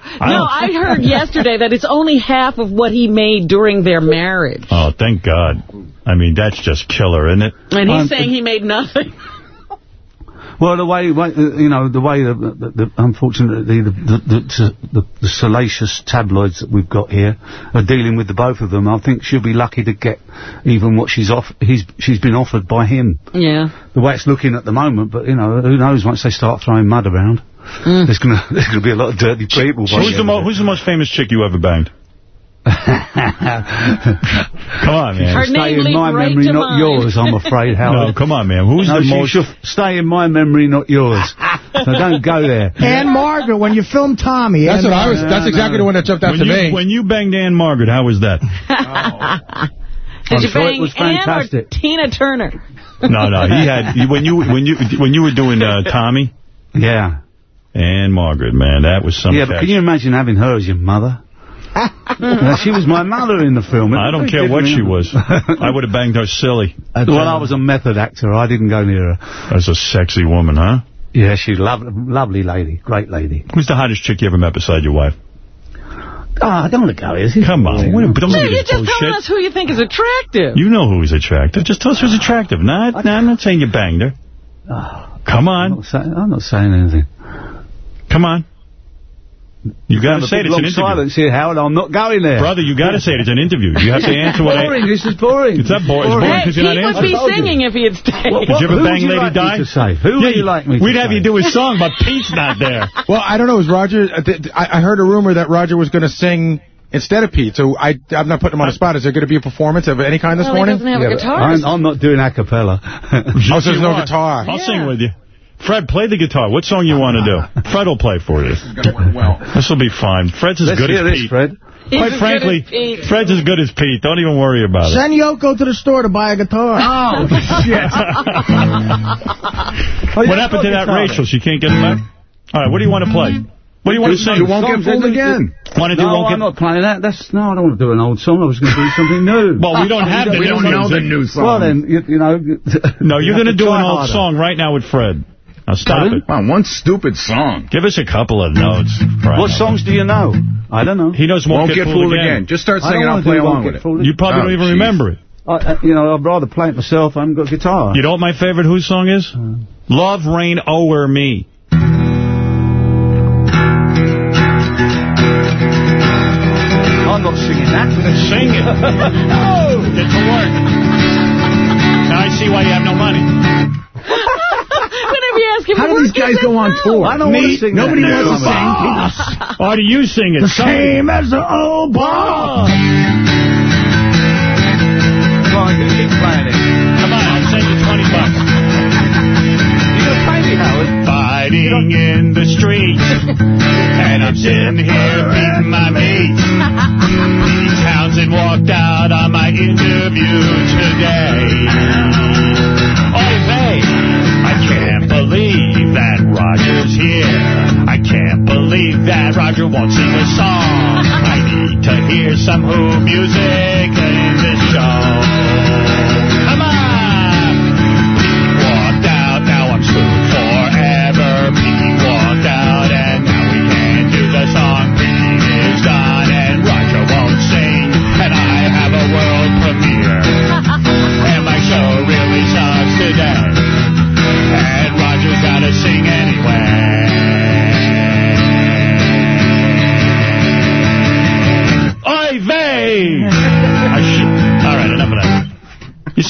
Oh. No, I heard yesterday that it's only half of what he made during their marriage.
Oh, thank God. I mean, that's just killer, isn't it?
And he's
Um,
saying he made nothing.
Well, the way, way uh, you know, the way, the, the, the unfortunately, the the, the, the the salacious tabloids that we've got here are dealing with the both of them. I think she'll be lucky to get even what she's off. He's she's been offered by him.
Yeah.
The way it's looking at the moment, but you know, who knows? Once they start throwing mud around, there's gonna there's gonna be a lot of dirty people. by
Who's the,
end
mo who's the most famous chick you ever banged? Come on, man.
Her
Stay
name
in my
right
memory, not
mine.
yours. I'm afraid, Howard.
No, come on, man. Who's
No,
the most...
should stay in my memory, not yours. so don't go there.
Ann-Margret, when you filmed Tommy.
That's
Ann
what I was.
Margaret.
That's exactly the one that jumped out
when
to
you,
me.
When you banged Ann-Margret, how was that?
Did
I'm
you
sure it
bang
was
Ann or
fantastic.
Tina Turner?
No, no. He had you- when you when you when you were doing uh, Tommy
Yeah.
Ann-Margret, man, that was some.
Yeah, but can you imagine having her as your mother? Uh, she was my mother in the film. It
I don't care what she was. I would have banged her silly.
well, I was a method actor. I didn't go near her.
That's a sexy woman, huh?
Yeah, she's lov lovely lady. Great lady.
Who's the hottest chick you ever met beside your wife?
Oh, I don't want to go, is he?
Come on, what, don't
No,
give
you're
this
just telling us who you think is attractive.
You know who's attractive. Just tell us who's attractive. Not, no, I'm not saying you banged her. Come
I'm
on,
not, say, I'm not saying anything.
come on. You got to
Have
say it. It's an interview.
silence here, Howard. I'm not going there.
Brother, you got to say it. It's an interview. You have to answer what
boring.
I...
This is boring.
It's not boring. It's boring because
he
you're not
would
answering.
be
I told you.
singing if he had stayed.
Did you ever
Who
bang
would you
Lady
like me
Di?
to say? Who
Yeah,
would you like me to
We'd have
say?
you do a song, but Pete's not there.
Well, I don't know. Is Roger? uh, th- th- I I heard a rumor that Roger was going to sing instead of Pete. So I, I'm not putting him on the spot. Is there going to be a performance of any kind this
Well,
morning?
doesn't have a
Yeah, but
guitar.
I'm, I'm not doing a cappella.
Oh, so there's no guitar.
I'll sing with you. Fred, play the guitar. What song you want to do? Fred will play for you. This will be fine. Fred's as
Let's
good
hear
as
this,
Pete.
Fred.
He's
Quite frankly,
as
Fred's as good as Pete. Don't even worry about it.
Send Yoko to the store to buy a guitar.
Oh, shit.
What happened to that Rachel? She can't get him back? All right, what do you want to play? What do you want to sing?
You won't get fooled again.
Want to do
No,
won't
I'm
get...
not playing that. That's no, I don't want to do an old song. I was going to do something new.
Well, we don't have the
We
new
don't know the new song.
Well, then, you, you know.
No, you're going to do an old
harder.
song right now with Fred. Now stop
Pardon?
it.
Wow, one stupid song.
Give us a couple of notes. Right
What
now.
songs do you know? I don't know.
He knows Won't,
Won't get fooled again. Just start
I
singing. I'll
wanna
play
do
along
Won't
with
Get
it.
Fooled
You probably
Oh,
don't even
jeez.
remember it.
I, you know, I'd rather play it myself. I haven't got a guitar.
You know what my favorite Who song is? Love Rain oh, Over Me.
I'm not singing that.
Sing it. no! Get to work. Now I see why you have no money.
Whenever you ask him,
How do these guys go on tour?
I don't want to sing
Nobody
that.
wants to
No,
sing.
Or do you sing it?
The same as the old bar.
Come on, you keep playing it.
Come on, I'll send you 20 bucks.
You gonna pay me, Howard?
Fighting in the streets, and I'm sitting here beating my meat. Pete Townsend walked out on my interview today. Won't sing a song. I need to hear some Who music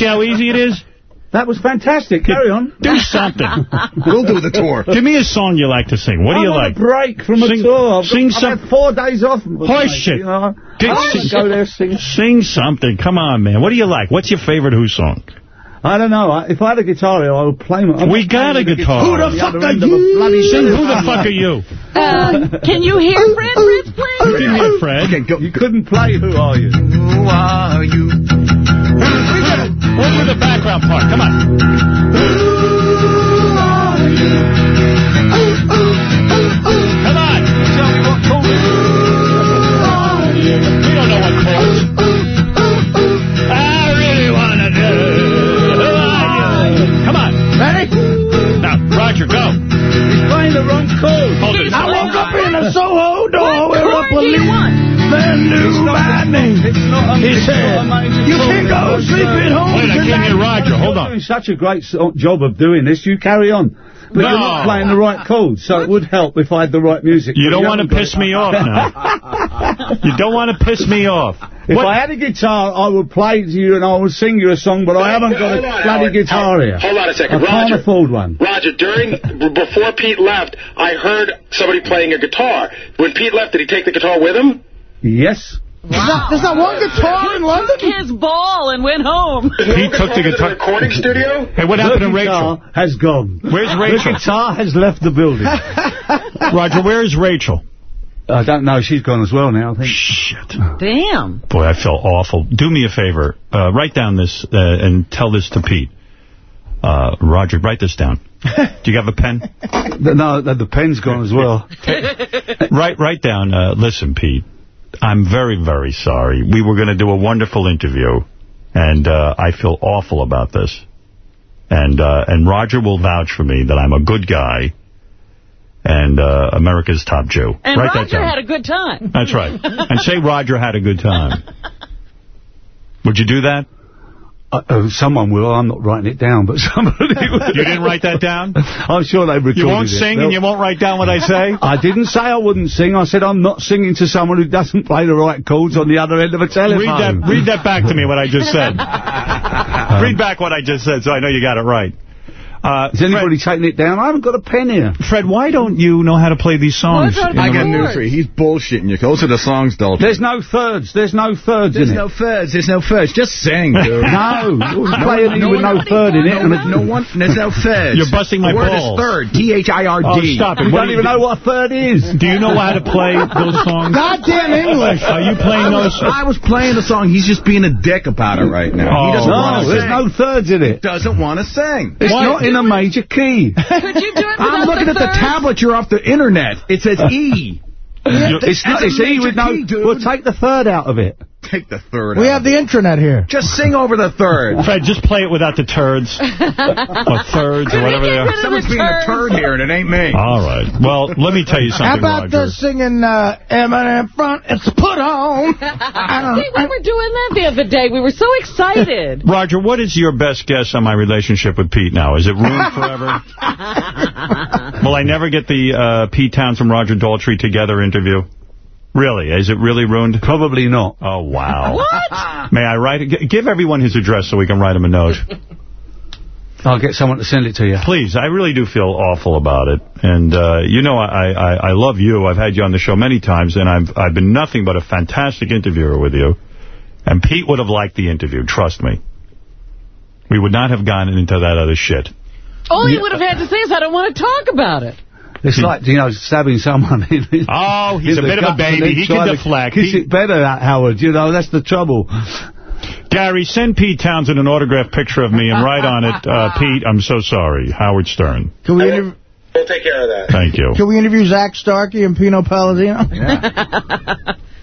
how easy it is?
That was fantastic. Carry on.
Do something.
We'll do the tour.
Give me a song you like to sing. What do you
on
like?
a break from
Sing-
a tour. I've,
sing
got, I've had four days off.
Horse shit.
You know.
Get-
I
sing-
go there, sing.
Sing something. Come on, man. What do you like? What's your favorite Who song?
I don't know. If I had a guitar here, I would play my... I'm
We got a guitar.
Who
Who
the
the
fuck
fuck
are
are
you?
Sing Who the fuck are you?
Uh, can you hear Fred Fritz playing?
You can hear Fred.
Okay, go.
You couldn't play Who Are You?
Who are you?
Over the background part. Come on. Come on.
Tell me what chord it is.
We don't know what chords. I really want to do. Who are you? Come on.
Ready?
Now, Roger, go.
He's playing the wrong chord.
Hold it.
I woke up in a Soho door where a
chord do you
police
want?
Man knew my name.
Not a
He said,
not a major
you can go sleep at home
Wait, I can't
tonight.
hear Roger. Hold
You're doing such a great job of doing this. You carry on. But
No.
you're not playing the right chords, so it would help if I had the right music.
You don't want to piss me off now. You don't want to piss me off.
If
What-
I had a guitar, I would play to you and I would sing you a song, but I haven't got a
on,
bloody
Howard.
guitar here.
hold on a second.
I can't
Roger.
afford one.
Roger, during before Pete left, I heard somebody playing a guitar. When Pete left, did he take the guitar with him?
Yes.
There's not, there's not one guitar in London.
Took his ball and went home.
He took the
in
guitar.
recording studio.
Hey, what happened to
the
Rachel?
guitar has gone.
Where's Rachel?
The
Rachel?
guitar has left the building.
Roger, where is Rachel?
I don't know. She's gone as well now, I think.
Shit.
Damn.
Boy, I feel awful. Do me a favor. Uh, write down this uh, and tell this to Pete. Uh, Roger, write this down. Do you have a pen?
No, the, the pen's gone as well.
write write down, uh, listen, Pete, I'm very, very sorry. We were going to do a wonderful interview, and uh, I feel awful about this. And uh, and Roger will vouch for me that I'm a good guy and uh, America's top Jew.
And
write
Roger had a good time.
That's right. And say Roger had a good time. Would you do that?
Uh, uh, someone will. I'm not writing it down, but somebody will.
You didn't write that down?
I'm sure they've recorded
You won't sing
They'll-
and you won't write down what I say?
I didn't say I wouldn't sing. I said I'm not singing to someone who doesn't play the right chords on the other end of a telephone.
Read that, read that back to me, what I just said. read back what I just said so I know you got it right. Uh,
Is anybody taking it down? I haven't got a pen here.
Fred, why don't you know how to play these songs?
What's
in
our
I got
the-
news for you. He's bullshitting you. Those are the songs, Dalton.
There's no thirds. There's no thirds in it.
There's no
it.
thirds. There's no thirds. Just sing, dude.
No, play anything with no third in it.
No, no one. There's no thirds.
You're busting my
the word
balls.
is third. T H I R D.
Oh, stop it.
You don't even know what a third is.
Do you know how to play those songs?
Goddamn English.
Are you playing those?
I was playing the song. He's just being a dick about it right now.
Oh,
he doesn't
No,
want to
there's no thirds in it.
He doesn't want to sing.
It's not in a major key.
Could you do it
I'm looking
the
at the
thirds?
tablet. You're off the internet. It says E.
It's not. It's E
major
with no.
key, dude.
Well, take the third out of it.
Take the third.
We
out.
have the intranet here.
Just sing over the third.
Fred, just play it without the turds. or thirds or whatever they are.
Someone's being a turd here, and it ain't me.
All right. Well, let me tell you something,
How about
Roger.
the singing uh, Eminem front? It's put on. I don't
See, we were doing that the other day. We were so excited.
Roger, what is your best guess on my relationship with Pete now? Is it ruined forever? Will I never get the uh, Pete Townshend Roger Daltrey together interview? Really? Is it really ruined?
Probably not.
Oh, wow.
What?
May I write it? Give everyone his address so we can write him a note.
I'll get someone to send it to you.
Please, I really do feel awful about it. And, uh, you know, I, I, I love you. I've had you on the show many times, and I've, I've been nothing but a fantastic interviewer with you. And Pete would have liked the interview, trust me. We would not have gone into that other shit.
All he would have had to say is, I don't want to talk about it.
It's like, you know, stabbing someone in
Oh, he's
in
a bit of a baby.
then
He can
trying to
deflect.
Kiss
He-
it better, Howard. You know, that's the trouble.
Gary, send Pete Townshend an autographed picture of me and write on it, uh, Pete, I'm so sorry, Howard Stern.
Can we interview...
We'll take care of that.
Thank you.
Can we interview Zak Starkey and Pino Palladino?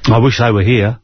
I wish they were here.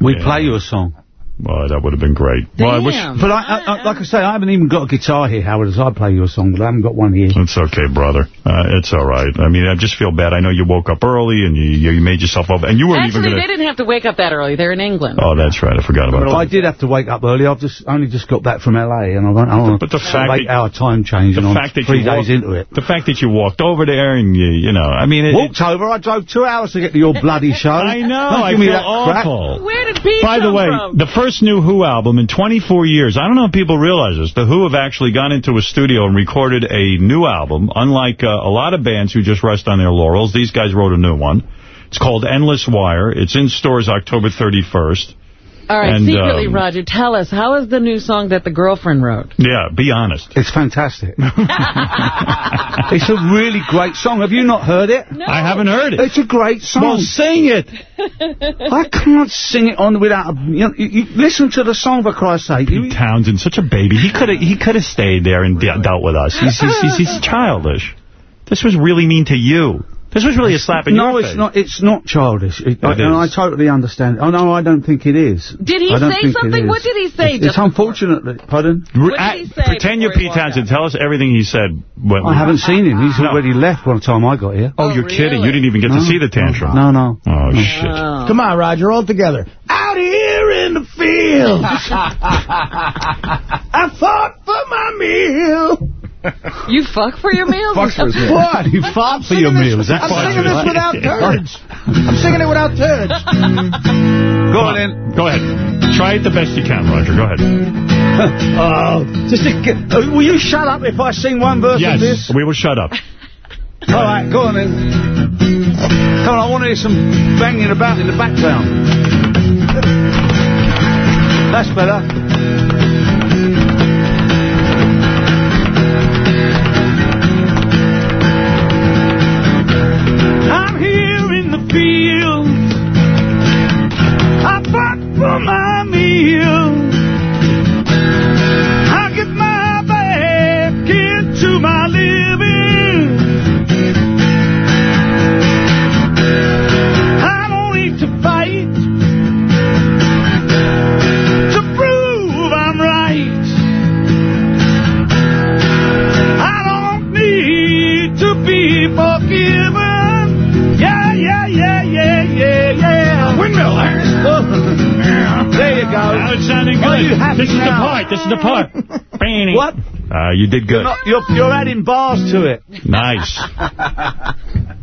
We'd play you a song.
Well, that would have been great. Well, I wish.
But I, I, I, like I say, I haven't even got a guitar here, Howard, as I play you a song, but I haven't got one here.
It's okay, brother. Uh, it's all right. I mean, I just feel bad. I know you woke up early and you you made yourself up, and you weren't
Actually,
even
they
going to.
didn't have to wake up that early. They're in England.
Oh, that's right. I forgot about
that.
I
did have to wake up early. I've just only just got back from L.A. and I went on
But the fact
late
that-
hour time change
The
and I'm
fact that
three
you
days
walked,
into it.
The fact that you walked over there and you, you know, I mean, it,
Walked over. I drove two hours to get to your bloody show.
I know.
Don't
I
give me
feel
that crap.
Where did Pete
By the way,
from?
the first new Who album in 24 years, I don't know if people realize this, the Who have actually gone into a studio and recorded a new album. Unlike uh, a lot of bands who just rest on their laurels, these guys wrote a new one. It's called Endless Wire. It's in stores October 31st.
All right,
and,
secretly,
um,
Roger, tell us, how is the new song that the girlfriend wrote?
Yeah, be honest.
It's fantastic. it's a really great song. Have you not heard it? No.
I haven't heard it.
It's a great song.
Well, sing it.
I can't sing it on without... A, you, know, you, you listen to the song, for Christ's sake. You,
Pete Townshend, such a baby. He could have he could have stayed there and de dealt with us. He's, he's, he's, he's childish. This was really mean to you. This was really a slap in
no,
your
it's not. It's not childish. It, I,
It
and I
is.
totally understand. Oh no, I don't think it is.
Did he say something? What did he say
It's, it's
just
unfortunate that. Pardon.
Re-
What did he say
pretend you're
before
Pete Townshend. Tell us everything he said. When,
I haven't seen him. He's
No.
already left by the time I got here.
Oh, you're oh, kidding. You didn't even get to see the tantrum.
No, no.
Oh, shit. Oh.
Come on, Roger, all together. Out here in the field, I fought for my meal.
You fuck for your meals?
Fuck for his meal. What?
You fought for
I'm
your
singing this-
Is that
I'm singing this
like?
without turds. I'm singing it without turds.
Go on then.
Go ahead. Try it the best you can, Roger. Go ahead.
Oh, just to get, uh, will you shut up if I sing one verse of this?
Yes, we will shut up.
All right, go on then. Come on, I want to hear some banging about in the background. That's better. For my meal. There you go.
Now it's sounding
Are
good.
you happy
This is the part. This is the part.
What?
Uh, you did good.
Not- You're, you're adding bars to it.
Nice.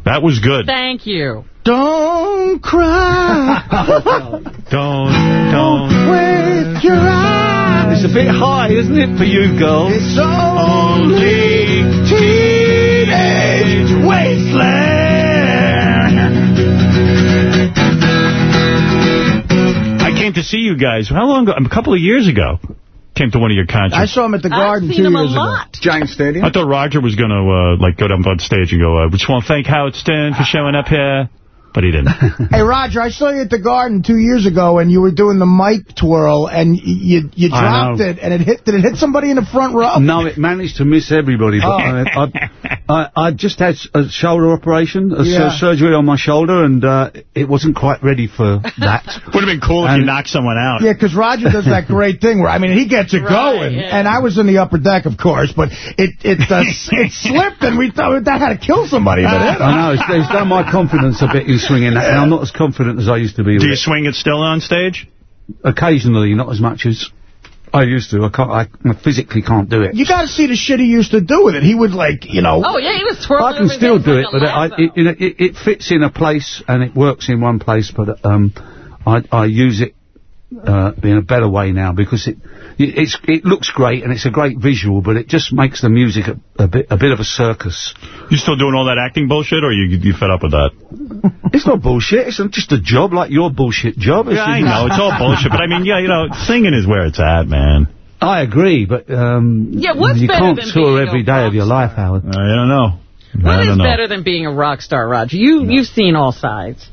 That was good.
Thank you.
Don't cry.
Don't, don't.
With your eyes.
It's a bit high, isn't it, for you girls?
It's only teenage wasteland.
Came to see you guys. How long ago? A couple of years ago. Came to one of your concerts.
I saw him at the Garden two years ago.
Giant Stadium?
I thought Roger was going to uh, like go down on stage and go, uh, we just want to thank Howard Stern for showing up here. But he didn't.
Hey, Roger, I saw you at the Garden two years ago, and you were doing the mic twirl, and you you dropped it, and it hit. Did it hit somebody in the front row?
No, it managed to miss everybody. But
Oh.
I, I, I, I just had a shoulder operation, a
Yeah.
surgery on my shoulder, and uh, it wasn't quite ready for that.
Would have been cool if you knocked someone out.
Yeah, because Roger does that great thing where, I mean, he gets it
Right,
going.
yeah.
And I was in the upper deck, of course, but it it uh, it slipped, and we thought that had to kill somebody. But it,
I know, it's, it's done my confidence a bit in swinging that, and I'm not as confident as I used to be.
Do
with
you
it.
swing it still on stage?
Occasionally, not as much as I used to. I can't. I, I physically can't do it.
You got to see the shit he used to do with it. He would, like, you know...
Oh, yeah, he was twirling
I can still do it,
a
but I, it, you know, it, it fits in a place and it works in one place, but um, I, I use it uh, in a better way now because it it's it looks great and it's a great visual, but it just makes the music a, a bit a bit of a circus.
You still doing all that acting bullshit, or you you fed up with that?
It's not bullshit. It's just a job like your bullshit job. It's
Yeah, I know it's all bullshit, but I mean, yeah, you know, singing is where it's at, man.
I agree, but um,
Yeah, what's
you can't
than
tour
being
every
a
day of your life, Howard.
I don't know.
What
I
is
don't know.
better than being a rock star, Roger? You, You've seen all sides.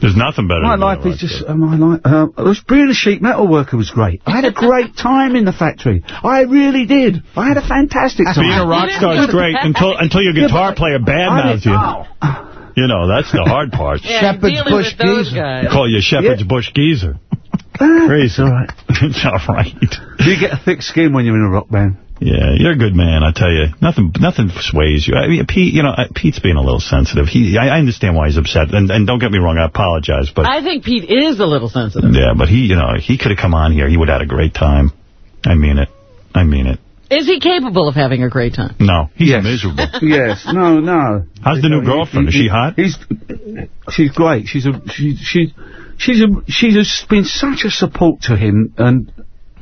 There's nothing better
My
than
life is just, uh, my life, uh, I was being a sheet metal worker was great. I had a great time in the factory. I really did. I had a fantastic time.
Being a rock star is great until until your guitar
but
player
I
badmouths
didn't-
you. You know, that's the hard part.
Yeah, Shepherd's Bush with geezer. guys.
Call you Shepherd's Bush geezer. Crazy.
all right.
it's all right.
Do you get a thick skin when you're in a rock band.
Yeah, you're a good man, I tell you. Nothing nothing sways you. I mean, Pete, you know, uh, Pete's being a little sensitive. He, I, I understand why he's upset. And, and don't get me wrong, I apologize. But
I think Pete is a little sensitive.
Yeah, but he, you know, he could have come on here. He would have had a great time. I mean it. I mean it.
Is he capable of having a great time?
No, he's miserable.
yes, no, no.
How's the new girlfriend? Is she hot?
He's, she's great. She's a she she she's a she's a, been such a support to him, and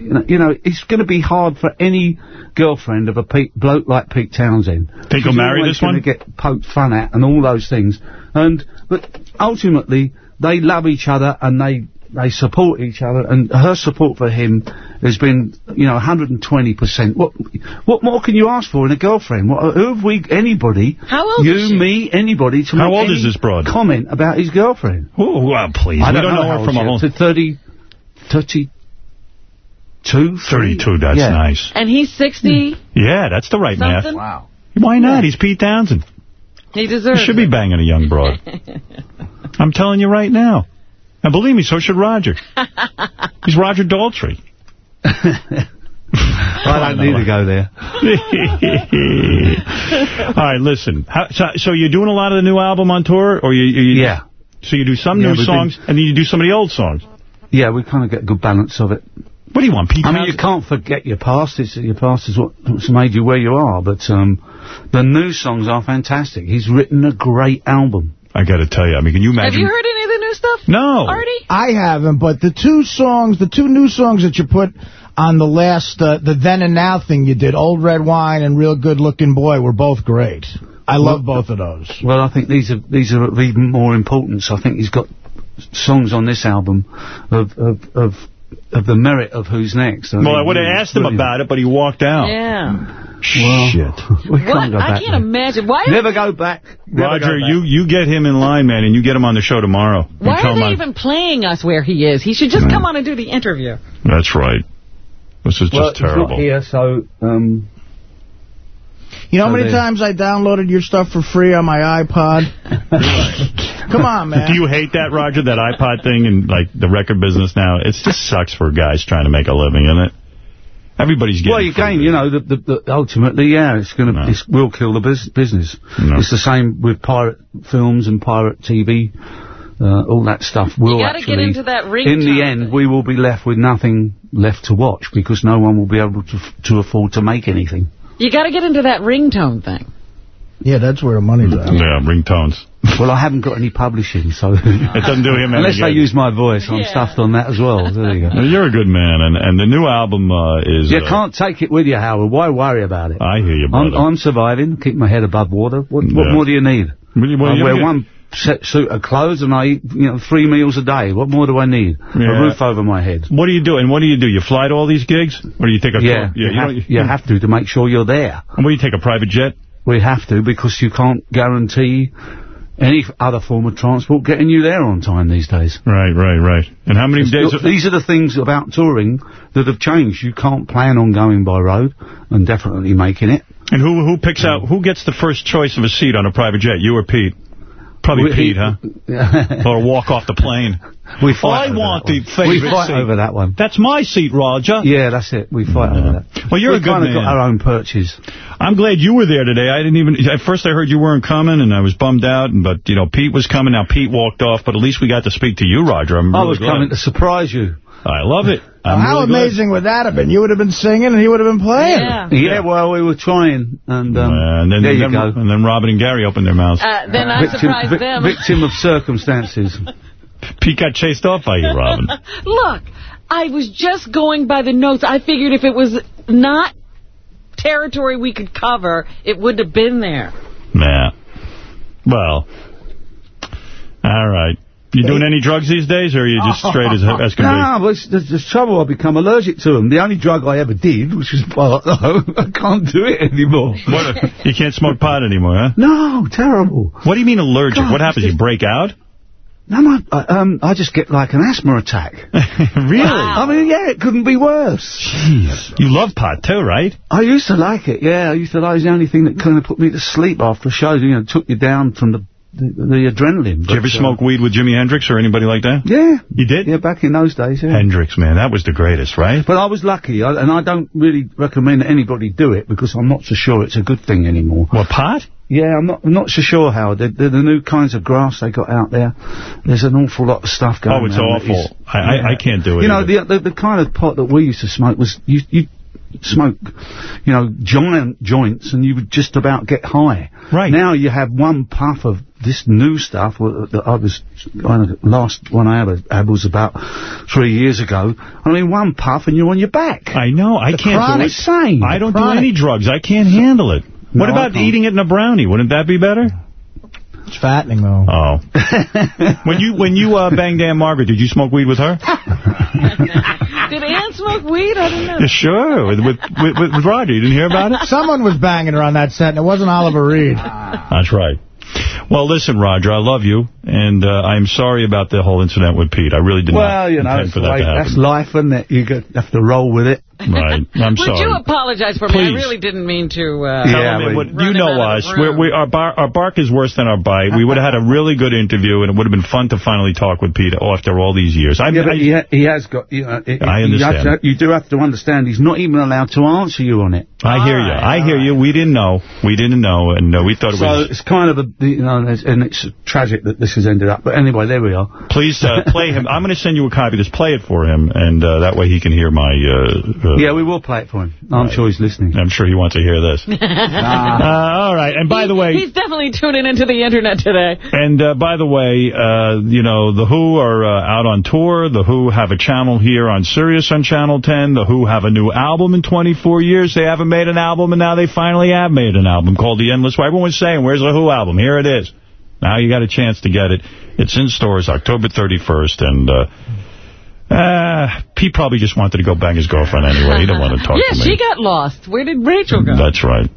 you know, you know it's going to be hard for any girlfriend of a Pete, bloke like Pete Townshend.
Think he'll
She's
marry this one?
gonna get poked fun at and all those things, and but ultimately they love each other and they. They support each other, and her support for him has been, you know, 120%. What, what more can you ask for in a girlfriend? What, who have we, anybody,
How old
you,
is she?
me, anybody, to
How
make
old is this broad?
comment about his girlfriend?
Oh, well, please.
I don't,
don't know,
how
her
old
from
she
a
is.
whole...
To 30, 32,
32, that's
Yeah.
nice.
And he's 60?
Yeah, that's the right math.
Wow.
Why not? He's Pete Townshend.
He deserves
He
deserves
should be banging a young broad. I'm telling you right now. And believe me, so should Roger. He's Roger Daltrey.
I don't need to go there.
All right, listen. How, so, so you're doing a lot of the new album on tour? or you, you
Yeah.
So you do some
Yeah,
new
we've
songs, and then you do some of the old songs.
Yeah, we kind of get a good balance of it.
What do you want, Pete
I mean, you can't forget your past. It's, your past is what's made you where you are. But um, the new songs are fantastic. He's written a great album.
I got to tell you, I mean, can you imagine?
Have you heard any of the new stuff?
No.
Artie?
I haven't, but the two songs, the two new songs that you put on the last, uh, the Then and Now thing you did, Old Red Wine and Real Good Looking Boy, were both great. I love both of those.
Well, I think these are these are of even more importance. I think he's got songs on this album of of of, of the merit of Who's Next.
well, I would have
really,
asked him about it, but he walked out.
Yeah.
Shit.
We
What?
can't go
I can't
there.
imagine. Why,
Never go back. Never
Roger,
go back.
you, you get him in line, man, and you get him on the show tomorrow. And
why
tell
are they
I-
even playing us where he is? He should just come on and do the interview.
That's right. This is
well,
just terrible.
He's not here, so um,
You know how many times I downloaded your stuff for free on my iPod? Come on, man.
Do you hate that, Roger, that iPod thing and, like, the record business now? It just sucks for guys trying to make a living, isn't it? Everybody's getting...
well, again, you know, the, the, the, ultimately, yeah, it's going to, it will kill the bus business.
No.
It's the same with pirate films and pirate TV, uh, all that stuff. Will
gotta get into that
ring
in
the end, we will be left with nothing left to watch because no one will be able to to afford to make anything.
You got to get into that ringtone thing.
Yeah, that's where the money's at.
Yeah, ringtones.
Well, I haven't got any publishing, so
It doesn't do him any
unless they
good.
use my voice, I'm stuffed on that as well. There you go.
Well, You're a good man, and, and the new album uh, is...
You
uh,
can't take it with you, Howard. Why worry about it?
I hear you,
I'm. I'm surviving, keep my head above water. What, what more do you need?
What do you- what do
I
you-
wear one set suit of clothes and I eat, you know, three meals a day. What more do I need?
Yeah.
A roof over my head.
What do you do? And what do you do? You fly to all these gigs? Or do you take a...
Yeah,
yeah
you,
you,
have,
don't-
you have to to make sure you're there.
And what do you take, a private jet?
We have to because you can't guarantee any other form of transport getting you there on time these days.
Right, right, right. And how many days...
Look, These are the things about touring that have changed. You can't plan on going by road and definitely making it.
And who who picks out... Who gets the first choice of a seat on a private jet? You or Pete? Probably
We-
Pete, huh? or walk off the plane.
We fight
I
over
want
that
the
one.
favorite
We fight
seat.
over that one.
That's my seat, Roger.
Yeah, that's it. We fight over that.
Well, you're
We've
a good
kind of
man.
got our own perches.
I'm glad you were there today. I didn't even... At first I heard you weren't coming, and I was bummed out. and, But, you know, Pete was coming. Now Pete walked off. But at least we got to speak to you, Roger. I'm
I
really
was
glad.
coming to surprise you.
I love it. I'm
How
really glad.
amazing would that have been? You would have been singing and he would have been playing.
Yeah.
Yeah, well, we were trying, and um,
and then,
there you
then,
go.
And then Robin and Gary opened their mouths.
Uh, then I
victim,
surprised
vic-
them.
victim of circumstances.
Pete got chased off by you, Robin.
Look, I was just going by the notes. I figured if it was not territory we could cover, it wouldn't have been there.
Nah. Well. All right. You doing any drugs these days, or are you just straight as, as can be?
No, but it's, there's, there's trouble. I become allergic to them. The only drug I ever did, which is pot, I can't do it anymore.
What, you can't smoke pot anymore, huh?
No, terrible.
What do you mean allergic?
God,
what happens?
it's
You break out?
No, no, I, um, I just get like an asthma attack.
really?
I mean, yeah, it couldn't be worse.
Jeez. You love pot too, right?
I used to like it, yeah. I used to like it. It was the only thing that kind of put me to sleep after a show. You know, took you down from the the, the adrenaline.
Did you ever
uh,
smoke weed with Jimi Hendrix or anybody like that?
Yeah.
You did?
Yeah, back in those days, yeah.
Hendrix, man, that was the greatest, right?
But I was lucky, I, and I don't really recommend anybody do it because I'm not so sure it's a good thing anymore.
What, pot?
Yeah, I'm not I'm not so sure, Howard. The, the, the new kinds of grass they got out there, there's an awful lot of stuff going on.
Oh, it's awful. I, I, I can't do it.
You know, the, the the kind of pot that we used to smoke was you you smoke, you know, giant joints, and you would just about get high.
Right.
Now you have one puff of this new stuff that I was uh, last one I had was about three years ago. I mean, one puff and you're on your back.
I know. I
The
can't do it. I don't do any drugs. I can't handle it. what
No,
about eating it in a brownie? Wouldn't that be better?
It's fattening, though.
Oh. when you when you uh, banged Ann-Margret, did you smoke weed with her?
Did Ann smoke weed? I don't know.
Yeah, sure, with, with, with, with Roger. You didn't hear about it?
Someone was banging her on that set, and it wasn't Oliver Reed.
That's right. Well, listen, Roger, I love you, and uh, I'm sorry about the whole incident with Pete. I really did not
Well,
not
you know,
intend for that
like,
to happen.
that's life, isn't it? You have to roll with it.
Right. I'm
Would
sorry.
you apologize for me? I really didn't mean to... Uh,
Tell
Yeah,
him it
we-
would-
Run
you
him
know
out
us. We're, we, our, bar, our bark is worse than our bite. We would have had a really good interview, and it would have been fun to finally talk with Peter after all these years. I,
Yeah, but
I,
he, ha- he has got. You know, it-
I
you
understand.
to- You, do have to understand. He's not even allowed to answer you on it.
I hear you. I hear you. We didn't know. We didn't know, and uh, we thought it
So
was...
it's kind of a, you know, and it's tragic that this has ended up. But anyway, there we are.
Please uh, play him. I'm going to send you a copy. Just play it for him, and uh, that way he can hear my... Uh, uh,
Yeah, we will play it for him. I'm sure he's listening.
I'm sure he wants to hear this. uh, all right. And by the way...
He's definitely tuning into the internet today.
And uh, by the way, uh, you know, The Who are uh, out on tour. The Who have a channel here on Sirius on Channel 10. The Who have a new album in 24 years. They haven't made an album, and now they finally have made an album called The Endless Way. Everyone's saying, where's the Who album? Here it is. Now you got a chance to get it. It's in stores October 31st, and... Uh, Pete probably just wanted to go bang his girlfriend anyway. He didn't want to talk
yeah,
to me.
Yeah, she got lost. Where did Rachel go?
That's right.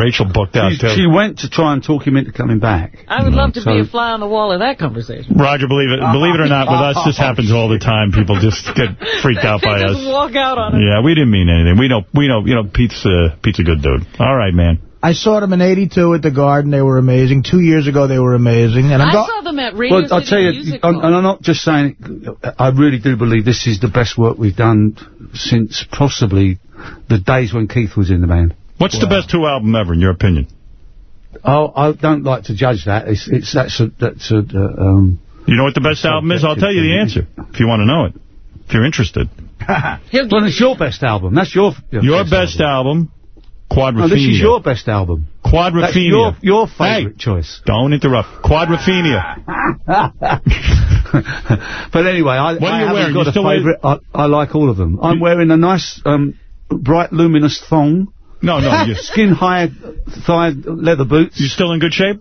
Rachel booked out,
She,
too.
she went to try and talk him into coming back.
I would love to
So-
be a fly on the wall of that conversation.
Roger, believe it believe it or not, with us, this happens all the time. People just get freaked out by
Just
us.
walk out on it.
Yeah, we didn't mean anything. We know, we know, you know, Pete's, uh, Pete's a good dude. All right, man.
I saw them in 82 at the Garden. They were amazing. Two years ago, they were amazing. And I'm
I saw them at Radio
Well, I'll tell you,
Music
I'm, and I'm not just saying it, I really do believe this is the best work we've done since possibly the days when Keith was in the band.
What's the best Who album ever, in your opinion?
Oh, I don't like to judge that. It's, it's that's a, that's a, uh, um...
You know what the best album is? I'll tell you the answer, if you want to know it, if you're interested.
well, it's your best album. That's your
Your best album, Quadrophenia.
No, this is your best album.
Quadrophenia.
That's your your favourite choice.
Don't interrupt. Quadrophenia.
but anyway, I, I haven't
wearing?
got
You
a favourite. I, I like all of them. I'm wearing a nice, um, bright, luminous thong.
No, no. You,
Skin high thigh leather boots.
you still in good shape?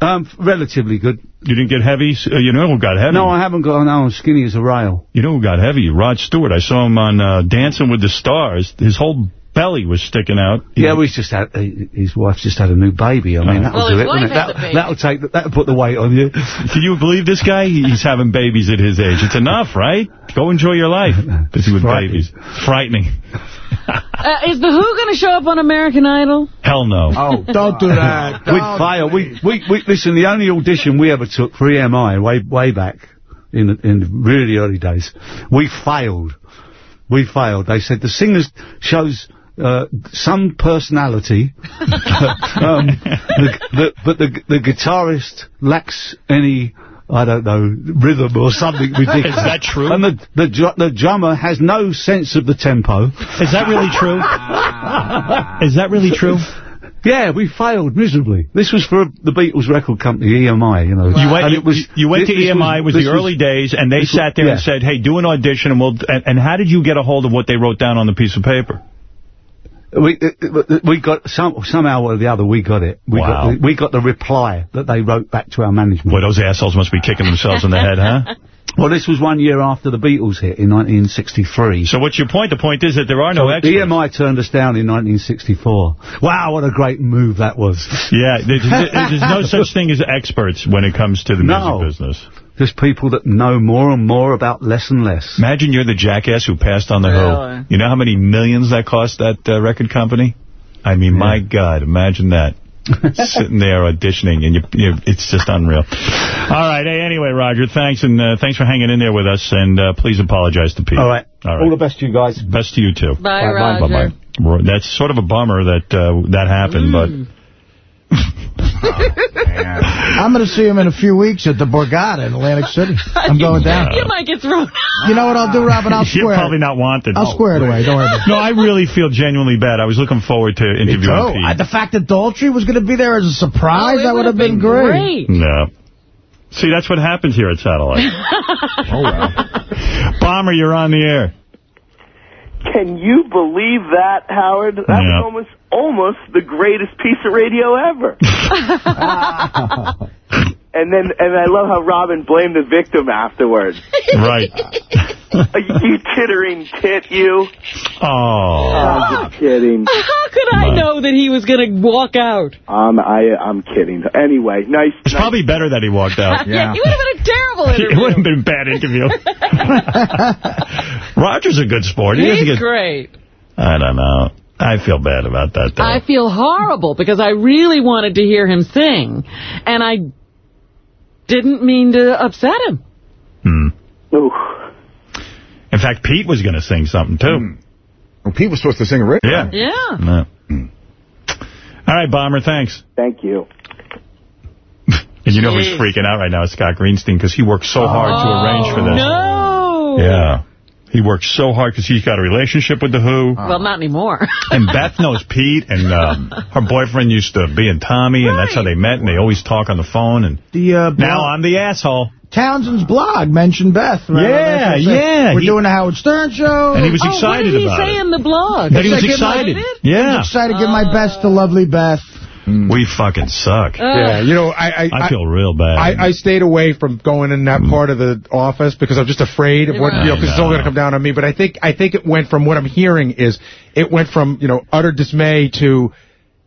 Um, relatively good.
You didn't get heavy? Uh, you know who got heavy?
No, I haven't got. No, I'm skinny as a rail.
You know who got heavy? Rod Stewart. I saw him on uh, Dancing with the Stars. His whole belly was sticking out.
Yeah, we just had uh, his wife's just had a new baby. I mean, that'll
Well,
do it, won't it? That, that'll, take. That'll put the weight on you.
Can you believe this guy? He's having babies at his age. It's enough, right? Go enjoy your life. Busy with
Frightening.
babies. Frightening.
Uh, is the Who going to show up on American Idol?
Hell no.
Oh, don't do that.
We'd fail. We,
please.
we, we, listen, the only audition we ever took for EMI way, way back in the, in the really early days, we failed. We failed. They said the singer's shows uh, some personality, um, the, the, but the, the guitarist lacks any. I don't know, rhythm or something ridiculous.
Is that true?
And the, the, the drummer has no sense of the tempo.
Is that really true? Is that really true?
Yeah, we failed miserably. This was for the Beatles record company, EMI, you know.
You went,
And it was,
you went to
this was-
EMI, it was
this
the early days, and they sat there and
yeah.
said, hey, do an audition, and we'll... And, and how did you get a hold of what they wrote down on the piece of paper?
We uh, we got some somehow or the other we got it. We
Wow.
got the, we got the reply that they wrote back to our management.
Boy, those assholes must be kicking themselves in the head, huh?
Well, this was one year after the Beatles hit in 1963.
So what's your point? The point is that there are no
So
experts.
EMI turned us down in 1964. Wow, what a great move that was.
Yeah, there's, there's no such thing as experts when it comes to the
No.
music business.
There's people that know more and more about less and less.
Imagine you're the jackass who passed on the
Really?
Who. You know how many millions that cost that uh, record company? I mean, my God, imagine that. Sitting there auditioning, and you, you, it's just unreal. All right. Hey, anyway, Roger, thanks, and uh, thanks for hanging in there with us, and uh, please apologize to Pete.
All right.
All right.
All the best to you guys.
Best to you, too.
Bye, Roger.
Bye-bye. That's sort of a bummer that uh, that happened,
Mm.
I'm going to see him in a few weeks at the Borgata in Atlantic City. I'm going down.
You might get thrown
You know what I'll do, Robin? I'll
You're
square
probably
it.
not wanted.
I'll square it away. Don't worry about it.
No, I really feel genuinely bad. I was looking forward to interviewing. Pete.
The fact that Daltrey was going to be there as a surprise,
oh,
that would have been, great.
No. See, that's what happens here at Satellite.
oh, well.
Bomber, you're on the air.
Can you believe that, Howard? That
Yeah.
was almost almost the greatest piece of radio ever. and then and I love how Robin blamed the victim afterwards.
Right.
you tittering tit, you.
Oh.
I'm just kidding.
How could I know that he was going to walk out?
Um, I I'm kidding. Anyway, nice.
It's probably better that he walked out.
yeah. you would have been a terrible
It
interview.
would have been a bad interview. Roger's a good sport. He doesn't
He's
get,
great.
I don't know. I feel bad about that, though.
I feel horrible because I really wanted to hear him sing, and I didn't mean to upset him.
Hmm. In fact, Pete was going to sing something, too.
Well, Pete was supposed to sing a riff.
Yeah.
Yeah.
No. All right, Bomber, thanks.
Thank you.
And you know who's freaking out right now is Scott Greenstein because he worked so hard to arrange for this.
No.
Yeah. He worked so hard because he's got a relationship with The Who.
Well, not anymore.
And Beth knows Pete, and um, her boyfriend used to be in Tommy, and that's how they met, and they always talk on the phone. And
The, uh,
now I'm the asshole.
Townshend's blog mentioned Beth. Right?
Yeah,
That's what it said.
yeah.
We're
He-
doing the Howard Stern show.
And he was
oh, what
excited
did he
about
say
it.
in the blog?
That he was
Give my-
excited.
He
Yeah.
was excited to give my best to lovely Beth.
We fucking suck.
Yeah, you know, I... I,
I feel real bad.
I, I stayed away from going in that part of the office because I'm just afraid of what, you know, because it's all going to come down on me. But I think I think it went from what I'm hearing is it went from, you know, utter dismay to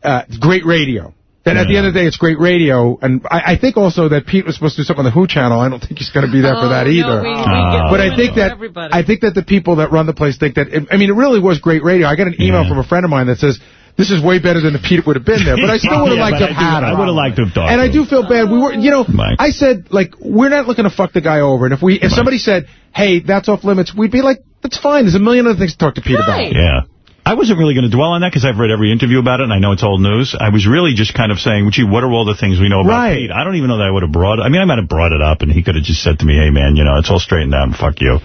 uh, great radio. Then at the end of the day, it's great radio. And I, I think also that Pete was supposed to do something on the Who channel. I don't think he's going to be there for
Oh,
that
no,
either.
we- we get
but I think that
everybody.
I think that the people that run the place think that, it, I mean, it really was great radio. I got an email from a friend of mine that says, this is way better than the Pete would have been there. But I still would have
Yeah,
liked to have had him.
I would have liked to have talked
And I do feel bad. We were, you know,
Mike.
I said, like, we're not looking to fuck the guy over. And if we, if somebody said, hey, that's off limits, we'd be like, that's fine. There's a million other things to talk to Pete about.
Yeah. I wasn't really going to dwell on that because I've read every interview about it, and I know it's old news. I was really just kind of saying, gee, what are all the things we know about
Right.
Pete? I don't even know that I would have brought it. I mean, I might have brought it up, and he could have just said to me, hey, man, you know, it's all straightened out, and fuck you.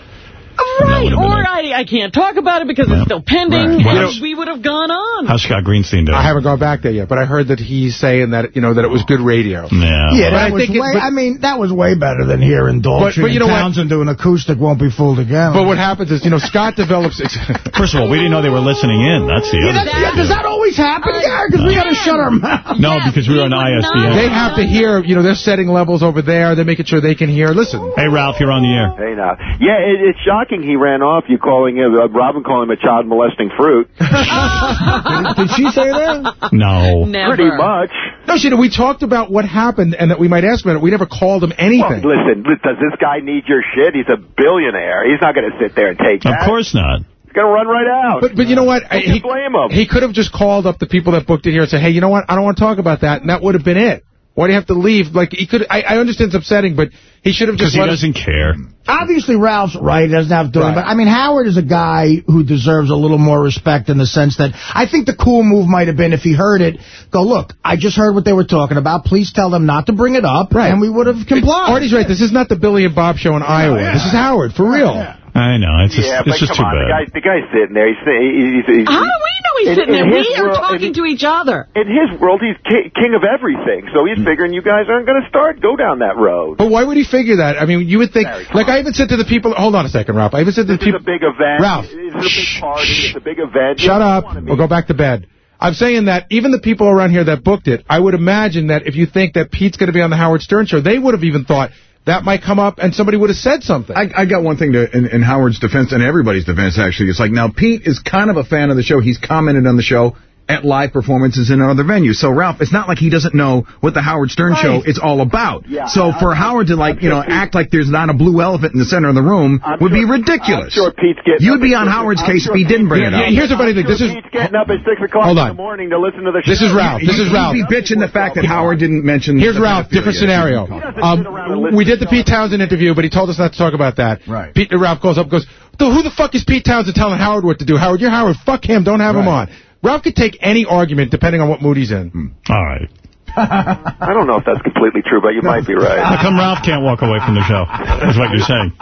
Right, or I, I can't talk about it because it's still pending,
Right. Well,
we would have gone on.
How's Scott Greenstein doing?
I haven't gone back there yet, but I heard that he's saying that, you know, that it was good radio.
Yeah.
Yeah,
But I
was
think it- but-
I mean, that was way better than hearing Daltrey
But- but you
and
know what?
Townshend doing acoustic won't be fooled again.
But what happens is, you know, Scott develops...
First of all, we didn't know they were listening in. That's the
Yeah,
other
that's- yeah, does that always happen, Gary? Because we got to shut our mouth.
No, because we were on ISDN.
They have to hear, you know, they're setting levels over there. They're making sure they can hear. Listen.
Hey, Ralph, you're on the air.
Hey, now. Yeah, it, it's shocking he ran off, you calling him, uh, Robin calling him a child molesting fruit.
Did she say that?
No.
Pretty much.
No, she, did. we talked about what happened and that we might ask about it. We never called him anything.
Well, listen, does this guy need your shit? He's a billionaire. He's not going to sit there and take
Of
that.
course not.
He's going to run right out.
But but you know what?
Who can
he,
blame him?
he could have just called up the people that booked it here and said, hey, you know what? I don't want to talk about that. And that would have been it. Why do you have to leave? Like, he could. I, I understand it's upsetting, but he should have just.
Because
just
he
let us-
doesn't care.
Obviously, Ralph's right. He doesn't have to.
Right.
But, I mean, Howard is a guy who deserves a little more respect in the sense that I think the cool move might have been if he heard it, go, look, I just heard what they were talking about. Please tell them not to bring it up.
Right.
And we would have complied.
Artie's right. This is not the Billy and Bob show in Iowa. This is Howard, for real.
I know. It's just,
yeah,
it's just too
on, the
bad.
guy, the guy's sitting there. He's, he's, he's,
How do ah, we know he's
in-
sitting
in
there?
his
We are talking
in-
to each other.
in his world, he's ki- king of everything. So he's hmm. figuring you guys aren't going to start go down that road.
But why would he figure that? I mean, you would think, like I even said to the people, hold on a second, Ralph. I even said to the
This is
people,
a big event.
Ralph,
It's a big party. It's a big event.
Shut
don't
up
wanna
or go back to bed. I'm saying that even the people around here that booked it, I would imagine that if you think that Pete's going to be on the Howard Stern show, they would have even thought that might come up and somebody would have said something.
I, I got one thing to in, in Howard's defense and everybody's defense, actually. It's like, now, Pete is kind of a fan of the show. He's commented on the show.
At live performances in other venues. So, Ralph, it's not like he doesn't know what the Howard Stern
Right.
show is all about.
Yeah,
so for Howard to, like, you know, act like there's not a blue elephant in the center of the room
I'm
would be ridiculous.
I'm sure Pete's getting
You'd
up
be on Howard's
I'm
case
sure
if he didn't bring it up.
yeah, here's the funny thing. This is
Pete's getting up at 6 o'clock in the morning to listen to the show.
This is Ralph. This is
You'd
Ralph.
be bitching the fact that Howard didn't mention...
Here's Ralph. Different scenario. Um, we did the Pete Townshend interview, but he told us not to talk about that.
Right.
Pete, Ralph calls up, and goes, who the fuck is Pete Townshend telling Howard what to do? Howard, you're Howard. Fuck him. Don't have him on. Ralph could take any argument depending on what mood he's in.
All right.
I don't know if that's completely true, but you might be right.
How come Ralph can't walk away from the show? That's what you're saying.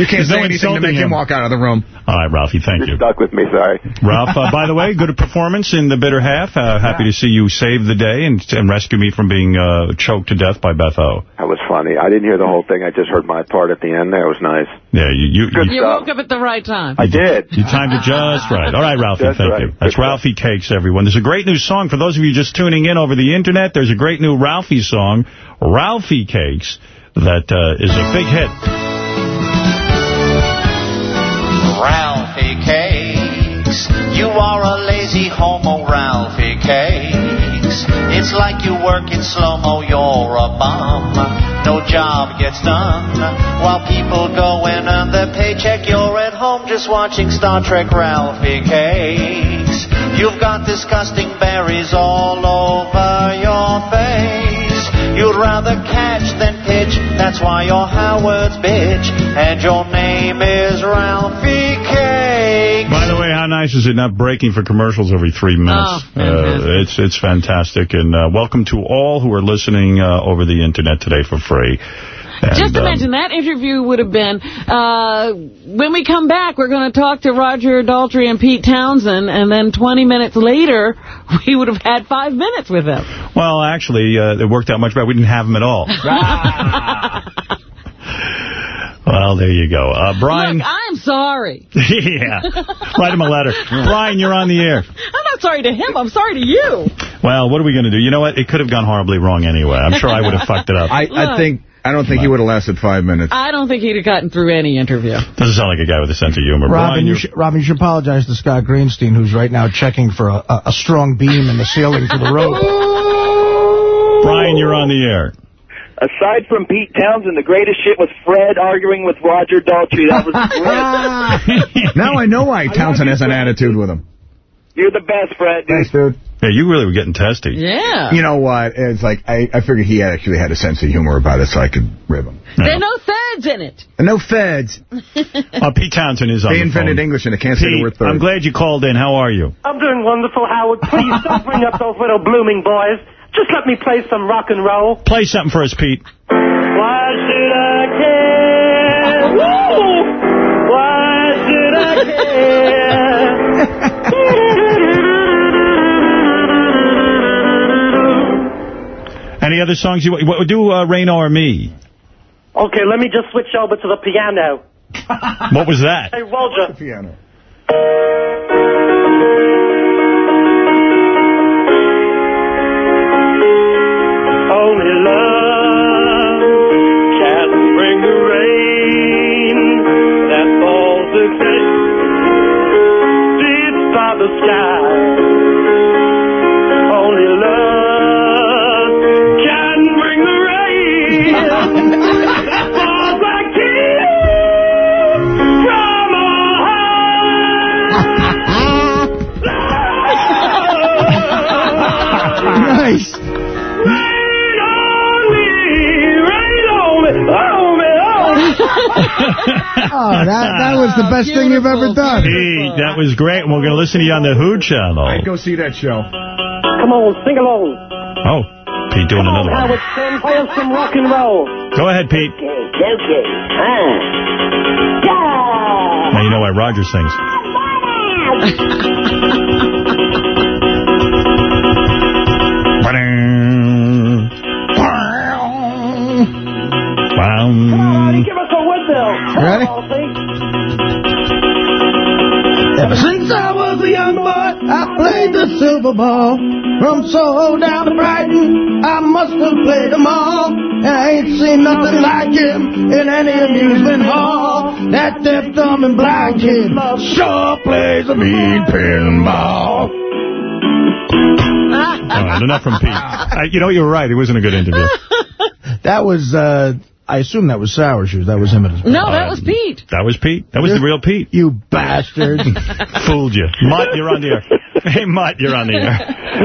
You can't
There's
say
no
anything to make him
him.
walk out of the room.
All right, Ralphie, thank you.
Stuck with me, sorry.
Ralph, uh, by the way, good performance in the bitter half. Uh, happy to see you save the day and, and rescue me from being uh, choked to death by Beth O.
That was funny. I didn't hear the whole thing. I just heard my part at the end there. It was nice.
Yeah, you you,
Good
you,
You woke up at the right time.
I did.
you timed it just right. All right, Ralphie,
That's
thank
right.
you. That's
Good
Ralphie Cakes, everyone. There's a great new song. For those of you just tuning in over the Internet, there's a great new Ralphie song, Ralphie Cakes, that uh, is a big hit.
Ralphie Cakes. You are a lazy homo, Ralphie Cakes. It's like you work in slow-mo, you're a bum. No job gets done. While people go and earn their paycheck, you're at home just watching Star Trek, Ralphie Cakes. You've got disgusting berries all over your face. You'd rather catch than pitch, that's why you're Howard's bitch. And your name is Ralphie
nice is it not breaking for commercials every three minutes?
Oh,
uh, it's it's fantastic. And uh, welcome to all who are listening uh, over the Internet today for free. And,
Just
um,
imagine that interview would have been, uh, when we come back, we're going to talk to Roger Daltrey and Pete Townshend, and then 20 minutes later, we would have had five minutes with them.
Well, actually, uh, it worked out much better. We didn't have them at all. well, there you go. Uh, Brian.
Look, I'm sorry.
yeah. Write him a letter. Brian, you're on the air.
I'm not sorry to him. I'm sorry to you.
Well, what are we going to do? You know what? It could have gone horribly wrong anyway. I'm sure I would have fucked it up.
I, I think I don't think he would have lasted five minutes.
I don't think he'd have gotten through any interview.
Doesn't sound like a guy with a sense of humor.
Robin,
Brian,
you
you're-
should, Robin, you should apologize to Scott Greenstein, who's right now checking for a, a, a strong beam in the ceiling for the rope.
Brian, you're on the air.
Aside from Pete Townshend, the greatest shit was Fred arguing with Roger Daltrey. That was great.
now I know why Townshend has an attitude with him.
You're the best, Fred, dude.
Thanks, dude.
Yeah, you really were getting testy.
Yeah.
You know what? It's like, I, I figured he actually had a sense of humor about it, so I could rib him.
There are no thirds in it.
No feds.
Uh, Pete Townshend is on
They
the
invented
phone.
English and I can't say the word third.
I'm glad you called in. How are you?
I'm doing wonderful, Howard. Please don't bring up those little blooming boys. Just let me play some rock and roll.
Play something for us, Pete.
Why should I care? Woo! Why should I care?
Any other songs you want? Do uh, Reign o'er Me.
Okay, let me just switch over to the piano.
What was that?
Hey, Roger.
piano.
Only love can bring the rain that falls deep the sky.
Oh, that, that was the best thing you've ever done.
Pete, that was great. And we're going to listen to you on the Who channel.
I'd go see that show.
Come on, sing along.
Oh, Pete doing
Come on,
another one.
Howard Stern, play us some rock and roll.
Go ahead, Pete.
Okay, okay. Ah.
Now you know why Roger sings.
Somebody give us a whistle.
Ready? Ever since I was a young boy, I played the silver ball. From Soho down to Brighton, I must have played them all. And I ain't seen nothing like him in any amusement hall. That deaf, dumb, and blind kid sure plays a mean pinball.
All right, enough from Pete. Uh, you know, you were right. It wasn't a good interview.
That was, uh, I assume that was Sour Shoes. That was him at his
No, that was Pete.
That was Pete. That was the real Pete.
You bastard.
Fooled you. Mutt, you're on the air. Hey, Mutt, you're on the air.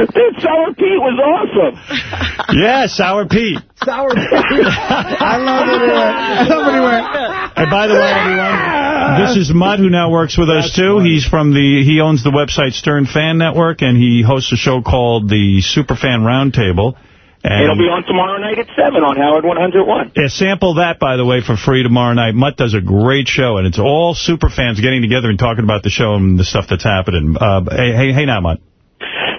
Dude, Sour Pete was awesome.
Yeah, Sour Pete.
Sour Pete. I love it. uh, I love it anywhere.
And by the way, everyone, this is Mutt, who now works with us, too. He's from the, he owns the website Stern Fan Network, and he hosts a show called the Superfan Roundtable. And
It'll be on tomorrow night at 7 on Howard 101.
Yeah, sample that, by the way, for free tomorrow night. Mutt does a great show, and it's all super fans getting together and talking about the show and the stuff that's happening. Uh, hey, hey, hey now, Mutt.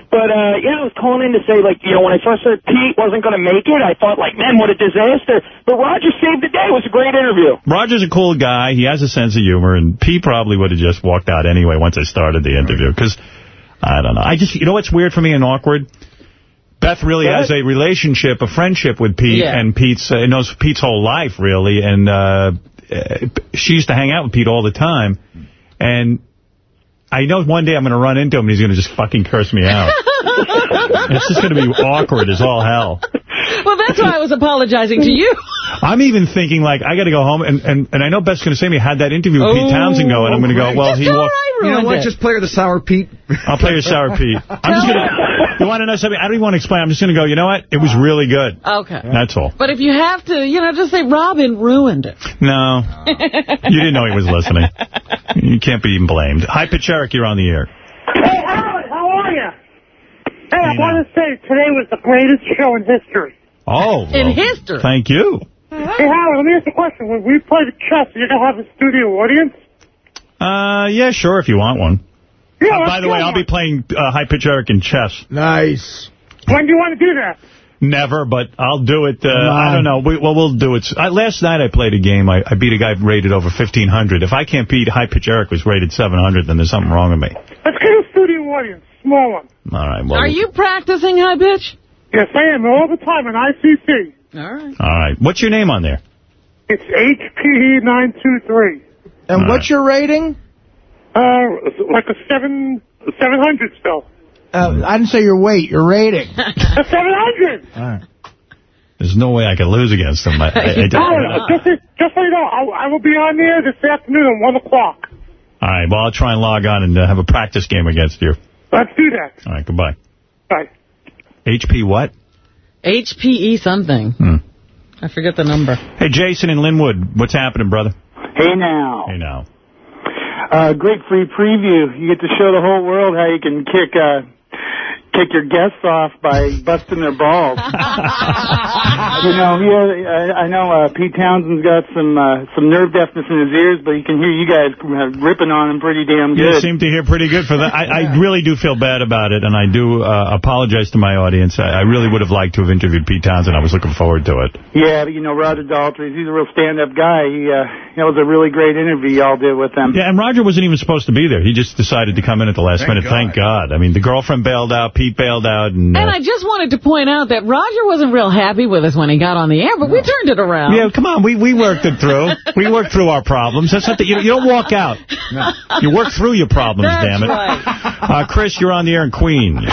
But, uh, yeah, I was calling in to say, like, you know, when I first heard Pete wasn't going to make it, I thought, like, man, what a disaster. But Roger saved the day. It was a great interview.
Roger's a cool guy. He has a sense of humor, and Pete probably would have just walked out anyway once I started the interview, because, I don't know. I just, you know what's weird for me and awkward? Beth really has a relationship, a friendship with Pete,
Yeah.
and Pete's uh, knows Pete's whole life, really, and uh, uh, she used to hang out with Pete all the time, and I know one day I'm going to run into him and he's going to just fucking curse me out. it's just going to be awkward as all hell.
Well, that's why I was apologizing to you.
I'm even thinking, like, I got to go home, and, and, and I know Beth's going to say me, had that interview with Pete Townshend going. I'm going to go, well, he walked...
You know what? Just play her the Sour Pete.
I'll play her Sour Pete. I'm just going to... You want to know something? I don't even want to explain. I'm just going to go, you know what? It was really good.
Okay.
That's all.
But if you have to, you know, just say Robin ruined it.
No. You didn't know he was listening. You can't be even blamed. Hi, Pitch you're on the air.
Hey, Howard, how are you? Hey, I want to say today was the greatest show in history.
Oh.
In history.
Thank you.
Hey, Howard, let me ask you a question. When we play the chess, you're going to have a studio audience?
Uh, yeah, sure, if you want one.
Yeah,
Uh, by the
do
way, I'll
one.
be playing uh, High Pitch Eric in chess.
Nice.
When do you want to do that?
Never, but I'll do it. Uh, I don't know. We, well, we'll do it. I, last night I played a game. I, I beat a guy rated over 1,500. If I can't beat High Pitch Eric was rated 700, then there's something wrong with me.
Let's get a studio audience, small one.
All right. Well,
Are you practicing high pitch?
Yes, I am, all the time in ICC.
All right.
All right. What's your name on there?
It's HPE923.
And
All
what's your rating?
Uh, like a seven, 700 still.
Uh, I didn't say your weight, your rating.
A 700!
All right.
There's no way I could lose against him. I, I, I just-
Howard, just, just so you know, I, I will be on there this afternoon at 1 o'clock.
all right. Well, I'll try and log on and uh, have a practice game against you.
Let's do that.
All right. Goodbye.
Bye.
HP what?
HPE something.
Hmm.
I forget the number.
Hey, Jason in Linwood. What's happening, brother?
Hey now.
Hey, now.
Uh, great free preview. You get to show the whole world how you can kick uh, kick your guests off by busting their balls. you know, yeah, I, I know uh, Pete Townshend's got some uh, some nerve deafness in his ears, but he can hear you guys uh, ripping on him pretty damn good.
You
good.
seem to hear pretty good for that. I, I really do feel bad about it, and I do uh, apologize to my audience. I, I really would have liked to have interviewed Pete Townshend. I was looking forward to it.
Yeah, but you know, Roger Daltrey, he's a real stand-up guy. He uh, that was a really great interview y'all did with him.
Yeah, and Roger wasn't even supposed to be there. He just decided to come in at the last
Thank
minute.
God.
Thank God. I mean, the girlfriend bailed out, Pete bailed out, and... Uh,
And I just wanted to point out that Roger wasn't real happy with us when he got on the air, but we turned it around.
yeah, come on, we, we worked it through. we worked through our problems. That's not the, you, you don't walk out. You work through your problems,
That's
damn it.
right.
Uh, Chris, you're on the air in Queens.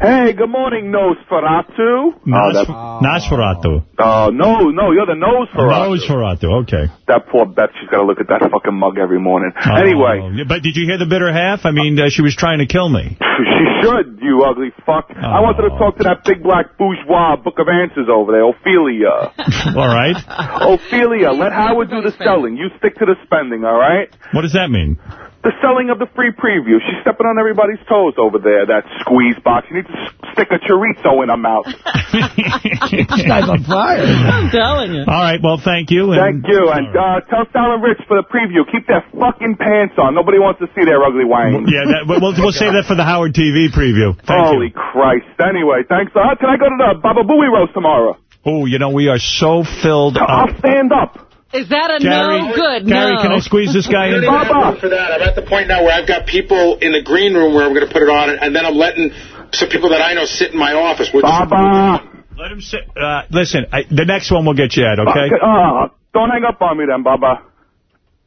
Hey, good morning, Nosferatu.
Nos, Nosferatu.
Oh, no, no, you're the Nosferatu.
Nosferatu, okay.
That poor Beth, she's got to look at that fucking mug every morning.
Oh,
Anyway,
But did you hear the bitter half? I mean, uh, she was trying to kill me.
she should, you ugly fuck. I wanted to talk to that big black bourgeois book of answers over there, Ophelia.
all right.
Ophelia, let Howard do the selling. You stick to the spending, all right?
What does that mean?
The selling of the free preview. She's stepping on everybody's toes over there, that squeeze box. You need to stick a chorizo in her mouth.
this guy's on fire.
I'm telling you.
All right, well, thank you.
Thank you. And uh, tell Sal and Rich for the preview. Keep their fucking pants on. Nobody wants to see their ugly wangs.
Yeah, that, we'll, we'll save that for the Howard TV preview. Thank
Holy Christ. Anyway, thanks. Uh, can I go to the Baba Booey roast tomorrow?
Oh, you know, we are so filled
I'll
up.
stand up.
Is that a
Gary-
no? Good,
Gary,
no.
can I squeeze this guy in?
for that. I'm at the point now where I've got people in the green room where I'm going to put it on, and then I'm letting some people that I know sit in my office. With
Baba.
Let him sit. Uh, listen, I, the next one will get you at, okay?
Uh, don't hang up on me then, Baba.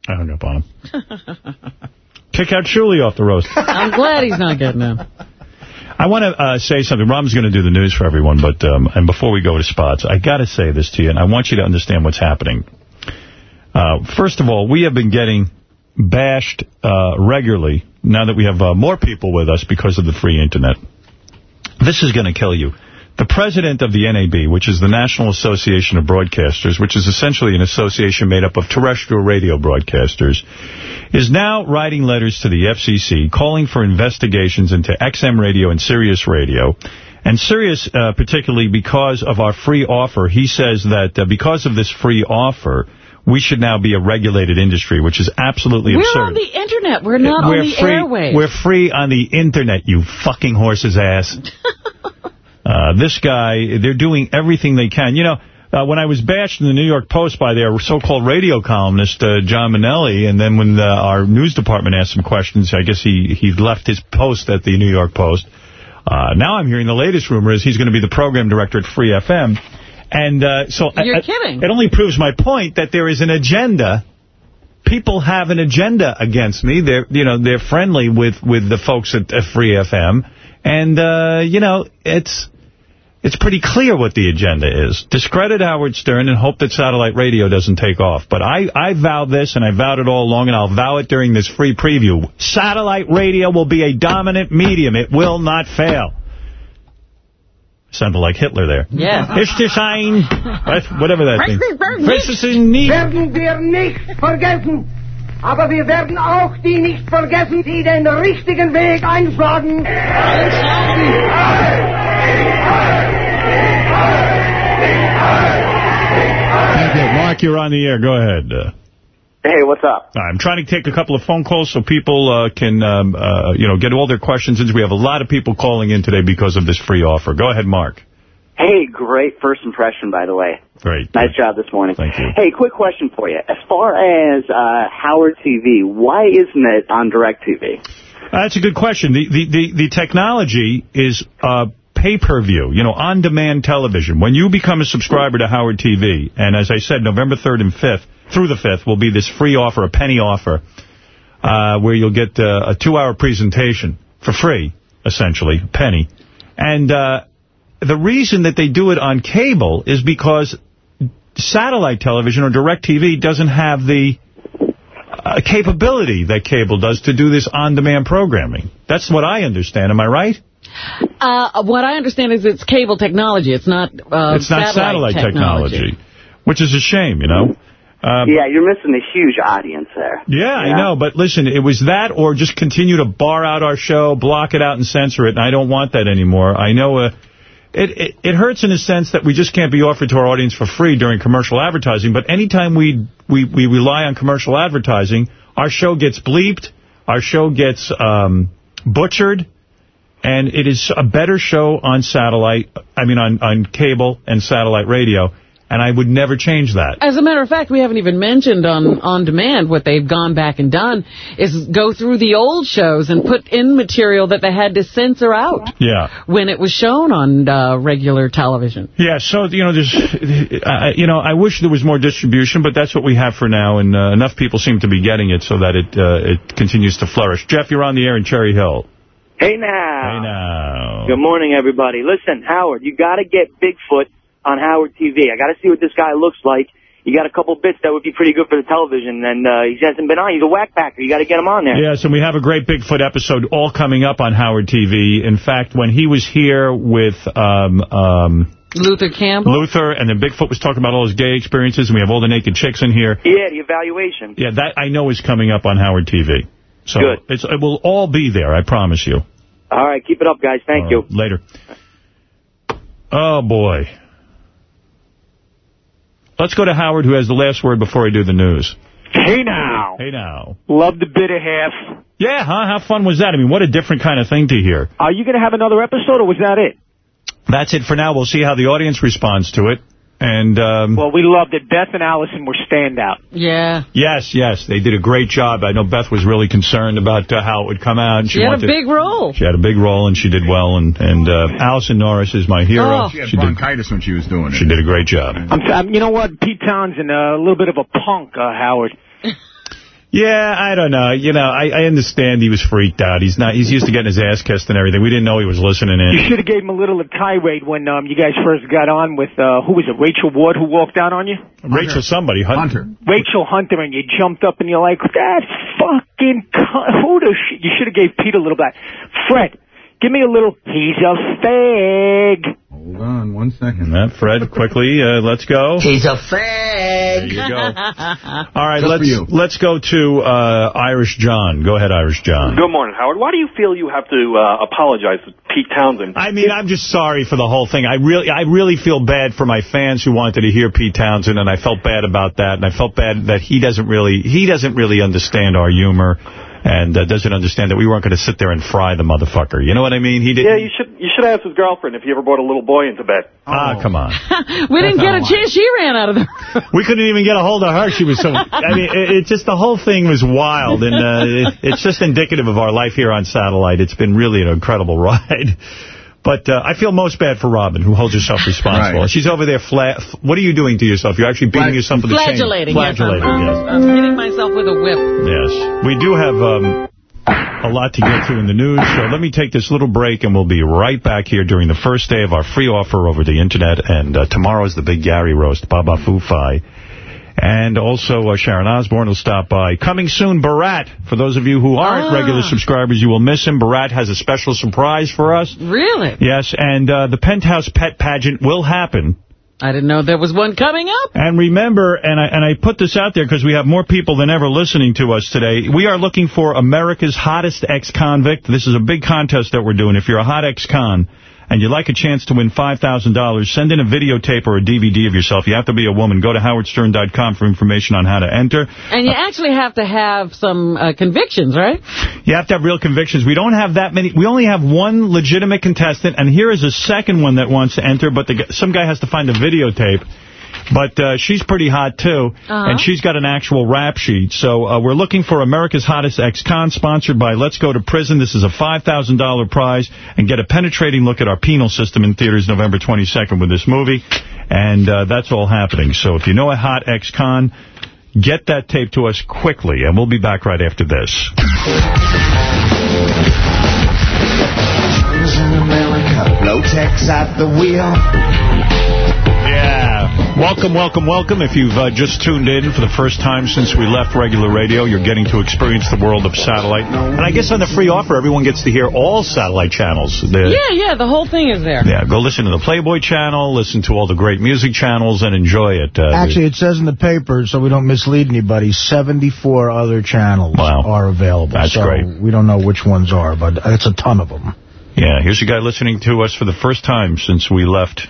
I hung up on him. Kick out Shuli off the roast.
I'm glad he's not getting in.
I want to uh, say something. Rob's going to do the news for everyone, but um, and before we go to spots, I got to say this to you, and I want you to understand what's happening. Uh, first of all, we have been getting bashed uh, regularly now that we have uh, more people with us because of the free Internet. This is going to kill you. The president of the NAB, which is the National Association of Broadcasters, which is essentially an association made up of terrestrial radio broadcasters, is now writing letters to the FCC calling for investigations into XM radio and Sirius radio. And Sirius, uh, particularly because of our free offer, he says that uh, because of this free offer, we should now be a regulated industry, which is absolutely
We're
absurd.
on the Internet. We're not
We're
on the
free,
airwaves.
We're free on the Internet, you fucking horse's ass. uh, this guy, they're doing everything they can. You know, uh, when I was bashed in the New York Post by their so-called radio columnist, uh, John Mainelli, and then when the, our news department asked some questions, I guess he, he left his post at the New York Post. Uh, now I'm hearing the latest rumor is he's going to be the program director at Free FM. And uh, so
You're
I- I-
kidding.
it only proves my point that there is an agenda. People have an agenda against me. They're, you know, they're friendly with, with the folks at, at Free FM. And, uh, you know, it's it's pretty clear what the agenda is. Discredit Howard Stern and hope that satellite radio doesn't take off. But I, I vow this, and I vowed it all along, and I'll vow it during this free preview. Satellite radio will be a dominant medium. It will not fail. Sounded like Hitler there.
Yeah.
Ist es ein... what- Whatever that thing. Was ist ein nie-
werden wir nicht vergessen. Aber wir werden auch die nicht vergessen, die den richtigen Weg einschlagen.
Thank you. Mark, you're on the air. Go ahead. Uh,
Hey, what's up?
I'm trying to take a couple of phone calls so people uh, can, um, uh, you know, get all their questions in. We have a lot of people calling in today because of this free offer. Go ahead, Mark.
Hey, great first impression, by the way.
Great.
Nice job this morning.
Thank you.
Hey, quick question for you. As far as uh, Howard TV, why isn't it on DirecTV?
That's a good question. The the the, the technology is uh, pay-per-view, you know, on-demand television. When you become a subscriber to Howard TV, and as I said, November 3rd and 5th, through the 5th, will be this free offer, a penny offer, uh, where you'll get uh, a two-hour presentation for free, essentially, a penny. And uh, the reason that they do it on cable is because satellite television or DirecTV doesn't have the uh, capability that cable does to do this on-demand programming. That's what I understand. Am I right?
Uh, what I understand is it's cable technology. It's not uh,
it's not satellite, technology. which is a shame, you know. Um,
yeah, you're missing a huge audience there.
Yeah, I know, but listen, it was that or just continue to bar out our show, block it out and censor it, and I don't want that anymore. I know uh, it, it, it hurts in a sense that we just can't be offered to our audience for free during commercial advertising, but anytime we, we, we rely on commercial advertising, our show gets bleeped, our show gets um, butchered, and it is a better show on satellite, I mean on, on cable and satellite radio, and I would never change that.
As a matter of fact, we haven't even mentioned on On Demand what they've gone back and done is go through the old shows and put in material that they had to censor out
Yeah.
when it was shown on uh, regular television.
Yeah, so, you know, there's, uh, you know, I wish there was more distribution, but that's what we have for now, and uh, enough people seem to be getting it so that it uh, it continues to flourish. Jeff, you're on the air in Cherry Hill.
Hey now.
Hey now.
Good morning, everybody. Listen, Howard, you got to get Bigfoot on Howard TV. I got to see what this guy looks like. You got a couple bits that would be pretty good for the television, and uh, he hasn't been on. He's a whack packer. You got to get him on there.
Yes, and we have a great Bigfoot episode all coming up on Howard TV. In fact, when he was here with um, um,
Luther Campbell?
Luther, and then Bigfoot was talking about all his gay experiences, and we have all the naked chicks in here.
Yeah, the evaluation.
Yeah, that I know is coming up on Howard TV. So
Good.
It's, it will all be there, I promise you.
All right, keep it up, guys. Thank you.
Later. Oh, boy. Let's go to Howard, who has the last word before I do the news.
Hey now.
Hey now.
Love the bitter half.
Yeah, huh? How fun was that? I mean, what a different kind of thing to hear.
Are you going to have another episode, or was that it?
That's it for now. We'll see how the audience responds to it. And, um,
Well, we loved it. Beth and Allison were standout.
Yeah.
yes, yes, they did a great job. I know Beth was really concerned about uh, how it would come out. and
She had a big role.
She had a big role, and she did well. And, and uh, Allison Norris is my hero.
Oh.
She had
did,
bronchitis when she was doing it.
she did a great job.
I'm, I'm, you know what? Pete Townshend, uh, a little bit of a punk, uh, Howard.
Yeah, I don't know. You know, I, I understand he was freaked out. He's not. He's used to getting his ass kissed and everything. We didn't know he was listening in.
You should have gave him a little of tirade when um, you guys first got on with, uh, who was it, Rachel Ward, who walked out on you?
Rachel somebody, Hunter.
Rachel Hunter, and you jumped up and you're like, that fucking cunt, who the shit? You should have gave Pete a little bit. Fred, give me a little, he's a fag.
Hold on one second.
That Fred, quickly, uh, let's go.
He's a fag.
There you go. All right,
Just
let's
you.
let's go to uh, Irish John. Go ahead, Irish John.
Good morning, Howard. Why do you feel you have to uh, apologize to Pete Townshend?
I mean, I'm just sorry for the whole thing. I really, I really feel bad for my fans who wanted to hear Pete Townshend, and I felt bad about that. And I felt bad that he doesn't really, he doesn't really understand our humor, and uh, doesn't understand that we weren't going to sit there and fry the motherfucker. You know what I mean? He didn't.
Yeah, you should you should ask his girlfriend if he ever brought a little boy into bed.
Ah, come on.
we didn't get a chance. She ran out of there.
We couldn't even get a hold of her. She was so. I mean, it, it just the whole thing was wild, and uh, it, it's just indicative of our life here on satellite. It's been really an incredible ride. But uh, I feel most bad for Robin, who holds herself responsible.
Right.
She's over there flat. What are you doing to yourself? You're actually beating yourself with a chain.
Flagellating. yes,
Flagellating.
I'm,
yes.
I'm hitting myself with a whip.
Yes. We do have um, a lot to get to in the news, so let me take this little break, and we'll be right back here during the first day of our free offer over the Internet. And uh, tomorrow is the big Gary roast, Baba Booey. And also uh, Sharon Osbourne will stop by. Coming soon, Borat. For those of you who aren't
Ah.
regular subscribers, you will miss him. Borat has a special surprise for us.
Really?
Yes, and uh, the Penthouse Pet Pageant will happen.
I didn't know there was one coming up.
And remember, and I, and I put this out there because we have more people than ever listening to us today. We are looking for America's hottest ex-convict. This is a big contest that we're doing. If you're a hot ex-con and you'd like a chance to win $5,000, send in a videotape or a DVD of yourself. You have to be a woman. Go to howardstern.com for information on how to enter.
And you actually have to have some uh, convictions, right?
You have to have real convictions. We don't have that many. We only have one legitimate contestant, and here is a second one that wants to enter, but the, some guy has to find a videotape. But uh, she's pretty hot, too,
Uh-huh.
and she's got an actual rap sheet. So uh, we're looking for America's Hottest Ex-Con, sponsored by Let's Go to Prison. This is a $5,000 prize, and get a penetrating look at our penal system in theaters November 22nd with this movie. And uh, that's all happening. So if you know a hot ex-con, get that tape to us quickly, and we'll be back right after this.
No techs at the wheel.
Yeah. Welcome, welcome, welcome. If you've uh, just tuned in for the first time since we left regular radio, you're getting to experience the world of satellite. And I guess on the free offer, everyone gets to hear all satellite channels. The-
Yeah, yeah, the whole thing is there.
Yeah, go listen to the Playboy channel, listen to all the great music channels, and enjoy it. Uh,
Actually, it says in the paper, so we don't mislead anybody, 74 other channels are available.
That's
so
great.
we don't know which ones are, but it's a ton of them.
Yeah, here's a guy listening to us for the first time since we left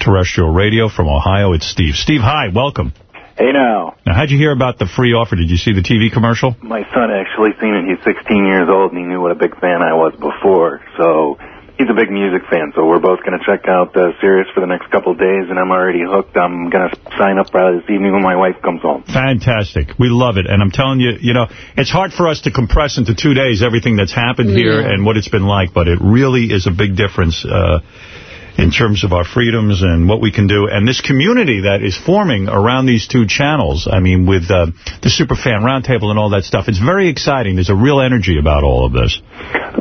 terrestrial radio from Ohio. It's Steve. Steve, hi, welcome.
Hey now,
Now, how'd you hear about the free offer? Did you see the TV commercial?
my son actually seen it. He's 16 years old and he knew what a big fan I was before. So he's a big music fan. So we're both going to check out uh, Sirius for the next couple of days and I'm already hooked. I'm going to sign up probably this evening when my wife comes home.
Fantastic. We love it. And I'm telling you, you know, it's hard for us to compress into two days everything that's happened here and what it's been like, but it really is a big difference uh, in terms of our freedoms and what we can do. And this community that is forming around these two channels, I mean, with uh, the Superfan Roundtable and all that stuff, it's very exciting. There's a real energy about all of this.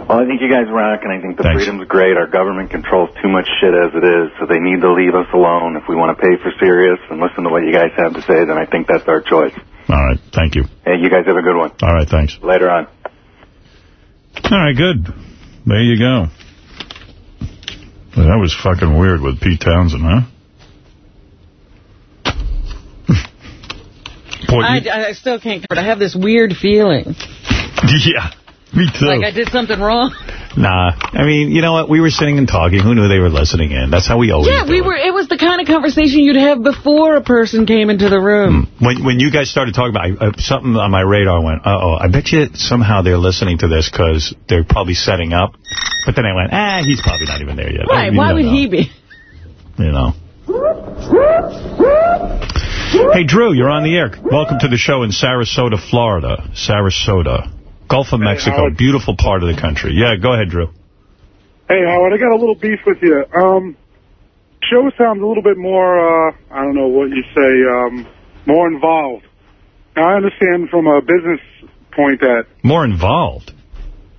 Well, I think you guys rock and I think the
Thanks.
freedom's great. Our government controls too much shit as it is. So they need to leave us alone. If we want to pay for Sirius and listen to what you guys have to say, then I think that's our choice.
All right. Thank you.
Hey, you guys have a good one.
All right. Thanks.
Later on.
All right, good. There you go. That was fucking weird with Pete Townshend, huh? Boy,
I, I still can't, I have this weird feeling.
yeah, me too.
Like I did something wrong.
Nah, I mean, you know what? We were sitting and talking. Who knew they were listening in? That's how we always
Yeah,
do
we
it.
were. It was the kind of conversation you'd have before a person came into the room.
When when you guys started talking about uh, something on my radar went, uh-oh, I bet you somehow they're listening to this because they're probably setting up. But then I went, ah, he's probably not even there yet.
Right? Why would
know.
he be?
You know. Hey, Drew, you're on the air. Welcome to the show in Sarasota, Florida. Sarasota. Gulf of Mexico.
Howard.
Beautiful part of the country. Yeah, go ahead, Drew.
Hey, Howard, I got a little beef with you. Um, show sounds a little bit more, uh, I don't know what you say, um, more involved. Now, I understand from a business point that,
More involved.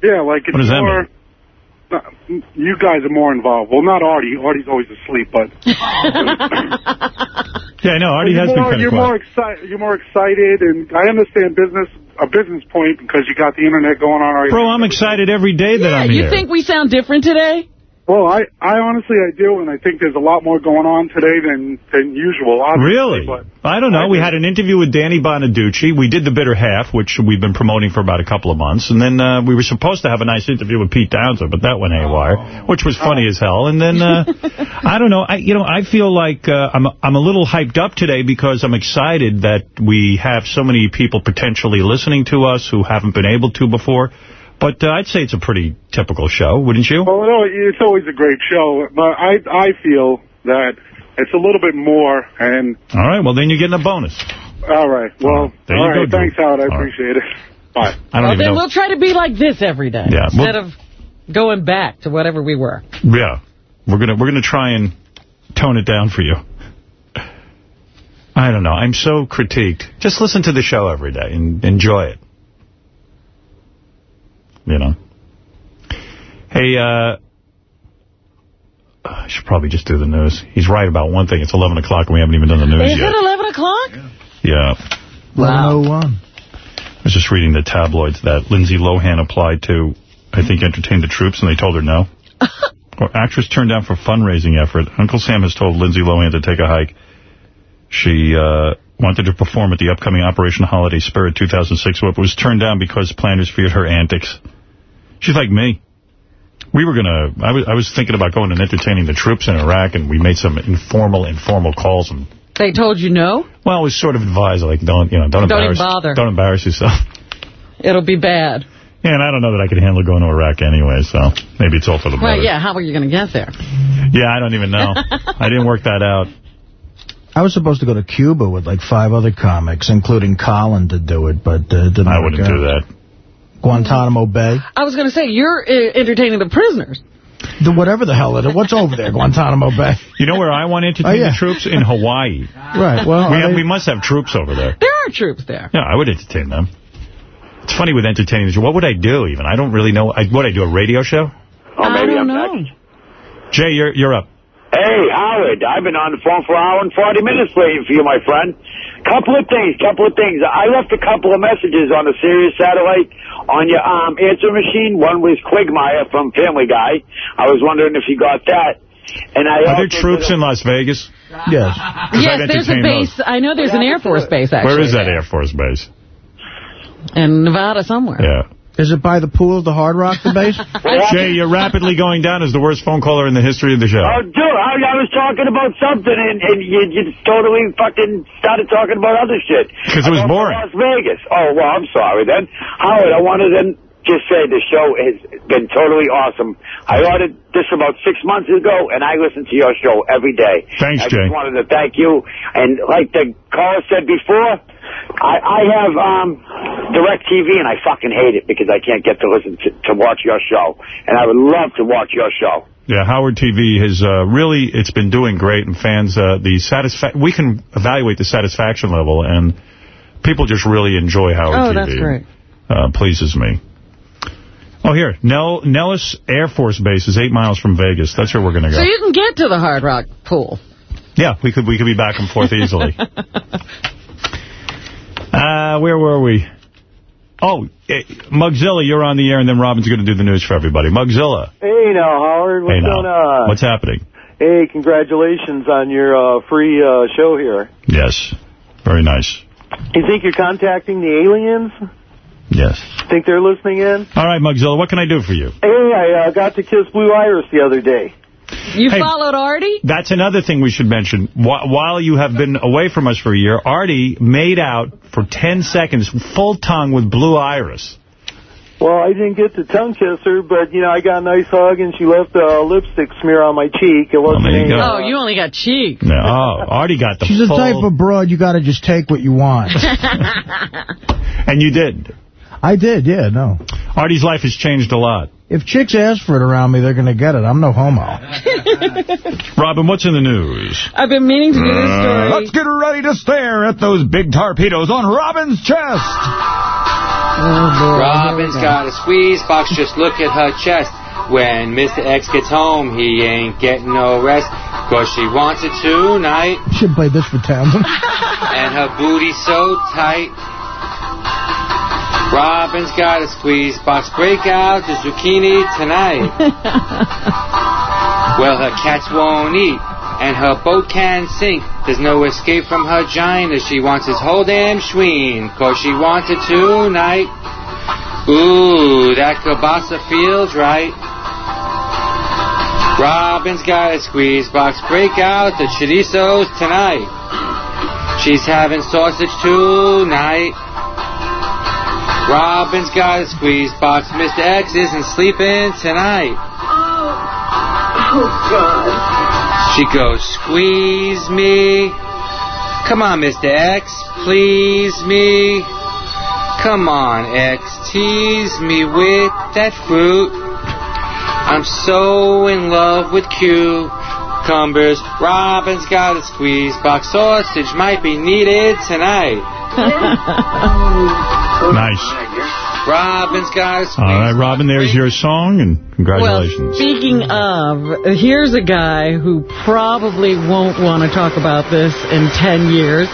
yeah, like it's
What does that
more... not- you guys are more involved. Well, not Artie. Artie's always asleep, but
Yeah, I know. Artie
you're
has been
more,
kind
you're
of
more excited. You're more excited, and I understand business a business point because you got the internet going on right
Bro, I'm excited every day that I'm
you
here.
think we sound different today?
Well, I, I honestly I do, and I think there's a lot more going on today than than usual. Obviously,
Really?
But
I don't know. We had an interview with Danny Bonaduce. We did the bitter half, which we've been promoting for about a couple of months. And then uh, we were supposed to have a nice interview with Pete Downsler, but that went haywire, which was funny as hell. And then, uh, I don't know. I You know, I feel like uh, I'm, I'm a little hyped up today because I'm excited that we have so many people potentially listening to us who haven't been able to before. But uh, I'd say it's a pretty typical show, wouldn't you?
well, no, it's always a great show, but I I feel that it's a little bit more. And
All right, well, then you're getting a bonus.
all right, well,
there you
all
go,
thanks, Howard. I
All right.
appreciate it. Bye.
I don't
well,
even
then
know.
we'll try to be like this every day
Yeah,
instead
well-
of going back to whatever we were.
Yeah, we're gonna we're gonna try and tone it down for you. I don't know. I'm so critiqued. Just listen to the show every day and enjoy it. You know. Hey, uh, I should probably just do the news. He's right about one thing. It's 11 o'clock and we haven't even done the news
Is
yet.
it 11 o'clock?
Yeah.
Wow. 1101.
I was just reading the tabloids that Lindsay Lohan applied to, I think, entertain the troops, and they told her no. or actress turned down for fundraising effort. Uncle Sam has told Lindsay Lohan to take a hike. She uh, wanted to perform at the upcoming Operation Holiday Spirit 2006, but was turned down because planners feared her antics. She's like me. We were going to, I was, I was thinking about going and entertaining the troops in Iraq, and we made some informal, informal calls. And
They told you no?
Well, it was sort of advised, like, don't, you know, don't,
Don't even
embarrass,
bother.
don't embarrass yourself.
It'll be bad.
Yeah, and I don't know that I could handle going to Iraq anyway, so maybe it's all for the
Well,
better.
yeah, how are you going to get there?
Yeah, I don't even know. I didn't work that out.
I was supposed to go to Cuba with like five other comics, including Colin, to do it, but uh, didn't
I wouldn't do that.
Guantanamo Bay.
I was going to say, you're uh, entertaining the prisoners.
The whatever the hell it is. What's over there, Guantanamo Bay?
You know where I want to entertain
Oh, yeah.
the troops? In Hawaii.
Right, well,
we,
are
have,
they-
we must have troops over there.
There are troops there.
Yeah, I would entertain them. It's funny with entertaining. What would I do, even? I don't really know. I, what, I do a radio show?
Oh, maybe
I
I'm
don't know.
Jay, you're you're up.
Hey, Howard, I've been on the phone for an hour and 40 minutes waiting for you, my friend. Couple of things, couple of things. I left a couple of messages on the Sirius satellite on your um, answer machine. One was Quagmire from Family Guy. I was wondering if you got that. And I
Are there troops in Las Vegas?
Yes.
Yes, there's a base. I know there's an Air Force base, actually.
Where is that Air Force base?
In Nevada somewhere.
Yeah.
Is it by the pool of the Hard Rock, the base?
Jay, you're rapidly going down as the worst phone caller in the history of the show.
Oh, dude, I, I was talking about something, and, and you, you totally fucking started talking about other shit.
Because it was
About
boring.
Las Vegas. Oh, well, I'm sorry then. Howard, I wanted to just say the show has been totally awesome. I ordered this about six months ago, and I listen to your show every day.
Thanks,
I
Jay.
just wanted to thank you. And like the caller said before, I, I have um, DirecTV, and I fucking hate it because I can't get to listen to, to watch your show. And I would love to watch your show.
Yeah, Howard TV has uh, really, it's been doing great, and fans, uh, the satisfa we can evaluate the satisfaction level, and people just really enjoy Howard
Oh,
TV.
that's great.
Uh, pleases me. Oh, here, Nell, Nellis Air Force Base is eight miles from Vegas. That's where we're going to go.
So you can get to the Hard Rock pool.
Yeah, we could we could be back and forth easily. uh, where were we? Oh, eh, Mugzilla, you're on the air, and then Robin's going to do the news for everybody. Mugzilla.
Hey now, Howard. What's
hey, now.
going on?
What's happening?
Hey, congratulations on your uh, free uh, show here.
Yes. Very nice.
You think you're contacting the aliens?
Yes.
Think they're listening in?
All right, Mugzilla, what can I do for you?
Hey, I uh, got to kiss Blue Iris the other day.
You
Hey.
followed Artie?
That's another thing we should mention. Wh while you have been away from us for a year, Artie made out for 10 seconds, full tongue with Blue Iris.
Well, I didn't get to tongue kiss her, but, you know, I got a nice hug, and she left a lipstick smear on my cheek. It wasn't
there you go.
uh,
Oh, you only got cheeks.
No, oh, Artie got the
She's the type of broad you got to just take what you want.
And you did.
I did, yeah, no.
Artie's life has changed a lot.
If chicks ask for it around me, they're going to get it. I'm no homo.
Robin, what's in the news?
I've been meaning to do this uh, story.
let's get ready to stare at those big torpedoes on Robin's chest.
Robin's got a squeeze box, just look at her chest. When Mr. X gets home, he ain't getting no rest. Cause she wants it tonight.
Should play this for Townshend.
and her booty so tight. Robin's got a squeeze box. Break out the zucchini tonight. well, her cats won't eat, and her boat can't sink. There's no escape from her gina. She wants his whole damn schween, cause she wants it tonight. Ooh, that kielbasa feels right. Robin's got a squeeze box. Break out the chorizos tonight. She's having sausage tonight. Robin's got a squeeze box. Mr. X isn't sleeping tonight.
Oh, oh God.
She goes, squeeze me. Come on, Mr. X, please me. Come on, X, tease me with that fruit. I'm so in love with cucumbers. Robin's got a squeeze box. Sausage might be needed tonight.
Nice.
Robin's got a
All right, Robin, there's your song, and congratulations.
Well, speaking of, here's a guy who probably won't want to talk about this in 10 years.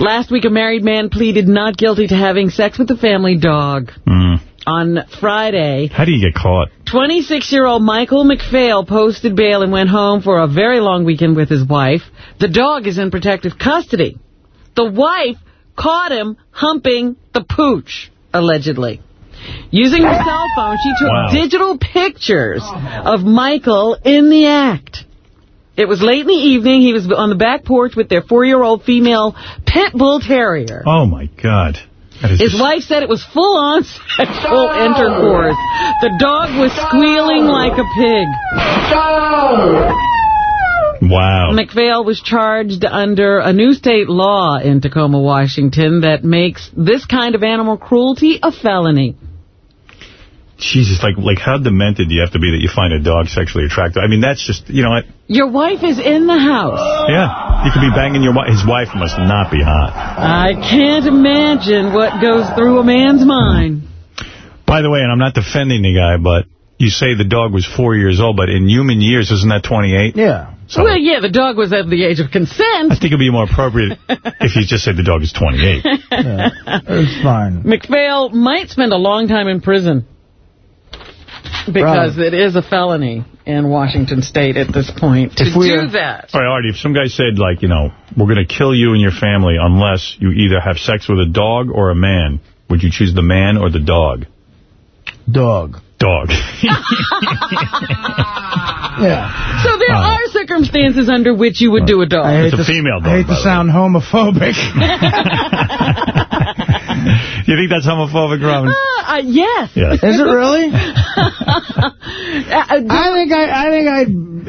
Last week, a married man pleaded not guilty to having sex with a family dog.
Mm.
On Friday,
How do you get caught?
26-year-old Michael McPhail posted bail and went home for a very long weekend with his wife. The dog is in protective custody. The wife caught him humping the pooch, allegedly. Using her cell phone, she took
Wow.
digital pictures of Michael in the act. It was late in the evening. He was on the back porch with their four-year-old female pit bull terrier.
Oh, my God.
His wife said it was full-on sexual intercourse. The dog was squealing like a pig.
Wow.
McPhail was charged under a new state law in Tacoma, Washington that makes this kind of animal cruelty a felony.
Jesus, like, like how demented do you have to be that you find a dog sexually attractive? I mean, that's just, you know what?
Your wife is in the house.
Yeah. You could be banging your wife. His wife must not be hot.
I can't imagine what goes through a man's mind.
By the way, and I'm not defending the guy, but you say the dog was four years old, but in human years, isn't that 28?
Yeah.
So
well, yeah, the dog was at the age of consent.
I think it'd be more appropriate if you just said the dog is 28.
It's fine.
McPhail might spend a long time in prison because it is a felony in Washington State at this point to
If we
do that.
All right, Artie, if some guy said, like, you know, we're going to kill you and your family unless you either have sex with a dog or a man, would you choose the man or the dog?
Dog.
Dog.
Yeah.
So there
Uh,
are circumstances under which you would do a dog.
I hate
It's a
to-
female dog,
I hate to sound homophobic.
you think that's homophobic, Robin?
Uh, yes.
Yes.
Is it really?
Uh,
I think I, I think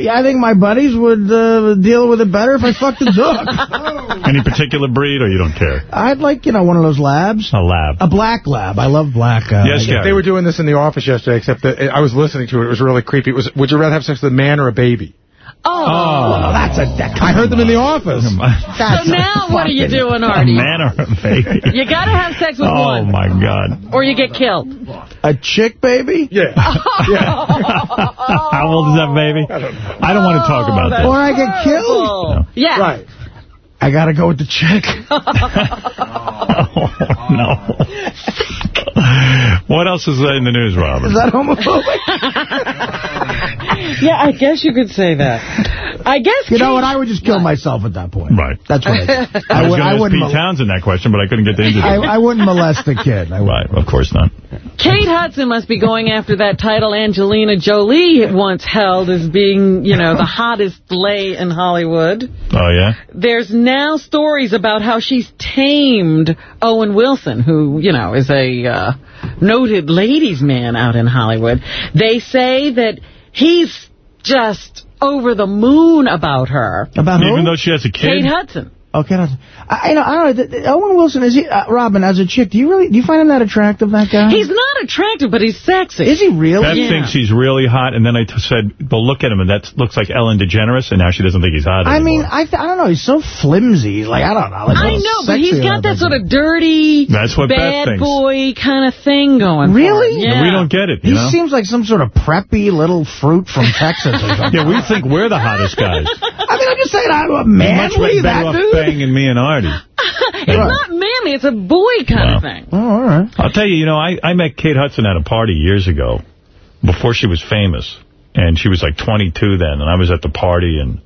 I, I think my buddies would uh, deal with it better if I fucked a dog.
Any particular breed, or you don't care?
I'd like, you know, one of those labs.
A lab.
A black lab. I love black. Uh,
Yes, Gary.
They were doing this in the office yesterday, except that I was listening to it. It was really creepy. It was, would you rather have sex with a man or a baby?
Oh.
Well, that's a. That
I heard them in the office.
So now what are you doing,
A
Artie?
man or a baby?
You got to have sex with
Oh,
one,
my God.
or you get killed.
A chick baby?
Yeah.
How old is that baby? I don't, want to talk about oh, that.
Or I get killed?
Yeah.
Right.
I gotta go with the chick.
oh, no. What else is in the news, Robin?
Is that homophobic?
Yeah, I guess you could say that. I guess.
You know what? I would just kill myself at that point.
Right.
That's what I do.
I,
I,
was going to ask Pete
mol-
Townshend that question, but I couldn't get the interview.
I, I wouldn't molest the kid. I
right, of course not.
Kate Hudson must be going after that title Angelina Jolie once held as being, you know, the hottest lay in Hollywood.
Oh, yeah?
There's now stories about how she's tamed Owen Wilson, who, you know, is a uh, noted ladies' man out in Hollywood. They say that he's just over the moon about her.
About
Even though she has a kid?
Kate Hudson.
Okay, no, I, you know, I don't know. th- th- Owen Wilson is he? Uh, Robin, as a chick, do you really do you find him that attractive? That guy?
He's not attractive, but he's sexy.
Is he really?
Beth thinks he's really hot, and then I t said, well, look at him, and that looks like Ellen DeGeneres, and now she doesn't think he's hot
I
anymore.
mean, I th I don't know. He's so flimsy. Like I don't know. Like,
I know, but he's got that sort of dirty,
That's what Beth
bad
thinks.
boy kind of thing going.
Really?
For him. Yeah.
we don't get it,
He
know?
seems like some sort of preppy little fruit from Texas or something.
yeah, we think we're the hottest guys.
I mean, I'm just saying, I'm a
Much
manly,
better
that
off
dude.
banging me and Artie.
it's not manly. It's a boy kind of thing.
Oh, all right.
I'll tell you, you know, I, I met Kate Hudson at a party years ago, before she was famous. And she was like 22 then, and I was at the party, and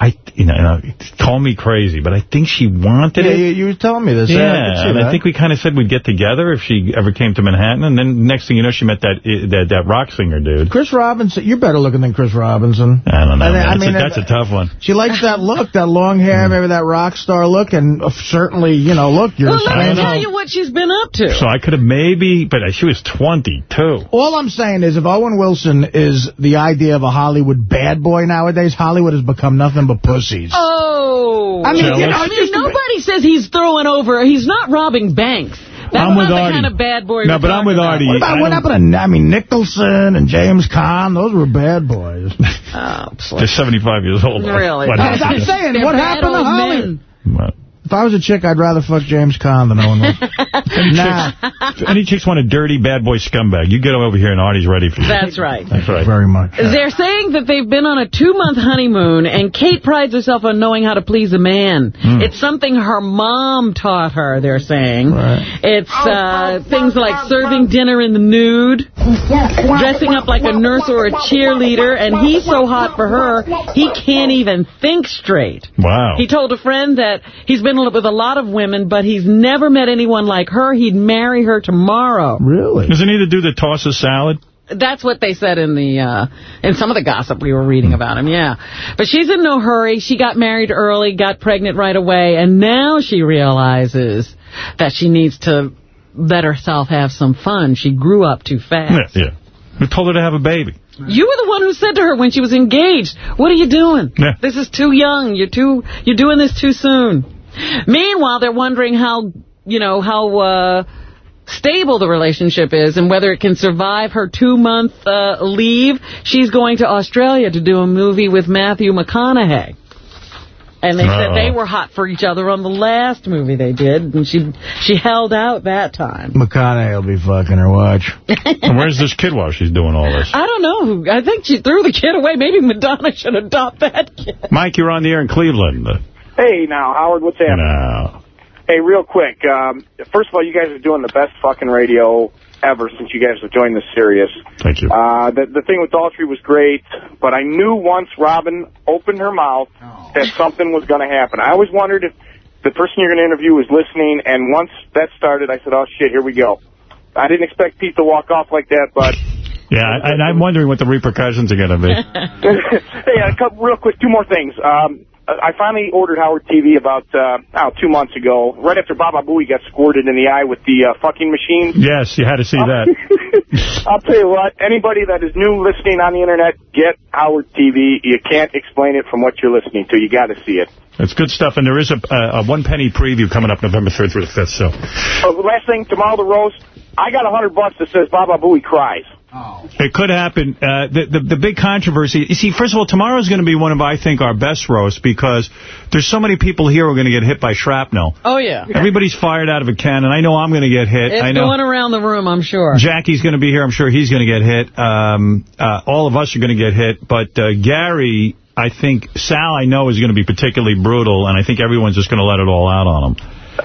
I, you know, you know, call me crazy, but I think she wanted
Yeah,
it.
you, you were telling me this.
Yeah,
I
and
that.
I think we kind of said we'd get together if she ever came to Manhattan, and then next thing you know, she met that that, that rock singer dude.
Chris Robinson, you're better looking than Chris Robinson.
I don't know,
I
man.
I
That's,
mean,
a, that's a tough one.
She likes that look, that long hair, maybe that rock star look, and uh, certainly, you know, look, you're
Well, let me
saying-
tell you what she's been up to.
So I could have maybe, but she was 22.
All I'm saying is if Owen Wilson is the idea of a Hollywood bad boy nowadays, Hollywood has become nothing but pussies.
Oh.
I mean, you know,
I mean, nobody says he's throwing over. He's not robbing banks. That's
I'm
not
with
the
Artie.
kind of bad boy
No, but I'm with
about.
Artie.
What about
I
what
don't-
happened to, I mean, Nicholson and James Caan? Those were bad boys.
Oh,
They're 75 years old.
Really?
What
I'm
happened?
saying,
They're
what happened to
old
Hollywood?
men.
What?
If I was a chick, I'd rather fuck James Caan than Owen Wilson.
Any,
nah,
chicks, any chicks want a dirty bad boy scumbag, you get him over here and Artie's ready for you.
That's right.
That's right.
very much.
They're saying that they've been on a two-month honeymoon, and Kate prides herself on knowing how to please a man. It's something her mom taught her, they're saying. It's uh, things like serving dinner in the nude, dressing up like a nurse or a cheerleader, and he's so hot for her, he can't even think straight.
Wow.
He told a friend that he's been with a lot of women, but he's never met anyone like her. He'd marry her tomorrow.
Really?
Doesn't he do the toss of salad?
That's what they said in the uh, in some of the gossip we were reading about him, yeah. But she's in no hurry. She got married early, got pregnant right away, and now she realizes that she needs to let herself have some fun. She grew up too fast.
Yeah, yeah. Who told her to have a baby?
You were the one who said to her when she was engaged, "What are you doing?
Yeah.
This is too young. You're too you're doing this too soon." Meanwhile, they're wondering how, you know, how uh stable the relationship is and whether it can survive her two-month uh, leave. She's going to Australia to do a movie with Matthew McConaughey. And they said
Uh-oh.
they were hot for each other on the last movie they did, and she she held out that time.
McConaughey will be fucking her. Watch.
And where's this kid while she's doing all this?
I don't know. I think she threw the kid away. Maybe Madonna should adopt that kid.
Mike, you're on the air in Cleveland.
Hey, now, Howard, what's happening?
No.
Hey, real quick. Um, first of all, you guys are doing the best fucking radio ever since you guys have joined the Sirius.
Thank you.
Uh, the, the thing with Daltrey was great, but I knew once Robin opened her mouth that something was going to happen. I always wondered if the person you're going to interview was listening, and once that started, I said, oh, shit, here we go. I didn't expect Pete to walk off like that, but
Yeah, I- and I'm wondering what the repercussions are going to be.
hey, a couple, real quick, two more things. Um, I finally ordered Howard TV about uh, oh, two months ago, right after Baba Booey got squirted in the eye with the uh, fucking machine.
Yes, you had to see that.
I'll tell you what, anybody that is new listening on the internet, get Howard TV. You can't explain it from what you're listening to. You got to see it.
It's good stuff, and there is a, a, a one-penny preview coming up November 3rd through the 5th, so...
Uh, last thing, tomorrow the roast. I got a hundred bucks that says Baba Booey cries.
It could happen. Uh, the, the the big controversy, you see, first of all, tomorrow's going to be one of, I think, our best roasts because there's so many people here who are going to get hit by shrapnel.
Oh, yeah.
Everybody's fired out of a cannon. I know I'm going to get hit.
It's
I know
going around the room, I'm sure.
Jackie's going to be here. I'm sure he's going to get hit. Um, uh, all of us are going to get hit. But uh, Gary, I think, Sal, I know, is going to be particularly brutal, and I think everyone's just going to let it all out on him.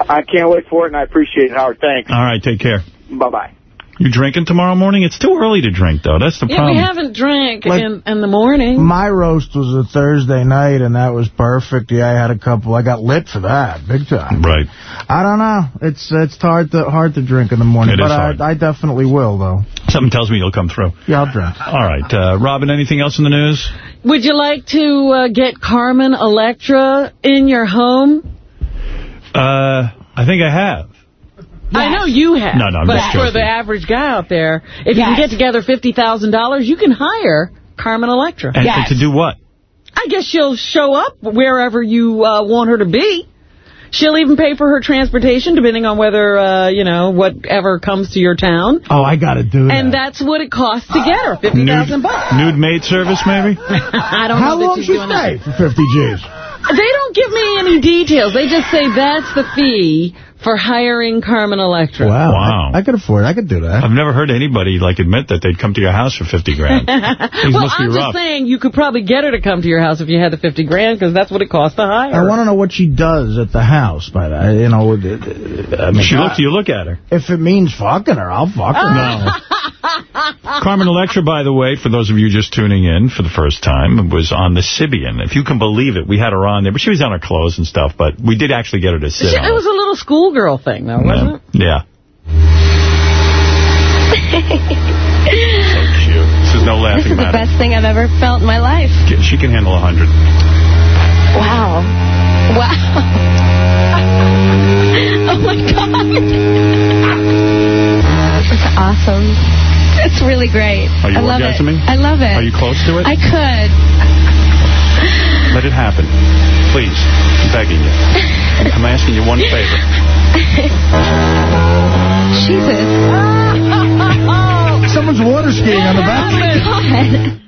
I can't wait for it, and I appreciate it, Howard. Thanks.
All right, take care.
Bye-bye.
You drinking tomorrow morning? It's too early to drink, though. That's the
Yeah,
problem.
we haven't drank
Like-
in, in the morning.
My roast was a Thursday night, and that was perfect. Yeah, I had a couple. I got lit for that, big time.
Right.
I don't know. It's it's hard to hard to drink in the morning,
It is
but
hard.
I, I definitely will, though.
Something tells me you'll come through.
Yeah, I'll drink.
All right. Uh, Robin, anything else in the news?
Would you like to uh, get Carmen Electra in your home?
Uh, I think I have.
I know you have.
No, no, I'm
but
just
for the average guy out there, if you can get together $50,000, you can hire Carmen Electra.
And, and to do what?
I guess she'll show up wherever you uh, want her to be. She'll even pay for her transportation, depending on whether, uh, you know, whatever comes to your town.
Oh, I got to do that.
And that's what it costs to get her, 50000 bucks.
Nude maid service, maybe?
I don't
How
know that
long
she's
she stay
that.
for 50 G's?
They don't give me any details. They just say that's the fee for hiring Carmen Electra.
Wow.
Wow.
I, I could afford it. I could do that.
I've never heard anybody, like, admit that they'd come to your house for 50 grand.
Well,
must be
I'm
rough.
just saying you could probably get her to come to your house if you had the 50 grand, because that's what it costs to hire.
I want to know what she does at the house by that. You know, I mean,
She look, you look at her.
if it means fucking her, I'll fuck her.
No. Carmen Electra, by the way, for those of you just tuning in for the first time, was on the Sybian. If you can believe it, we had her on there, but she was on her clothes and stuff, but we did actually get her to sit
She-
on
it was a little schoolgirl thing, though, wasn't it?
Yeah. so cute. This is no laughing
This
laughing
is the
matter.
best thing I've ever felt in my life.
She can handle a 100.
Wow. Wow. oh, my God. It's awesome. It's really great.
Are you
I love
orgasming?
It. I love it.
Are you close to it?
I could.
Let it happen. Please. I'm begging you. I'm, I'm asking you one favor.
Jesus.
Someone's water skiing on the back.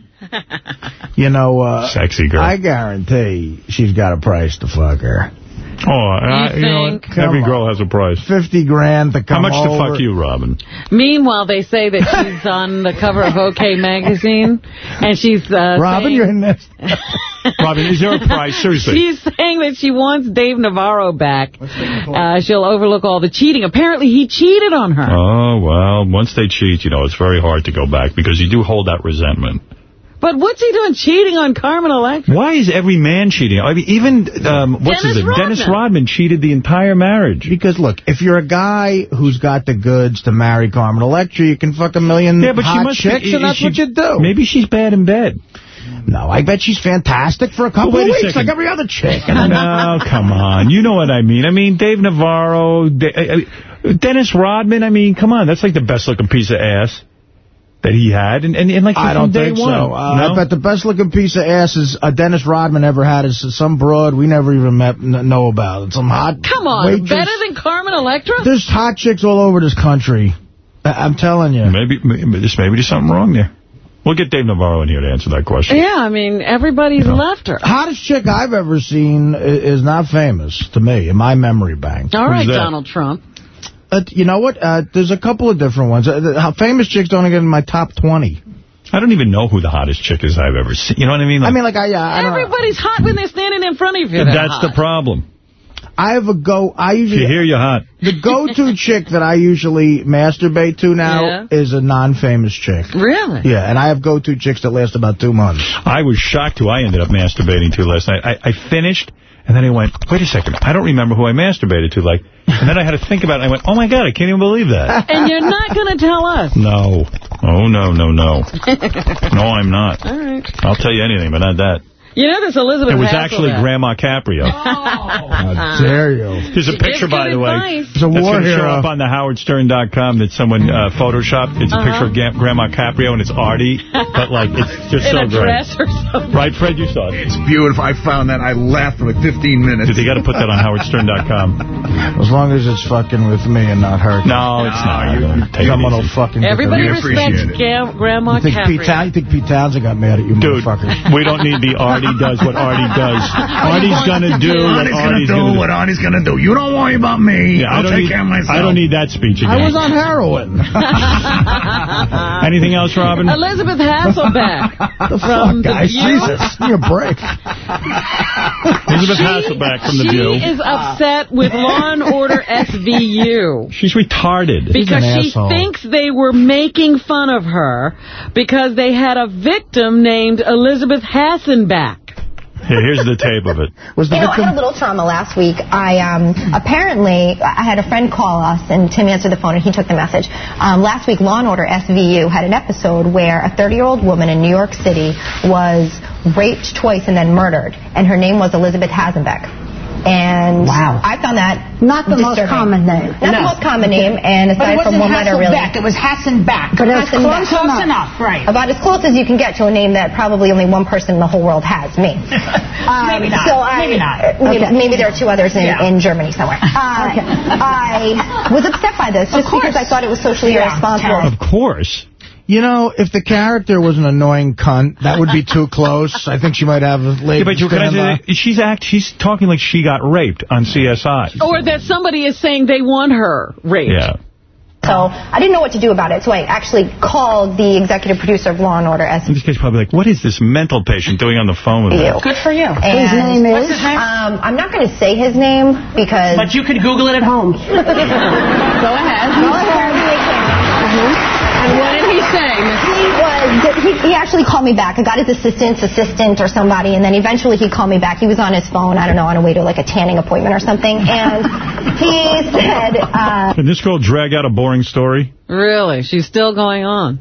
You know, uh,
Sexy girl.
I guarantee she's got a price to fuck her.
Oh, I, you know
think?
Every
Come
girl has a price.
50 grand to come
How much to fuck you, Robin?
Meanwhile, they say that she's on the cover of OK Magazine, and she's uh,
Robin,
saying,
you're in this.
Robin, is there a price? Seriously.
She's saying that she wants Dave Navarro back. Uh, she'll overlook all the cheating. Apparently, he cheated on her.
Oh, well, once they cheat, you know, it's very hard to go back because you do hold that resentment.
But what's he doing cheating on Carmen Electra?
Why is every man cheating? I mean, even, um, what's
Dennis
his name?
Rodman.
Dennis Rodman cheated the entire marriage.
Because, look, if you're a guy who's got the goods to marry Carmen Electra, you can fuck a million
Yeah, but she must
chicks,
be,
and that's
she-
what you do.
Maybe she's bad in bed.
No, I bet she's fantastic for a couple
Well,
of
a
weeks,
second.
like every other chick.
no, come on. You know what I mean. I mean, Dave Navarro, De uh, uh, Dennis Rodman, I mean, come on. That's like the best-looking piece of ass that he had. And, and, and like
I
from
don't
day
think
one.
so. Uh,
no?
I bet the best-looking piece of ass is uh, Dennis Rodman ever had is some broad we never even met n know about. It's some hot
Come on,
waitress.
better than Carmen Electra?
There's hot chicks all over this country. I I'm telling you.
Maybe, maybe, there's, maybe there's something wrong there. We'll get Dave Navarro in here to answer that question.
Yeah, I mean, everybody's left her.
Hottest chick I've ever seen is not famous to me in my memory bank.
All right, Donald Trump.
Uh, you know what? Uh, there's a couple of different ones. Uh, the- how famous chicks don't get in my top 20.
I don't even know who the hottest chick is I've ever seen. You know what I mean?
I mean, like, I, yeah, I don't
Everybody's hot when they're standing in front of you. They're
That's the problem.
I have a go. I usually
you hear you're hot.
the go-to chick that I usually masturbate to now
Yeah.
is a non-famous chick.
Really?
Yeah, and I have go-to chicks that last about two months.
I was shocked who I ended up masturbating to last night. I, I finished, and then I went, wait a second, I don't remember who I masturbated to. Like, And then I had to think about it, and I went, oh, my God, I can't even believe that.
And you're not going to tell us.
No. Oh, no, no, no. No, I'm not.
All right.
I'll tell you anything, but not that.
You know this Elizabeth
It was
Hasselbeck.
actually Grandma Caprio.
How dare you?
There's a picture, by
good
the way.
advice.
It's a
That's
war
going to show
hero.
up on the howardstern.com that someone uh, photoshopped. It's a picture of Grandma Caprio, and it's Artie, but, like, it's just
In
so
a
great.
dress or something.
Right, Fred? You saw it.
It's beautiful. I found that. I laughed for like 15 minutes.
They got to put that on howardstern.com.
As long as it's fucking with me and not her.
No, it's not. Don't take it
Someone will fucking... get
Everybody respects Grandma
You think, Pete
Caprio.
Town, you think Pete Townshend got mad at you,
Dude,
motherfucker?
we don't need the Artie does what Artie does. Artie's going to do what
Artie's gonna do what Artie's gonna do. You don't worry about me.
Yeah, I
I'll take
need,
care of myself.
I don't need that speech again.
I was on heroin.
Anything else, Robin?
Elizabeth Hasselbeck
the
from
fuck, guys?
The View.
Jesus, give me a break.
Elizabeth Hasselbeck from The
she
View.
is upset with Law and Order SVU.
She's retarded.
Because
an
she
asshole.
thinks they were making fun of her because they had a victim named Elizabeth Hassenbach.
Here, here's the tape of it.
Was the
You know, I had a little trauma last week. I um, apparently I had a friend call us, and Tim answered the phone, and he took the message. Um, last week, Law and Order SVU had an episode where a 30-year-old woman in New York City was raped twice and then murdered, and her name was Elizabeth Hasenbeck. And
Wow.
I found that
Not the most common name.
Not the most common name, and aside
it
from
wasn't
one letter, really.
Hasselbeck. It was Hassenbeck. But it was
Hassenbeck.
close, close enough. Right.
About as close as you can get to a name that probably only one person in the whole world has, me. Um,
Maybe not.
So I,
Maybe not.
Maybe,
Okay.
maybe there are two others in,
Yeah.
in Germany somewhere. Uh, I was upset by this just because I thought it was socially
Yeah,
irresponsible.
Of course.
You know, if the character was an annoying cunt, that would be too close. I think she might have a lady
Yeah, but you, can I say, she's act. She's talking like she got raped on CSI.
Or that somebody is saying they want her raped.
Yeah.
So I didn't know what to do about it, so I actually called the executive producer of Law and Order, S.
And this guy's probably like, what is this mental patient doing on the phone with me?
Good for you.
And
his name is?
What's his name? Um, I'm not going to say his name because...
But you could Google it at home.
Go ahead.
Go ahead.
And what did he?
He was, he, he actually called me back. I got his assistant's assistant or somebody, and then eventually he called me back. He was on his phone, I don't know, on a way to like a tanning appointment or something, and he said, uh,
Can this girl drag out a boring story?
Really? She's still going on.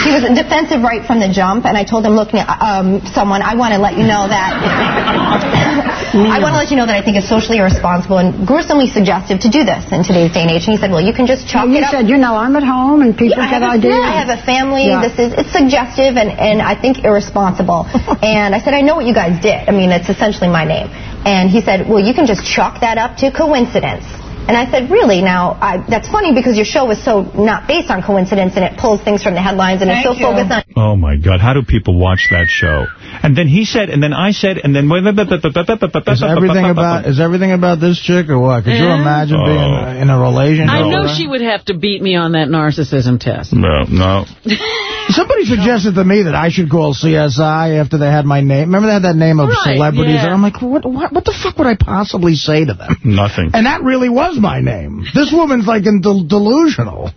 She was defensive right from the jump, and I told him, look, um, someone, I want to let you know that, I want to let you know that I think it's socially irresponsible and gruesomely suggestive to do this in today's day and age. And he said, well, you can just chalk
you
it up.
said, you know, I'm at home and people
Yeah, I
get
have a-
ideas.
Yeah, I have a family.
Yeah.
This is it's suggestive and, and I think irresponsible. and I said, I know what you guys did. I mean, it's essentially my name. And he said, well, you can just chalk that up to coincidence. And I said, really? Now, I, that's funny because your show is so not based on coincidence and it pulls things from the headlines and it's so
Thank you.
focused on
Oh, my God. How do people watch that show? And then he said, and then I said, and then...
Is everything about is everything about this chick or what? Could you imagine
Oh.
being in a relationship?
I know she would have to beat me on that narcissism test.
No, no.
Somebody suggested to me that I should call CSI after they had my name. Remember they had that name of
Right,
celebrities?
yeah.
And I'm like, what, what, what the fuck would I possibly say to them?
Nothing.
And that really was my name. This woman's like in del- delusional.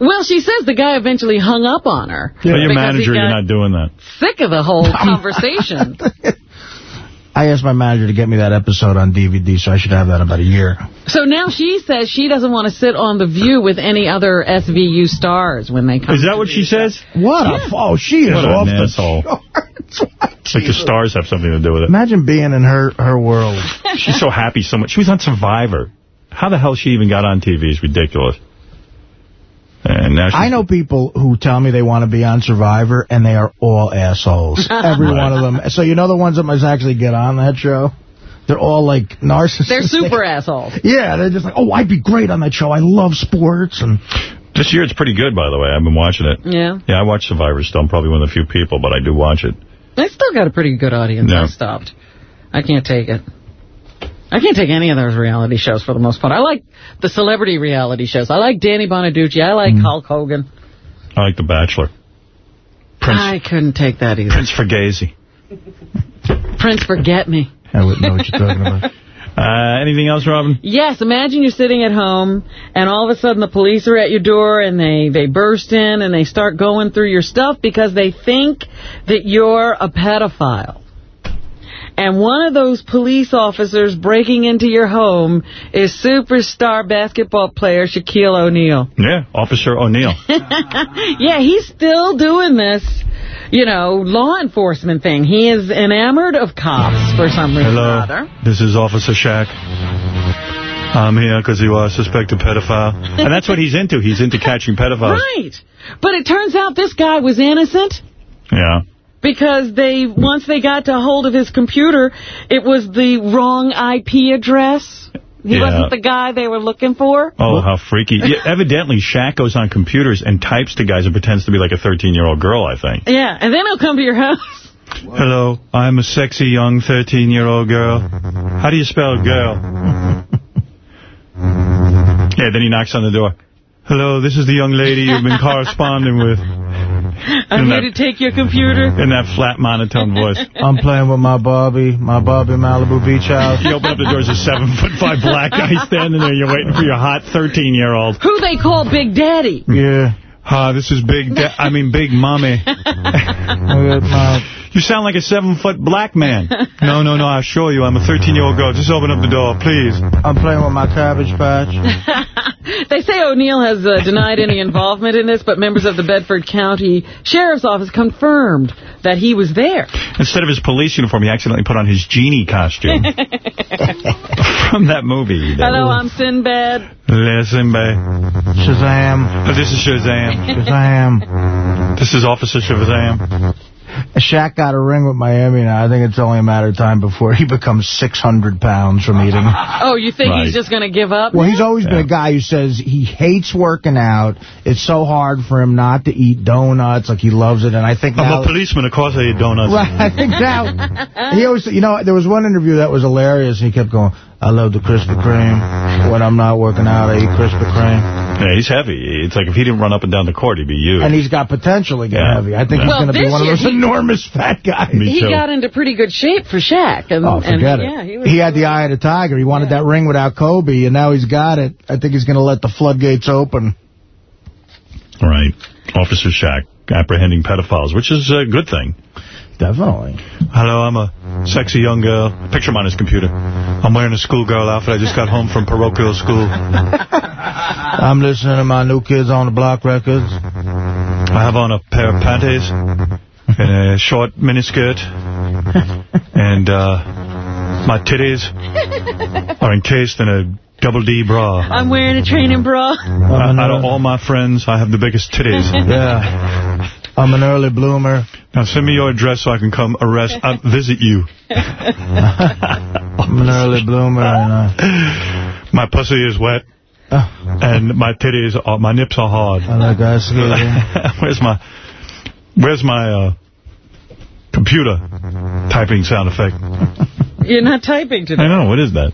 Well, she says the guy eventually hung up on her.
Tell your
because he
manager you're not doing that.
sick of the whole conversation.
I asked my manager to get me that episode on DVD, so I should have that in about a year.
So now she says she doesn't want to sit on The View with any other SVU stars when they come.
Is that what she says?
What a... Oh, she is
What
off
an
the
asshole.
charts.
Like the stars have something to do with it.
Imagine being in her, her world.
She's so happy so much. She was on Survivor. How the hell she even got on TV is ridiculous. And now
I know people who tell me they want to be on Survivor, and they are all assholes. Every
Right.
one of them. So you know the ones that must actually get on that show? They're all, like, narcissists.
They're super assholes.
Yeah, they're just like, oh, I'd be great on that show. I love sports. and
This year it's pretty good, by the way. I've been watching it.
Yeah.
Yeah, I watch Survivor still. I'm probably one of the few people, but I do watch it.
They still got a pretty good audience.
Yeah.
I stopped. I can't take it. I can't take any of those reality shows for the most part. I like the celebrity reality shows. I like Danny Bonaduce. I like Hulk Hogan.
I like The Bachelor. Prince,
I couldn't take that either.
Prince Fugazi.
Prince Forget Me.
I wouldn't know what you're talking about.
Uh, anything else, Robin?
Yes, imagine you're sitting at home and all of a sudden the police are at your door and they, they burst in and they start going through your stuff because they think that you're a pedophile. And one of those police officers breaking into your home is superstar basketball player Shaquille O'Neal.
Yeah, Officer O'Neal.
yeah, he's still doing this, you know, law enforcement thing. He is enamored of cops for some reason
Hello, this is Officer Shaq. I'm here because you are a suspected pedophile. And that's what he's into. He's into catching pedophiles.
Right. But it turns out this guy was innocent.
Yeah.
Because they once they got to hold of his computer, it was the wrong IP address. He
Yeah.
wasn't the guy they were looking for.
Oh, how freaky. Yeah, evidently, Shaq goes on computers and types to guys and pretends to be like a 13-year-old girl, I think.
Yeah, and then he'll come to your house.
Hello, I'm a sexy young 13-year-old girl. How do you spell girl? yeah, then he knocks on the door. Hello, this is the young lady you've been corresponding with.
I'm here
that-
to take your computer.
In that flat monotone voice.
I'm playing with my Barbie, my Barbie Malibu Beach House.
You open up the doors, a seven-foot-five black guy standing there. You're waiting for your hot 13-year-old.
Who they call Big Daddy.
Yeah.
Hi, this is Big da I mean, Big Mommy.
I got my
You sound like a seven-foot black man. no, no, no, I assure you, I'm a 13-year-old girl. Just open up the door, please.
I'm playing with my cabbage patch.
They say O'Neal has uh, denied any involvement in this, but members of the Bedford County Sheriff's Office confirmed that he was there.
Instead of his police uniform, he accidentally put on his genie costume from that movie. That
Hello, I'm Sinbad.
Listen, babe.
Shazam.
Oh, This is Shazam.
Shazam.
This is Officer Shazam.
Shaq got a ring with Miami now. I think it's only a matter of time before he becomes 600 pounds from eating.
Oh, you think
Right.
he's just going to give up?
Well, he's always been a guy who says he hates working out. It's so hard for him not to eat donuts. Like, he loves it. And I think
I'm a policeman. Of course I eat donuts.
Right, I think now... He always, you know, there was one interview that was hilarious, and he kept going, I love the Krispy Kreme. When I'm not working out, I eat Krispy Kreme.
Yeah, he's heavy. It's like if he didn't run up and down the court, he'd be huge.
And he's got potential to get
Yeah.
heavy. I think
Yeah.
he's
Well,
going to be one of those
he-
enormous fat guys.
he got into pretty good shape for Shaq. And,
Oh, forget
and,
it.
Yeah, he was
he had the eye of the tiger. He wanted that ring without Kobe, and now he's got it. I think he's going to let the floodgates open.
Right. Officer Shaq apprehending pedophiles, which is a good thing.
Definitely.
Hello, I'm a sexy young girl. Picture him on his computer. I'm wearing a schoolgirl outfit. I just got home from parochial school.
I'm listening to my New Kids on the Block records.
I have on a pair of panties and a short miniskirt. And uh, my titties are encased in a double D bra.
I'm wearing a training bra.
Uh, out of all my friends, I have the biggest titties.
Yeah. I'm an early bloomer.
Now send me your address so I can come arrest, uh, visit you.
I'm an early bloomer. And, uh,
My pussy is wet. And my titties, are, my nips are hard.
I like ice skating.
where's my, where's my uh, computer typing sound effect?
You're not typing today.
I know, what is that?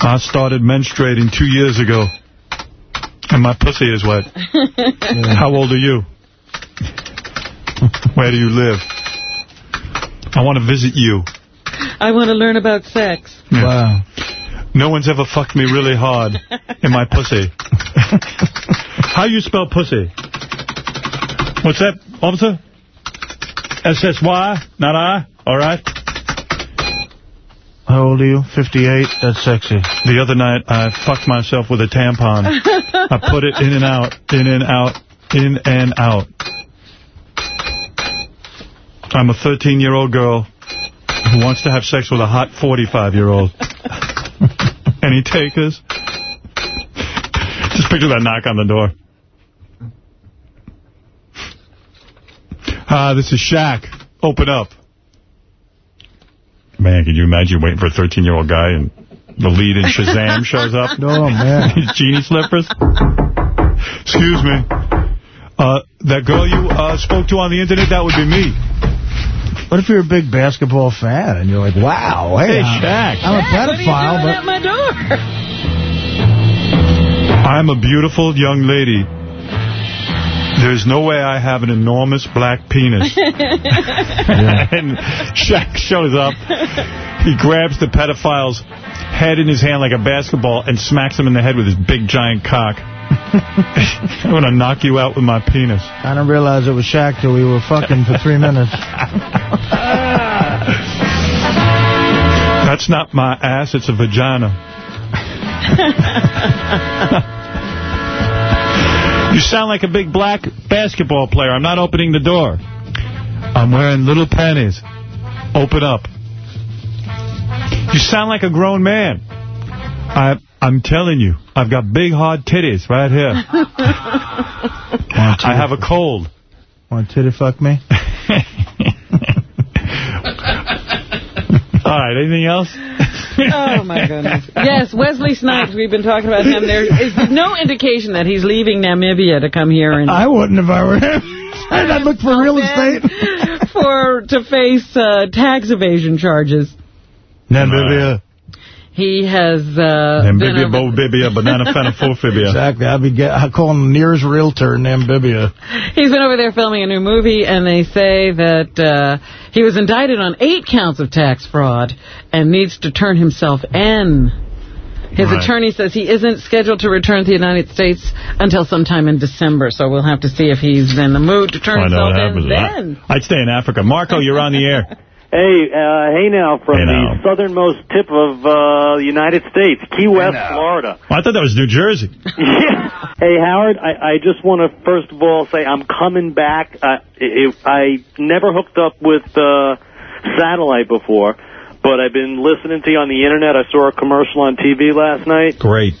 I started menstruating two years ago, and my pussy is wet. How old are you? Where do you live? I want to visit you.
I want to learn about sex.
Wow. No one's ever fucked me really hard in my pussy. How you spell pussy? What's that, officer? S-S-Y, not I, all right?
How old are you? 58? That's sexy.
The other night, I fucked myself with a tampon. I put it in and out, in and out, in and out. I'm a 13-year-old girl who wants to have sex with a hot 45-year-old. Any takers? Just picture that knock on the door. Ah, this is Shaq. Open up. Man, can you imagine waiting for a 13-year-old guy and the lead in Shazam shows up?
Oh, man.
His genie slippers. Excuse me. Uh, that girl you uh, spoke to on the internet, that would be me.
What if you're a big basketball fan and you're like, wow, hey,
Hey,
I'm-
Shaq.
I'm a
What are you
pedophile,
doing
but
at my door?
I'm a beautiful young lady. There's no way I have an enormous black penis. and Shaq shows up. He grabs the pedophile's head in his hand like a basketball and smacks him in the head with his big giant cock. I'm going to knock you out with my penis.
I didn't realize it was Shaq till we were fucking for three minutes.
That's not my ass, it's a vagina. You sound like a big black basketball player. I'm not opening the door. I'm wearing little panties. Open up. You sound like a grown man. I, I'm telling you, I've got big, hard titties right here. I have a cold.
Want to titty fuck me?
All right, anything else?
Oh, my goodness. Yes, Wesley Snipes, we've been talking about him. There is no indication that he's leaving Namibia to come here and
I wouldn't if I were him. I'd look for real estate.
for to face uh, tax evasion charges.
Namibia.
He has uh, been
Amphibia,
over-
bobibia, banana phenophobia.
Exactly. I'd be get, I'd call him the nearest realtor in Namibia.
He's been over there filming a new movie, and they say that uh, he was indicted on eight counts of tax fraud and needs to turn himself in. His
Right.
attorney says he isn't scheduled to return to the United States until sometime in December, so we'll have to see if he's in the mood to turn
Find
himself in then.
I'd stay in Africa. Marco, you're on the air.
Hey, uh, hey now, from
Hey
the
now.
southernmost tip of uh, the United States, Key West, Florida.
Oh, I thought that was New Jersey.
Hey, Howard, I, I just want to first of all say I'm coming back. Uh, it, I never hooked up with uh, satellite before, but I've been listening to you on the internet. I saw a commercial on TV last night.
Great.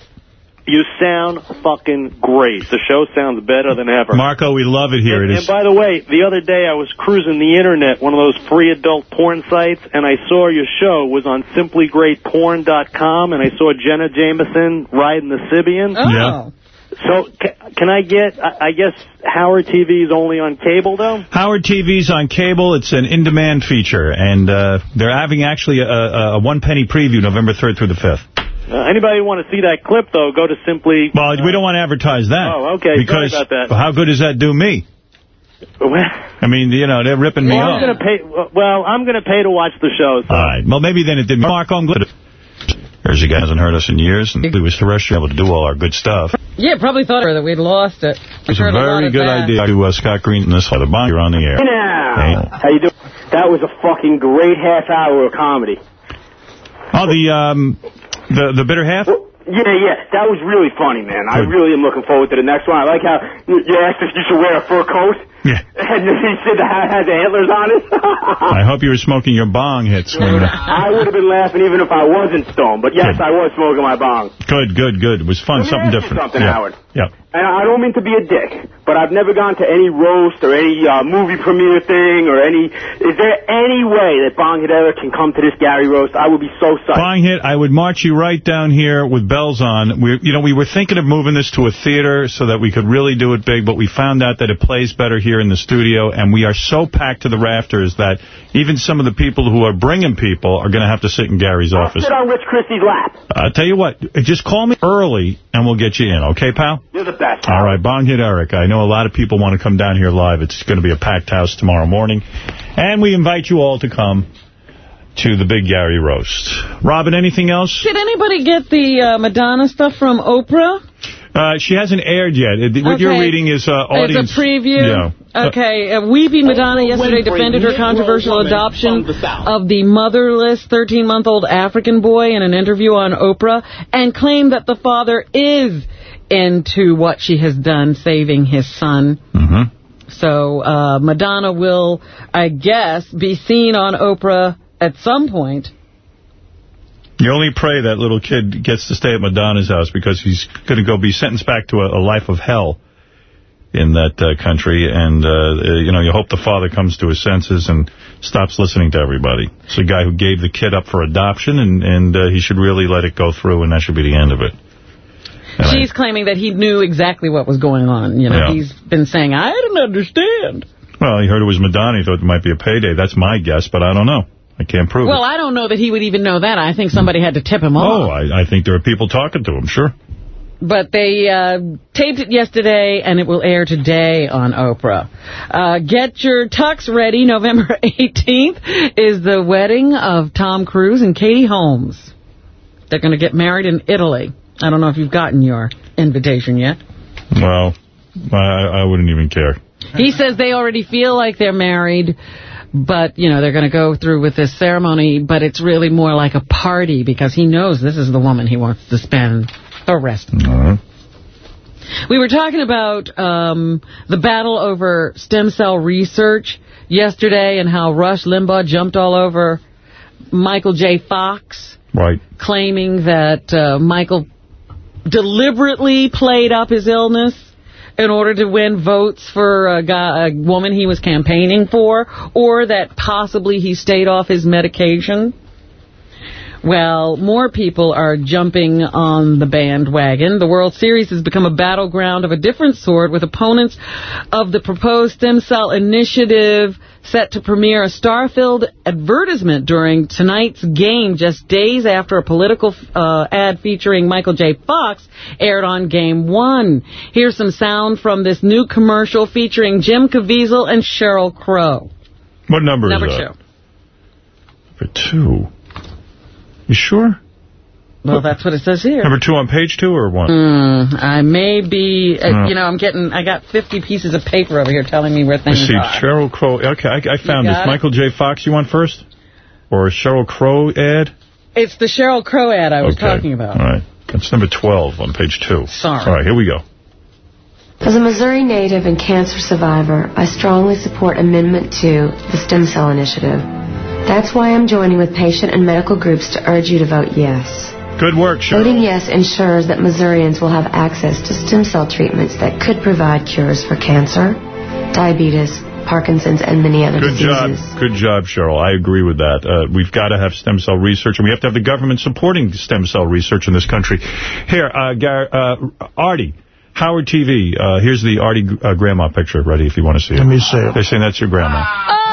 You sound fucking great. The show sounds better than ever.
Marco, we love it here.
And,
It
and by the way, the other day I was cruising the internet, one of those free adult porn sites, and I saw your show was on simplygreatporn.com, and I saw Jenna Jameson riding the Sybian.
Oh.
Yeah.
So can I get? I I guess Howard TV is only on cable though.
Howard TV's on cable. It's an in-demand feature, and uh, they're having actually a, a, a one-penny preview November 3rd through the 5th.
Uh, anybody want to see that clip though? Go to simply.
Well, we don't want to advertise that.
Oh, okay. Sorry
Because
about that.
how good does that do me? I mean, you know, they're ripping me
Well,
off.
I'm gonna pay. Well, I'm gonna pay to watch the show. So.
All right. Well, maybe then it didn't. Marco, I'm glad. There's a guy who hasn't heard us in years, and he was terrestrial able to do all our good stuff.
Yeah, probably thought that we'd lost it.
It's a very
of
good
that.
idea to uh, Scott Green and this other bond. You're on the air.
Now, how you doing? That was a fucking great half hour of comedy.
Oh, the um, the the bitter half.
Yeah, yeah, that was really funny, man. I really am looking forward to the next one. I like how you you asked if you should wear a fur coat.
Yeah.
And then he said the it had the antlers on it.
I hope you were smoking your bong hits. When,
I would have been laughing even if I wasn't stoned. But yes, I was smoking my bong.
good, good, good. It was fun. Something different.
something,
yeah.
Howard.
Yeah.
And I don't mean to be a dick, but I've never gone to any roast or any uh, movie premiere thing or any. Is there any way that Bong Hit ever can come to this Gary roast? I would be so psyched.
Bong hit. I would march you right down here with bells on. We, you know, we were thinking of moving this to a theater so that we could really do it big, but we found out that it plays better here in the studio, and we are so packed to the rafters that even some of the people who are bringing people are going to have to sit in Gary's office.
Sit on Rich Christy's lap.
I'll tell you what, just call me early and we'll get you in, okay, pal?
You're the best.
All right, Bong Hit Eric. I know a lot of people want to come down here live. It's going to be a packed house tomorrow morning. And we invite you all to come to the Big Gary Roast. Robin, anything else?
Did anybody get the uh, Madonna stuff from Oprah?
Uh, she hasn't aired yet. It- What you're reading is uh, audience.
It's a preview.
Yeah. Uh,
Okay, uh, Weepy Madonna yesterday defended her controversial adoption
the
of the motherless 13-month-old African boy in an interview on Oprah and claimed that the father is into what she has done, saving his son.
Mhm.
So uh, Madonna will, I guess, be seen on Oprah at some point.
You only pray that little kid gets to stay at Madonna's house because he's going to go be sentenced back to a, a life of hell in that uh, country. And, uh, you know, you hope the father comes to his senses and stops listening to everybody. It's a guy who gave the kid up for adoption, and, and uh, he should really let it go through, and that should be the end of it. And
She's claiming that he knew exactly what was going on. You know,
Yeah.
he's been saying, I didn't understand.
Well, he heard it was Madonna. He thought it might be a payday. That's my guess, but I don't know. I can't prove
Well,
it.
Well, I don't know that he would even know that. I think somebody had to tip him
Oh,
off.
I, I think there are people talking to him, sure.
But they uh, taped it yesterday, and it will air today on Oprah. Uh, get your tux ready. November 18th is the wedding of Tom Cruise and Katie Holmes. They're going to get married in Italy. I don't know if you've gotten your invitation yet.
Well, I, I wouldn't even care.
He says they already feel like they're married, but, you know, they're going to go through with this ceremony, but it's really more like a party because he knows this is the woman he wants to spend the rest of
Uh-huh.
We were talking about um, the battle over stem cell research yesterday and how Rush Limbaugh jumped all over Michael J. Fox,
Right.
claiming that uh, Michael deliberately played up his illness in order to win votes for a, guy, a woman he was campaigning for, or that possibly he stayed off his medication. Well, more people are jumping on the bandwagon. The World Series has become a battleground of a different sort with opponents of the proposed stem cell initiative set to premiere a star-filled advertisement during tonight's game just days after a political uh, ad featuring Michael J. Fox aired on Game 1. Here's some sound from this new commercial featuring Jim Caviezel and Sheryl Crow.
What number,
Number
is
two.
that? Number two. You sure?
Well, that's what it says here.
Number two on page two or one?
Mm, I may be, uh, you know, I'm getting, I got 50 pieces of paper over here telling me where things
Let's see,
are.
Sheryl Crow. Okay, I, I found this.
it?
Michael J. Fox, you want first? Or a Sheryl Crow ad?
It's the Sheryl Crow ad I was
Okay.
talking about.
All right. That's number 12 on page two.
Sorry.
All right, here we go.
As a Missouri native and cancer survivor, I strongly support Amendment 2, the Stem Cell Initiative. That's why I'm joining with patient and medical groups to urge you to vote yes.
Good work, Sheryl.
Voting yes ensures that Missourians will have access to stem cell treatments that could provide cures for cancer, diabetes, Parkinson's, and many other
Good job.
diseases.
Good job, Sheryl. I agree with that. Uh, we've got to have stem cell research, and we have to have the government supporting stem cell research in this country. Here, uh, Gar uh, Artie, Howard TV. Uh, here's the Artie uh, grandma picture. Ready if you want to see it.
Let me see it.
They're saying that's your grandma.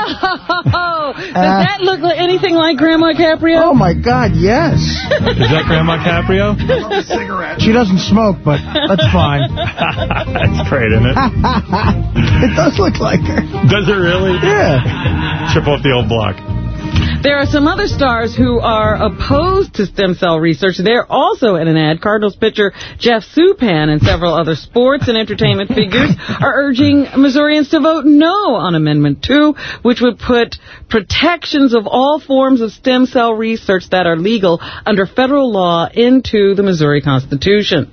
Oh, does uh, that look like anything like Grandma Caprio?
Oh, my God, yes.
Is that Grandma Caprio? cigarette.
She doesn't smoke, but that's fine.
that's great, isn't it?
it does look like her.
Does it really?
Yeah.
Chip off the old block.
There are some other stars who are opposed to stem cell research. They're also in an ad. Cardinals pitcher Jeff Suppan and several other sports and entertainment figures are urging Missourians to vote no on Amendment 2, which would put protections of all forms of stem cell research that are legal under federal law into the Missouri Constitution.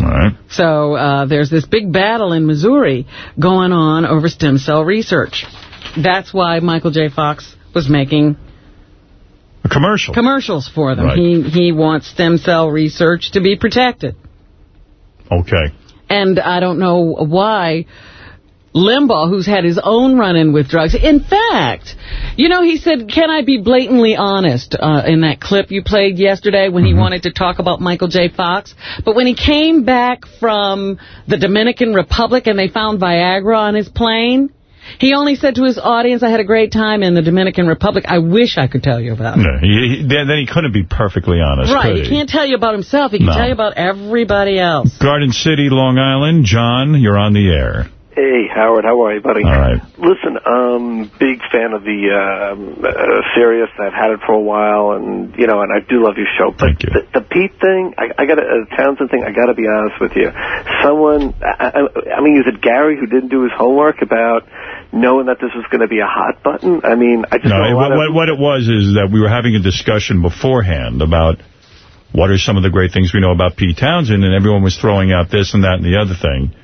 All right.
So uh, there's this big battle in Missouri going on over stem cell research. That's why Michael J. Fox was making
A commercial.
commercials for them.
Right.
He he wants stem cell research to be protected.
Okay.
And I don't know why Limbaugh, who's had his own run-in with drugs. In fact, you know, he said, can I be blatantly honest uh, in that clip you played yesterday when he wanted to talk about Michael J. Fox? But when he came back from the Dominican Republic and they found Viagra on his plane, he only said to his audience, I had a great time in the Dominican Republic. I wish I could tell you about it.
No, he, he- then then he couldn't be perfectly honest,
Right,
could
he can't tell you about himself. He can
No.
tell you about everybody else.
Garden City, Long Island. John, you're on the air.
Hey, Howard, how are you, buddy?
All right.
Listen, um, big fan of the um, uh, Sirius. I've had it for a while, and you know, and I do love your show. But the, the Pete thing, I, I got a uh, Townshend thing. I got to be honest with you. Someone, I, I, I mean, is it Gary who didn't do his homework about knowing that this was going to be a hot button? I mean, I just
No,
know
what, what, what it was is that we were having a discussion beforehand about what are some of the great things we know about Pete Townshend, and everyone was throwing out this and that and the other thing.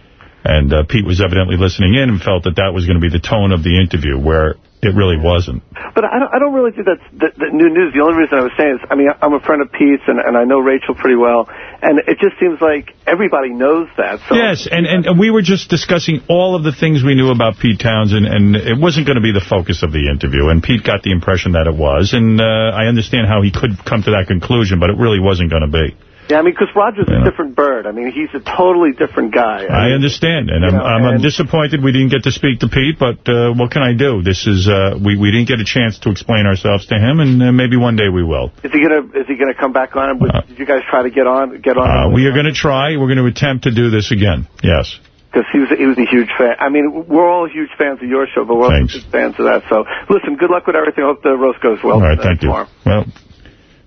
And uh, Pete was evidently listening in and felt that that was going to be the tone of the interview, where it really wasn't.
But I don't, I don't really think that's the, the new news. The only reason I was saying is, I mean, I'm a friend of Pete's, and, and I know Rachel pretty well, and it just seems like everybody knows that. So
Yes, and, and and we were just discussing all of the things we knew about Pete Townshend, and it wasn't going to be the focus of the interview. And Pete got the impression that it was, and uh, I understand how he could come to that conclusion, but it really wasn't going to be.
Yeah, I mean, because Roger's a different bird. I mean, he's a totally different guy.
I understand, and I'm,
know,
I'm, I'm disappointed we didn't get to speak to Pete, but uh, what can I do? This is uh, we we didn't get a chance to explain ourselves to him, and uh, maybe one day we will.
Is he gonna Is he gonna come back on? Would- Did you guys try to get on Get on?
Uh, we are going to try. We're going to attempt to do this again. Yes.
Because he was he was a huge fan. I mean, we're all huge fans of your show, but we're also big fans of that. So, listen, good luck with everything. I hope the roast goes well.
All right.
uh,
Thank you. Well,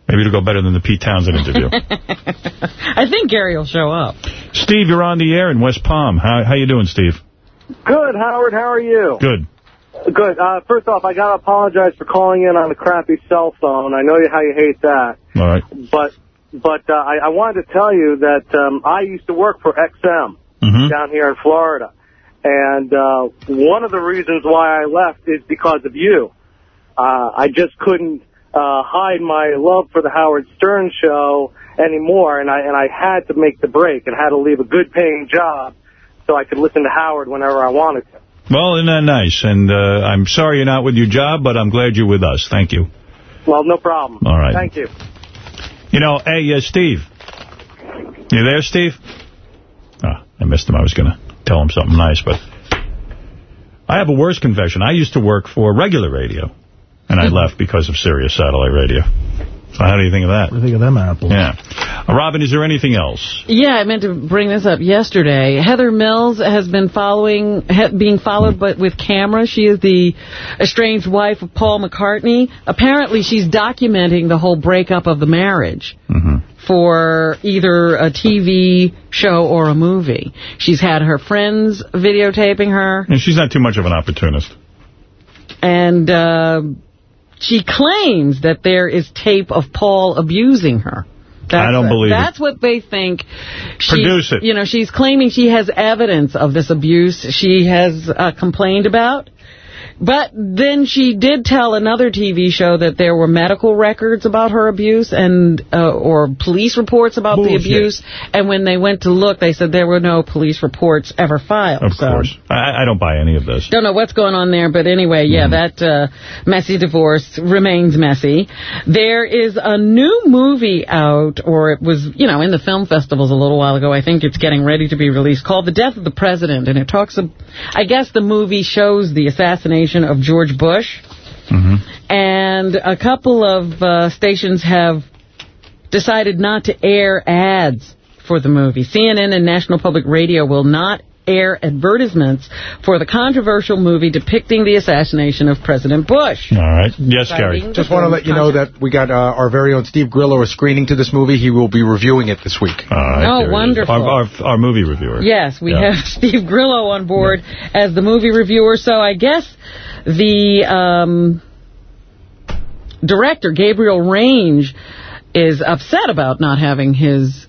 maybe it'll go better than the Pete Townshend interview.
I think Gary will show up.
Steve, you're on the air in West Palm. How how you doing, Steve?
Good, Howard. How are you?
Good.
Good. Uh, first off, I got to apologize for calling in on a crappy cell phone. I know how you hate that.
All right.
But but uh, I, I wanted to tell you that um, I used to work for XM
Mm-hmm.
down here in Florida. And uh, one of the reasons why I left is because of you. Uh, I just couldn't uh, hide my love for the Howard Stern show anymore, and I and I had to make the break and had to leave a good-paying job so I could listen to Howard whenever I wanted to.
Well, isn't that nice? And uh, I'm sorry you're not with your job, but I'm glad you're with us. Thank you.
Well, no problem.
All right.
Thank you.
You know, hey, uh, Steve. You there, Steve? Ah, I missed him. I was going to tell him something nice, but I have a worse confession. I used to work for regular radio, and I left because of Sirius Satellite Radio. So how do you think of that?
What do you think of them apples?
Yeah. Uh, Robin, is there anything else?
Yeah, I meant to bring this up yesterday. Heather Mills has been following, being followed but with camera. She is the estranged wife of Paul McCartney. Apparently, she's documenting the whole breakup of the marriage for either a TV show or a movie. She's had her friends videotaping her.
And she's not too much of an opportunist.
And uh, she claims that there is tape of Paul abusing her. That's
I don't believe
That's
it.
what they think. She,
Produce it.
You know, she's claiming she has evidence of this abuse she has uh, complained about. But then she did tell another TV show that there were medical records about her abuse and uh, or police reports about
Bullshit.
the abuse. And when they went to look, they said there were no police reports ever filed.
Of
so.
course. I, I don't buy any of this.
Don't know what's going on there, but anyway, yeah, that uh, messy divorce remains messy. There is a new movie out, or it was, you know, in the film festivals a little while ago. I think it's getting ready to be released, called The Death of the President, and it talks, of, I guess the movie shows the assassination of George Bush. And a couple of uh, stations have decided not to air ads for the movie. CNN and National Public Radio will not air advertisements for the controversial movie depicting the assassination of President Bush.
All right. Yes,
Citing
Gary.
Just want to let you know that we got uh, our very own Steve Grillo a screening to this movie. He will be reviewing it this week.
All right,
Oh,
there he is.
wonderful.
Our, our, our movie reviewer.
Yes, we
Yeah.
have Steve Grillo on board as the movie reviewer. So I guess the um, director, Gabriel Range, is upset about not having his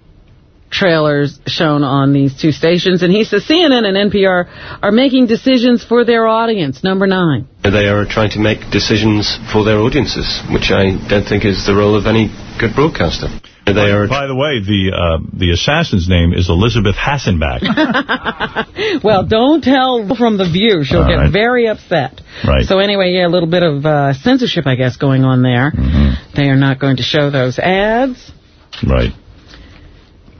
trailers shown on these two stations. And he says CNN and NPR are making decisions for their audience. Number nine.
They are trying to make decisions for their audiences, which I don't think is the role of any good broadcaster. They are
By the way, the uh, the assassin's name is Elisabeth Hasselbeck.
well, don't tell from The View. She'll
All
get
right.
very upset.
Right.
So anyway, yeah, a little bit of uh, censorship, I guess, going on there.
Mm-hmm.
They are not going to show those ads.
right.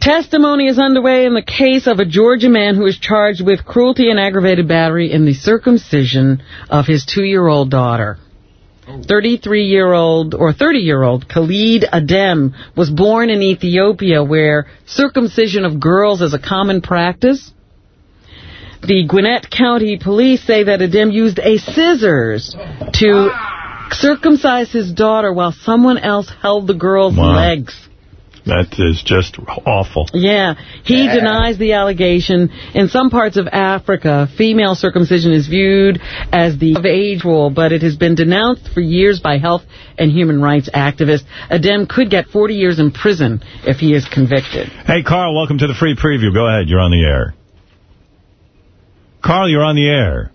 Testimony is underway in the case of a Georgia man who is charged with cruelty and aggravated battery in the circumcision of his two-year-old daughter. 33-year-old or 30-year-old Khalid Adem was born in Ethiopia where circumcision of girls is a common practice. The Gwinnett County Police say that Adem used a scissors to circumcise his daughter while someone else held the girl's
Wow.
legs.
That is just awful.
Yeah, he denies the allegation. In some parts of Africa, female circumcision is viewed as the of age rule, but it has been denounced for years by health and human rights activists. Adem could get 40 years in prison if he is convicted.
Hey, Carl, welcome to the free preview. Go ahead. You're on the air. Carl, you're on the air.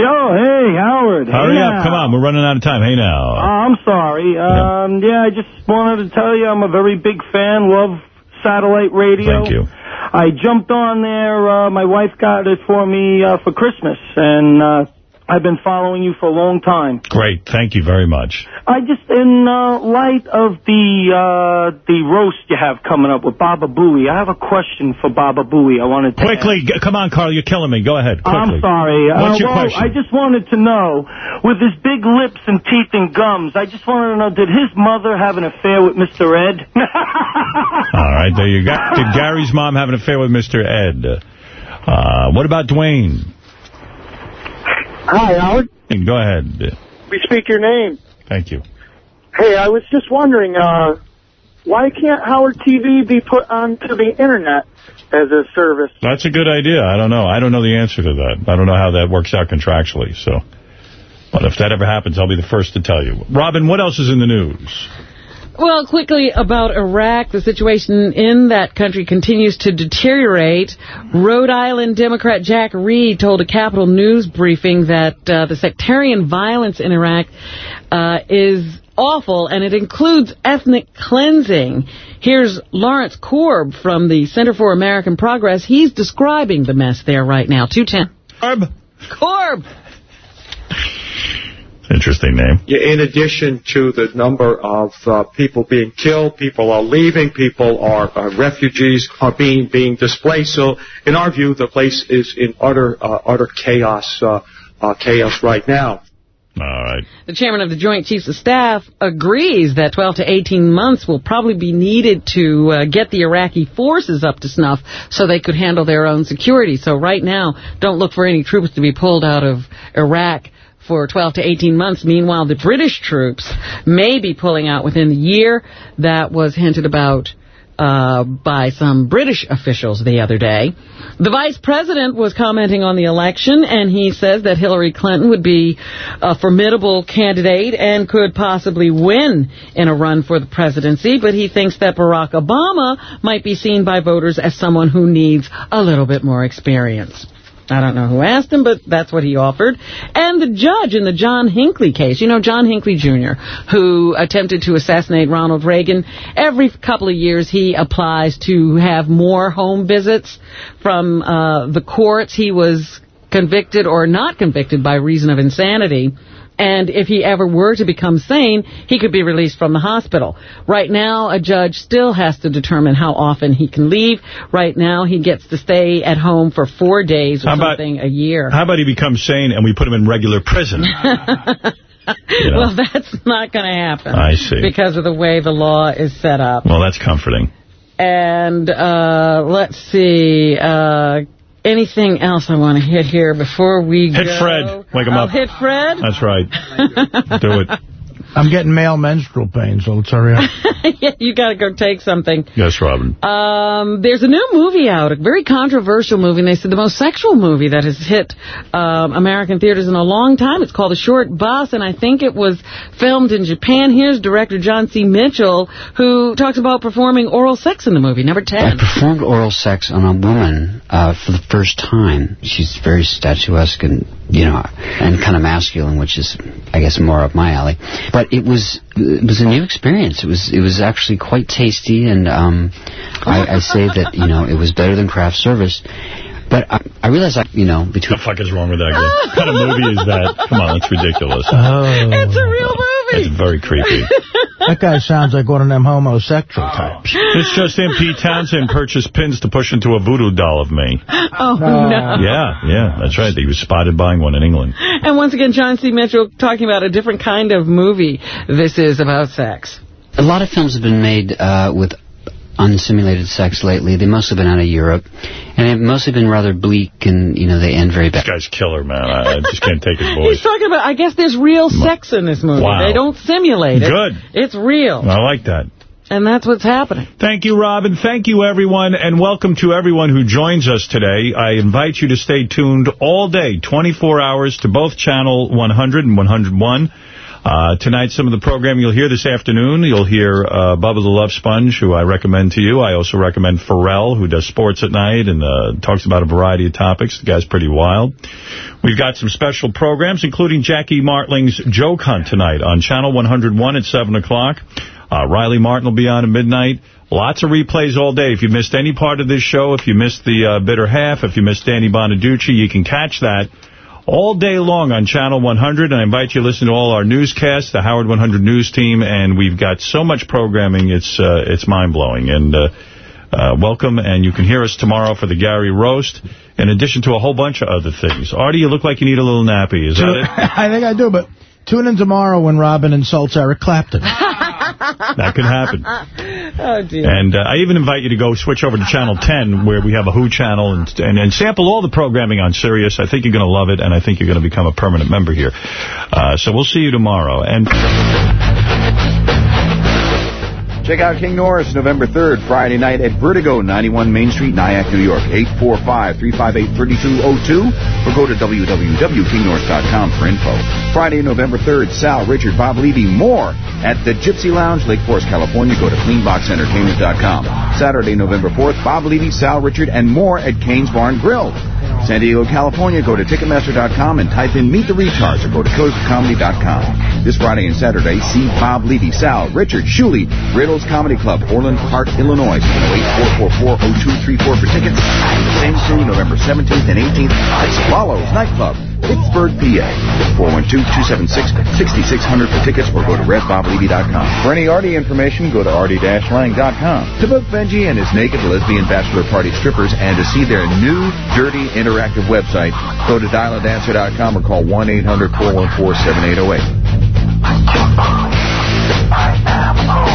Yo, hey, Howard.
Hurry
hey
up.
now.
Come on. We're running out of time. Hey, now.
I'm sorry. Um, yeah, I just wanted to tell you I'm a very big fan. Love satellite radio.
Thank you.
I jumped on there. Uh, my wife got it for me uh, for Christmas, and uh, I've been following you for a long time.
Great. Thank you very much.
I just, in uh, light of the uh, the roast you have coming up with Baba Booey, I have a question for Baba Booey. I wanted to
Quickly. g- Come on, Carl. You're killing me. Go ahead. Quickly.
I'm sorry.
What's
uh,
your
well,
question?
I just wanted to know, with his big lips and teeth and gums, I just wanted to know, did his mother have an affair with Mr. Ed?
All right. There you go. Did Gary's mom have an affair with Mr. Ed? Uh, what about Dwayne?
Hi, Howard.
Go ahead.
We speak your name.
Thank you.
Hey, I was just wondering, uh, why can't Howard TV be put onto the Internet as a service?
That's a good idea. I don't know. I don't know the answer to that. I don't know how that works out contractually. So, But if that ever happens, I'll be the first to tell you. Robin, what else is in the news?
Well, quickly about Iraq, the situation in that country continues to deteriorate. Rhode Island Democrat Jack Reed told a Capitol News briefing that uh, the sectarian violence in Iraq uh, is awful, and it includes ethnic cleansing. Here's Lawrence Korb from the Center for American Progress. He's describing the mess there right now. 210.
Korb.
Korb.
Interesting name.
Yeah, in addition to the number of uh, people being killed, people are leaving, people are uh, refugees are being being displaced. So, in our view, the place is in utter uh, utter chaos uh, uh, chaos right now.
All right.
The chairman of the Joint Chiefs of Staff agrees that 12 to 18 months will probably be needed to uh, get the Iraqi forces up to snuff so they could handle their own security. So right now, don't look for any troops to be pulled out of Iraq for 12 to 18 months. Meanwhile, the British troops may be pulling out within the year. That was hinted about uh, by some British officials the other day. The vice president was commenting on the election, and he says that Hillary Clinton would be a formidable candidate and could possibly win in a run for the presidency, but he thinks that Barack Obama might be seen by voters as someone who needs a little bit more experience. I don't know who asked him, but that's what he offered. And the judge in the John Hinckley case, you know, John Hinckley Jr., who attempted to assassinate Ronald Reagan, every couple of years he applies to have more home visits from uh, the courts. He was convicted or not convicted by reason of insanity. And if he ever were to become sane, he could be released from the hospital. Right now, a judge still has to determine how often he can leave. Right now, he gets to stay at home for four days or
How about-
something a year.
How about he becomes sane and we put him in regular prison? You know.
Well, that's not going to happen.
I see.
Because of the way the law is set up.
Well, that's comforting.
And uh, let's see. Uh, anything else I want to hit here before we
Hit
go?
Fred. Wake him
I'll
up.
hit Fred?
That's right. Do it.
I'm getting male menstrual pain, so let's hurry up.
yeah, you got to go take something.
Yes, Robin.
Um, there's a new movie out, a very controversial movie, and they said the most sexual movie that has hit um, American theaters in a long time. It's called The Shortbus, and I think it was filmed in Japan. Here's director John C. Mitchell, who talks about performing oral sex in the movie, number 10.
I performed oral sex on a woman uh, for the first time. She's very statuesque and, you know, and kind of masculine, which is, I guess, more up my alley. But it was it was a new experience. It was it was actually quite tasty, and um, I, I say that you know it was better than craft service. But I, I realized, I, you know, between
the fuck is wrong with that guy? what kind of movie is that? Come on, it's ridiculous.
It's a real movie.
It's very creepy.
That guy sounds like one of them homosexual types.
It's just him, Pete Townshend, purchased pins to push into a voodoo doll of me.
Oh, no.
Yeah, yeah, that's right. He was spotted buying one in England.
And once again, John C. Mitchell talking about a different kind of movie. This is about sex.
A lot of films have been made uh, with unsimulated sex lately. They mostly been out of Europe, and they've mostly been rather bleak, and you know they end very bad.
This guy's killer, man. I, I just can't take his voice.
He's talking about, I guess there's real sex in this movie.
Wow.
They don't simulate it.
Good.
It's real.
I like that.
And that's what's happening.
Thank you, Robin. Thank you, everyone, and welcome to everyone who joins us today. I invite you to stay tuned all day, 24 hours, to both Channel 100 and 101. Uh, tonight, some of the program you'll hear this afternoon, you'll hear uh, Bubba the Love Sponge, who I recommend to you. I also recommend Ferrall, who does sports at night and uh, talks about a variety of topics. The guy's pretty wild. We've got some special programs, including Jackie Martling's Joke Hunt tonight on Channel 101 at 7 o'clock. Uh, Riley Martin will be on at midnight. Lots of replays all day. If you missed any part of this show, if you missed the uh, bitter half, if you missed Danny Bonaduce, you can catch that all day long on Channel 100. And I invite you to listen to all our newscasts, the Howard 100 News team. And we've got so much programming, it's uh, it's mind-blowing. And uh, uh, welcome, and you can hear us tomorrow for the Gary Roast, in addition to a whole bunch of other things. Artie, you look like you need a little nappy. Is that it?
I think I do, but tune in tomorrow when Robin insults Eric Clapton.
That could happen.
Oh, dear.
And uh, I even invite you to go switch over to Channel 10, where we have a Who channel, and, and, and sample all the programming on Sirius. I think you're going to love it, and I think you're going to become a permanent member here. Uh, so we'll see you tomorrow. And
Check out King Norris November 3rd, Friday night at Vertigo, 91 Main Street, Nyack, New York, 845-358-3202, or go to www.kingnorris.com for info. Friday, November 3rd, Sal, Richard, Bob Levy, more at the Gypsy Lounge, Lake Forest, California. Go to cleanboxentertainment.com. Saturday, November 4th, Bob Levy, Sal, Richard, and more at Kane's Barn Grill. San Diego, California, go to Ticketmaster.com and type in Meet the Retards or go to KillersComedy.com. This Friday and Saturday, see Bob Levy, Sal, Richard, Shuli, Comedy Club, Orland Park, Illinois. 844 for tickets. The same city, November 17th and 18th at Swallows Nightclub, Pittsburgh, PA. 412-276-6600 for tickets or go to redboblevy.com. For any Artie information, go to artie-lang.com. To book Benji and his naked lesbian bachelor party strippers and to see their new, dirty, interactive website, go to dialadancer.com or call 1-800-414-7808. I am